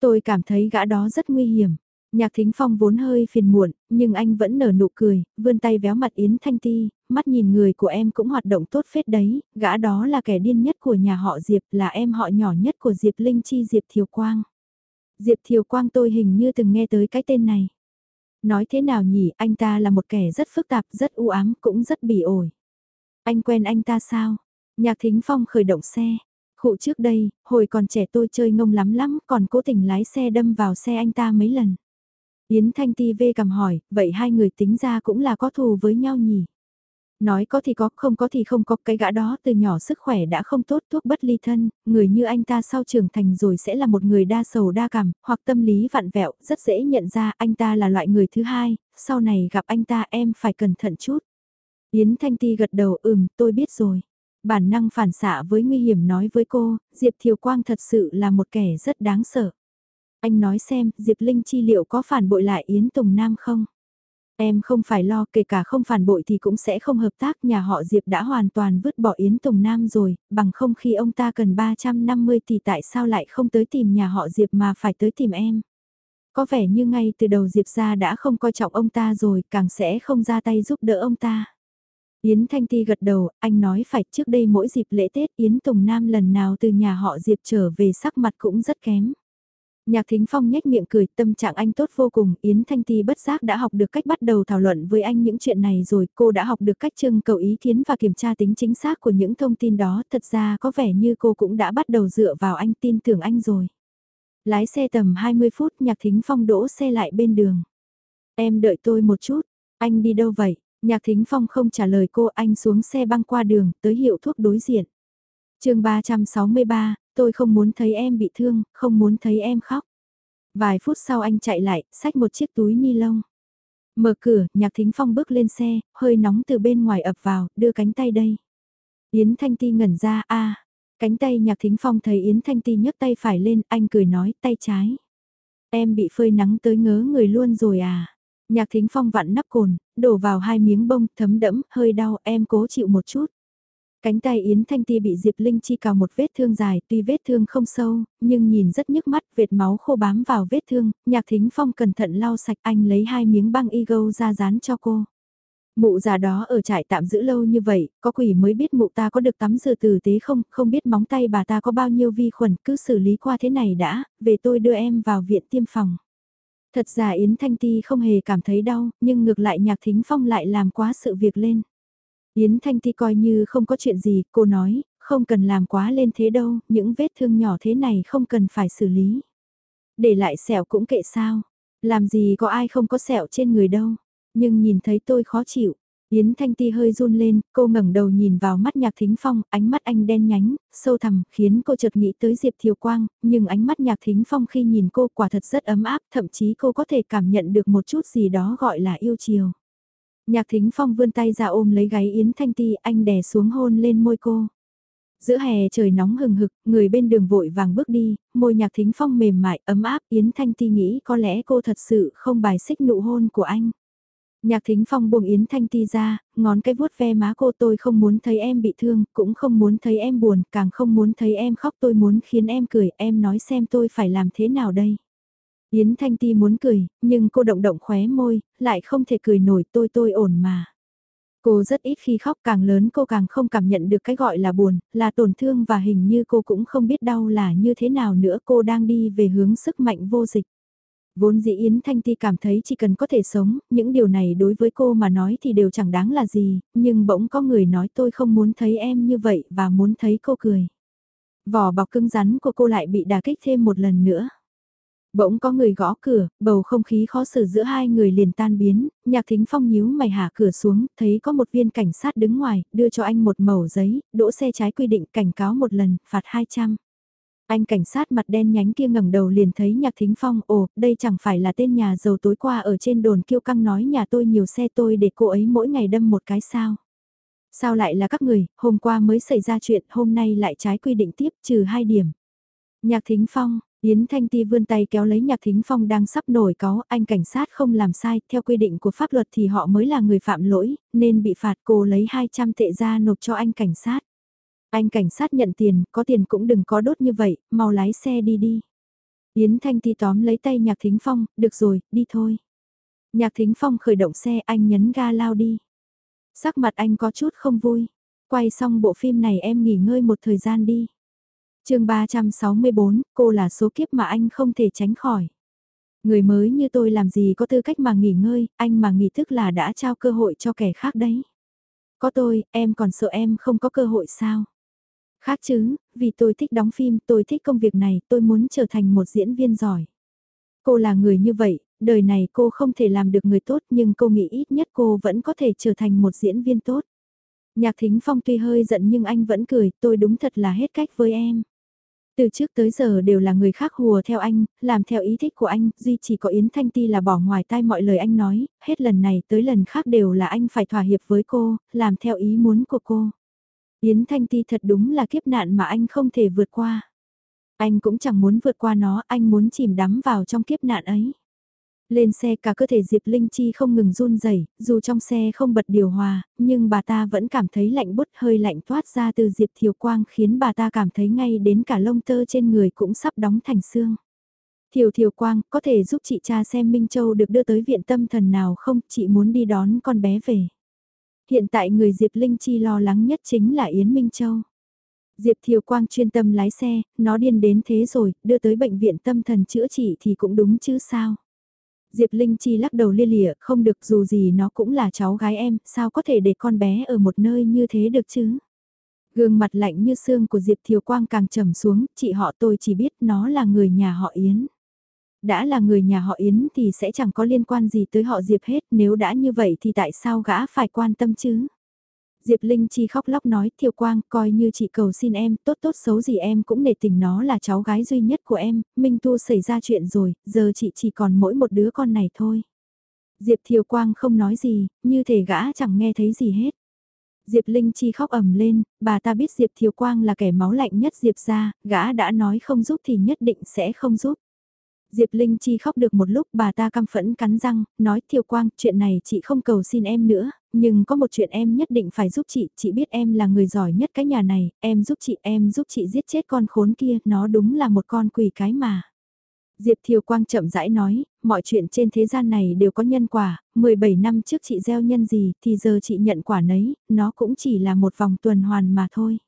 Tôi cảm thấy gã đó rất nguy hiểm. Nhạc thính phong vốn hơi phiền muộn, nhưng anh vẫn nở nụ cười, vươn tay véo mặt Yến Thanh Ti, mắt nhìn người của em cũng hoạt động tốt phết đấy, gã đó là kẻ điên nhất của nhà họ Diệp, là em họ nhỏ nhất của Diệp Linh Chi Diệp Thiều Quang. Diệp Thiều Quang tôi hình như từng nghe tới cái tên này. Nói thế nào nhỉ, anh ta là một kẻ rất phức tạp, rất u ám, cũng rất bỉ ổi. Anh quen anh ta sao? Nhạc Thính Phong khởi động xe. Khụ trước đây, hồi còn trẻ tôi chơi ngông lắm lắm, còn cố tình lái xe đâm vào xe anh ta mấy lần. Yến Thanh Ti vê cầm hỏi, vậy hai người tính ra cũng là có thù với nhau nhỉ? Nói có thì có, không có thì không có, cái gã đó từ nhỏ sức khỏe đã không tốt thuốc bất ly thân, người như anh ta sau trưởng thành rồi sẽ là một người đa sầu đa cảm, hoặc tâm lý vặn vẹo, rất dễ nhận ra anh ta là loại người thứ hai, sau này gặp anh ta em phải cẩn thận chút. Yến Thanh Ti gật đầu ừm, tôi biết rồi. Bản năng phản xạ với nguy hiểm nói với cô, Diệp Thiều Quang thật sự là một kẻ rất đáng sợ. Anh nói xem, Diệp Linh chi liệu có phản bội lại Yến Tùng Nam không? Em không phải lo kể cả không phản bội thì cũng sẽ không hợp tác nhà họ Diệp đã hoàn toàn vứt bỏ Yến Tùng Nam rồi, bằng không khi ông ta cần 350 thì tại sao lại không tới tìm nhà họ Diệp mà phải tới tìm em. Có vẻ như ngay từ đầu Diệp ra đã không coi trọng ông ta rồi, càng sẽ không ra tay giúp đỡ ông ta. Yến Thanh Ti gật đầu, anh nói phải trước đây mỗi dịp lễ Tết Yến Tùng Nam lần nào từ nhà họ Diệp trở về sắc mặt cũng rất kém. Nhạc Thính Phong nhếch miệng cười, tâm trạng anh tốt vô cùng, Yến Thanh Ti bất giác đã học được cách bắt đầu thảo luận với anh những chuyện này rồi, cô đã học được cách trưng cầu ý kiến và kiểm tra tính chính xác của những thông tin đó, thật ra có vẻ như cô cũng đã bắt đầu dựa vào anh tin tưởng anh rồi. Lái xe tầm 20 phút, Nhạc Thính Phong đỗ xe lại bên đường. Em đợi tôi một chút, anh đi đâu vậy? Nhạc Thính Phong không trả lời cô, anh xuống xe băng qua đường, tới hiệu thuốc đối diện. chương 363, tôi không muốn thấy em bị thương, không muốn thấy em khóc. Vài phút sau anh chạy lại, xách một chiếc túi ni lông. Mở cửa, nhạc thính phong bước lên xe, hơi nóng từ bên ngoài ập vào, đưa cánh tay đây. Yến Thanh Ti ngẩn ra, a cánh tay nhạc thính phong thấy Yến Thanh Ti nhấc tay phải lên, anh cười nói, tay trái. Em bị phơi nắng tới ngớ người luôn rồi à. Nhạc thính phong vặn nắp cồn, đổ vào hai miếng bông, thấm đẫm, hơi đau, em cố chịu một chút. Cánh tay Yến Thanh Ti bị Diệp Linh Chi cào một vết thương dài, tuy vết thương không sâu, nhưng nhìn rất nhức mắt, vệt máu khô bám vào vết thương, nhạc thính phong cẩn thận lau sạch anh lấy hai miếng băng y gâu ra dán cho cô. Mụ già đó ở trại tạm giữ lâu như vậy, có quỷ mới biết mụ ta có được tắm rửa tử tế không, không biết móng tay bà ta có bao nhiêu vi khuẩn, cứ xử lý qua thế này đã, về tôi đưa em vào viện tiêm phòng. Thật ra Yến Thanh Ti không hề cảm thấy đau, nhưng ngược lại nhạc thính phong lại làm quá sự việc lên. Yến Thanh Ti coi như không có chuyện gì, cô nói, không cần làm quá lên thế đâu, những vết thương nhỏ thế này không cần phải xử lý. Để lại sẹo cũng kệ sao, làm gì có ai không có sẹo trên người đâu, nhưng nhìn thấy tôi khó chịu. Yến Thanh Ti hơi run lên, cô ngẩng đầu nhìn vào mắt Nhạc Thính Phong, ánh mắt anh đen nhánh, sâu thẳm, khiến cô chợt nghĩ tới Diệp Thiều Quang, nhưng ánh mắt Nhạc Thính Phong khi nhìn cô quả thật rất ấm áp, thậm chí cô có thể cảm nhận được một chút gì đó gọi là yêu chiều. Nhạc Thính Phong vươn tay ra ôm lấy gáy Yến Thanh Ti, anh đè xuống hôn lên môi cô. Giữa hè trời nóng hừng hực, người bên đường vội vàng bước đi, môi Nhạc Thính Phong mềm mại, ấm áp, Yến Thanh Ti nghĩ có lẽ cô thật sự không bài xích nụ hôn của anh. Nhạc Thính Phong buông Yến Thanh Ti ra, ngón cái vuốt ve má cô tôi không muốn thấy em bị thương, cũng không muốn thấy em buồn, càng không muốn thấy em khóc tôi muốn khiến em cười, em nói xem tôi phải làm thế nào đây. Yến Thanh Ti muốn cười, nhưng cô động động khóe môi, lại không thể cười nổi tôi tôi ổn mà. Cô rất ít khi khóc càng lớn cô càng không cảm nhận được cái gọi là buồn, là tổn thương và hình như cô cũng không biết đau là như thế nào nữa cô đang đi về hướng sức mạnh vô dịch. Vốn dĩ Yến Thanh Ti cảm thấy chỉ cần có thể sống, những điều này đối với cô mà nói thì đều chẳng đáng là gì, nhưng bỗng có người nói tôi không muốn thấy em như vậy và muốn thấy cô cười. Vỏ bọc cứng rắn của cô lại bị đả kích thêm một lần nữa. Bỗng có người gõ cửa, bầu không khí khó xử giữa hai người liền tan biến, nhạc thính phong nhíu mày hạ cửa xuống, thấy có một viên cảnh sát đứng ngoài, đưa cho anh một mẩu giấy, đỗ xe trái quy định cảnh cáo một lần, phạt 200. Anh cảnh sát mặt đen nhánh kia ngẩng đầu liền thấy nhạc thính phong, ồ, đây chẳng phải là tên nhà giàu tối qua ở trên đồn kiêu căng nói nhà tôi nhiều xe tôi để cô ấy mỗi ngày đâm một cái sao. Sao lại là các người, hôm qua mới xảy ra chuyện, hôm nay lại trái quy định tiếp, trừ hai điểm. Nhạc thính phong, Yến Thanh Ti vươn tay kéo lấy Nhạc Thính Phong đang sắp nổi có, anh cảnh sát không làm sai, theo quy định của pháp luật thì họ mới là người phạm lỗi, nên bị phạt cô lấy 200 tệ ra nộp cho anh cảnh sát. Anh cảnh sát nhận tiền, có tiền cũng đừng có đốt như vậy, mau lái xe đi đi. Yến Thanh Ti tóm lấy tay Nhạc Thính Phong, được rồi, đi thôi. Nhạc Thính Phong khởi động xe, anh nhấn ga lao đi. Sắc mặt anh có chút không vui. Quay xong bộ phim này em nghỉ ngơi một thời gian đi chương 364, cô là số kiếp mà anh không thể tránh khỏi. Người mới như tôi làm gì có tư cách mà nghỉ ngơi, anh mà nghỉ thức là đã trao cơ hội cho kẻ khác đấy. Có tôi, em còn sợ em không có cơ hội sao? Khác chứ, vì tôi thích đóng phim, tôi thích công việc này, tôi muốn trở thành một diễn viên giỏi. Cô là người như vậy, đời này cô không thể làm được người tốt nhưng cô nghĩ ít nhất cô vẫn có thể trở thành một diễn viên tốt. Nhạc Thính Phong tuy hơi giận nhưng anh vẫn cười, tôi đúng thật là hết cách với em. Từ trước tới giờ đều là người khác hùa theo anh, làm theo ý thích của anh, duy chỉ có Yến Thanh Ti là bỏ ngoài tai mọi lời anh nói, hết lần này tới lần khác đều là anh phải thỏa hiệp với cô, làm theo ý muốn của cô. Yến Thanh Ti thật đúng là kiếp nạn mà anh không thể vượt qua. Anh cũng chẳng muốn vượt qua nó, anh muốn chìm đắm vào trong kiếp nạn ấy. Lên xe cả cơ thể Diệp Linh Chi không ngừng run rẩy, dù trong xe không bật điều hòa, nhưng bà ta vẫn cảm thấy lạnh bút hơi lạnh thoát ra từ Diệp Thiều Quang khiến bà ta cảm thấy ngay đến cả lông tơ trên người cũng sắp đóng thành xương. Thiều Thiều Quang, có thể giúp chị cha xem Minh Châu được đưa tới viện tâm thần nào không, chị muốn đi đón con bé về. Hiện tại người Diệp Linh Chi lo lắng nhất chính là Yến Minh Châu. Diệp Thiều Quang chuyên tâm lái xe, nó điên đến thế rồi, đưa tới bệnh viện tâm thần chữa trị thì cũng đúng chứ sao. Diệp Linh Chi lắc đầu lia lịa, không được dù gì nó cũng là cháu gái em, sao có thể để con bé ở một nơi như thế được chứ. Gương mặt lạnh như xương của Diệp Thiều Quang càng trầm xuống, chị họ tôi chỉ biết nó là người nhà họ Yến. Đã là người nhà họ Yến thì sẽ chẳng có liên quan gì tới họ Diệp hết, nếu đã như vậy thì tại sao gã phải quan tâm chứ? Diệp Linh Chi khóc lóc nói, Thiều Quang, coi như chị cầu xin em, tốt tốt xấu gì em cũng nể tình nó là cháu gái duy nhất của em, Minh Tu xảy ra chuyện rồi, giờ chị chỉ còn mỗi một đứa con này thôi. Diệp Thiều Quang không nói gì, như thể gã chẳng nghe thấy gì hết. Diệp Linh Chi khóc ầm lên, bà ta biết Diệp Thiều Quang là kẻ máu lạnh nhất Diệp ra, gã đã nói không giúp thì nhất định sẽ không giúp. Diệp Linh Chi khóc được một lúc bà ta căm phẫn cắn răng, nói Thiều Quang, chuyện này chị không cầu xin em nữa, nhưng có một chuyện em nhất định phải giúp chị, chị biết em là người giỏi nhất cái nhà này, em giúp chị, em giúp chị giết chết con khốn kia, nó đúng là một con quỷ cái mà. Diệp Thiều Quang chậm rãi nói, mọi chuyện trên thế gian này đều có nhân quả, 17 năm trước chị gieo nhân gì thì giờ chị nhận quả nấy, nó cũng chỉ là một vòng tuần hoàn mà thôi.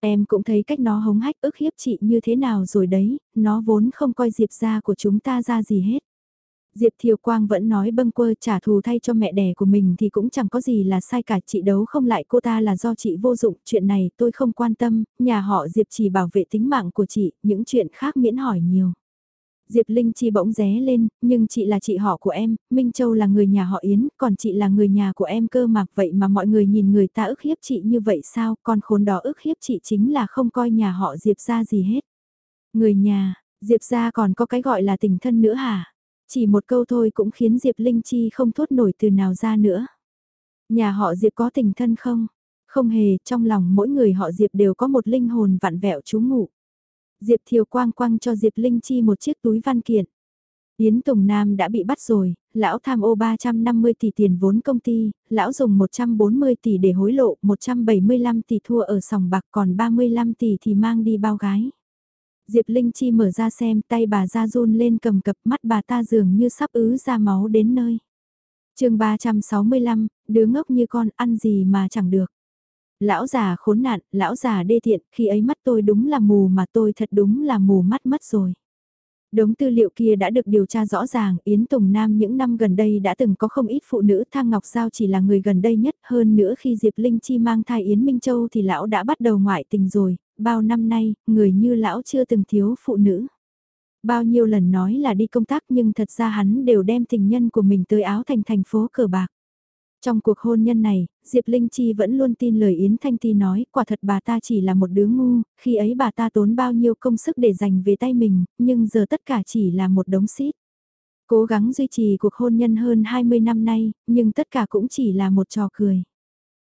Em cũng thấy cách nó hống hách ức hiếp chị như thế nào rồi đấy, nó vốn không coi Diệp ra của chúng ta ra gì hết. Diệp Thiều Quang vẫn nói bâng quơ trả thù thay cho mẹ đẻ của mình thì cũng chẳng có gì là sai cả chị đấu không lại cô ta là do chị vô dụng, chuyện này tôi không quan tâm, nhà họ Diệp chỉ bảo vệ tính mạng của chị, những chuyện khác miễn hỏi nhiều. Diệp Linh Chi bỗng ré lên, nhưng chị là chị họ của em, Minh Châu là người nhà họ Yến, còn chị là người nhà của em cơ mà vậy mà mọi người nhìn người ta ức hiếp chị như vậy sao, con khốn đó ức hiếp chị chính là không coi nhà họ Diệp ra gì hết. Người nhà, Diệp ra còn có cái gọi là tình thân nữa hả? Chỉ một câu thôi cũng khiến Diệp Linh Chi không thốt nổi từ nào ra nữa. Nhà họ Diệp có tình thân không? Không hề, trong lòng mỗi người họ Diệp đều có một linh hồn vặn vẹo trú ngụ. Diệp Thiều Quang quăng cho Diệp Linh Chi một chiếc túi văn kiện. Yến Tùng Nam đã bị bắt rồi, lão tham ô 350 tỷ tiền vốn công ty, lão dùng 140 tỷ để hối lộ, 175 tỷ thua ở sòng bạc còn 35 tỷ thì mang đi bao gái. Diệp Linh Chi mở ra xem tay bà ra run lên cầm cập mắt bà ta dường như sắp ứ ra máu đến nơi. chương 365, đứa ngốc như con ăn gì mà chẳng được. Lão già khốn nạn, lão già đê thiện, khi ấy mắt tôi đúng là mù mà tôi thật đúng là mù mắt mất rồi. Đống tư liệu kia đã được điều tra rõ ràng, Yến Tùng Nam những năm gần đây đã từng có không ít phụ nữ Thang Ngọc Giao chỉ là người gần đây nhất, hơn nữa khi Diệp Linh Chi mang thai Yến Minh Châu thì lão đã bắt đầu ngoại tình rồi, bao năm nay, người như lão chưa từng thiếu phụ nữ. Bao nhiêu lần nói là đi công tác nhưng thật ra hắn đều đem tình nhân của mình tới áo thành thành phố cờ bạc. Trong cuộc hôn nhân này, Diệp Linh Chi vẫn luôn tin lời Yến Thanh Ti nói, quả thật bà ta chỉ là một đứa ngu, khi ấy bà ta tốn bao nhiêu công sức để giành về tay mình, nhưng giờ tất cả chỉ là một đống xít. Cố gắng duy trì cuộc hôn nhân hơn 20 năm nay, nhưng tất cả cũng chỉ là một trò cười.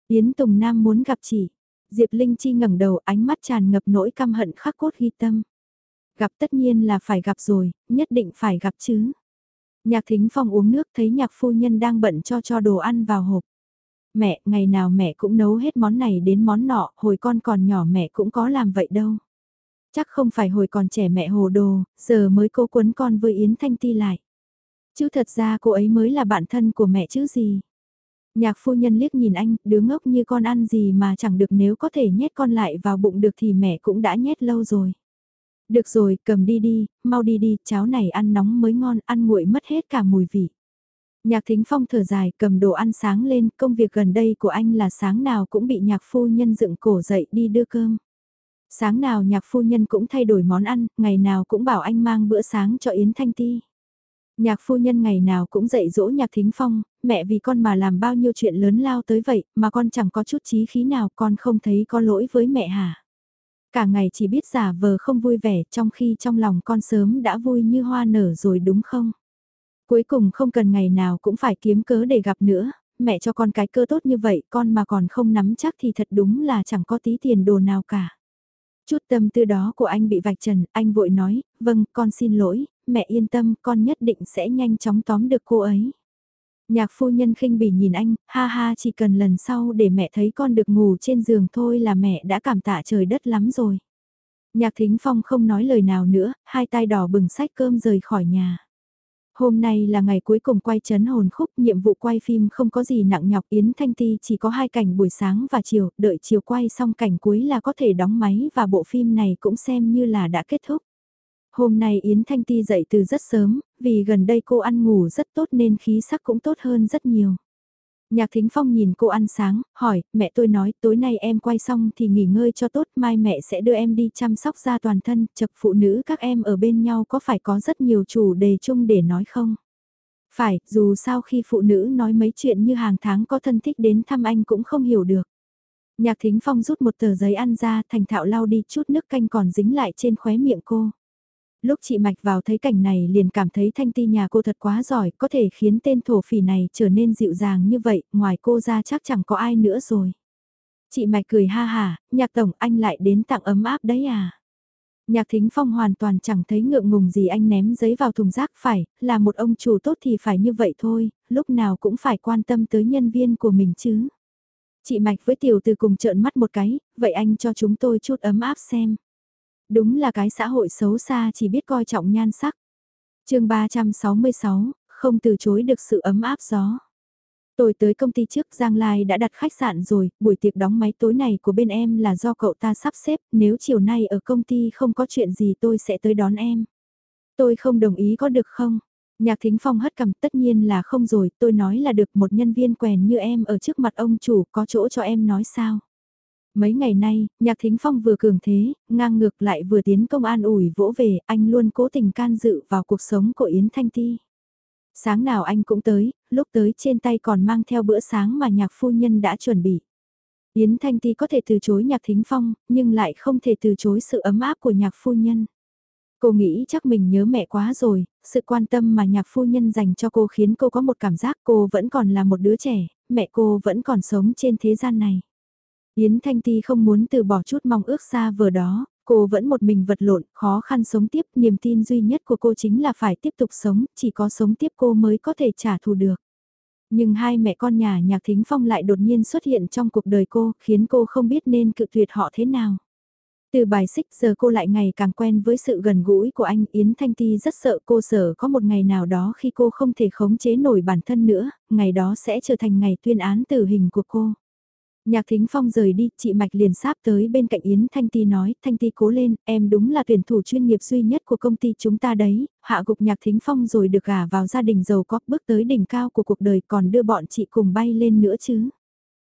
Yến Tùng Nam muốn gặp chị. Diệp Linh Chi ngẩng đầu ánh mắt tràn ngập nỗi căm hận khắc cốt ghi tâm. Gặp tất nhiên là phải gặp rồi, nhất định phải gặp chứ. Nhạc thính phong uống nước thấy nhạc phu nhân đang bận cho cho đồ ăn vào hộp. Mẹ, ngày nào mẹ cũng nấu hết món này đến món nọ, hồi con còn nhỏ mẹ cũng có làm vậy đâu. Chắc không phải hồi còn trẻ mẹ hồ đồ, giờ mới cô quấn con với Yến Thanh Ti lại. Chứ thật ra cô ấy mới là bạn thân của mẹ chứ gì. Nhạc phu nhân liếc nhìn anh, đứa ngốc như con ăn gì mà chẳng được nếu có thể nhét con lại vào bụng được thì mẹ cũng đã nhét lâu rồi. Được rồi, cầm đi đi, mau đi đi, cháo này ăn nóng mới ngon, ăn nguội mất hết cả mùi vị. Nhạc thính phong thở dài, cầm đồ ăn sáng lên, công việc gần đây của anh là sáng nào cũng bị nhạc phu nhân dựng cổ dậy đi đưa cơm. Sáng nào nhạc phu nhân cũng thay đổi món ăn, ngày nào cũng bảo anh mang bữa sáng cho Yến Thanh Ti. Nhạc phu nhân ngày nào cũng dạy dỗ nhạc thính phong, mẹ vì con mà làm bao nhiêu chuyện lớn lao tới vậy, mà con chẳng có chút trí khí nào, con không thấy có lỗi với mẹ hả? Cả ngày chỉ biết giả vờ không vui vẻ trong khi trong lòng con sớm đã vui như hoa nở rồi đúng không? Cuối cùng không cần ngày nào cũng phải kiếm cớ để gặp nữa, mẹ cho con cái cơ tốt như vậy con mà còn không nắm chắc thì thật đúng là chẳng có tí tiền đồ nào cả. Chút tâm tư đó của anh bị vạch trần, anh vội nói, vâng, con xin lỗi, mẹ yên tâm, con nhất định sẽ nhanh chóng tóm được cô ấy. Nhạc phu nhân khinh bỉ nhìn anh, ha ha chỉ cần lần sau để mẹ thấy con được ngủ trên giường thôi là mẹ đã cảm tạ trời đất lắm rồi. Nhạc thính phong không nói lời nào nữa, hai tay đỏ bừng sách cơm rời khỏi nhà. Hôm nay là ngày cuối cùng quay chấn hồn khúc, nhiệm vụ quay phim không có gì nặng nhọc Yến Thanh Ti chỉ có hai cảnh buổi sáng và chiều, đợi chiều quay xong cảnh cuối là có thể đóng máy và bộ phim này cũng xem như là đã kết thúc. Hôm nay Yến Thanh Ti dậy từ rất sớm, vì gần đây cô ăn ngủ rất tốt nên khí sắc cũng tốt hơn rất nhiều. Nhạc Thính Phong nhìn cô ăn sáng, hỏi, mẹ tôi nói tối nay em quay xong thì nghỉ ngơi cho tốt, mai mẹ sẽ đưa em đi chăm sóc da toàn thân, chật phụ nữ các em ở bên nhau có phải có rất nhiều chủ đề chung để nói không? Phải, dù sao khi phụ nữ nói mấy chuyện như hàng tháng có thân thích đến thăm anh cũng không hiểu được. Nhạc Thính Phong rút một tờ giấy ăn ra thành thạo lau đi chút nước canh còn dính lại trên khóe miệng cô lúc chị Mạch vào thấy cảnh này liền cảm thấy thanh ti nhà cô thật quá giỏi, có thể khiến tên thổ phỉ này trở nên dịu dàng như vậy, ngoài cô ra chắc chẳng có ai nữa rồi. Chị Mạch cười ha hà, nhạc tổng anh lại đến tặng ấm áp đấy à. Nhạc thính phong hoàn toàn chẳng thấy ngượng ngùng gì anh ném giấy vào thùng rác phải, là một ông chủ tốt thì phải như vậy thôi, lúc nào cũng phải quan tâm tới nhân viên của mình chứ. Chị Mạch với tiểu từ cùng trợn mắt một cái, vậy anh cho chúng tôi chút ấm áp xem. Đúng là cái xã hội xấu xa chỉ biết coi trọng nhan sắc. chương 366, không từ chối được sự ấm áp gió. Tôi tới công ty trước Giang Lai đã đặt khách sạn rồi, buổi tiệc đóng máy tối này của bên em là do cậu ta sắp xếp, nếu chiều nay ở công ty không có chuyện gì tôi sẽ tới đón em. Tôi không đồng ý có được không? Nhạc Thính Phong hất cầm tất nhiên là không rồi, tôi nói là được một nhân viên quèn như em ở trước mặt ông chủ có chỗ cho em nói sao. Mấy ngày nay, Nhạc Thính Phong vừa cường thế, ngang ngược lại vừa tiến công an ủi vỗ về, anh luôn cố tình can dự vào cuộc sống của Yến Thanh Ti. Sáng nào anh cũng tới, lúc tới trên tay còn mang theo bữa sáng mà nhạc phu nhân đã chuẩn bị. Yến Thanh Ti có thể từ chối nhạc thính phong, nhưng lại không thể từ chối sự ấm áp của nhạc phu nhân. Cô nghĩ chắc mình nhớ mẹ quá rồi, sự quan tâm mà nhạc phu nhân dành cho cô khiến cô có một cảm giác cô vẫn còn là một đứa trẻ, mẹ cô vẫn còn sống trên thế gian này. Yến Thanh Ti không muốn từ bỏ chút mong ước xa vời đó, cô vẫn một mình vật lộn, khó khăn sống tiếp, niềm tin duy nhất của cô chính là phải tiếp tục sống, chỉ có sống tiếp cô mới có thể trả thù được. Nhưng hai mẹ con nhà nhạc thính phong lại đột nhiên xuất hiện trong cuộc đời cô, khiến cô không biết nên cự tuyệt họ thế nào. Từ bài xích giờ cô lại ngày càng quen với sự gần gũi của anh Yến Thanh Ti rất sợ cô sợ có một ngày nào đó khi cô không thể khống chế nổi bản thân nữa, ngày đó sẽ trở thành ngày tuyên án tử hình của cô. Nhạc Thính Phong rời đi, chị Mạch liền sáp tới bên cạnh Yến Thanh Ti nói, Thanh Ti cố lên, em đúng là tuyển thủ chuyên nghiệp duy nhất của công ty chúng ta đấy, hạ gục Nhạc Thính Phong rồi được gả vào gia đình giàu có, bước tới đỉnh cao của cuộc đời còn đưa bọn chị cùng bay lên nữa chứ.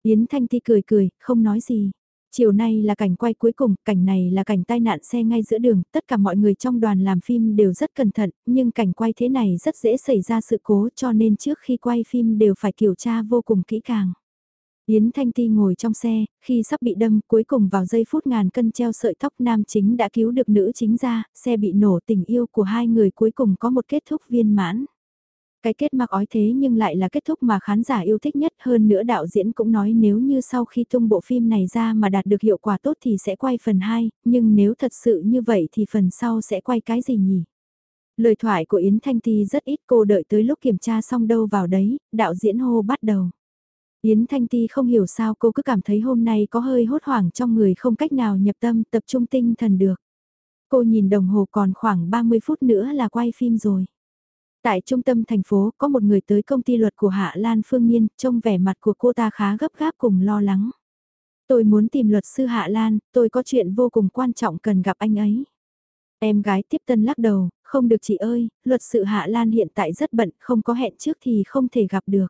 Yến Thanh Ti cười cười, không nói gì. Chiều nay là cảnh quay cuối cùng, cảnh này là cảnh tai nạn xe ngay giữa đường, tất cả mọi người trong đoàn làm phim đều rất cẩn thận, nhưng cảnh quay thế này rất dễ xảy ra sự cố cho nên trước khi quay phim đều phải kiểm tra vô cùng kỹ càng. Yến Thanh Ti ngồi trong xe, khi sắp bị đâm cuối cùng vào giây phút ngàn cân treo sợi tóc nam chính đã cứu được nữ chính ra, xe bị nổ tình yêu của hai người cuối cùng có một kết thúc viên mãn. Cái kết mặc ói thế nhưng lại là kết thúc mà khán giả yêu thích nhất hơn nữa đạo diễn cũng nói nếu như sau khi tung bộ phim này ra mà đạt được hiệu quả tốt thì sẽ quay phần 2, nhưng nếu thật sự như vậy thì phần sau sẽ quay cái gì nhỉ? Lời thoại của Yến Thanh Ti rất ít cô đợi tới lúc kiểm tra xong đâu vào đấy, đạo diễn hô bắt đầu. Yến Thanh Ti không hiểu sao cô cứ cảm thấy hôm nay có hơi hốt hoảng trong người không cách nào nhập tâm tập trung tinh thần được. Cô nhìn đồng hồ còn khoảng 30 phút nữa là quay phim rồi. Tại trung tâm thành phố có một người tới công ty luật của Hạ Lan Phương Nhiên, trông vẻ mặt của cô ta khá gấp gáp cùng lo lắng. Tôi muốn tìm luật sư Hạ Lan, tôi có chuyện vô cùng quan trọng cần gặp anh ấy. Em gái tiếp tân lắc đầu, không được chị ơi, luật sư Hạ Lan hiện tại rất bận, không có hẹn trước thì không thể gặp được.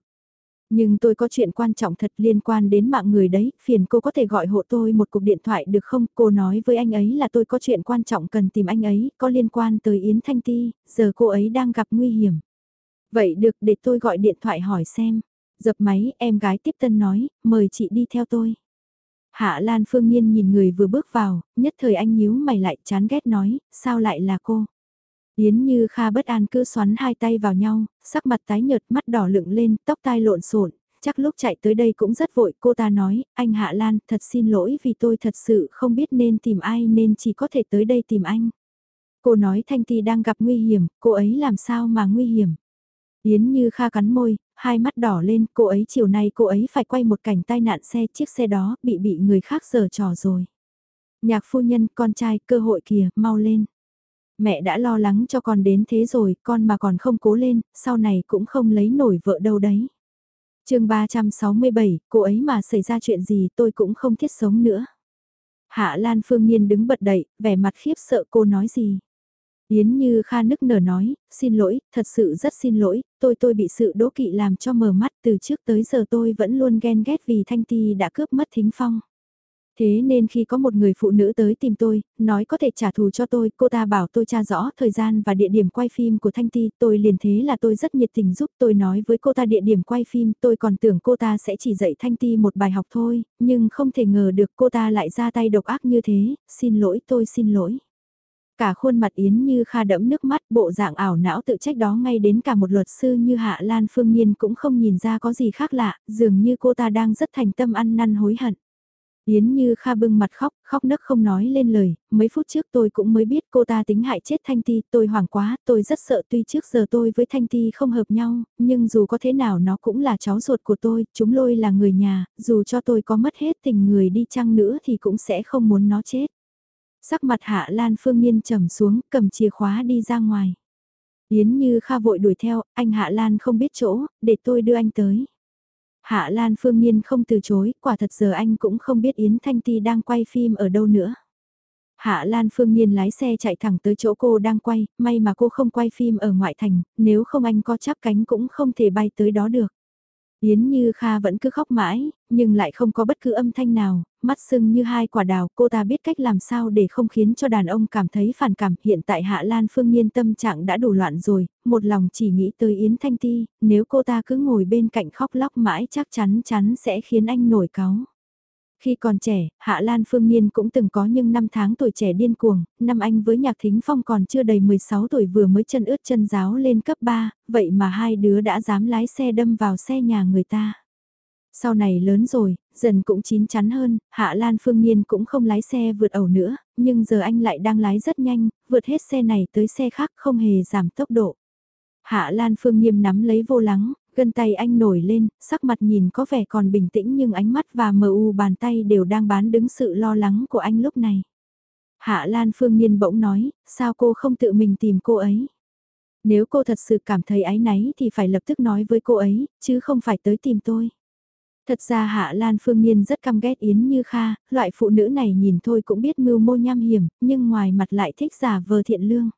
Nhưng tôi có chuyện quan trọng thật liên quan đến mạng người đấy, phiền cô có thể gọi hộ tôi một cuộc điện thoại được không? Cô nói với anh ấy là tôi có chuyện quan trọng cần tìm anh ấy, có liên quan tới Yến Thanh Ti, giờ cô ấy đang gặp nguy hiểm. Vậy được để tôi gọi điện thoại hỏi xem. Dập máy, em gái tiếp tân nói, mời chị đi theo tôi. Hạ Lan Phương Nhiên nhìn người vừa bước vào, nhất thời anh nhíu mày lại chán ghét nói, sao lại là cô? Yến Như Kha bất an cứ xoắn hai tay vào nhau, sắc mặt tái nhợt mắt đỏ lựng lên, tóc tai lộn xộn. Chắc lúc chạy tới đây cũng rất vội, cô ta nói, anh Hạ Lan, thật xin lỗi vì tôi thật sự không biết nên tìm ai nên chỉ có thể tới đây tìm anh. Cô nói Thanh Ti đang gặp nguy hiểm, cô ấy làm sao mà nguy hiểm. Yến Như Kha cắn môi, hai mắt đỏ lên, cô ấy chiều nay cô ấy phải quay một cảnh tai nạn xe, chiếc xe đó bị bị người khác giở trò rồi. Nhạc phu nhân, con trai, cơ hội kìa, mau lên. Mẹ đã lo lắng cho con đến thế rồi, con mà còn không cố lên, sau này cũng không lấy nổi vợ đâu đấy. chương 367, cô ấy mà xảy ra chuyện gì tôi cũng không thiết sống nữa. Hạ Lan Phương Nhiên đứng bật dậy, vẻ mặt khiếp sợ cô nói gì. Yến Như Kha nức nở nói, xin lỗi, thật sự rất xin lỗi, tôi tôi bị sự đố kỵ làm cho mờ mắt từ trước tới giờ tôi vẫn luôn ghen ghét vì Thanh Ti đã cướp mất Thính Phong. Thế nên khi có một người phụ nữ tới tìm tôi, nói có thể trả thù cho tôi, cô ta bảo tôi tra rõ thời gian và địa điểm quay phim của Thanh Ti, tôi liền thế là tôi rất nhiệt tình giúp tôi nói với cô ta địa điểm quay phim, tôi còn tưởng cô ta sẽ chỉ dạy Thanh Ti một bài học thôi, nhưng không thể ngờ được cô ta lại ra tay độc ác như thế, xin lỗi tôi xin lỗi. Cả khuôn mặt Yến như kha đẫm nước mắt bộ dạng ảo não tự trách đó ngay đến cả một luật sư như Hạ Lan Phương Nhiên cũng không nhìn ra có gì khác lạ, dường như cô ta đang rất thành tâm ăn năn hối hận. Yến Như Kha bưng mặt khóc, khóc nấc không nói lên lời, mấy phút trước tôi cũng mới biết cô ta tính hại chết Thanh Ti, tôi hoảng quá, tôi rất sợ tuy trước giờ tôi với Thanh Ti không hợp nhau, nhưng dù có thế nào nó cũng là cháu ruột của tôi, chúng lôi là người nhà, dù cho tôi có mất hết tình người đi chăng nữa thì cũng sẽ không muốn nó chết. Sắc mặt Hạ Lan Phương Niên trầm xuống, cầm chìa khóa đi ra ngoài. Yến Như Kha vội đuổi theo, anh Hạ Lan không biết chỗ, để tôi đưa anh tới. Hạ Lan Phương Niên không từ chối, quả thật giờ anh cũng không biết Yến Thanh Ti đang quay phim ở đâu nữa. Hạ Lan Phương Niên lái xe chạy thẳng tới chỗ cô đang quay, may mà cô không quay phim ở ngoại thành, nếu không anh có chắp cánh cũng không thể bay tới đó được. Yến Như Kha vẫn cứ khóc mãi, nhưng lại không có bất cứ âm thanh nào, mắt sưng như hai quả đào, cô ta biết cách làm sao để không khiến cho đàn ông cảm thấy phản cảm. Hiện tại Hạ Lan Phương Nhiên tâm trạng đã đủ loạn rồi, một lòng chỉ nghĩ tới Yến Thanh Ti, nếu cô ta cứ ngồi bên cạnh khóc lóc mãi chắc chắn chắn sẽ khiến anh nổi cáu. Khi còn trẻ, Hạ Lan Phương Niên cũng từng có những năm tháng tuổi trẻ điên cuồng, năm anh với Nhạc Thính Phong còn chưa đầy 16 tuổi vừa mới chân ướt chân giáo lên cấp 3, vậy mà hai đứa đã dám lái xe đâm vào xe nhà người ta. Sau này lớn rồi, dần cũng chín chắn hơn, Hạ Lan Phương Niên cũng không lái xe vượt ẩu nữa, nhưng giờ anh lại đang lái rất nhanh, vượt hết xe này tới xe khác không hề giảm tốc độ. Hạ Lan Phương Nghiêm nắm lấy vô lắng, Gân tay anh nổi lên, sắc mặt nhìn có vẻ còn bình tĩnh nhưng ánh mắt và mờ u bàn tay đều đang bán đứng sự lo lắng của anh lúc này. Hạ Lan Phương Nhiên bỗng nói, sao cô không tự mình tìm cô ấy? Nếu cô thật sự cảm thấy ái náy thì phải lập tức nói với cô ấy, chứ không phải tới tìm tôi. Thật ra Hạ Lan Phương Nhiên rất căm ghét Yến Như Kha, loại phụ nữ này nhìn thôi cũng biết mưu mô nham hiểm, nhưng ngoài mặt lại thích giả vờ thiện lương.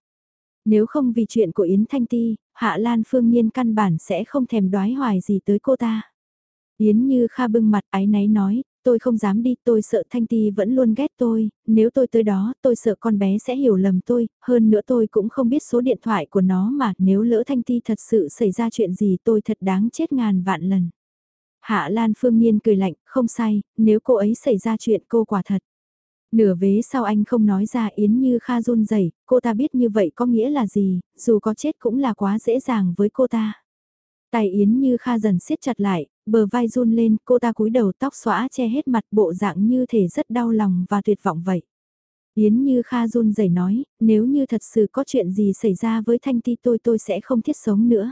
Nếu không vì chuyện của Yến Thanh Ti, Hạ Lan Phương Nhiên căn bản sẽ không thèm đoái hoài gì tới cô ta. Yến như Kha bưng mặt ái náy nói, tôi không dám đi, tôi sợ Thanh Ti vẫn luôn ghét tôi, nếu tôi tới đó, tôi sợ con bé sẽ hiểu lầm tôi, hơn nữa tôi cũng không biết số điện thoại của nó mà, nếu lỡ Thanh Ti thật sự xảy ra chuyện gì tôi thật đáng chết ngàn vạn lần. Hạ Lan Phương Nhiên cười lạnh, không sai, nếu cô ấy xảy ra chuyện cô quả thật. Nửa vế sau anh không nói ra Yến Như Kha run rẩy, cô ta biết như vậy có nghĩa là gì, dù có chết cũng là quá dễ dàng với cô ta. Tay Yến Như Kha dần siết chặt lại, bờ vai run lên, cô ta cúi đầu tóc xóa che hết mặt bộ dạng như thể rất đau lòng và tuyệt vọng vậy. Yến Như Kha run rẩy nói, nếu như thật sự có chuyện gì xảy ra với Thanh Ti tôi tôi sẽ không thiết sống nữa.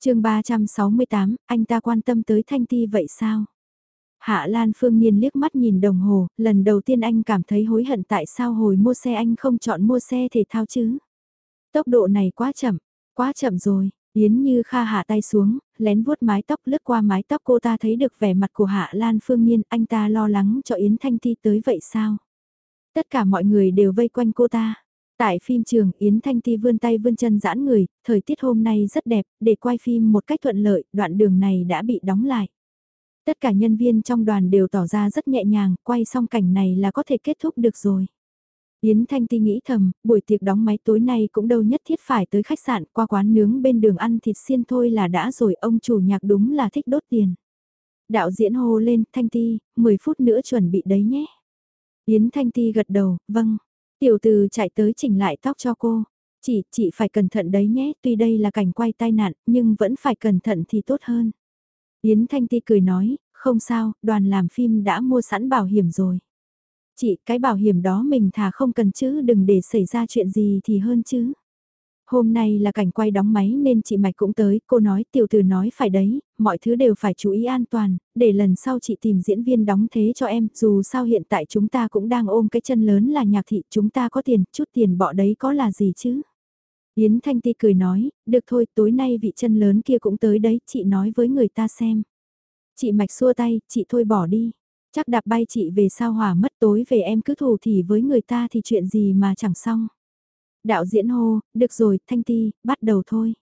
chương 368, anh ta quan tâm tới Thanh Ti vậy sao? Hạ Lan Phương Nhiên liếc mắt nhìn đồng hồ, lần đầu tiên anh cảm thấy hối hận tại sao hồi mua xe anh không chọn mua xe thể thao chứ. Tốc độ này quá chậm, quá chậm rồi, Yến Như Kha hạ tay xuống, lén vuốt mái tóc lướt qua mái tóc cô ta thấy được vẻ mặt của Hạ Lan Phương Nhiên, anh ta lo lắng cho Yến Thanh Ti tới vậy sao? Tất cả mọi người đều vây quanh cô ta. Tại phim trường, Yến Thanh Ti vươn tay vươn chân giãn người, thời tiết hôm nay rất đẹp, để quay phim một cách thuận lợi, đoạn đường này đã bị đóng lại. Tất cả nhân viên trong đoàn đều tỏ ra rất nhẹ nhàng, quay xong cảnh này là có thể kết thúc được rồi. Yến Thanh Ti nghĩ thầm, buổi tiệc đóng máy tối nay cũng đâu nhất thiết phải tới khách sạn qua quán nướng bên đường ăn thịt xiên thôi là đã rồi ông chủ nhạc đúng là thích đốt tiền. Đạo diễn hô lên, Thanh Ti, 10 phút nữa chuẩn bị đấy nhé. Yến Thanh Ti gật đầu, vâng. Tiểu từ chạy tới chỉnh lại tóc cho cô. Chị, chị phải cẩn thận đấy nhé, tuy đây là cảnh quay tai nạn, nhưng vẫn phải cẩn thận thì tốt hơn. Yến Thanh Ti cười nói, không sao, đoàn làm phim đã mua sẵn bảo hiểm rồi. Chị, cái bảo hiểm đó mình thà không cần chứ đừng để xảy ra chuyện gì thì hơn chứ. Hôm nay là cảnh quay đóng máy nên chị Mạch cũng tới, cô nói tiểu tử nói phải đấy, mọi thứ đều phải chú ý an toàn, để lần sau chị tìm diễn viên đóng thế cho em, dù sao hiện tại chúng ta cũng đang ôm cái chân lớn là nhạc thị, chúng ta có tiền, chút tiền bỏ đấy có là gì chứ. Yến Thanh Ti cười nói, được thôi, tối nay vị chân lớn kia cũng tới đấy, chị nói với người ta xem. Chị Mạch xua tay, chị thôi bỏ đi. Chắc đạp bay chị về sao hỏa mất tối về em cứ thù thì với người ta thì chuyện gì mà chẳng xong. Đạo diễn hô, được rồi, Thanh Ti, bắt đầu thôi.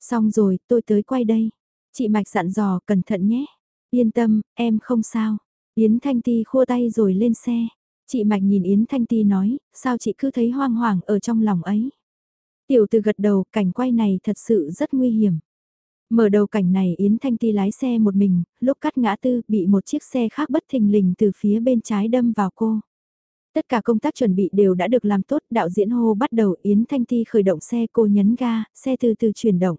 Xong rồi, tôi tới quay đây. Chị Mạch dặn dò, cẩn thận nhé. Yên tâm, em không sao. Yến Thanh Ti khua tay rồi lên xe. Chị Mạch nhìn Yến Thanh Ti nói, sao chị cứ thấy hoang hoảng ở trong lòng ấy. Tiểu từ gật đầu, cảnh quay này thật sự rất nguy hiểm. Mở đầu cảnh này Yến Thanh Ti lái xe một mình, lúc cắt ngã tư bị một chiếc xe khác bất thình lình từ phía bên trái đâm vào cô. Tất cả công tác chuẩn bị đều đã được làm tốt, đạo diễn hô bắt đầu Yến Thanh Ti khởi động xe cô nhấn ga, xe từ từ chuyển động.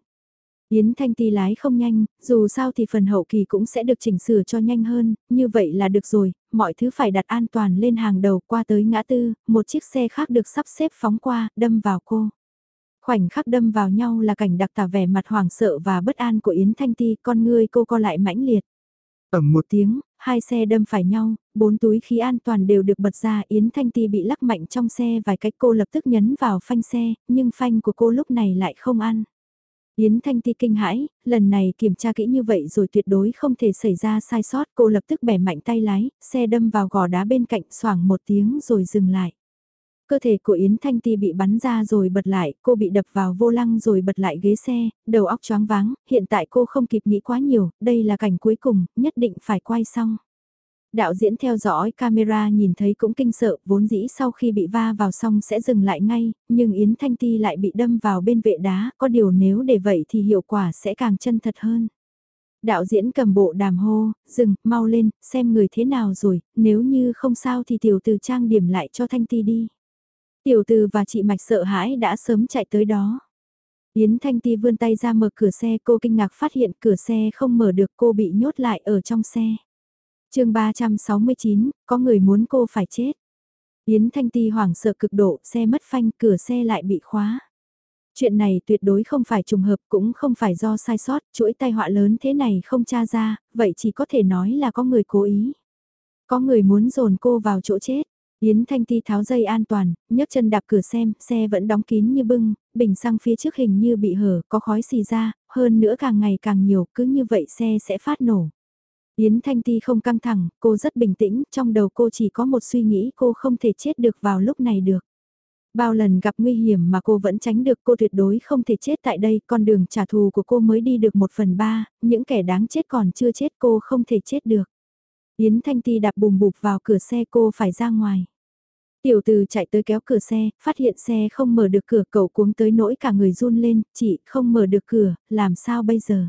Yến Thanh Ti lái không nhanh, dù sao thì phần hậu kỳ cũng sẽ được chỉnh sửa cho nhanh hơn, như vậy là được rồi, mọi thứ phải đặt an toàn lên hàng đầu qua tới ngã tư, một chiếc xe khác được sắp xếp phóng qua, đâm vào cô. Khoảnh khắc đâm vào nhau là cảnh đặc tả vẻ mặt hoảng sợ và bất an của Yến Thanh Ti, con ngươi cô co lại mãnh liệt. Ẩm một tiếng, hai xe đâm phải nhau, bốn túi khí an toàn đều được bật ra, Yến Thanh Ti bị lắc mạnh trong xe vài cách cô lập tức nhấn vào phanh xe, nhưng phanh của cô lúc này lại không ăn. Yến Thanh Ti kinh hãi, lần này kiểm tra kỹ như vậy rồi tuyệt đối không thể xảy ra sai sót, cô lập tức bẻ mạnh tay lái, xe đâm vào gò đá bên cạnh xoảng một tiếng rồi dừng lại. Cơ thể của Yến Thanh Ti bị bắn ra rồi bật lại, cô bị đập vào vô lăng rồi bật lại ghế xe, đầu óc choáng váng, hiện tại cô không kịp nghĩ quá nhiều, đây là cảnh cuối cùng, nhất định phải quay xong. Đạo diễn theo dõi camera nhìn thấy cũng kinh sợ, vốn dĩ sau khi bị va vào xong sẽ dừng lại ngay, nhưng Yến Thanh Ti lại bị đâm vào bên vệ đá, có điều nếu để vậy thì hiệu quả sẽ càng chân thật hơn. Đạo diễn cầm bộ đàm hô, dừng, mau lên, xem người thế nào rồi, nếu như không sao thì tiểu từ trang điểm lại cho Thanh Ti đi. Tiểu từ và chị Mạch sợ hãi đã sớm chạy tới đó. Yến Thanh Ti vươn tay ra mở cửa xe cô kinh ngạc phát hiện cửa xe không mở được cô bị nhốt lại ở trong xe. chương 369, có người muốn cô phải chết. Yến Thanh Ti hoảng sợ cực độ, xe mất phanh, cửa xe lại bị khóa. Chuyện này tuyệt đối không phải trùng hợp cũng không phải do sai sót, chuỗi tai họa lớn thế này không tra ra, vậy chỉ có thể nói là có người cố ý. Có người muốn dồn cô vào chỗ chết. Yến Thanh Ti tháo dây an toàn, nhấc chân đạp cửa xem, xe vẫn đóng kín như bưng, bình xăng phía trước hình như bị hở, có khói xì ra, hơn nữa càng ngày càng nhiều, cứ như vậy xe sẽ phát nổ. Yến Thanh Ti không căng thẳng, cô rất bình tĩnh, trong đầu cô chỉ có một suy nghĩ cô không thể chết được vào lúc này được. Bao lần gặp nguy hiểm mà cô vẫn tránh được cô tuyệt đối không thể chết tại đây, con đường trả thù của cô mới đi được một phần ba, những kẻ đáng chết còn chưa chết cô không thể chết được. Yến Thanh Ti đạp bùm bụp vào cửa xe cô phải ra ngoài. Tiểu từ chạy tới kéo cửa xe, phát hiện xe không mở được cửa cậu cuống tới nỗi cả người run lên, chị không mở được cửa, làm sao bây giờ?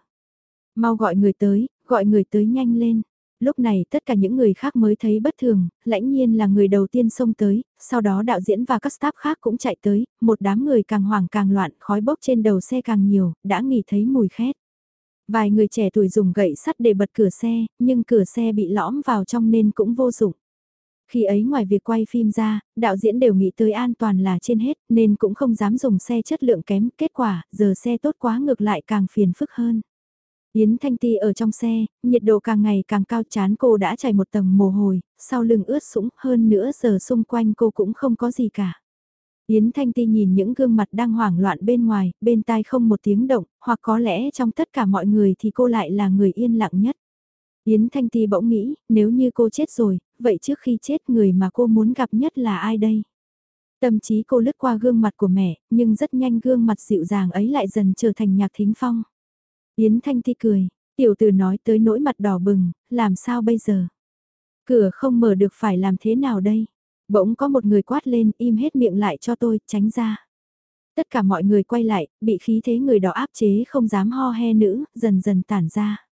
Mau gọi người tới, gọi người tới nhanh lên. Lúc này tất cả những người khác mới thấy bất thường, lãnh nhiên là người đầu tiên xông tới, sau đó đạo diễn và các staff khác cũng chạy tới, một đám người càng hoảng càng loạn, khói bốc trên đầu xe càng nhiều, đã nghỉ thấy mùi khét. Vài người trẻ tuổi dùng gậy sắt để bật cửa xe, nhưng cửa xe bị lõm vào trong nên cũng vô dụng. Khi ấy ngoài việc quay phim ra, đạo diễn đều nghĩ tới an toàn là trên hết nên cũng không dám dùng xe chất lượng kém. Kết quả, giờ xe tốt quá ngược lại càng phiền phức hơn. Yến Thanh Ti ở trong xe, nhiệt độ càng ngày càng cao chán cô đã chảy một tầng mồ hôi, sau lưng ướt sũng hơn nữa giờ xung quanh cô cũng không có gì cả. Yến Thanh Ti nhìn những gương mặt đang hoảng loạn bên ngoài, bên tai không một tiếng động, hoặc có lẽ trong tất cả mọi người thì cô lại là người yên lặng nhất. Yến Thanh Ti bỗng nghĩ, nếu như cô chết rồi, vậy trước khi chết người mà cô muốn gặp nhất là ai đây? Tâm trí cô lướt qua gương mặt của mẹ, nhưng rất nhanh gương mặt dịu dàng ấy lại dần trở thành nhạc thính phong. Yến Thanh Ti cười, tiểu tử nói tới nỗi mặt đỏ bừng, làm sao bây giờ? Cửa không mở được phải làm thế nào đây? Bỗng có một người quát lên im hết miệng lại cho tôi, tránh ra. Tất cả mọi người quay lại, bị khí thế người đó áp chế không dám ho he nữ, dần dần tản ra.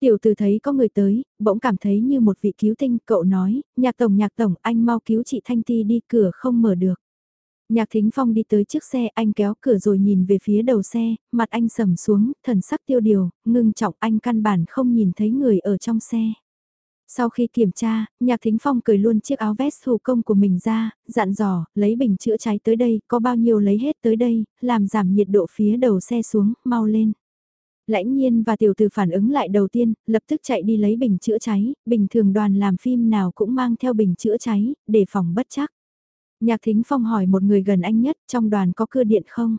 Tiểu từ thấy có người tới, bỗng cảm thấy như một vị cứu tinh, cậu nói, nhạc tổng nhạc tổng, anh mau cứu chị Thanh Ti đi, cửa không mở được. Nhạc thính phong đi tới chiếc xe, anh kéo cửa rồi nhìn về phía đầu xe, mặt anh sầm xuống, thần sắc tiêu điều, ngưng trọng anh căn bản không nhìn thấy người ở trong xe. Sau khi kiểm tra, Nhạc Thính Phong cười luôn chiếc áo vest thủ công của mình ra, dặn dò, lấy bình chữa cháy tới đây, có bao nhiêu lấy hết tới đây, làm giảm nhiệt độ phía đầu xe xuống, mau lên. Lãnh nhiên và tiểu tử phản ứng lại đầu tiên, lập tức chạy đi lấy bình chữa cháy, bình thường đoàn làm phim nào cũng mang theo bình chữa cháy, để phòng bất chắc. Nhạc Thính Phong hỏi một người gần anh nhất, trong đoàn có cưa điện không?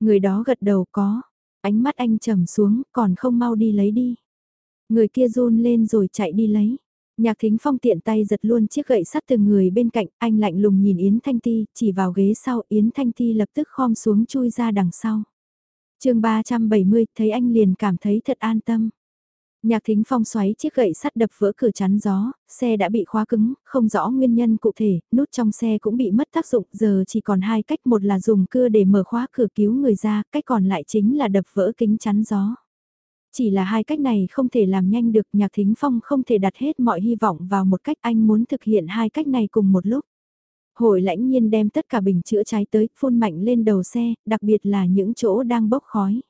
Người đó gật đầu có, ánh mắt anh trầm xuống, còn không mau đi lấy đi. Người kia run lên rồi chạy đi lấy. Nhạc Thính Phong tiện tay giật luôn chiếc gậy sắt từ người bên cạnh, anh lạnh lùng nhìn Yến Thanh Ti, chỉ vào ghế sau, Yến Thanh Ti lập tức khom xuống chui ra đằng sau. chương 370, thấy anh liền cảm thấy thật an tâm. Nhạc thính phong xoáy chiếc gậy sắt đập vỡ cửa chắn gió, xe đã bị khóa cứng, không rõ nguyên nhân cụ thể, nút trong xe cũng bị mất tác dụng, giờ chỉ còn hai cách, một là dùng cưa để mở khóa cửa cứu người ra, cách còn lại chính là đập vỡ kính chắn gió. Chỉ là hai cách này không thể làm nhanh được, nhạc thính phong không thể đặt hết mọi hy vọng vào một cách anh muốn thực hiện hai cách này cùng một lúc. Hội lãnh nhiên đem tất cả bình chữa cháy tới, phun mạnh lên đầu xe, đặc biệt là những chỗ đang bốc khói.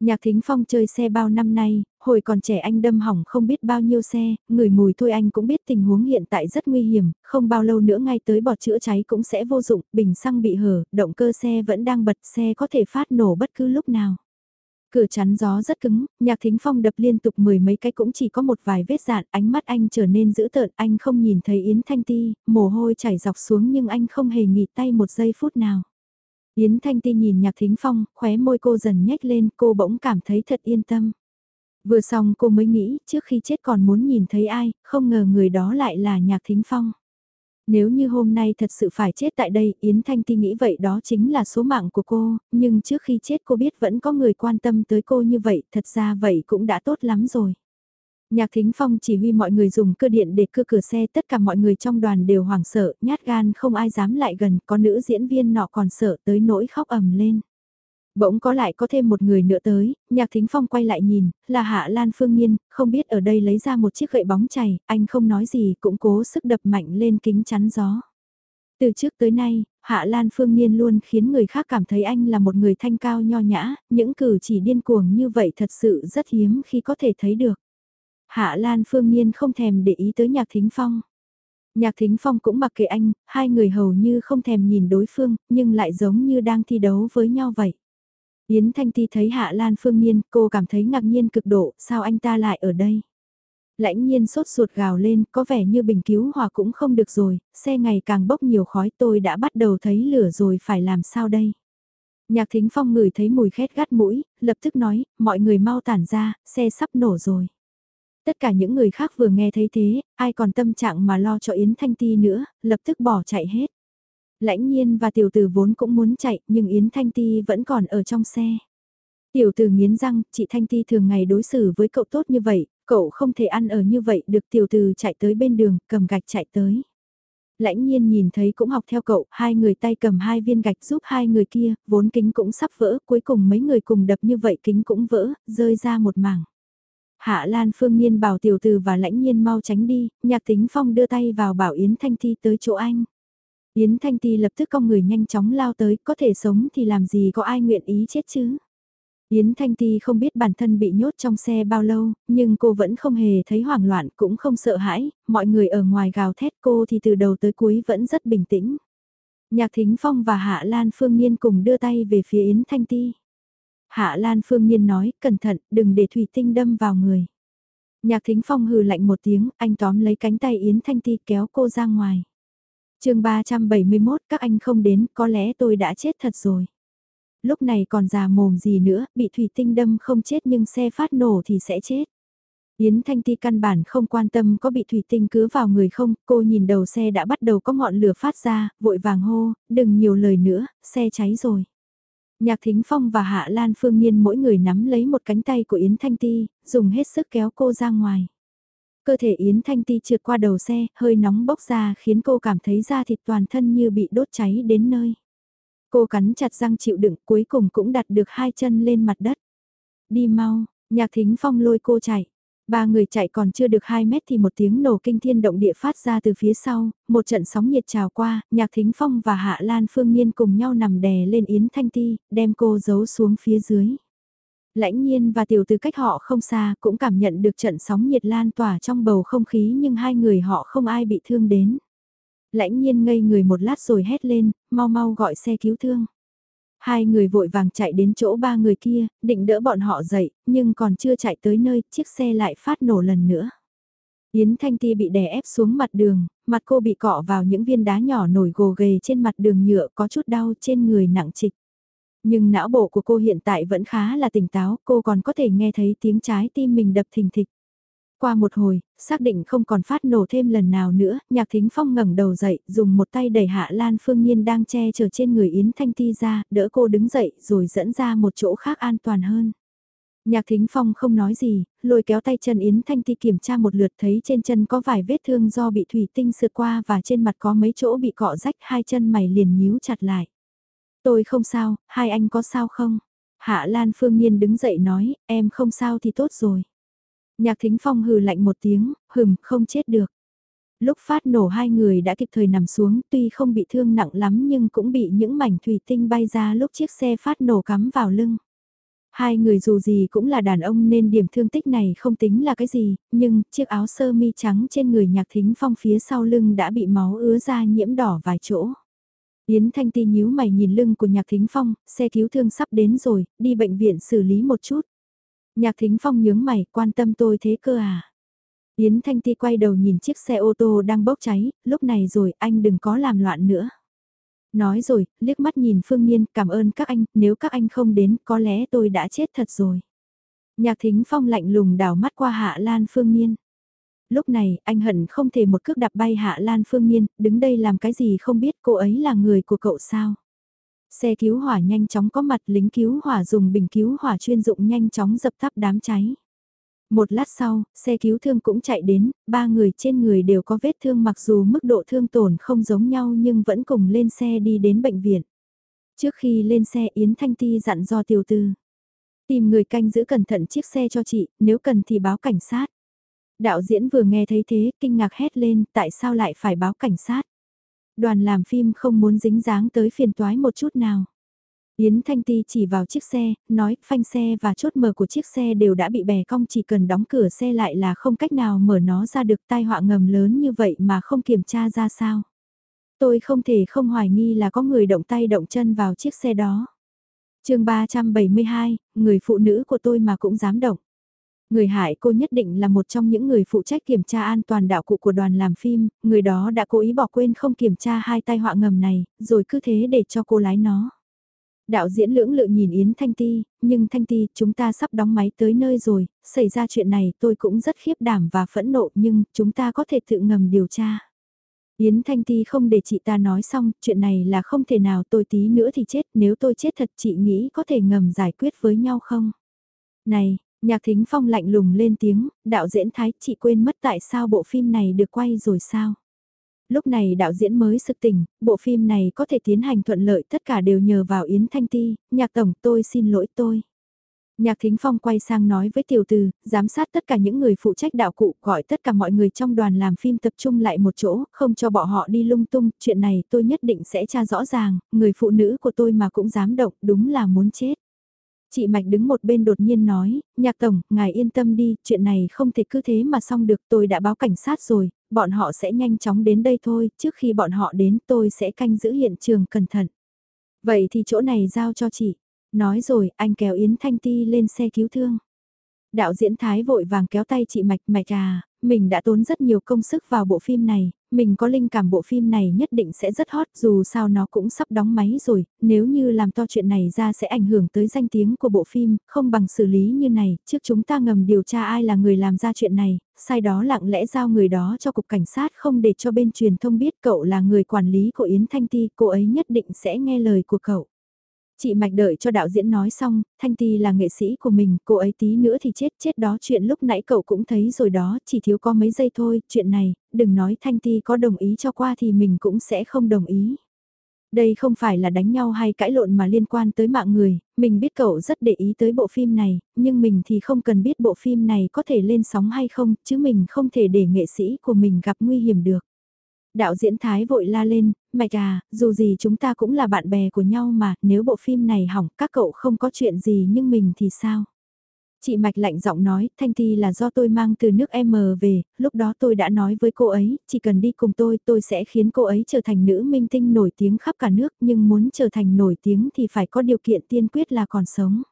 Nhạc Thính Phong chơi xe bao năm nay, hồi còn trẻ anh đâm hỏng không biết bao nhiêu xe, người mùi thôi anh cũng biết tình huống hiện tại rất nguy hiểm, không bao lâu nữa ngay tới bọt chữa cháy cũng sẽ vô dụng, bình xăng bị hở, động cơ xe vẫn đang bật xe có thể phát nổ bất cứ lúc nào. Cửa chắn gió rất cứng, nhạc thính phong đập liên tục mười mấy cái cũng chỉ có một vài vết dạn, ánh mắt anh trở nên dữ tợn, anh không nhìn thấy Yến Thanh Ti, mồ hôi chảy dọc xuống nhưng anh không hề nghỉ tay một giây phút nào. Yến Thanh Ti nhìn nhạc thính phong, khóe môi cô dần nhếch lên, cô bỗng cảm thấy thật yên tâm. Vừa xong cô mới nghĩ, trước khi chết còn muốn nhìn thấy ai, không ngờ người đó lại là nhạc thính phong. Nếu như hôm nay thật sự phải chết tại đây, Yến Thanh Ti nghĩ vậy đó chính là số mạng của cô, nhưng trước khi chết cô biết vẫn có người quan tâm tới cô như vậy, thật ra vậy cũng đã tốt lắm rồi. Nhạc Thính Phong chỉ huy mọi người dùng cơ điện để cưa cửa xe, tất cả mọi người trong đoàn đều hoảng sợ, nhát gan không ai dám lại gần, có nữ diễn viên nọ còn sợ tới nỗi khóc ầm lên. Bỗng có lại có thêm một người nữa tới, nhạc thính phong quay lại nhìn, là Hạ Lan Phương Nhiên, không biết ở đây lấy ra một chiếc gậy bóng chảy, anh không nói gì cũng cố sức đập mạnh lên kính chắn gió. Từ trước tới nay, Hạ Lan Phương Nhiên luôn khiến người khác cảm thấy anh là một người thanh cao nho nhã, những cử chỉ điên cuồng như vậy thật sự rất hiếm khi có thể thấy được. Hạ Lan Phương Nhiên không thèm để ý tới Nhạc Thính Phong. Nhạc Thính Phong cũng mặc kệ anh, hai người hầu như không thèm nhìn đối phương, nhưng lại giống như đang thi đấu với nhau vậy. Yến Thanh Ti thấy Hạ Lan Phương Nhiên, cô cảm thấy ngạc nhiên cực độ, sao anh ta lại ở đây? Lãnh nhiên sốt ruột gào lên, có vẻ như bình cứu hỏa cũng không được rồi, xe ngày càng bốc nhiều khói tôi đã bắt đầu thấy lửa rồi phải làm sao đây? Nhạc Thính Phong ngửi thấy mùi khét gắt mũi, lập tức nói, mọi người mau tản ra, xe sắp nổ rồi. Tất cả những người khác vừa nghe thấy thế, ai còn tâm trạng mà lo cho Yến Thanh Ti nữa, lập tức bỏ chạy hết. Lãnh nhiên và tiểu tử vốn cũng muốn chạy, nhưng Yến Thanh Ti vẫn còn ở trong xe. Tiểu tử nghiến răng, chị Thanh Ti thường ngày đối xử với cậu tốt như vậy, cậu không thể ăn ở như vậy được tiểu tử chạy tới bên đường, cầm gạch chạy tới. Lãnh nhiên nhìn thấy cũng học theo cậu, hai người tay cầm hai viên gạch giúp hai người kia, vốn kính cũng sắp vỡ, cuối cùng mấy người cùng đập như vậy kính cũng vỡ, rơi ra một mảng. Hạ Lan Phương Nhiên bảo tiểu tử và lãnh nhiên mau tránh đi, nhạc tính phong đưa tay vào bảo Yến Thanh Ti tới chỗ anh. Yến Thanh Ti lập tức cong người nhanh chóng lao tới, có thể sống thì làm gì có ai nguyện ý chết chứ. Yến Thanh Ti không biết bản thân bị nhốt trong xe bao lâu, nhưng cô vẫn không hề thấy hoảng loạn cũng không sợ hãi, mọi người ở ngoài gào thét cô thì từ đầu tới cuối vẫn rất bình tĩnh. Nhạc Thính Phong và Hạ Lan Phương Nhiên cùng đưa tay về phía Yến Thanh Ti. Hạ Lan Phương Nhiên nói, cẩn thận, đừng để thủy tinh đâm vào người. Nhạc Thính Phong hừ lạnh một tiếng, anh tóm lấy cánh tay Yến Thanh Ti kéo cô ra ngoài chương 371 các anh không đến, có lẽ tôi đã chết thật rồi. Lúc này còn già mồm gì nữa, bị thủy tinh đâm không chết nhưng xe phát nổ thì sẽ chết. Yến Thanh Ti căn bản không quan tâm có bị thủy tinh cứ vào người không, cô nhìn đầu xe đã bắt đầu có ngọn lửa phát ra, vội vàng hô, đừng nhiều lời nữa, xe cháy rồi. Nhạc Thính Phong và Hạ Lan Phương Nhiên mỗi người nắm lấy một cánh tay của Yến Thanh Ti, dùng hết sức kéo cô ra ngoài. Cơ thể Yến Thanh Ti trượt qua đầu xe, hơi nóng bốc ra khiến cô cảm thấy da thịt toàn thân như bị đốt cháy đến nơi. Cô cắn chặt răng chịu đựng cuối cùng cũng đặt được hai chân lên mặt đất. Đi mau, nhạc thính phong lôi cô chạy. Ba người chạy còn chưa được 2 mét thì một tiếng nổ kinh thiên động địa phát ra từ phía sau, một trận sóng nhiệt trào qua, nhạc thính phong và hạ lan phương nhiên cùng nhau nằm đè lên Yến Thanh Ti, đem cô giấu xuống phía dưới. Lãnh nhiên và tiểu từ cách họ không xa cũng cảm nhận được trận sóng nhiệt lan tỏa trong bầu không khí nhưng hai người họ không ai bị thương đến. Lãnh nhiên ngây người một lát rồi hét lên, mau mau gọi xe cứu thương. Hai người vội vàng chạy đến chỗ ba người kia, định đỡ bọn họ dậy, nhưng còn chưa chạy tới nơi, chiếc xe lại phát nổ lần nữa. Yến Thanh Ti bị đè ép xuống mặt đường, mặt cô bị cọ vào những viên đá nhỏ nổi gồ ghề trên mặt đường nhựa có chút đau trên người nặng trịch. Nhưng não bộ của cô hiện tại vẫn khá là tỉnh táo, cô còn có thể nghe thấy tiếng trái tim mình đập thình thịch. Qua một hồi, xác định không còn phát nổ thêm lần nào nữa, nhạc thính phong ngẩng đầu dậy, dùng một tay đẩy hạ Lan Phương Nhiên đang che chở trên người Yến Thanh Ti ra, đỡ cô đứng dậy rồi dẫn ra một chỗ khác an toàn hơn. Nhạc thính phong không nói gì, lôi kéo tay chân Yến Thanh Ti kiểm tra một lượt thấy trên chân có vài vết thương do bị thủy tinh sượt qua và trên mặt có mấy chỗ bị cọ rách hai chân mày liền nhíu chặt lại. Tôi không sao, hai anh có sao không? Hạ Lan Phương Nhiên đứng dậy nói, em không sao thì tốt rồi. Nhạc thính phong hừ lạnh một tiếng, hừm, không chết được. Lúc phát nổ hai người đã kịp thời nằm xuống tuy không bị thương nặng lắm nhưng cũng bị những mảnh thủy tinh bay ra lúc chiếc xe phát nổ cắm vào lưng. Hai người dù gì cũng là đàn ông nên điểm thương tích này không tính là cái gì, nhưng chiếc áo sơ mi trắng trên người nhạc thính phong phía sau lưng đã bị máu ứa ra nhiễm đỏ vài chỗ. Yến Thanh Ti nhíu mày nhìn lưng của Nhạc Thính Phong, xe cứu thương sắp đến rồi, đi bệnh viện xử lý một chút. Nhạc Thính Phong nhướng mày, quan tâm tôi thế cơ à? Yến Thanh Ti quay đầu nhìn chiếc xe ô tô đang bốc cháy, lúc này rồi anh đừng có làm loạn nữa. Nói rồi, liếc mắt nhìn Phương Nhiên, cảm ơn các anh, nếu các anh không đến, có lẽ tôi đã chết thật rồi. Nhạc Thính Phong lạnh lùng đảo mắt qua Hạ Lan Phương Nhiên lúc này anh hận không thể một cước đạp bay Hạ Lan Phương Nhiên, đứng đây làm cái gì không biết cô ấy là người của cậu sao. Xe cứu hỏa nhanh chóng có mặt lính cứu hỏa dùng bình cứu hỏa chuyên dụng nhanh chóng dập tắt đám cháy. Một lát sau, xe cứu thương cũng chạy đến, ba người trên người đều có vết thương mặc dù mức độ thương tổn không giống nhau nhưng vẫn cùng lên xe đi đến bệnh viện. Trước khi lên xe Yến Thanh Ti dặn do tiểu tư. Tìm người canh giữ cẩn thận chiếc xe cho chị, nếu cần thì báo cảnh sát. Đạo diễn vừa nghe thấy thế, kinh ngạc hét lên, tại sao lại phải báo cảnh sát? Đoàn làm phim không muốn dính dáng tới phiền toái một chút nào. Yến Thanh Ti chỉ vào chiếc xe, nói phanh xe và chốt mở của chiếc xe đều đã bị bẻ cong chỉ cần đóng cửa xe lại là không cách nào mở nó ra được tai họa ngầm lớn như vậy mà không kiểm tra ra sao. Tôi không thể không hoài nghi là có người động tay động chân vào chiếc xe đó. chương 372, người phụ nữ của tôi mà cũng dám động. Người hại cô nhất định là một trong những người phụ trách kiểm tra an toàn đạo cụ của đoàn làm phim, người đó đã cố ý bỏ quên không kiểm tra hai tai họa ngầm này, rồi cứ thế để cho cô lái nó. Đạo diễn lưỡng lự nhìn Yến Thanh Ti, nhưng Thanh Ti, chúng ta sắp đóng máy tới nơi rồi, xảy ra chuyện này tôi cũng rất khiếp đảm và phẫn nộ nhưng chúng ta có thể tự ngầm điều tra. Yến Thanh Ti không để chị ta nói xong, chuyện này là không thể nào tôi tí nữa thì chết, nếu tôi chết thật chị nghĩ có thể ngầm giải quyết với nhau không? Này, Nhạc thính phong lạnh lùng lên tiếng, đạo diễn thái chị quên mất tại sao bộ phim này được quay rồi sao? Lúc này đạo diễn mới sực tỉnh, bộ phim này có thể tiến hành thuận lợi tất cả đều nhờ vào Yến Thanh Ti, nhạc tổng tôi xin lỗi tôi. Nhạc Thính Phong quay sang nói với tiểu từ, giám sát tất cả những người phụ trách đạo cụ, gọi tất cả mọi người trong đoàn làm phim tập trung lại một chỗ, không cho bọn họ đi lung tung, chuyện này tôi nhất định sẽ tra rõ ràng, người phụ nữ của tôi mà cũng dám động, đúng là muốn chết. Chị Mạch đứng một bên đột nhiên nói, nhạc tổng, ngài yên tâm đi, chuyện này không thể cứ thế mà xong được tôi đã báo cảnh sát rồi, bọn họ sẽ nhanh chóng đến đây thôi, trước khi bọn họ đến tôi sẽ canh giữ hiện trường cẩn thận. Vậy thì chỗ này giao cho chị. Nói rồi, anh kéo Yến Thanh Ti lên xe cứu thương. Đạo diễn Thái vội vàng kéo tay chị Mạch Mạch à, mình đã tốn rất nhiều công sức vào bộ phim này, mình có linh cảm bộ phim này nhất định sẽ rất hot dù sao nó cũng sắp đóng máy rồi, nếu như làm to chuyện này ra sẽ ảnh hưởng tới danh tiếng của bộ phim, không bằng xử lý như này, trước chúng ta ngầm điều tra ai là người làm ra chuyện này, sai đó lặng lẽ giao người đó cho cục cảnh sát không để cho bên truyền thông biết cậu là người quản lý của Yến Thanh Ti, cô ấy nhất định sẽ nghe lời của cậu. Chị Mạch đợi cho đạo diễn nói xong, Thanh Ti là nghệ sĩ của mình, cô ấy tí nữa thì chết, chết đó chuyện lúc nãy cậu cũng thấy rồi đó, chỉ thiếu có mấy giây thôi, chuyện này, đừng nói Thanh Ti có đồng ý cho qua thì mình cũng sẽ không đồng ý. Đây không phải là đánh nhau hay cãi lộn mà liên quan tới mạng người, mình biết cậu rất để ý tới bộ phim này, nhưng mình thì không cần biết bộ phim này có thể lên sóng hay không, chứ mình không thể để nghệ sĩ của mình gặp nguy hiểm được. Đạo diễn Thái vội la lên, mạch à, dù gì chúng ta cũng là bạn bè của nhau mà, nếu bộ phim này hỏng các cậu không có chuyện gì nhưng mình thì sao? Chị Mạch lạnh giọng nói, Thanh Ti là do tôi mang từ nước M về, lúc đó tôi đã nói với cô ấy, chỉ cần đi cùng tôi, tôi sẽ khiến cô ấy trở thành nữ minh tinh nổi tiếng khắp cả nước, nhưng muốn trở thành nổi tiếng thì phải có điều kiện tiên quyết là còn sống.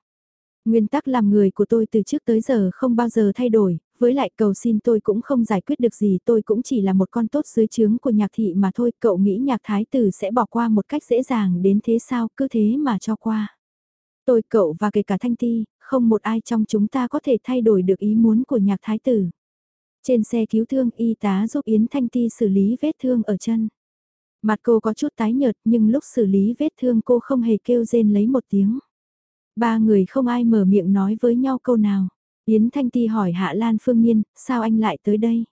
Nguyên tắc làm người của tôi từ trước tới giờ không bao giờ thay đổi, với lại cầu xin tôi cũng không giải quyết được gì tôi cũng chỉ là một con tốt dưới trướng của nhạc thị mà thôi, cậu nghĩ nhạc thái tử sẽ bỏ qua một cách dễ dàng đến thế sao, cứ thế mà cho qua. Tôi cậu và kể cả Thanh Ti, không một ai trong chúng ta có thể thay đổi được ý muốn của nhạc thái tử. Trên xe cứu thương y tá giúp Yến Thanh Ti xử lý vết thương ở chân. Mặt cô có chút tái nhợt nhưng lúc xử lý vết thương cô không hề kêu rên lấy một tiếng. Ba người không ai mở miệng nói với nhau câu nào. Yến Thanh Ti hỏi Hạ Lan Phương Nhiên, sao anh lại tới đây?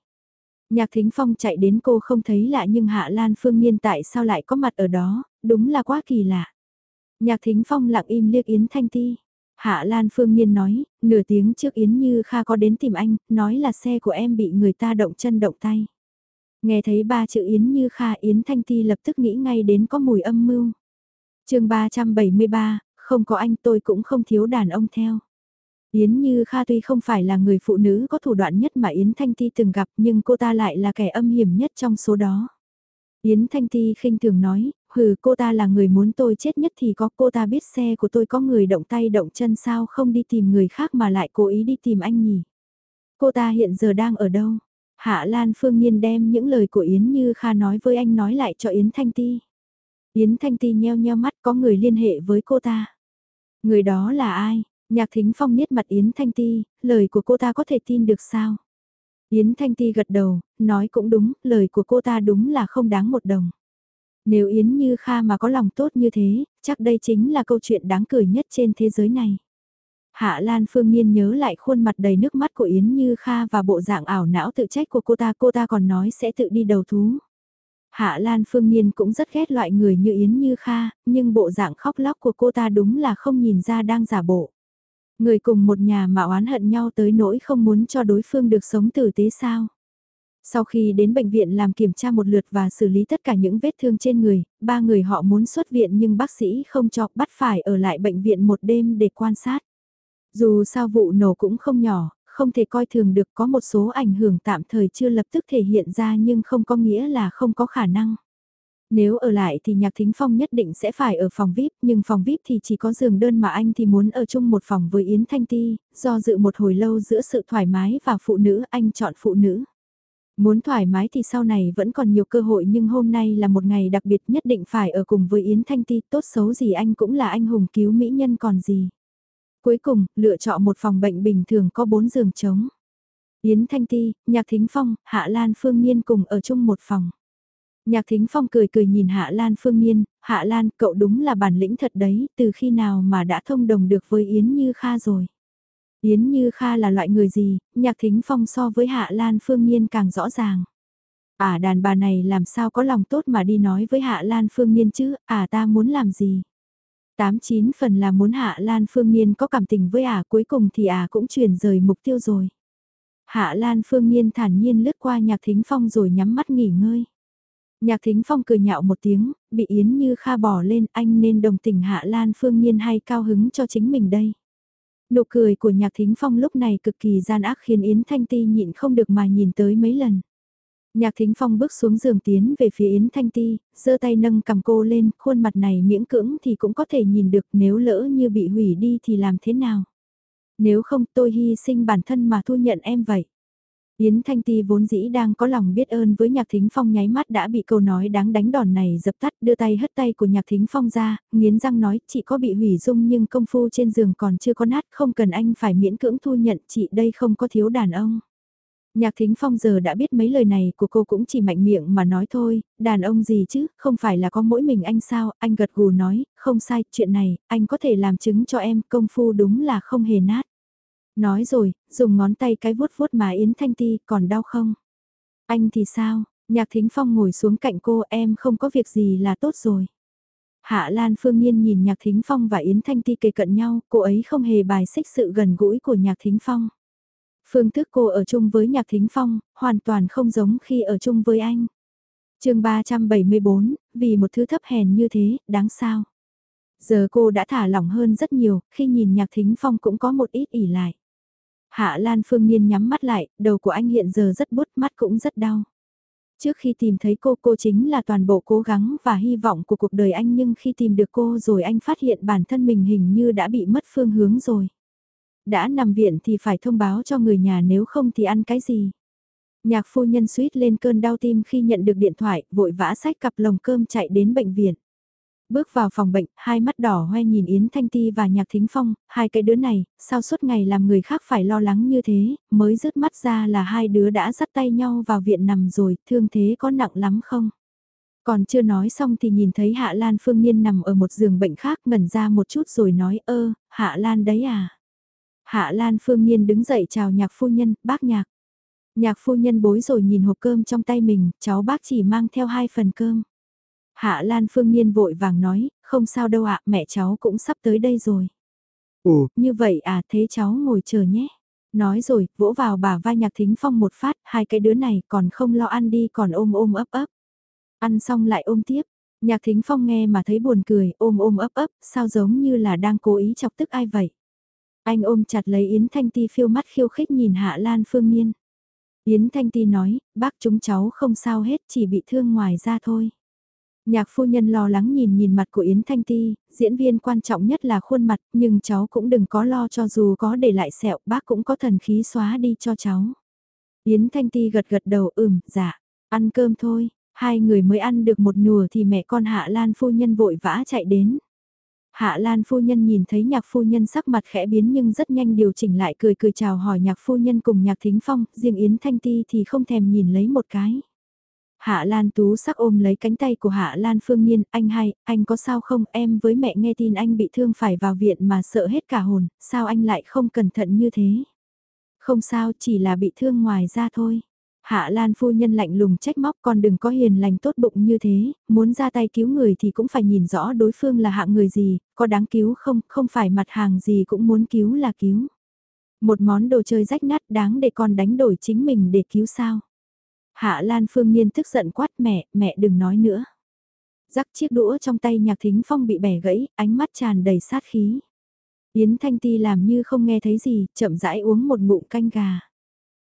Nhạc Thính Phong chạy đến cô không thấy lạ nhưng Hạ Lan Phương Nhiên tại sao lại có mặt ở đó, đúng là quá kỳ lạ. Nhạc Thính Phong lặng im liếc Yến Thanh Ti. Hạ Lan Phương Nhiên nói, nửa tiếng trước Yến Như Kha có đến tìm anh, nói là xe của em bị người ta động chân động tay. Nghe thấy ba chữ Yến Như Kha Yến Thanh Ti lập tức nghĩ ngay đến có mùi âm mưu. chương 373, không có anh tôi cũng không thiếu đàn ông theo. Yến Như Kha tuy không phải là người phụ nữ có thủ đoạn nhất mà Yến Thanh Ti từng gặp nhưng cô ta lại là kẻ âm hiểm nhất trong số đó. Yến Thanh Ti khinh thường nói, hừ cô ta là người muốn tôi chết nhất thì có cô ta biết xe của tôi có người động tay động chân sao không đi tìm người khác mà lại cố ý đi tìm anh nhỉ. Cô ta hiện giờ đang ở đâu? Hạ Lan Phương Nhiên đem những lời của Yến Như Kha nói với anh nói lại cho Yến Thanh Ti. Yến Thanh Ti nheo nheo mắt có người liên hệ với cô ta. Người đó là ai? Nhạc Thính Phong niết mặt Yến Thanh Ti, lời của cô ta có thể tin được sao? Yến Thanh Ti gật đầu, nói cũng đúng, lời của cô ta đúng là không đáng một đồng. Nếu Yến Như Kha mà có lòng tốt như thế, chắc đây chính là câu chuyện đáng cười nhất trên thế giới này. Hạ Lan Phương Nhiên nhớ lại khuôn mặt đầy nước mắt của Yến Như Kha và bộ dạng ảo não tự trách của cô ta, cô ta còn nói sẽ tự đi đầu thú. Hạ Lan Phương Nhiên cũng rất ghét loại người như Yến Như Kha, nhưng bộ dạng khóc lóc của cô ta đúng là không nhìn ra đang giả bộ. Người cùng một nhà mà oán hận nhau tới nỗi không muốn cho đối phương được sống tử tế sao. Sau khi đến bệnh viện làm kiểm tra một lượt và xử lý tất cả những vết thương trên người, ba người họ muốn xuất viện nhưng bác sĩ không cho bắt phải ở lại bệnh viện một đêm để quan sát. Dù sao vụ nổ cũng không nhỏ, không thể coi thường được có một số ảnh hưởng tạm thời chưa lập tức thể hiện ra nhưng không có nghĩa là không có khả năng. Nếu ở lại thì Nhạc Thính Phong nhất định sẽ phải ở phòng VIP, nhưng phòng VIP thì chỉ có giường đơn mà anh thì muốn ở chung một phòng với Yến Thanh Ti, do dự một hồi lâu giữa sự thoải mái và phụ nữ, anh chọn phụ nữ. Muốn thoải mái thì sau này vẫn còn nhiều cơ hội nhưng hôm nay là một ngày đặc biệt nhất định phải ở cùng với Yến Thanh Ti, tốt xấu gì anh cũng là anh hùng cứu mỹ nhân còn gì. Cuối cùng, lựa chọn một phòng bệnh bình thường có bốn giường trống. Yến Thanh Ti, Nhạc Thính Phong, Hạ Lan Phương Nhiên cùng ở chung một phòng. Nhạc Thính Phong cười cười nhìn Hạ Lan Phương Nhiên, Hạ Lan cậu đúng là bản lĩnh thật đấy, từ khi nào mà đã thông đồng được với Yến Như Kha rồi. Yến Như Kha là loại người gì, Nhạc Thính Phong so với Hạ Lan Phương Nhiên càng rõ ràng. À đàn bà này làm sao có lòng tốt mà đi nói với Hạ Lan Phương Nhiên chứ, à ta muốn làm gì. Tám chín phần là muốn Hạ Lan Phương Nhiên có cảm tình với à cuối cùng thì à cũng chuyển rời mục tiêu rồi. Hạ Lan Phương Nhiên thản nhiên lướt qua Nhạc Thính Phong rồi nhắm mắt nghỉ ngơi. Nhạc Thính Phong cười nhạo một tiếng, bị Yến Như Kha bỏ lên anh nên đồng tình Hạ Lan Phương Nhiên hay cao hứng cho chính mình đây. Nụ cười của Nhạc Thính Phong lúc này cực kỳ gian ác khiến Yến Thanh Ti nhịn không được mà nhìn tới mấy lần. Nhạc Thính Phong bước xuống giường tiến về phía Yến Thanh Ti, giơ tay nâng cầm cô lên, khuôn mặt này miễn cưỡng thì cũng có thể nhìn được nếu lỡ như bị hủy đi thì làm thế nào. Nếu không tôi hy sinh bản thân mà thu nhận em vậy. Yến Thanh Ti vốn dĩ đang có lòng biết ơn với Nhạc Thính Phong nháy mắt đã bị câu nói đáng đánh đòn này dập tắt đưa tay hất tay của Nhạc Thính Phong ra, nghiến răng nói chị có bị hủy dung nhưng công phu trên giường còn chưa có nát không cần anh phải miễn cưỡng thu nhận chị đây không có thiếu đàn ông. Nhạc Thính Phong giờ đã biết mấy lời này của cô cũng chỉ mạnh miệng mà nói thôi, đàn ông gì chứ, không phải là có mỗi mình anh sao, anh gật gù nói, không sai, chuyện này, anh có thể làm chứng cho em, công phu đúng là không hề nát. Nói rồi, dùng ngón tay cái vuốt vuốt mà Yến Thanh Ti còn đau không? Anh thì sao? Nhạc Thính Phong ngồi xuống cạnh cô em không có việc gì là tốt rồi. Hạ Lan Phương Nhiên nhìn Nhạc Thính Phong và Yến Thanh Ti kề cận nhau, cô ấy không hề bài xích sự gần gũi của Nhạc Thính Phong. Phương thức cô ở chung với Nhạc Thính Phong, hoàn toàn không giống khi ở chung với anh. chương 374, vì một thứ thấp hèn như thế, đáng sao? Giờ cô đã thả lỏng hơn rất nhiều, khi nhìn Nhạc Thính Phong cũng có một ít ỉ lại. Hạ Lan Phương Niên nhắm mắt lại, đầu của anh hiện giờ rất bút, mắt cũng rất đau. Trước khi tìm thấy cô, cô chính là toàn bộ cố gắng và hy vọng của cuộc đời anh nhưng khi tìm được cô rồi anh phát hiện bản thân mình hình như đã bị mất phương hướng rồi. Đã nằm viện thì phải thông báo cho người nhà nếu không thì ăn cái gì. Nhạc phu nhân suýt lên cơn đau tim khi nhận được điện thoại, vội vã sách cặp lồng cơm chạy đến bệnh viện. Bước vào phòng bệnh, hai mắt đỏ hoe nhìn Yến Thanh Ti và Nhạc Thính Phong, hai cái đứa này, sao suốt ngày làm người khác phải lo lắng như thế, mới rớt mắt ra là hai đứa đã dắt tay nhau vào viện nằm rồi, thương thế có nặng lắm không? Còn chưa nói xong thì nhìn thấy Hạ Lan Phương Nhiên nằm ở một giường bệnh khác ngẩn ra một chút rồi nói ơ, Hạ Lan đấy à? Hạ Lan Phương Nhiên đứng dậy chào nhạc phu nhân, bác nhạc. Nhạc phu nhân bối rồi nhìn hộp cơm trong tay mình, cháu bác chỉ mang theo hai phần cơm. Hạ Lan Phương Nhiên vội vàng nói, không sao đâu ạ, mẹ cháu cũng sắp tới đây rồi. Ồ, như vậy à, thế cháu ngồi chờ nhé. Nói rồi, vỗ vào bà vai nhạc thính phong một phát, hai cái đứa này còn không lo ăn đi còn ôm ôm ấp ấp. Ăn xong lại ôm tiếp. Nhạc thính phong nghe mà thấy buồn cười, ôm ôm ấp ấp, sao giống như là đang cố ý chọc tức ai vậy. Anh ôm chặt lấy Yến Thanh Ti phiêu mắt khiêu khích nhìn Hạ Lan Phương Nhiên. Yến Thanh Ti nói, bác chúng cháu không sao hết, chỉ bị thương ngoài ra thôi. Nhạc phu nhân lo lắng nhìn nhìn mặt của Yến Thanh Ti, diễn viên quan trọng nhất là khuôn mặt, nhưng cháu cũng đừng có lo cho dù có để lại sẹo, bác cũng có thần khí xóa đi cho cháu. Yến Thanh Ti gật gật đầu ừm, dạ, ăn cơm thôi, hai người mới ăn được một nùa thì mẹ con Hạ Lan phu nhân vội vã chạy đến. Hạ Lan phu nhân nhìn thấy nhạc phu nhân sắc mặt khẽ biến nhưng rất nhanh điều chỉnh lại cười cười chào hỏi nhạc phu nhân cùng nhạc thính phong, riêng Yến Thanh Ti thì không thèm nhìn lấy một cái. Hạ Lan Tú sắc ôm lấy cánh tay của Hạ Lan Phương Nhiên, anh hay, anh có sao không, em với mẹ nghe tin anh bị thương phải vào viện mà sợ hết cả hồn, sao anh lại không cẩn thận như thế? Không sao, chỉ là bị thương ngoài ra thôi. Hạ Lan phu nhân lạnh lùng trách móc con đừng có hiền lành tốt bụng như thế, muốn ra tay cứu người thì cũng phải nhìn rõ đối phương là hạng người gì, có đáng cứu không, không phải mặt hàng gì cũng muốn cứu là cứu. Một món đồ chơi rách nát đáng để con đánh đổi chính mình để cứu sao. Hạ Lan Phương Niên tức giận quát mẹ, mẹ đừng nói nữa. Rắc chiếc đũa trong tay nhạc thính phong bị bẻ gãy, ánh mắt tràn đầy sát khí. Yến Thanh Ti làm như không nghe thấy gì, chậm rãi uống một ngụm canh gà.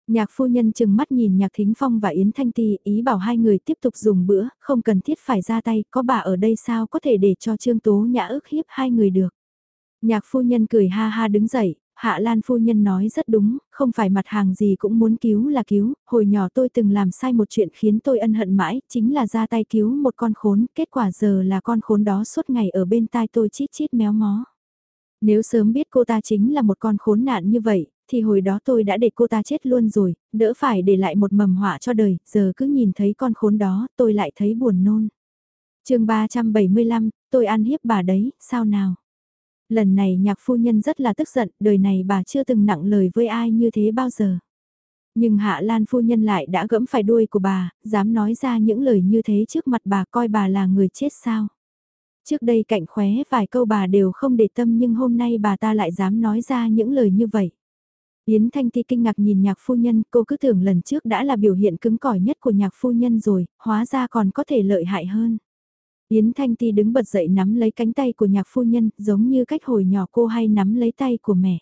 Nhạc phu nhân chừng mắt nhìn Nhạc Thính Phong và Yến Thanh Ti ý bảo hai người tiếp tục dùng bữa, không cần thiết phải ra tay, có bà ở đây sao có thể để cho Trương Tố Nhã ức hiếp hai người được. Nhạc phu nhân cười ha ha đứng dậy, Hạ Lan phu nhân nói rất đúng, không phải mặt hàng gì cũng muốn cứu là cứu, hồi nhỏ tôi từng làm sai một chuyện khiến tôi ân hận mãi, chính là ra tay cứu một con khốn, kết quả giờ là con khốn đó suốt ngày ở bên tai tôi chít chít méo mó. Nếu sớm biết cô ta chính là một con khốn nạn như vậy, thì hồi đó tôi đã để cô ta chết luôn rồi, đỡ phải để lại một mầm họa cho đời, giờ cứ nhìn thấy con khốn đó, tôi lại thấy buồn nôn. chương 375, tôi ăn hiếp bà đấy, sao nào? Lần này nhạc phu nhân rất là tức giận, đời này bà chưa từng nặng lời với ai như thế bao giờ. Nhưng Hạ Lan phu nhân lại đã gẫm phải đuôi của bà, dám nói ra những lời như thế trước mặt bà coi bà là người chết sao. Trước đây cạnh khóe vài câu bà đều không để tâm nhưng hôm nay bà ta lại dám nói ra những lời như vậy. Yến Thanh Ti kinh ngạc nhìn nhạc phu nhân, cô cứ tưởng lần trước đã là biểu hiện cứng cỏi nhất của nhạc phu nhân rồi, hóa ra còn có thể lợi hại hơn. Yến Thanh Ti đứng bật dậy nắm lấy cánh tay của nhạc phu nhân, giống như cách hồi nhỏ cô hay nắm lấy tay của mẹ.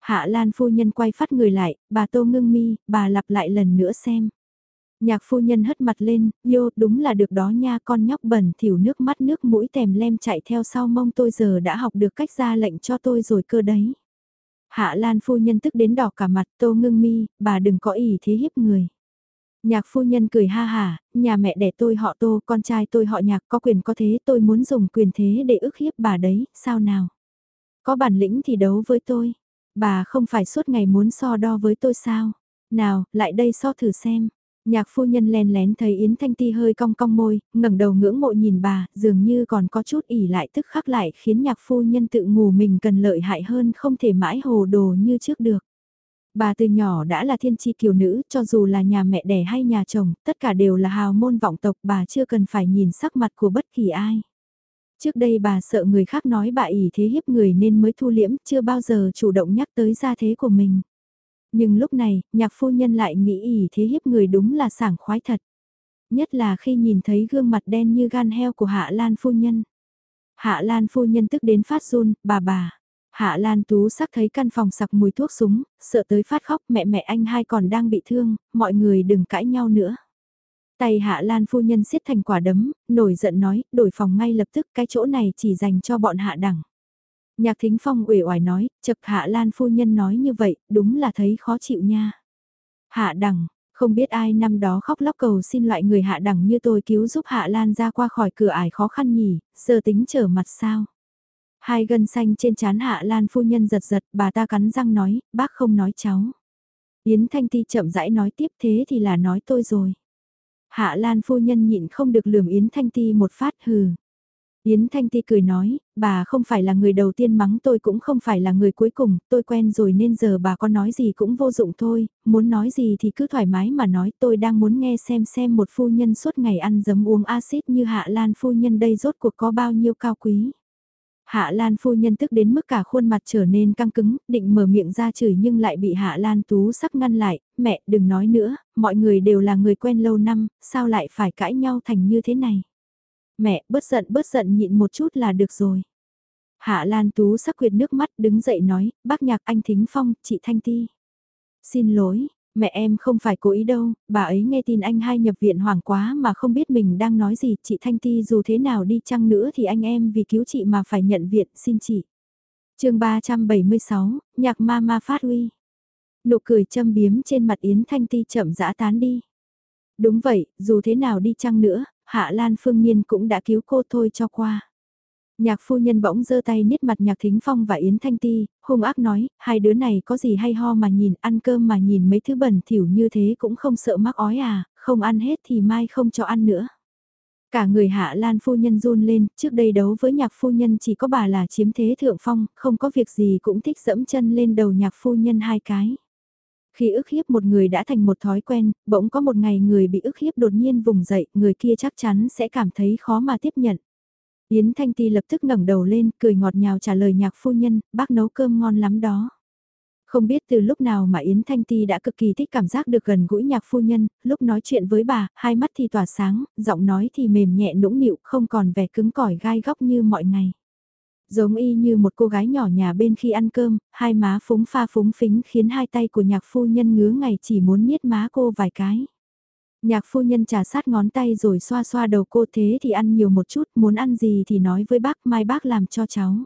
Hạ Lan phu nhân quay phát người lại, bà tô ngưng mi, bà lặp lại lần nữa xem. Nhạc phu nhân hất mặt lên, yêu, đúng là được đó nha con nhóc bẩn thiểu nước mắt nước mũi tèm lem chạy theo sau mông tôi giờ đã học được cách ra lệnh cho tôi rồi cơ đấy. Hạ Lan phu nhân tức đến đỏ cả mặt tô ngưng mi, bà đừng có ý thế hiếp người. Nhạc phu nhân cười ha hà, nhà mẹ đẻ tôi họ tô, con trai tôi họ nhạc có quyền có thế, tôi muốn dùng quyền thế để ức hiếp bà đấy, sao nào? Có bản lĩnh thì đấu với tôi, bà không phải suốt ngày muốn so đo với tôi sao? Nào, lại đây so thử xem. Nhạc phu nhân len lén thấy Yến Thanh Ti hơi cong cong môi, ngẩng đầu ngưỡng mộ nhìn bà, dường như còn có chút ỉ lại tức khắc lại khiến nhạc phu nhân tự ngủ mình cần lợi hại hơn không thể mãi hồ đồ như trước được. Bà từ nhỏ đã là thiên chi kiều nữ, cho dù là nhà mẹ đẻ hay nhà chồng, tất cả đều là hào môn vọng tộc, bà chưa cần phải nhìn sắc mặt của bất kỳ ai. Trước đây bà sợ người khác nói bà ỉ thế hiếp người nên mới thu liễm, chưa bao giờ chủ động nhắc tới gia thế của mình. Nhưng lúc này, nhạc phu nhân lại nghĩ ỉ thế hiếp người đúng là sảng khoái thật. Nhất là khi nhìn thấy gương mặt đen như gan heo của Hạ Lan phu nhân. Hạ Lan phu nhân tức đến phát run, bà bà. Hạ Lan Tú sắc thấy căn phòng sặc mùi thuốc súng, sợ tới phát khóc mẹ mẹ anh hai còn đang bị thương, mọi người đừng cãi nhau nữa. Tay Hạ Lan phu nhân siết thành quả đấm, nổi giận nói, đổi phòng ngay lập tức cái chỗ này chỉ dành cho bọn hạ đẳng. Nhạc thính phong uể oải nói, chật Hạ Lan phu nhân nói như vậy, đúng là thấy khó chịu nha. Hạ đẳng, không biết ai năm đó khóc lóc cầu xin loại người hạ đẳng như tôi cứu giúp Hạ Lan ra qua khỏi cửa ải khó khăn nhỉ, giờ tính trở mặt sao. Hai gân xanh trên chán Hạ Lan phu nhân giật giật, bà ta cắn răng nói, bác không nói cháu. Yến Thanh Ti chậm rãi nói tiếp thế thì là nói tôi rồi. Hạ Lan phu nhân nhịn không được lườm Yến Thanh Ti một phát hừ. Yến Thanh Ti cười nói, bà không phải là người đầu tiên mắng tôi cũng không phải là người cuối cùng, tôi quen rồi nên giờ bà có nói gì cũng vô dụng thôi, muốn nói gì thì cứ thoải mái mà nói tôi đang muốn nghe xem xem một phu nhân suốt ngày ăn dấm uống axit như Hạ Lan phu nhân đây rốt cuộc có bao nhiêu cao quý. Hạ Lan phu nhân tức đến mức cả khuôn mặt trở nên căng cứng, định mở miệng ra chửi nhưng lại bị Hạ Lan tú sắc ngăn lại, mẹ đừng nói nữa, mọi người đều là người quen lâu năm, sao lại phải cãi nhau thành như thế này. Mẹ, bớt giận bớt giận nhịn một chút là được rồi. Hạ Lan tú sắc quyệt nước mắt đứng dậy nói, bác nhạc anh Thính Phong, chị Thanh Ti. Xin lỗi, Mẹ em không phải cố ý đâu, bà ấy nghe tin anh hai nhập viện hoảng quá mà không biết mình đang nói gì, chị Thanh Ti dù thế nào đi chăng nữa thì anh em vì cứu chị mà phải nhận viện, xin chị. chương 376, nhạc ma ma phát huy. Nụ cười châm biếm trên mặt Yến Thanh Ti chậm dã tán đi. Đúng vậy, dù thế nào đi chăng nữa, Hạ Lan Phương Nhiên cũng đã cứu cô thôi cho qua. Nhạc phu nhân bỗng giơ tay niết mặt nhạc thính phong và Yến Thanh Ti, hung ác nói, hai đứa này có gì hay ho mà nhìn, ăn cơm mà nhìn mấy thứ bẩn thỉu như thế cũng không sợ mắc ói à, không ăn hết thì mai không cho ăn nữa. Cả người hạ lan phu nhân run lên, trước đây đấu với nhạc phu nhân chỉ có bà là chiếm thế thượng phong, không có việc gì cũng thích dẫm chân lên đầu nhạc phu nhân hai cái. Khi ức hiếp một người đã thành một thói quen, bỗng có một ngày người bị ức hiếp đột nhiên vùng dậy, người kia chắc chắn sẽ cảm thấy khó mà tiếp nhận. Yến Thanh Ti lập tức ngẩng đầu lên, cười ngọt ngào trả lời nhạc phu nhân, bác nấu cơm ngon lắm đó. Không biết từ lúc nào mà Yến Thanh Ti đã cực kỳ thích cảm giác được gần gũi nhạc phu nhân, lúc nói chuyện với bà, hai mắt thì tỏa sáng, giọng nói thì mềm nhẹ nũng nịu, không còn vẻ cứng cỏi gai góc như mọi ngày. Giống y như một cô gái nhỏ nhà bên khi ăn cơm, hai má phúng pha phúng phính khiến hai tay của nhạc phu nhân ngứa ngày chỉ muốn niết má cô vài cái. Nhạc phu nhân trà sát ngón tay rồi xoa xoa đầu cô thế thì ăn nhiều một chút, muốn ăn gì thì nói với bác, mai bác làm cho cháu.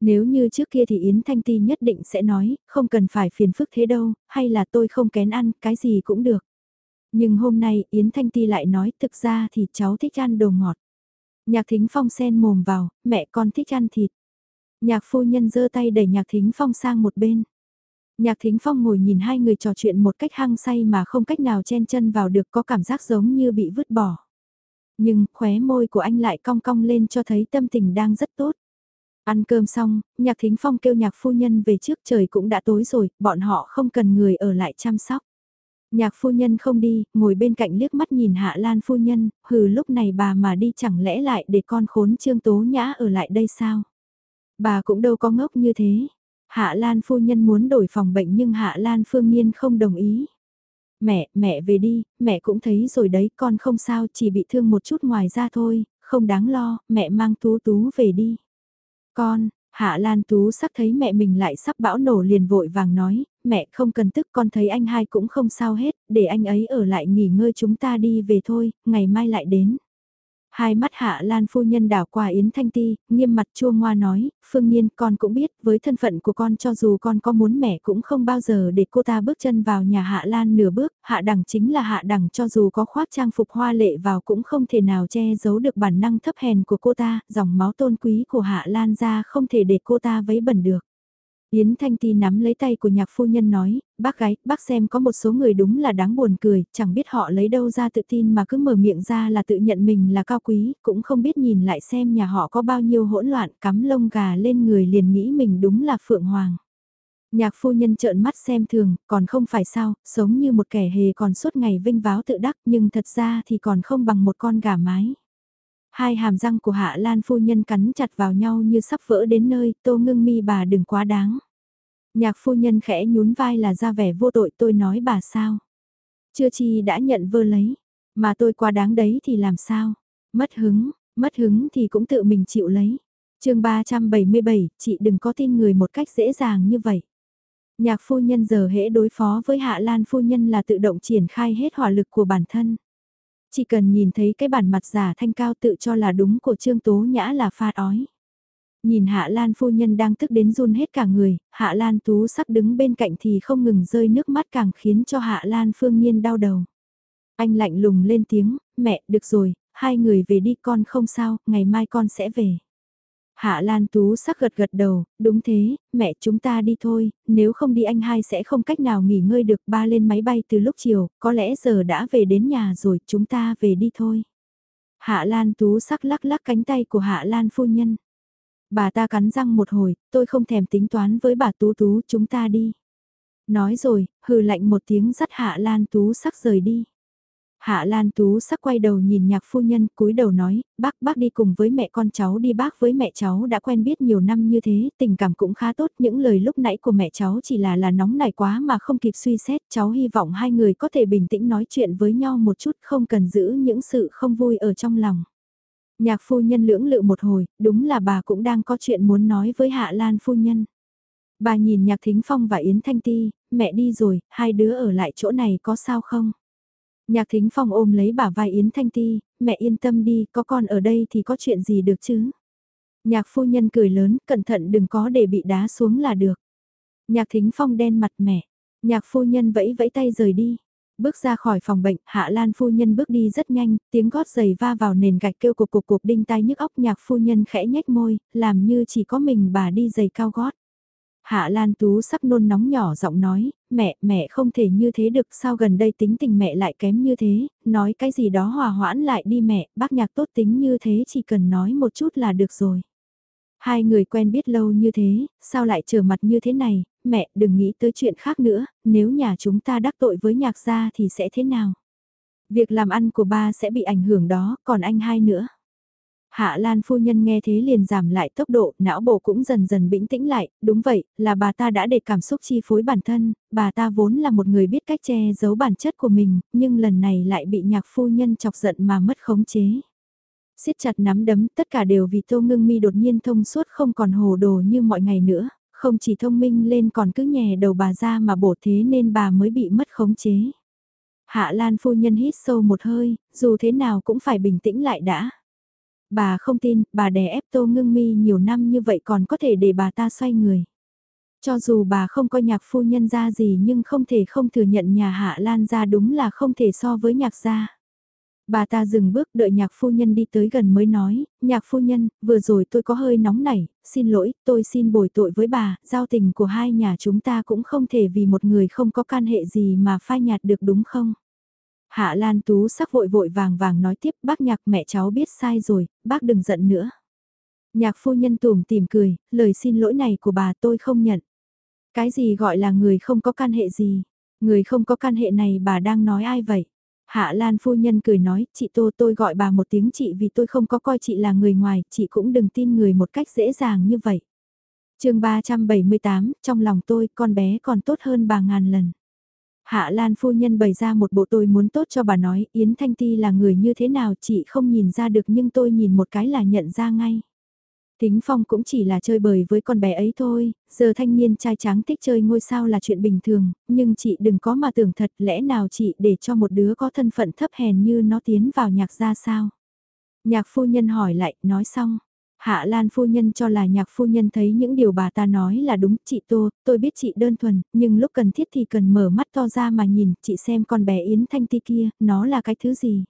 Nếu như trước kia thì Yến Thanh Ti nhất định sẽ nói, không cần phải phiền phức thế đâu, hay là tôi không kén ăn, cái gì cũng được. Nhưng hôm nay Yến Thanh Ti lại nói thực ra thì cháu thích ăn đồ ngọt. Nhạc Thính Phong sen mồm vào, mẹ con thích ăn thịt. Nhạc phu nhân giơ tay đẩy Nhạc Thính Phong sang một bên. Nhạc Thính Phong ngồi nhìn hai người trò chuyện một cách hăng say mà không cách nào chen chân vào được có cảm giác giống như bị vứt bỏ. Nhưng khóe môi của anh lại cong cong lên cho thấy tâm tình đang rất tốt. Ăn cơm xong, Nhạc Thính Phong kêu nhạc phu nhân về trước trời cũng đã tối rồi, bọn họ không cần người ở lại chăm sóc. Nhạc phu nhân không đi, ngồi bên cạnh liếc mắt nhìn Hạ Lan phu nhân, hừ lúc này bà mà đi chẳng lẽ lại để con khốn trương tố nhã ở lại đây sao? Bà cũng đâu có ngốc như thế, Hạ Lan phu nhân muốn đổi phòng bệnh nhưng Hạ Lan phương niên không đồng ý. Mẹ, mẹ về đi, mẹ cũng thấy rồi đấy, con không sao, chỉ bị thương một chút ngoài ra thôi, không đáng lo, mẹ mang tú tú về đi. Con, Hạ Lan Tú sắc thấy mẹ mình lại sắp bão nổ liền vội vàng nói, mẹ không cần tức con thấy anh hai cũng không sao hết, để anh ấy ở lại nghỉ ngơi chúng ta đi về thôi, ngày mai lại đến. Hai mắt hạ lan phu nhân đảo qua Yến Thanh Ti, nghiêm mặt chua ngoa nói, Phương Nhiên con cũng biết với thân phận của con cho dù con có muốn mẹ cũng không bao giờ để cô ta bước chân vào nhà hạ lan nửa bước, hạ đẳng chính là hạ đẳng cho dù có khoác trang phục hoa lệ vào cũng không thể nào che giấu được bản năng thấp hèn của cô ta, dòng máu tôn quý của hạ lan ra không thể để cô ta vấy bẩn được. Yến Thanh Ti nắm lấy tay của nhạc phu nhân nói, bác gái, bác xem có một số người đúng là đáng buồn cười, chẳng biết họ lấy đâu ra tự tin mà cứ mở miệng ra là tự nhận mình là cao quý, cũng không biết nhìn lại xem nhà họ có bao nhiêu hỗn loạn cắm lông gà lên người liền nghĩ mình đúng là Phượng Hoàng. Nhạc phu nhân trợn mắt xem thường, còn không phải sao, sống như một kẻ hề còn suốt ngày vinh váo tự đắc nhưng thật ra thì còn không bằng một con gà mái. Hai hàm răng của Hạ Lan phu nhân cắn chặt vào nhau như sắp vỡ đến nơi, tô ngưng mi bà đừng quá đáng. Nhạc phu nhân khẽ nhún vai là ra vẻ vô tội tôi nói bà sao. Chưa chi đã nhận vơ lấy, mà tôi quá đáng đấy thì làm sao. Mất hứng, mất hứng thì cũng tự mình chịu lấy. chương 377, chị đừng có tin người một cách dễ dàng như vậy. Nhạc phu nhân giờ hễ đối phó với Hạ Lan phu nhân là tự động triển khai hết hỏa lực của bản thân. Chỉ cần nhìn thấy cái bản mặt giả thanh cao tự cho là đúng của Trương Tố Nhã là pha ói. Nhìn Hạ Lan phu nhân đang tức đến run hết cả người, Hạ Lan Tú sắc đứng bên cạnh thì không ngừng rơi nước mắt càng khiến cho Hạ Lan Phương Nhiên đau đầu. Anh lạnh lùng lên tiếng, mẹ, được rồi, hai người về đi con không sao, ngày mai con sẽ về. Hạ Lan Tú sắc gật gật đầu, đúng thế, mẹ chúng ta đi thôi, nếu không đi anh hai sẽ không cách nào nghỉ ngơi được ba lên máy bay từ lúc chiều, có lẽ giờ đã về đến nhà rồi, chúng ta về đi thôi. Hạ Lan Tú sắc lắc lắc cánh tay của Hạ Lan phu nhân. Bà ta cắn răng một hồi, tôi không thèm tính toán với bà Tú Tú, chúng ta đi. Nói rồi, hừ lạnh một tiếng dắt Hạ Lan Tú sắc rời đi. Hạ Lan Tú sắc quay đầu nhìn nhạc phu nhân cúi đầu nói, bác bác đi cùng với mẹ con cháu đi bác với mẹ cháu đã quen biết nhiều năm như thế, tình cảm cũng khá tốt, những lời lúc nãy của mẹ cháu chỉ là là nóng nảy quá mà không kịp suy xét, cháu hy vọng hai người có thể bình tĩnh nói chuyện với nhau một chút không cần giữ những sự không vui ở trong lòng. Nhạc phu nhân lưỡng lự một hồi, đúng là bà cũng đang có chuyện muốn nói với Hạ Lan phu nhân. Bà nhìn Nhạc Thính Phong và Yến Thanh Ti, mẹ đi rồi, hai đứa ở lại chỗ này có sao không? Nhạc Thính Phong ôm lấy bà vai Yến Thanh Ti, mẹ yên tâm đi, có con ở đây thì có chuyện gì được chứ? Nhạc phu nhân cười lớn, cẩn thận đừng có để bị đá xuống là được. Nhạc Thính Phong đen mặt mẹ, nhạc phu nhân vẫy vẫy tay rời đi. Bước ra khỏi phòng bệnh, Hạ Lan phu nhân bước đi rất nhanh, tiếng gót giày va vào nền gạch kêu cục cục cục đinh tai nhức óc nhạc phu nhân khẽ nhếch môi, làm như chỉ có mình bà đi giày cao gót. Hạ Lan Tú sắp nôn nóng nhỏ giọng nói, mẹ, mẹ không thể như thế được sao gần đây tính tình mẹ lại kém như thế, nói cái gì đó hòa hoãn lại đi mẹ, bác nhạc tốt tính như thế chỉ cần nói một chút là được rồi. Hai người quen biết lâu như thế, sao lại trở mặt như thế này, mẹ đừng nghĩ tới chuyện khác nữa, nếu nhà chúng ta đắc tội với nhạc gia thì sẽ thế nào? Việc làm ăn của ba sẽ bị ảnh hưởng đó, còn anh hai nữa. Hạ Lan phu nhân nghe thế liền giảm lại tốc độ, não bộ cũng dần dần bình tĩnh lại, đúng vậy, là bà ta đã để cảm xúc chi phối bản thân, bà ta vốn là một người biết cách che giấu bản chất của mình, nhưng lần này lại bị nhạc phu nhân chọc giận mà mất khống chế. siết chặt nắm đấm, tất cả đều vì Tô Ngưng Mi đột nhiên thông suốt không còn hồ đồ như mọi ngày nữa, không chỉ thông minh lên còn cứ nhè đầu bà ra mà bổ thế nên bà mới bị mất khống chế. Hạ Lan phu nhân hít sâu một hơi, dù thế nào cũng phải bình tĩnh lại đã. Bà không tin, bà đè ép Tô Ngưng Mi nhiều năm như vậy còn có thể để bà ta xoay người. Cho dù bà không coi nhạc phu nhân ra gì nhưng không thể không thừa nhận nhà Hạ Lan ra đúng là không thể so với nhạc gia. Bà ta dừng bước đợi nhạc phu nhân đi tới gần mới nói, nhạc phu nhân, vừa rồi tôi có hơi nóng nảy, xin lỗi, tôi xin bồi tội với bà, giao tình của hai nhà chúng ta cũng không thể vì một người không có can hệ gì mà phai nhạt được đúng không? Hạ Lan Tú sắc vội vội vàng vàng nói tiếp bác nhạc mẹ cháu biết sai rồi, bác đừng giận nữa. Nhạc phu nhân tùm tìm cười, lời xin lỗi này của bà tôi không nhận. Cái gì gọi là người không có can hệ gì? Người không có can hệ này bà đang nói ai vậy? Hạ Lan phu nhân cười nói, chị Tô tôi gọi bà một tiếng chị vì tôi không có coi chị là người ngoài, chị cũng đừng tin người một cách dễ dàng như vậy. chương 378, trong lòng tôi con bé còn tốt hơn bà ngàn lần. Hạ Lan phu nhân bày ra một bộ tôi muốn tốt cho bà nói, Yến Thanh Ti là người như thế nào chị không nhìn ra được nhưng tôi nhìn một cái là nhận ra ngay. Tính Phong cũng chỉ là chơi bời với con bé ấy thôi, giờ thanh niên trai tráng thích chơi ngôi sao là chuyện bình thường, nhưng chị đừng có mà tưởng thật lẽ nào chị để cho một đứa có thân phận thấp hèn như nó tiến vào nhạc gia sao. Nhạc phu nhân hỏi lại, nói xong, Hạ Lan phu nhân cho là nhạc phu nhân thấy những điều bà ta nói là đúng, chị Tô, tôi biết chị đơn thuần, nhưng lúc cần thiết thì cần mở mắt to ra mà nhìn, chị xem con bé Yến Thanh Ti kia, nó là cái thứ gì.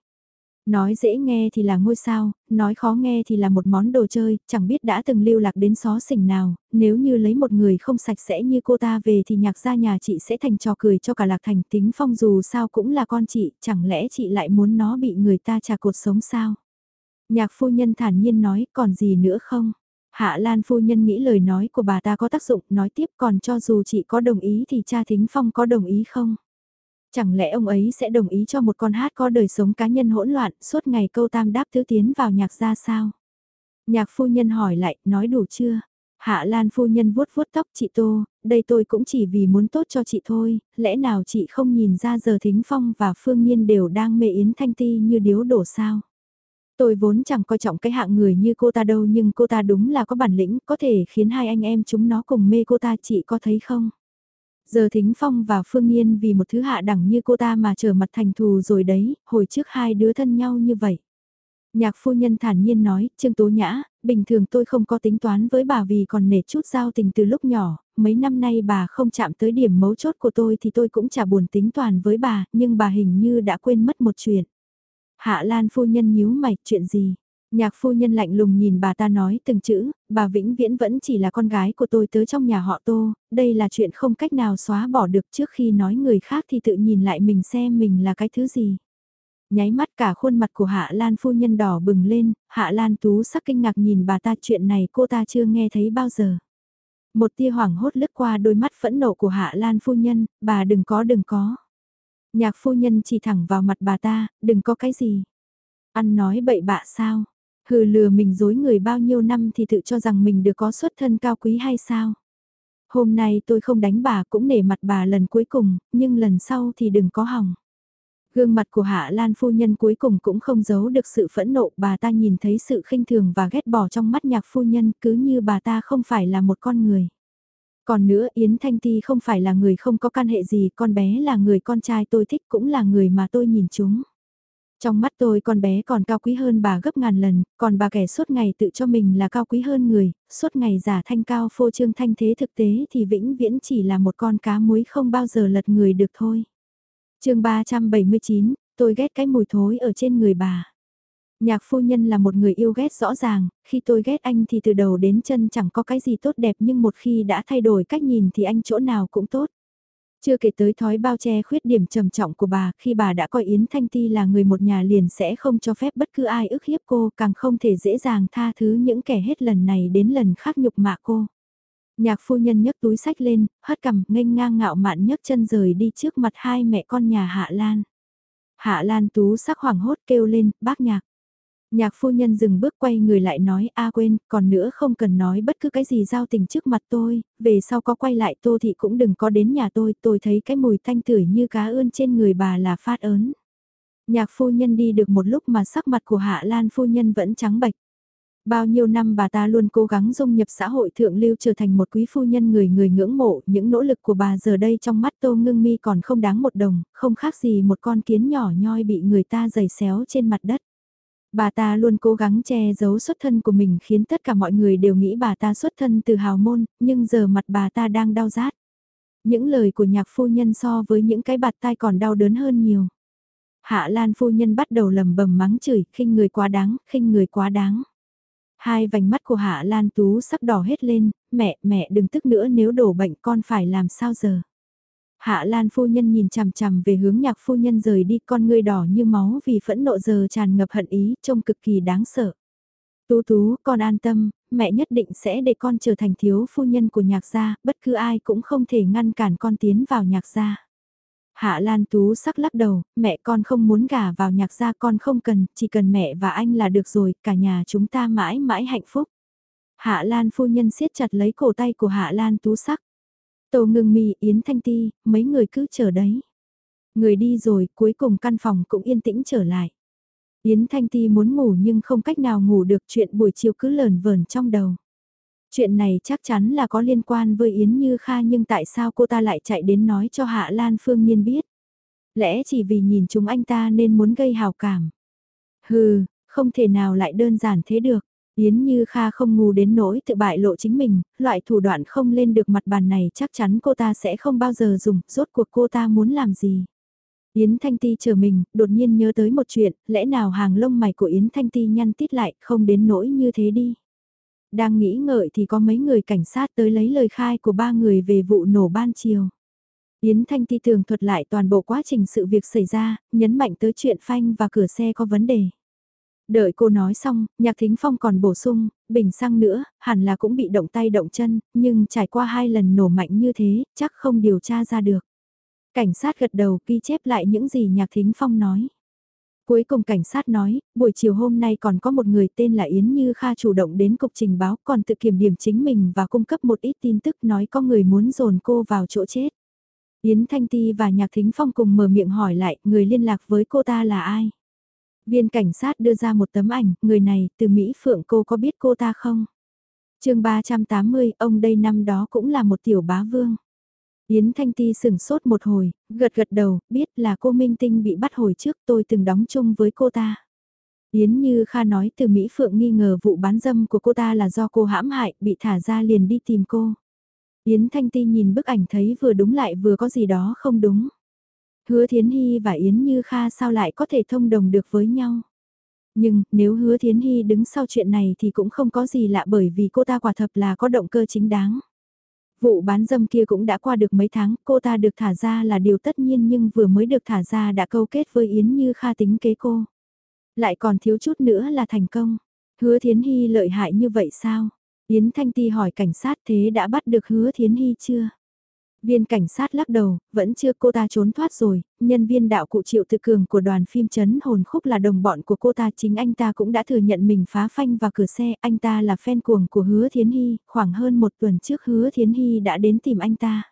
Nói dễ nghe thì là ngôi sao, nói khó nghe thì là một món đồ chơi, chẳng biết đã từng lưu lạc đến xó xỉnh nào, nếu như lấy một người không sạch sẽ như cô ta về thì nhạc gia nhà chị sẽ thành trò cười cho cả lạc thành tính phong dù sao cũng là con chị, chẳng lẽ chị lại muốn nó bị người ta trà cột sống sao? Nhạc phu nhân thản nhiên nói, còn gì nữa không? Hạ Lan phu nhân nghĩ lời nói của bà ta có tác dụng, nói tiếp còn cho dù chị có đồng ý thì cha Thính Phong có đồng ý không? Chẳng lẽ ông ấy sẽ đồng ý cho một con hát có đời sống cá nhân hỗn loạn, suốt ngày câu tam đáp tứ tiến vào nhạc ra sao? Nhạc phu nhân hỏi lại, nói đủ chưa? Hạ Lan phu nhân vuốt vuốt tóc chị Tô, đây tôi cũng chỉ vì muốn tốt cho chị thôi, lẽ nào chị không nhìn ra giờ Thính Phong và Phương Nhiên đều đang mê Yến Thanh Ti như điếu đổ sao? Tôi vốn chẳng coi trọng cái hạng người như cô ta đâu nhưng cô ta đúng là có bản lĩnh, có thể khiến hai anh em chúng nó cùng mê cô ta chị có thấy không? Giờ Thính Phong và Phương Nhiên vì một thứ hạ đẳng như cô ta mà trở mặt thành thù rồi đấy, hồi trước hai đứa thân nhau như vậy. Nhạc phu nhân thản nhiên nói, Trương Tố Nhã, bình thường tôi không có tính toán với bà vì còn nể chút giao tình từ lúc nhỏ, mấy năm nay bà không chạm tới điểm mấu chốt của tôi thì tôi cũng chả buồn tính toàn với bà, nhưng bà hình như đã quên mất một chuyện. Hạ Lan phu nhân nhíu mày, chuyện gì? Nhạc phu nhân lạnh lùng nhìn bà ta nói từng chữ, bà vĩnh viễn vẫn chỉ là con gái của tôi tớ trong nhà họ tô, đây là chuyện không cách nào xóa bỏ được trước khi nói người khác thì tự nhìn lại mình xem mình là cái thứ gì. Nháy mắt cả khuôn mặt của Hạ Lan phu nhân đỏ bừng lên, Hạ Lan tú sắc kinh ngạc nhìn bà ta chuyện này cô ta chưa nghe thấy bao giờ. Một tia hoảng hốt lướt qua đôi mắt phẫn nộ của Hạ Lan phu nhân, bà đừng có đừng có. Nhạc phu nhân chỉ thẳng vào mặt bà ta, đừng có cái gì. Ăn nói bậy bạ sao? Hừ lừa mình dối người bao nhiêu năm thì tự cho rằng mình được có xuất thân cao quý hay sao? Hôm nay tôi không đánh bà cũng nể mặt bà lần cuối cùng, nhưng lần sau thì đừng có hỏng. Gương mặt của Hạ Lan phu nhân cuối cùng cũng không giấu được sự phẫn nộ, bà ta nhìn thấy sự khinh thường và ghét bỏ trong mắt nhạc phu nhân cứ như bà ta không phải là một con người. Còn nữa Yến Thanh Ti không phải là người không có can hệ gì, con bé là người con trai tôi thích cũng là người mà tôi nhìn chúng. Trong mắt tôi con bé còn cao quý hơn bà gấp ngàn lần, còn bà kẻ suốt ngày tự cho mình là cao quý hơn người, suốt ngày giả thanh cao phô trương thanh thế thực tế thì vĩnh viễn chỉ là một con cá muối không bao giờ lật người được thôi. chương 379, tôi ghét cái mùi thối ở trên người bà. Nhạc phu nhân là một người yêu ghét rõ ràng, khi tôi ghét anh thì từ đầu đến chân chẳng có cái gì tốt đẹp nhưng một khi đã thay đổi cách nhìn thì anh chỗ nào cũng tốt. Chưa kể tới thói bao che khuyết điểm trầm trọng của bà, khi bà đã coi Yến Thanh Ti là người một nhà liền sẽ không cho phép bất cứ ai ức hiếp cô, càng không thể dễ dàng tha thứ những kẻ hết lần này đến lần khác nhục mạ cô. Nhạc phu nhân nhấc túi sách lên, hất cằm, nghênh ngang ngạo mạn nhấc chân rời đi trước mặt hai mẹ con nhà Hạ Lan. Hạ Lan tú sắc hoảng hốt kêu lên, bác nhạc. Nhạc phu nhân dừng bước quay người lại nói a quên, còn nữa không cần nói bất cứ cái gì giao tình trước mặt tôi, về sau có quay lại tô thì cũng đừng có đến nhà tôi, tôi thấy cái mùi thanh tưởi như cá ươn trên người bà là phát ớn. Nhạc phu nhân đi được một lúc mà sắc mặt của Hạ Lan phu nhân vẫn trắng bệch. Bao nhiêu năm bà ta luôn cố gắng dung nhập xã hội thượng lưu trở thành một quý phu nhân người người ngưỡng mộ, những nỗ lực của bà giờ đây trong mắt tô ngưng mi còn không đáng một đồng, không khác gì một con kiến nhỏ nhoi bị người ta giày xéo trên mặt đất. Bà ta luôn cố gắng che giấu xuất thân của mình khiến tất cả mọi người đều nghĩ bà ta xuất thân từ hào môn, nhưng giờ mặt bà ta đang đau rát. Những lời của nhạc phu nhân so với những cái bạt tai còn đau đớn hơn nhiều. Hạ Lan phu nhân bắt đầu lầm bầm mắng chửi, khinh người quá đáng, khinh người quá đáng. Hai vành mắt của Hạ Lan Tú sắc đỏ hết lên, mẹ, mẹ đừng tức nữa nếu đổ bệnh con phải làm sao giờ. Hạ Lan phu nhân nhìn chằm chằm về hướng nhạc phu nhân rời đi con ngươi đỏ như máu vì phẫn nộ giờ tràn ngập hận ý trông cực kỳ đáng sợ. Tú tú, con an tâm, mẹ nhất định sẽ để con trở thành thiếu phu nhân của nhạc gia, bất cứ ai cũng không thể ngăn cản con tiến vào nhạc gia. Hạ Lan Tú sắc lắc đầu, mẹ con không muốn gả vào nhạc gia con không cần, chỉ cần mẹ và anh là được rồi, cả nhà chúng ta mãi mãi hạnh phúc. Hạ Lan phu nhân siết chặt lấy cổ tay của Hạ Lan Tú sắc. Tô ngưng mi, Yến Thanh Ti, mấy người cứ chờ đấy. Người đi rồi, cuối cùng căn phòng cũng yên tĩnh trở lại. Yến Thanh Ti muốn ngủ nhưng không cách nào ngủ được chuyện buổi chiều cứ lờn vờn trong đầu. Chuyện này chắc chắn là có liên quan với Yến Như Kha nhưng tại sao cô ta lại chạy đến nói cho Hạ Lan Phương Nhiên biết? Lẽ chỉ vì nhìn chúng anh ta nên muốn gây hào cảm. Hừ, không thể nào lại đơn giản thế được. Yến Như Kha không ngu đến nỗi tự bại lộ chính mình, loại thủ đoạn không lên được mặt bàn này chắc chắn cô ta sẽ không bao giờ dùng, rốt cuộc cô ta muốn làm gì. Yến Thanh Ti chờ mình, đột nhiên nhớ tới một chuyện, lẽ nào hàng lông mày của Yến Thanh Ti nhăn tít lại, không đến nỗi như thế đi. Đang nghĩ ngợi thì có mấy người cảnh sát tới lấy lời khai của ba người về vụ nổ ban chiều. Yến Thanh Ti tường thuật lại toàn bộ quá trình sự việc xảy ra, nhấn mạnh tới chuyện phanh và cửa xe có vấn đề. Đợi cô nói xong, nhạc thính phong còn bổ sung, bình xăng nữa, hẳn là cũng bị động tay động chân, nhưng trải qua hai lần nổ mạnh như thế, chắc không điều tra ra được. Cảnh sát gật đầu ghi chép lại những gì nhạc thính phong nói. Cuối cùng cảnh sát nói, buổi chiều hôm nay còn có một người tên là Yến Như Kha chủ động đến cục trình báo còn tự kiểm điểm chính mình và cung cấp một ít tin tức nói có người muốn dồn cô vào chỗ chết. Yến Thanh Ti và Nhạc Thính Phong cùng mở miệng hỏi lại người liên lạc với cô ta là ai. Viên cảnh sát đưa ra một tấm ảnh, người này, từ Mỹ Phượng cô có biết cô ta không? chương 380, ông đây năm đó cũng là một tiểu bá vương. Yến Thanh Ti sửng sốt một hồi, gật gật đầu, biết là cô Minh Tinh bị bắt hồi trước tôi từng đóng chung với cô ta. Yến Như Kha nói từ Mỹ Phượng nghi ngờ vụ bán dâm của cô ta là do cô hãm hại, bị thả ra liền đi tìm cô. Yến Thanh Ti nhìn bức ảnh thấy vừa đúng lại vừa có gì đó không đúng. Hứa Thiến Hy và Yến Như Kha sao lại có thể thông đồng được với nhau. Nhưng, nếu hứa Thiến Hy đứng sau chuyện này thì cũng không có gì lạ bởi vì cô ta quả thật là có động cơ chính đáng. Vụ bán dâm kia cũng đã qua được mấy tháng, cô ta được thả ra là điều tất nhiên nhưng vừa mới được thả ra đã câu kết với Yến Như Kha tính kế cô. Lại còn thiếu chút nữa là thành công. Hứa Thiến Hy lợi hại như vậy sao? Yến Thanh Ti hỏi cảnh sát thế đã bắt được hứa Thiến Hy chưa? Viên cảnh sát lắc đầu, vẫn chưa cô ta trốn thoát rồi, nhân viên đạo cụ triệu tự cường của đoàn phim chấn hồn khúc là đồng bọn của cô ta chính anh ta cũng đã thừa nhận mình phá phanh và cửa xe, anh ta là fan cuồng của hứa Thiến Hy, khoảng hơn một tuần trước hứa Thiến Hy đã đến tìm anh ta.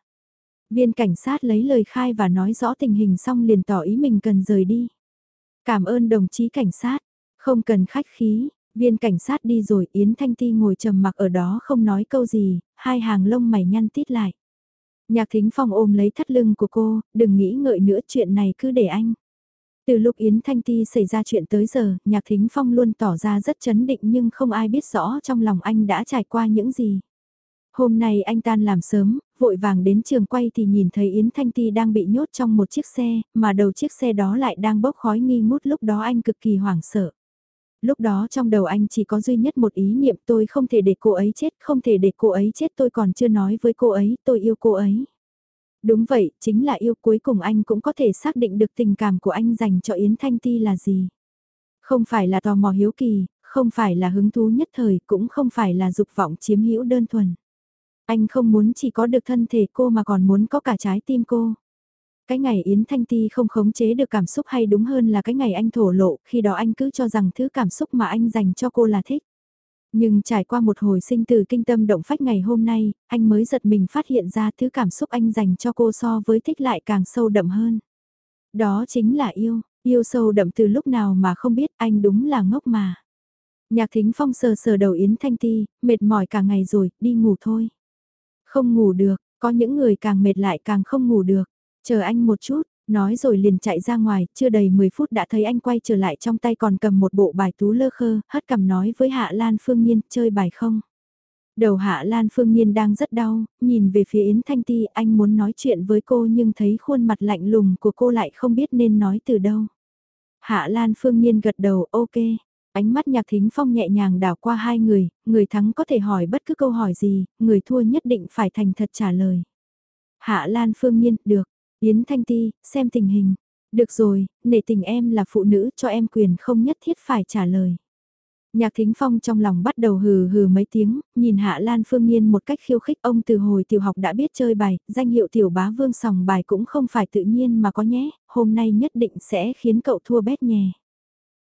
Viên cảnh sát lấy lời khai và nói rõ tình hình xong liền tỏ ý mình cần rời đi. Cảm ơn đồng chí cảnh sát, không cần khách khí, viên cảnh sát đi rồi Yến Thanh Ti ngồi trầm mặc ở đó không nói câu gì, hai hàng lông mày nhăn tít lại. Nhạc thính phong ôm lấy thắt lưng của cô, đừng nghĩ ngợi nữa chuyện này cứ để anh. Từ lúc Yến Thanh Ti xảy ra chuyện tới giờ, Nhạc Thính Phong luôn tỏ ra rất chấn định nhưng không ai biết rõ trong lòng anh đã trải qua những gì. Hôm nay anh tan làm sớm, vội vàng đến trường quay thì nhìn thấy Yến Thanh Ti đang bị nhốt trong một chiếc xe, mà đầu chiếc xe đó lại đang bốc khói nghi ngút lúc đó anh cực kỳ hoảng sợ. Lúc đó trong đầu anh chỉ có duy nhất một ý niệm tôi không thể để cô ấy chết, không thể để cô ấy chết tôi còn chưa nói với cô ấy, tôi yêu cô ấy. Đúng vậy, chính là yêu cuối cùng anh cũng có thể xác định được tình cảm của anh dành cho Yến Thanh Ti là gì. Không phải là tò mò hiếu kỳ, không phải là hứng thú nhất thời, cũng không phải là dục vọng chiếm hữu đơn thuần. Anh không muốn chỉ có được thân thể cô mà còn muốn có cả trái tim cô. Cái ngày Yến Thanh Ti không khống chế được cảm xúc hay đúng hơn là cái ngày anh thổ lộ, khi đó anh cứ cho rằng thứ cảm xúc mà anh dành cho cô là thích. Nhưng trải qua một hồi sinh từ kinh tâm động phách ngày hôm nay, anh mới giật mình phát hiện ra thứ cảm xúc anh dành cho cô so với thích lại càng sâu đậm hơn. Đó chính là yêu, yêu sâu đậm từ lúc nào mà không biết anh đúng là ngốc mà. Nhạc thính phong sờ sờ đầu Yến Thanh Ti, mệt mỏi cả ngày rồi, đi ngủ thôi. Không ngủ được, có những người càng mệt lại càng không ngủ được. Chờ anh một chút, nói rồi liền chạy ra ngoài, chưa đầy 10 phút đã thấy anh quay trở lại trong tay còn cầm một bộ bài tú lơ khơ, hất cầm nói với Hạ Lan Phương Nhiên, chơi bài không? Đầu Hạ Lan Phương Nhiên đang rất đau, nhìn về phía Yến Thanh Ti, anh muốn nói chuyện với cô nhưng thấy khuôn mặt lạnh lùng của cô lại không biết nên nói từ đâu. Hạ Lan Phương Nhiên gật đầu, ok. Ánh mắt nhạc thính phong nhẹ nhàng đảo qua hai người, người thắng có thể hỏi bất cứ câu hỏi gì, người thua nhất định phải thành thật trả lời. Hạ Lan Phương Nhiên, được. Yến Thanh Ti, xem tình hình. Được rồi, nể tình em là phụ nữ cho em quyền không nhất thiết phải trả lời. Nhạc Thính Phong trong lòng bắt đầu hừ hừ mấy tiếng, nhìn Hạ Lan Phương Nhiên một cách khiêu khích ông từ hồi tiểu học đã biết chơi bài, danh hiệu tiểu bá vương sòng bài cũng không phải tự nhiên mà có nhé, hôm nay nhất định sẽ khiến cậu thua bét nhè.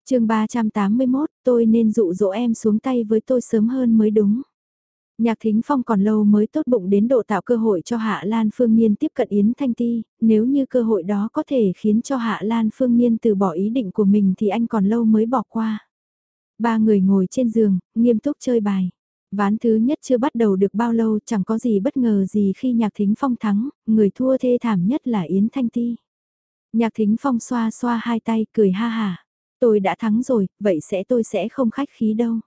chương 381, tôi nên dụ dỗ em xuống tay với tôi sớm hơn mới đúng. Nhạc Thính Phong còn lâu mới tốt bụng đến độ tạo cơ hội cho Hạ Lan Phương Nhiên tiếp cận Yến Thanh Ti, nếu như cơ hội đó có thể khiến cho Hạ Lan Phương Nhiên từ bỏ ý định của mình thì anh còn lâu mới bỏ qua. Ba người ngồi trên giường, nghiêm túc chơi bài. Ván thứ nhất chưa bắt đầu được bao lâu chẳng có gì bất ngờ gì khi Nhạc Thính Phong thắng, người thua thê thảm nhất là Yến Thanh Ti. Nhạc Thính Phong xoa xoa hai tay cười ha hà. Tôi đã thắng rồi, vậy sẽ tôi sẽ không khách khí đâu.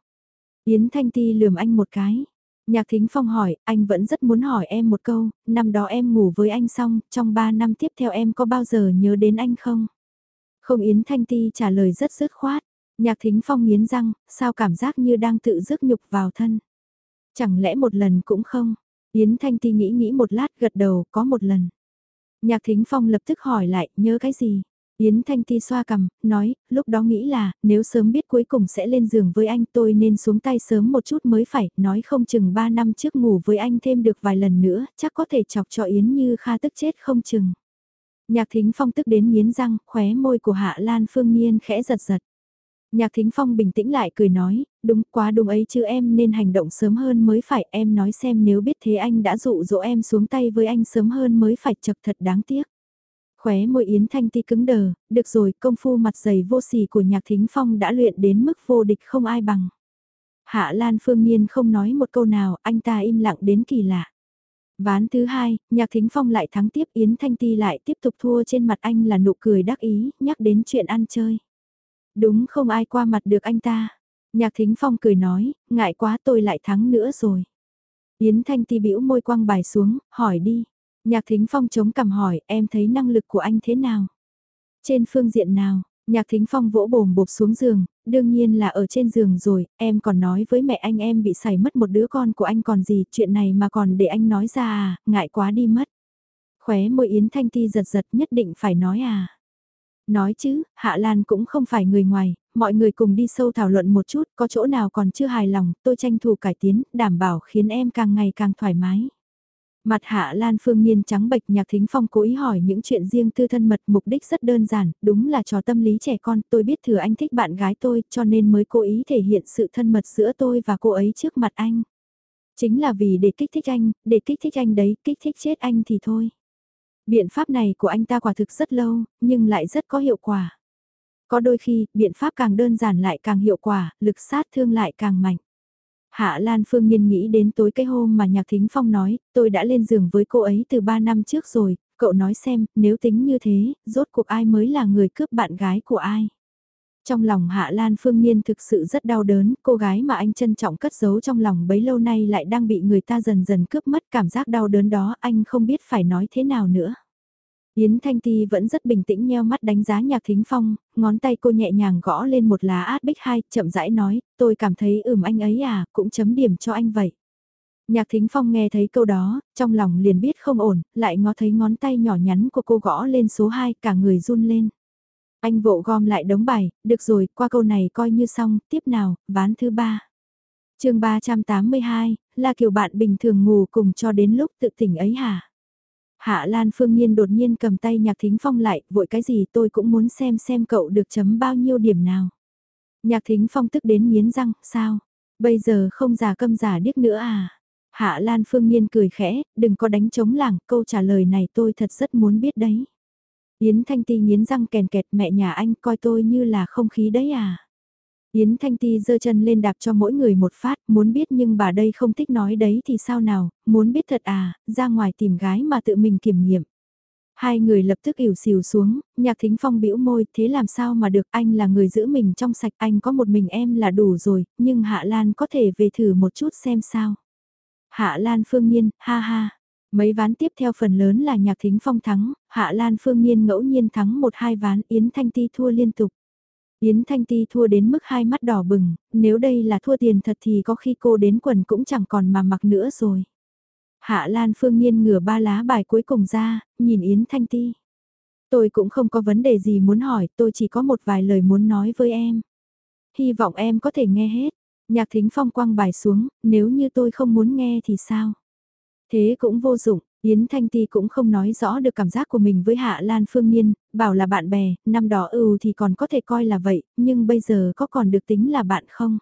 Yến Thanh Ti lườm anh một cái. Nhạc Thính Phong hỏi, anh vẫn rất muốn hỏi em một câu, năm đó em ngủ với anh xong, trong 3 năm tiếp theo em có bao giờ nhớ đến anh không? Không Yến Thanh Ti trả lời rất dứt khoát. Nhạc Thính Phong nghiến răng, sao cảm giác như đang tự rước nhục vào thân? Chẳng lẽ một lần cũng không? Yến Thanh Ti nghĩ nghĩ một lát gật đầu, có một lần. Nhạc Thính Phong lập tức hỏi lại, nhớ cái gì? Yến Thanh Ti xoa cằm, nói, lúc đó nghĩ là, nếu sớm biết cuối cùng sẽ lên giường với anh tôi nên xuống tay sớm một chút mới phải, nói không chừng 3 năm trước ngủ với anh thêm được vài lần nữa, chắc có thể chọc cho Yến như Kha tức chết không chừng. Nhạc Thính Phong tức đến nghiến răng, khóe môi của Hạ Lan Phương Nhiên khẽ giật giật. Nhạc Thính Phong bình tĩnh lại cười nói, đúng quá đúng ấy chứ em nên hành động sớm hơn mới phải em nói xem nếu biết thế anh đã dụ dỗ em xuống tay với anh sớm hơn mới phải chật thật đáng tiếc. Khóe môi Yến Thanh Ti cứng đờ, được rồi, công phu mặt dày vô sỉ của nhạc thính phong đã luyện đến mức vô địch không ai bằng. Hạ Lan Phương Nhiên không nói một câu nào, anh ta im lặng đến kỳ lạ. Ván thứ hai, nhạc thính phong lại thắng tiếp Yến Thanh Ti lại tiếp tục thua trên mặt anh là nụ cười đắc ý, nhắc đến chuyện ăn chơi. Đúng không ai qua mặt được anh ta. Nhạc thính phong cười nói, ngại quá tôi lại thắng nữa rồi. Yến Thanh Ti bĩu môi quăng bài xuống, hỏi đi. Nhạc thính phong chống cằm hỏi, em thấy năng lực của anh thế nào? Trên phương diện nào? Nhạc thính phong vỗ bồm bộp xuống giường, đương nhiên là ở trên giường rồi, em còn nói với mẹ anh em bị xảy mất một đứa con của anh còn gì, chuyện này mà còn để anh nói ra à, ngại quá đi mất. Khóe môi Yến Thanh Ti giật giật nhất định phải nói à. Nói chứ, Hạ Lan cũng không phải người ngoài, mọi người cùng đi sâu thảo luận một chút, có chỗ nào còn chưa hài lòng, tôi tranh thủ cải tiến, đảm bảo khiến em càng ngày càng thoải mái. Mặt Hạ Lan Phương Nhiên trắng bệch nhạc thính phong cố ý hỏi những chuyện riêng tư thân mật mục đích rất đơn giản, đúng là trò tâm lý trẻ con, tôi biết thừa anh thích bạn gái tôi cho nên mới cố ý thể hiện sự thân mật giữa tôi và cô ấy trước mặt anh. Chính là vì để kích thích anh, để kích thích anh đấy, kích thích chết anh thì thôi. Biện pháp này của anh ta quả thực rất lâu, nhưng lại rất có hiệu quả. Có đôi khi, biện pháp càng đơn giản lại càng hiệu quả, lực sát thương lại càng mạnh. Hạ Lan Phương Nhiên nghĩ đến tối cái hôm mà Nhạc Thính Phong nói, tôi đã lên giường với cô ấy từ 3 năm trước rồi, cậu nói xem, nếu tính như thế, rốt cuộc ai mới là người cướp bạn gái của ai. Trong lòng Hạ Lan Phương Nhiên thực sự rất đau đớn, cô gái mà anh trân trọng cất giấu trong lòng bấy lâu nay lại đang bị người ta dần dần cướp mất cảm giác đau đớn đó anh không biết phải nói thế nào nữa. Yến Thanh Ti vẫn rất bình tĩnh nheo mắt đánh giá nhạc thính phong, ngón tay cô nhẹ nhàng gõ lên một lá át bích hai, chậm rãi nói, tôi cảm thấy ừm anh ấy à, cũng chấm điểm cho anh vậy. Nhạc thính phong nghe thấy câu đó, trong lòng liền biết không ổn, lại ngó thấy ngón tay nhỏ nhắn của cô gõ lên số 2, cả người run lên. Anh vội gom lại đống bài, được rồi, qua câu này coi như xong, tiếp nào, ván thứ ba. chương 382, là kiểu bạn bình thường ngủ cùng cho đến lúc tự tỉnh ấy hả? Hạ Lan Phương Nhiên đột nhiên cầm tay Nhạc Thính Phong lại, vội cái gì tôi cũng muốn xem xem cậu được chấm bao nhiêu điểm nào. Nhạc Thính Phong tức đến miến răng, sao? Bây giờ không giả câm giả điếc nữa à? Hạ Lan Phương Nhiên cười khẽ, đừng có đánh chống làng, câu trả lời này tôi thật rất muốn biết đấy. Yến Thanh Ti nghiến răng kèn kẹt mẹ nhà anh coi tôi như là không khí đấy à? Yến Thanh Ti giơ chân lên đạp cho mỗi người một phát, muốn biết nhưng bà đây không thích nói đấy thì sao nào, muốn biết thật à, ra ngoài tìm gái mà tự mình kiểm nghiệm. Hai người lập tức ỉu xìu xuống, nhạc thính phong bĩu môi, thế làm sao mà được anh là người giữ mình trong sạch, anh có một mình em là đủ rồi, nhưng Hạ Lan có thể về thử một chút xem sao. Hạ Lan phương nhiên, ha ha. Mấy ván tiếp theo phần lớn là nhạc thính phong thắng, Hạ Lan phương nhiên ngẫu nhiên thắng một hai ván, Yến Thanh Ti thua liên tục. Yến Thanh Ti thua đến mức hai mắt đỏ bừng, nếu đây là thua tiền thật thì có khi cô đến quần cũng chẳng còn mà mặc nữa rồi. Hạ Lan Phương Nhiên ngửa ba lá bài cuối cùng ra, nhìn Yến Thanh Ti. Tôi cũng không có vấn đề gì muốn hỏi, tôi chỉ có một vài lời muốn nói với em. Hy vọng em có thể nghe hết. Nhạc thính phong quăng bài xuống, nếu như tôi không muốn nghe thì sao? Thế cũng vô dụng, Yến Thanh Ti cũng không nói rõ được cảm giác của mình với Hạ Lan Phương Nhiên, bảo là bạn bè, năm đó ưu thì còn có thể coi là vậy, nhưng bây giờ có còn được tính là bạn không?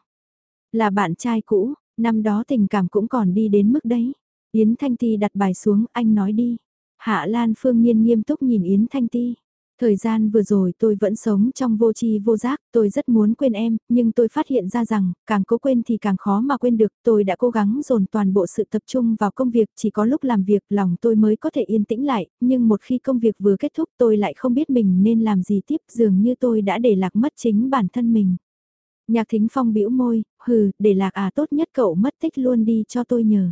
Là bạn trai cũ, năm đó tình cảm cũng còn đi đến mức đấy. Yến Thanh Ti đặt bài xuống, anh nói đi. Hạ Lan Phương Nhiên nghiêm túc nhìn Yến Thanh Ti. Thời gian vừa rồi tôi vẫn sống trong vô tri vô giác, tôi rất muốn quên em, nhưng tôi phát hiện ra rằng, càng cố quên thì càng khó mà quên được, tôi đã cố gắng dồn toàn bộ sự tập trung vào công việc, chỉ có lúc làm việc lòng tôi mới có thể yên tĩnh lại, nhưng một khi công việc vừa kết thúc tôi lại không biết mình nên làm gì tiếp, dường như tôi đã để lạc mất chính bản thân mình. Nhạc thính phong bĩu môi, hừ, để lạc à tốt nhất cậu mất tích luôn đi cho tôi nhờ.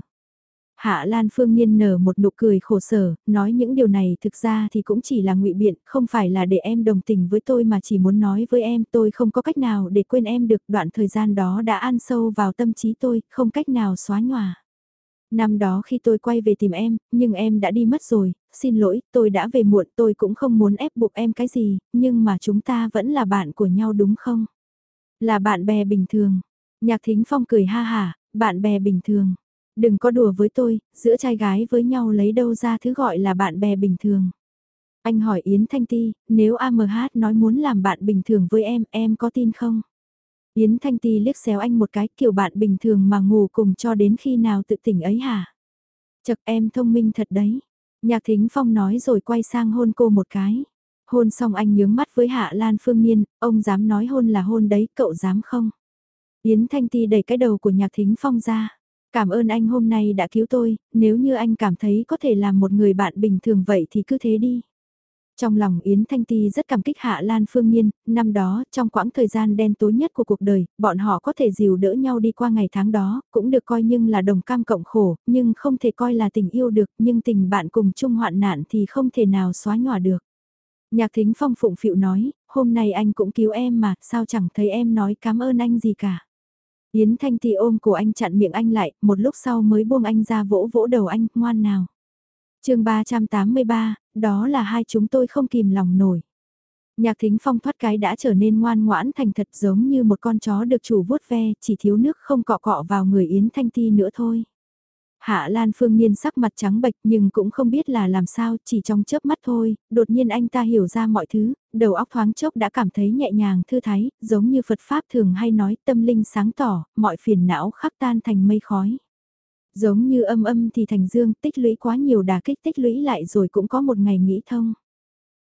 Hạ Lan Phương niên nở một nụ cười khổ sở, nói những điều này thực ra thì cũng chỉ là ngụy biện, không phải là để em đồng tình với tôi mà chỉ muốn nói với em tôi không có cách nào để quên em được đoạn thời gian đó đã ăn sâu vào tâm trí tôi, không cách nào xóa nhòa. Năm đó khi tôi quay về tìm em, nhưng em đã đi mất rồi, xin lỗi, tôi đã về muộn tôi cũng không muốn ép buộc em cái gì, nhưng mà chúng ta vẫn là bạn của nhau đúng không? Là bạn bè bình thường. Nhạc Thính Phong cười ha ha bạn bè bình thường. Đừng có đùa với tôi, giữa trai gái với nhau lấy đâu ra thứ gọi là bạn bè bình thường. Anh hỏi Yến Thanh Ti, nếu AMH nói muốn làm bạn bình thường với em, em có tin không? Yến Thanh Ti liếc xéo anh một cái kiểu bạn bình thường mà ngủ cùng cho đến khi nào tự tỉnh ấy hả? Chật em thông minh thật đấy. Nhạc Thính Phong nói rồi quay sang hôn cô một cái. Hôn xong anh nhướng mắt với Hạ Lan Phương Nhiên, ông dám nói hôn là hôn đấy, cậu dám không? Yến Thanh Ti đẩy cái đầu của Nhạc Thính Phong ra. Cảm ơn anh hôm nay đã cứu tôi, nếu như anh cảm thấy có thể làm một người bạn bình thường vậy thì cứ thế đi. Trong lòng Yến Thanh Ti rất cảm kích Hạ Lan Phương Nhiên, năm đó, trong quãng thời gian đen tối nhất của cuộc đời, bọn họ có thể dìu đỡ nhau đi qua ngày tháng đó, cũng được coi nhưng là đồng cam cộng khổ, nhưng không thể coi là tình yêu được, nhưng tình bạn cùng chung hoạn nạn thì không thể nào xóa nhòa được. Nhạc Thính Phong phụng phịu nói, hôm nay anh cũng cứu em mà, sao chẳng thấy em nói cảm ơn anh gì cả. Yến Thanh Ti ôm cổ anh chặn miệng anh lại, một lúc sau mới buông anh ra vỗ vỗ đầu anh, ngoan nào. chương 383, đó là hai chúng tôi không kìm lòng nổi. Nhạc thính phong thoát cái đã trở nên ngoan ngoãn thành thật giống như một con chó được chủ vuốt ve, chỉ thiếu nước không cọ cọ vào người Yến Thanh Ti nữa thôi. Hạ Lan Phương Nhiên sắc mặt trắng bệch nhưng cũng không biết là làm sao, chỉ trong chớp mắt thôi, đột nhiên anh ta hiểu ra mọi thứ, đầu óc thoáng chốc đã cảm thấy nhẹ nhàng thư thái, giống như Phật Pháp thường hay nói tâm linh sáng tỏ, mọi phiền não khắc tan thành mây khói. Giống như âm âm thì thành dương tích lũy quá nhiều đà kích tích lũy lại rồi cũng có một ngày nghĩ thông.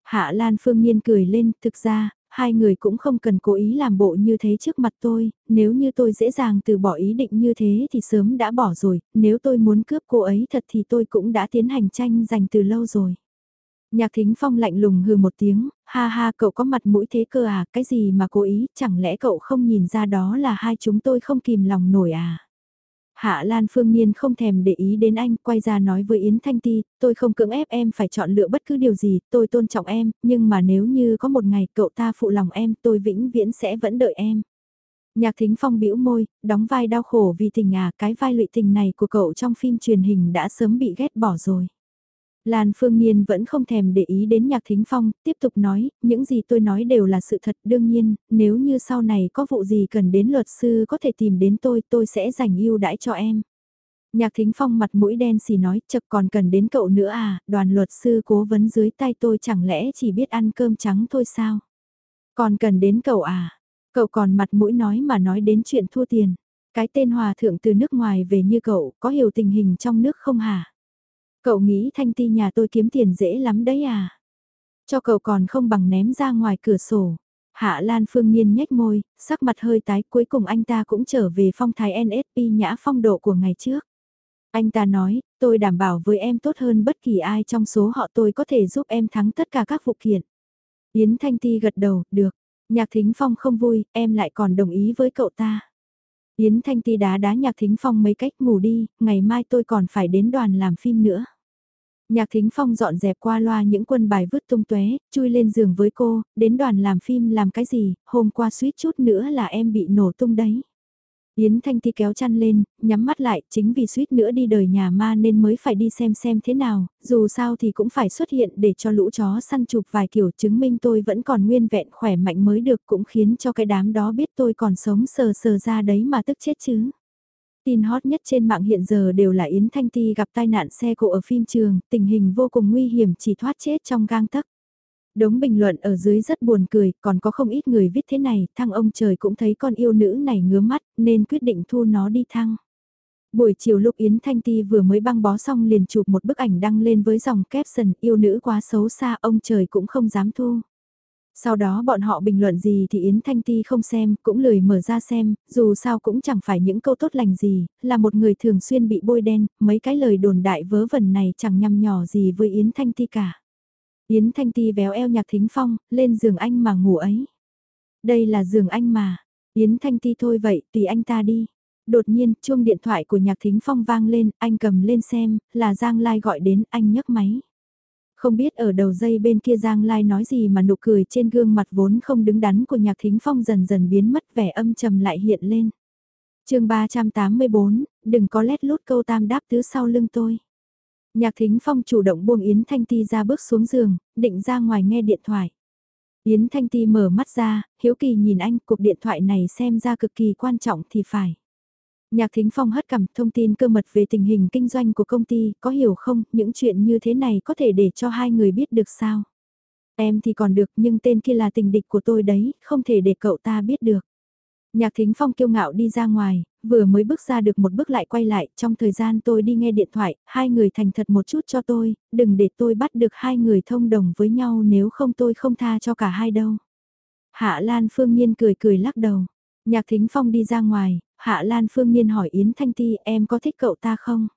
Hạ Lan Phương Nhiên cười lên, thực ra, hai người cũng không cần cố ý làm bộ như thế trước mặt tôi, nếu như tôi dễ dàng từ bỏ ý định như thế thì sớm đã bỏ rồi, nếu tôi muốn cướp cô ấy thật thì tôi cũng đã tiến hành tranh giành từ lâu rồi. Nhạc thính phong lạnh lùng hừ một tiếng, ha ha cậu có mặt mũi thế cơ à, cái gì mà cố ý, chẳng lẽ cậu không nhìn ra đó là hai chúng tôi không kìm lòng nổi à. Hạ Lan Phương nhiên không thèm để ý đến anh, quay ra nói với Yến Thanh Ti, tôi không cưỡng ép em phải chọn lựa bất cứ điều gì, tôi tôn trọng em, nhưng mà nếu như có một ngày cậu ta phụ lòng em, tôi vĩnh viễn sẽ vẫn đợi em. Nhạc Thính Phong bĩu môi, đóng vai đau khổ vì tình à, cái vai lụy tình này của cậu trong phim truyền hình đã sớm bị ghét bỏ rồi. Lan Phương Nhiên vẫn không thèm để ý đến Nhạc Thính Phong, tiếp tục nói, những gì tôi nói đều là sự thật đương nhiên, nếu như sau này có vụ gì cần đến luật sư có thể tìm đến tôi, tôi sẽ dành ưu đãi cho em. Nhạc Thính Phong mặt mũi đen xì nói, chật còn cần đến cậu nữa à, đoàn luật sư cố vấn dưới tay tôi chẳng lẽ chỉ biết ăn cơm trắng thôi sao? Còn cần đến cậu à? Cậu còn mặt mũi nói mà nói đến chuyện thua tiền. Cái tên hòa thượng từ nước ngoài về như cậu, có hiểu tình hình trong nước không hả? Cậu nghĩ thanh ti nhà tôi kiếm tiền dễ lắm đấy à? Cho cậu còn không bằng ném ra ngoài cửa sổ. Hạ Lan Phương Nhiên nhếch môi, sắc mặt hơi tái cuối cùng anh ta cũng trở về phong thái NSP nhã phong độ của ngày trước. Anh ta nói, tôi đảm bảo với em tốt hơn bất kỳ ai trong số họ tôi có thể giúp em thắng tất cả các vụ kiện. Yến Thanh Ti gật đầu, được. Nhạc Thính Phong không vui, em lại còn đồng ý với cậu ta. Yến Thanh Ti đá đá Nhạc Thính Phong mấy cách ngủ đi, ngày mai tôi còn phải đến đoàn làm phim nữa. Nhạc Thính Phong dọn dẹp qua loa những quân bài vứt tung tóe, chui lên giường với cô, đến đoàn làm phim làm cái gì, hôm qua suýt chút nữa là em bị nổ tung đấy. Yến Thanh thi kéo chăn lên, nhắm mắt lại, chính vì suýt nữa đi đời nhà ma nên mới phải đi xem xem thế nào, dù sao thì cũng phải xuất hiện để cho lũ chó săn chụp vài kiểu chứng minh tôi vẫn còn nguyên vẹn khỏe mạnh mới được cũng khiến cho cái đám đó biết tôi còn sống sờ sờ ra đấy mà tức chết chứ. Tin hot nhất trên mạng hiện giờ đều là Yến Thanh Ti gặp tai nạn xe cộ ở phim trường, tình hình vô cùng nguy hiểm chỉ thoát chết trong gang tấc. Đống bình luận ở dưới rất buồn cười, còn có không ít người viết thế này, thăng ông trời cũng thấy con yêu nữ này ngứa mắt, nên quyết định thu nó đi thăng. Buổi chiều lúc Yến Thanh Ti vừa mới băng bó xong liền chụp một bức ảnh đăng lên với dòng caption yêu nữ quá xấu xa ông trời cũng không dám thu. Sau đó bọn họ bình luận gì thì Yến Thanh Ti không xem, cũng lười mở ra xem, dù sao cũng chẳng phải những câu tốt lành gì, là một người thường xuyên bị bôi đen, mấy cái lời đồn đại vớ vẩn này chẳng nhằm nhỏ gì với Yến Thanh Ti cả. Yến Thanh Ti véo eo nhạc thính phong, lên giường anh mà ngủ ấy. Đây là giường anh mà. Yến Thanh Ti thôi vậy, tùy anh ta đi. Đột nhiên, chuông điện thoại của nhạc thính phong vang lên, anh cầm lên xem, là Giang Lai gọi đến, anh nhấc máy. Không biết ở đầu dây bên kia Giang Lai nói gì mà nụ cười trên gương mặt vốn không đứng đắn của nhạc thính phong dần dần biến mất vẻ âm trầm lại hiện lên. chương 384, đừng có lét lút câu tam đáp tứ sau lưng tôi. Nhạc thính phong chủ động buông Yến Thanh Ti ra bước xuống giường, định ra ngoài nghe điện thoại. Yến Thanh Ti mở mắt ra, hiếu kỳ nhìn anh, cuộc điện thoại này xem ra cực kỳ quan trọng thì phải. Nhạc Thính Phong hất cằm thông tin cơ mật về tình hình kinh doanh của công ty, có hiểu không, những chuyện như thế này có thể để cho hai người biết được sao? Em thì còn được nhưng tên kia là tình địch của tôi đấy, không thể để cậu ta biết được. Nhạc Thính Phong kiêu ngạo đi ra ngoài, vừa mới bước ra được một bước lại quay lại, trong thời gian tôi đi nghe điện thoại, hai người thành thật một chút cho tôi, đừng để tôi bắt được hai người thông đồng với nhau nếu không tôi không tha cho cả hai đâu. Hạ Lan Phương Nhiên cười cười lắc đầu. Nhạc Thính Phong đi ra ngoài, Hạ Lan Phương Nhiên hỏi Yến Thanh Ti em có thích cậu ta không?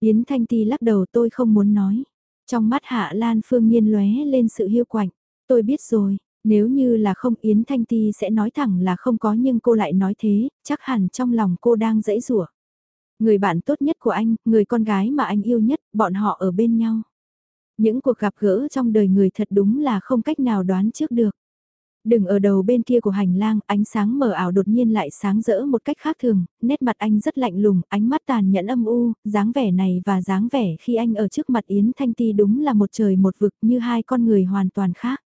Yến Thanh Ti lắc đầu tôi không muốn nói. Trong mắt Hạ Lan Phương Nhiên lóe lên sự hiu quạnh. Tôi biết rồi, nếu như là không Yến Thanh Ti sẽ nói thẳng là không có nhưng cô lại nói thế, chắc hẳn trong lòng cô đang dẫy rủa. Người bạn tốt nhất của anh, người con gái mà anh yêu nhất, bọn họ ở bên nhau. Những cuộc gặp gỡ trong đời người thật đúng là không cách nào đoán trước được. Đừng ở đầu bên kia của hành lang, ánh sáng mờ ảo đột nhiên lại sáng rỡ một cách khác thường, nét mặt anh rất lạnh lùng, ánh mắt tàn nhẫn âm u, dáng vẻ này và dáng vẻ khi anh ở trước mặt Yến Thanh Ti đúng là một trời một vực như hai con người hoàn toàn khác.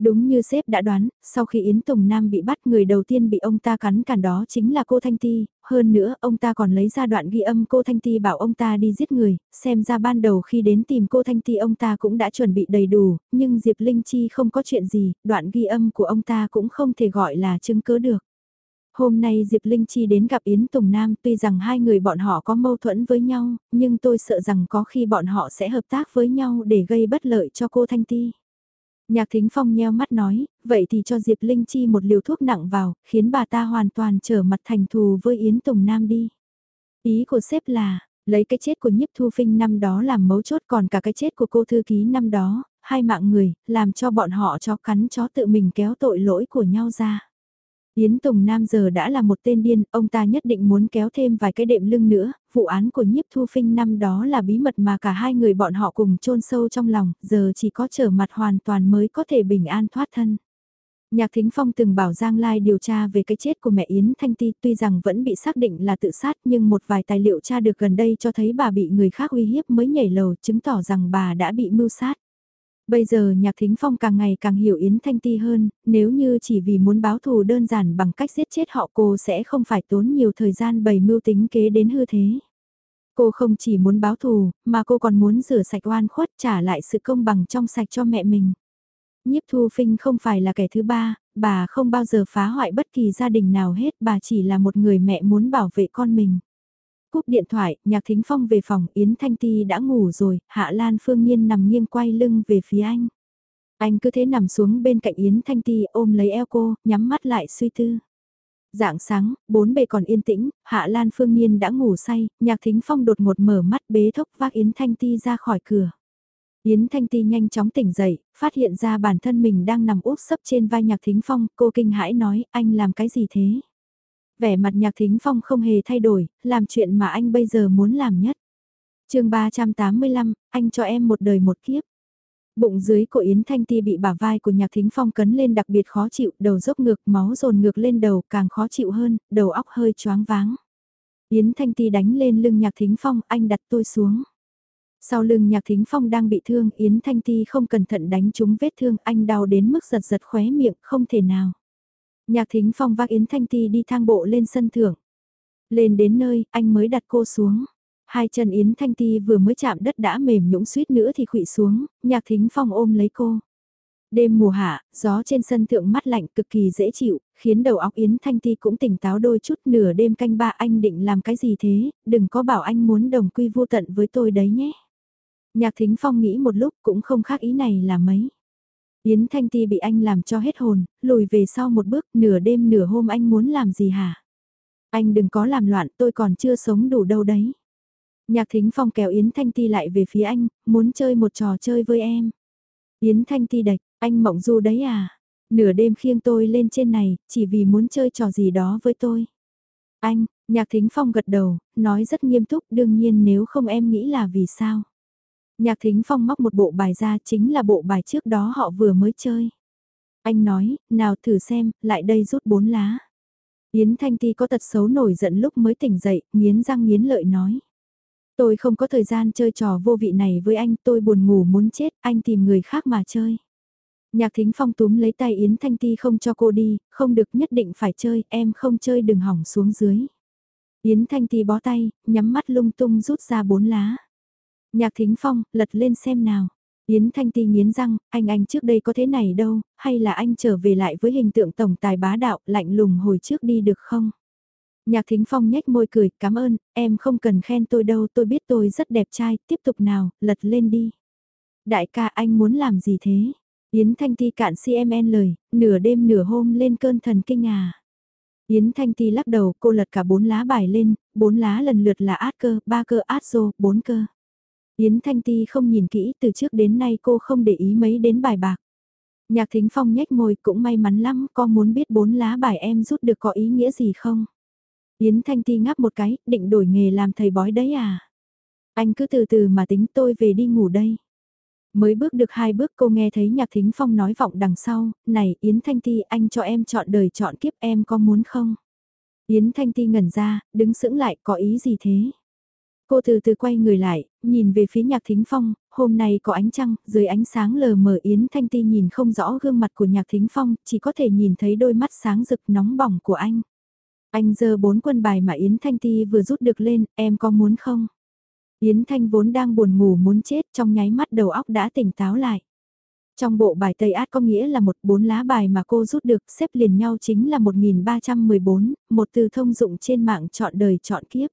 Đúng như sếp đã đoán, sau khi Yến Tùng Nam bị bắt người đầu tiên bị ông ta cắn cản đó chính là cô Thanh Ti, hơn nữa ông ta còn lấy ra đoạn ghi âm cô Thanh Ti bảo ông ta đi giết người, xem ra ban đầu khi đến tìm cô Thanh Ti ông ta cũng đã chuẩn bị đầy đủ, nhưng Diệp Linh Chi không có chuyện gì, đoạn ghi âm của ông ta cũng không thể gọi là chứng cứ được. Hôm nay Diệp Linh Chi đến gặp Yến Tùng Nam tuy rằng hai người bọn họ có mâu thuẫn với nhau, nhưng tôi sợ rằng có khi bọn họ sẽ hợp tác với nhau để gây bất lợi cho cô Thanh Ti. Nhạc Thính Phong nheo mắt nói, vậy thì cho Diệp Linh Chi một liều thuốc nặng vào, khiến bà ta hoàn toàn trở mặt thành thù với Yến Tùng Nam đi. Ý của sếp là, lấy cái chết của nhiếp thu phinh năm đó làm mấu chốt còn cả cái chết của cô thư ký năm đó, hai mạng người, làm cho bọn họ cho cắn chó tự mình kéo tội lỗi của nhau ra. Yến Tùng Nam giờ đã là một tên điên, ông ta nhất định muốn kéo thêm vài cái đệm lưng nữa, vụ án của nhiếp thu phinh năm đó là bí mật mà cả hai người bọn họ cùng chôn sâu trong lòng, giờ chỉ có trở mặt hoàn toàn mới có thể bình an thoát thân. Nhạc Thính Phong từng bảo Giang Lai điều tra về cái chết của mẹ Yến Thanh Ti tuy rằng vẫn bị xác định là tự sát nhưng một vài tài liệu tra được gần đây cho thấy bà bị người khác uy hiếp mới nhảy lầu chứng tỏ rằng bà đã bị mưu sát. Bây giờ nhạc thính phong càng ngày càng hiểu Yến Thanh Ti hơn, nếu như chỉ vì muốn báo thù đơn giản bằng cách giết chết họ cô sẽ không phải tốn nhiều thời gian bày mưu tính kế đến hư thế. Cô không chỉ muốn báo thù, mà cô còn muốn rửa sạch oan khuất trả lại sự công bằng trong sạch cho mẹ mình. Nhiếp Thu Phinh không phải là kẻ thứ ba, bà không bao giờ phá hoại bất kỳ gia đình nào hết, bà chỉ là một người mẹ muốn bảo vệ con mình. Cúp điện thoại, Nhạc Thính Phong về phòng, Yến Thanh Ti đã ngủ rồi, Hạ Lan Phương Nhiên nằm nghiêng quay lưng về phía anh. Anh cứ thế nằm xuống bên cạnh Yến Thanh Ti ôm lấy eo cô, nhắm mắt lại suy tư. Dạng sáng, bốn bề còn yên tĩnh, Hạ Lan Phương Nhiên đã ngủ say, Nhạc Thính Phong đột ngột mở mắt bế thốc vác Yến Thanh Ti ra khỏi cửa. Yến Thanh Ti nhanh chóng tỉnh dậy, phát hiện ra bản thân mình đang nằm úp sấp trên vai Nhạc Thính Phong, cô kinh hãi nói, anh làm cái gì thế? Vẻ mặt nhạc thính phong không hề thay đổi, làm chuyện mà anh bây giờ muốn làm nhất. chương 385, anh cho em một đời một kiếp. Bụng dưới của Yến Thanh Ti bị bả vai của nhạc thính phong cấn lên đặc biệt khó chịu, đầu dốc ngược, máu dồn ngược lên đầu càng khó chịu hơn, đầu óc hơi choáng váng. Yến Thanh Ti đánh lên lưng nhạc thính phong, anh đặt tôi xuống. Sau lưng nhạc thính phong đang bị thương, Yến Thanh Ti không cẩn thận đánh trúng vết thương, anh đau đến mức giật giật khóe miệng, không thể nào. Nhạc thính phong vác Yến Thanh Ti đi thang bộ lên sân thượng. Lên đến nơi, anh mới đặt cô xuống. Hai chân Yến Thanh Ti vừa mới chạm đất đã mềm nhũng suýt nữa thì khụy xuống, nhạc thính phong ôm lấy cô. Đêm mùa hạ, gió trên sân thượng mắt lạnh cực kỳ dễ chịu, khiến đầu óc Yến Thanh Ti cũng tỉnh táo đôi chút nửa đêm canh ba anh định làm cái gì thế, đừng có bảo anh muốn đồng quy vô tận với tôi đấy nhé. Nhạc thính phong nghĩ một lúc cũng không khác ý này là mấy. Yến Thanh Ti bị anh làm cho hết hồn, lùi về sau một bước, nửa đêm nửa hôm anh muốn làm gì hả? Anh đừng có làm loạn, tôi còn chưa sống đủ đâu đấy. Nhạc Thính Phong kéo Yến Thanh Ti lại về phía anh, muốn chơi một trò chơi với em. Yến Thanh Ti đạch, anh mộng du đấy à? Nửa đêm khiêng tôi lên trên này, chỉ vì muốn chơi trò gì đó với tôi. Anh, Nhạc Thính Phong gật đầu, nói rất nghiêm túc, đương nhiên nếu không em nghĩ là vì sao? Nhạc Thính Phong móc một bộ bài ra chính là bộ bài trước đó họ vừa mới chơi. Anh nói, nào thử xem, lại đây rút bốn lá. Yến Thanh Ti có tật xấu nổi giận lúc mới tỉnh dậy, nghiến răng nghiến lợi nói. Tôi không có thời gian chơi trò vô vị này với anh, tôi buồn ngủ muốn chết, anh tìm người khác mà chơi. Nhạc Thính Phong túm lấy tay Yến Thanh Ti không cho cô đi, không được nhất định phải chơi, em không chơi đừng hỏng xuống dưới. Yến Thanh Ti bó tay, nhắm mắt lung tung rút ra bốn lá. Nhạc thính phong, lật lên xem nào. Yến Thanh Ti nghiến răng, anh anh trước đây có thế này đâu, hay là anh trở về lại với hình tượng tổng tài bá đạo lạnh lùng hồi trước đi được không? Nhạc Thính Phong nhếch môi cười, cảm ơn, em không cần khen tôi đâu, tôi biết tôi rất đẹp trai, tiếp tục nào, lật lên đi. Đại ca anh muốn làm gì thế? Yến Thanh Ti cạn CMN lời, nửa đêm nửa hôm lên cơn thần kinh à. Yến Thanh Ti lắc đầu, cô lật cả bốn lá bài lên, bốn lá lần lượt là át cơ, ba cơ át rô, bốn cơ. Yến Thanh Ti không nhìn kỹ, từ trước đến nay cô không để ý mấy đến bài bạc. Nhạc Thính Phong nhếch môi cũng may mắn lắm, con muốn biết bốn lá bài em rút được có ý nghĩa gì không? Yến Thanh Ti ngáp một cái, định đổi nghề làm thầy bói đấy à? Anh cứ từ từ mà tính tôi về đi ngủ đây. Mới bước được hai bước cô nghe thấy Nhạc Thính Phong nói vọng đằng sau, này Yến Thanh Ti anh cho em chọn đời chọn kiếp em có muốn không? Yến Thanh Ti ngẩn ra, đứng sững lại có ý gì thế? Cô từ từ quay người lại, nhìn về phía Nhạc Thính Phong, hôm nay có ánh trăng, dưới ánh sáng lờ mờ Yến Thanh Ti nhìn không rõ gương mặt của Nhạc Thính Phong, chỉ có thể nhìn thấy đôi mắt sáng rực nóng bỏng của anh. Anh giơ bốn quân bài mà Yến Thanh Ti vừa rút được lên, em có muốn không? Yến Thanh vốn đang buồn ngủ muốn chết trong nháy mắt đầu óc đã tỉnh táo lại. Trong bộ bài Tây Át có nghĩa là một bốn lá bài mà cô rút được xếp liền nhau chính là 1314, một từ thông dụng trên mạng chọn đời chọn kiếp.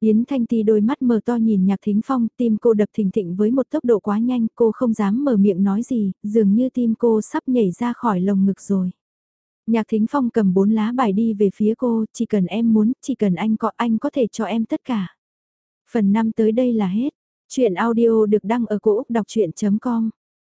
Yến Thanh Ti đôi mắt mở to nhìn Nhạc Thính Phong, tim cô đập thình thịch với một tốc độ quá nhanh, cô không dám mở miệng nói gì, dường như tim cô sắp nhảy ra khỏi lồng ngực rồi. Nhạc Thính Phong cầm bốn lá bài đi về phía cô, chỉ cần em muốn, chỉ cần anh có anh có thể cho em tất cả. Phần 5 tới đây là hết. Chuyện audio được đăng ở cổ Úc đọc chuyện.com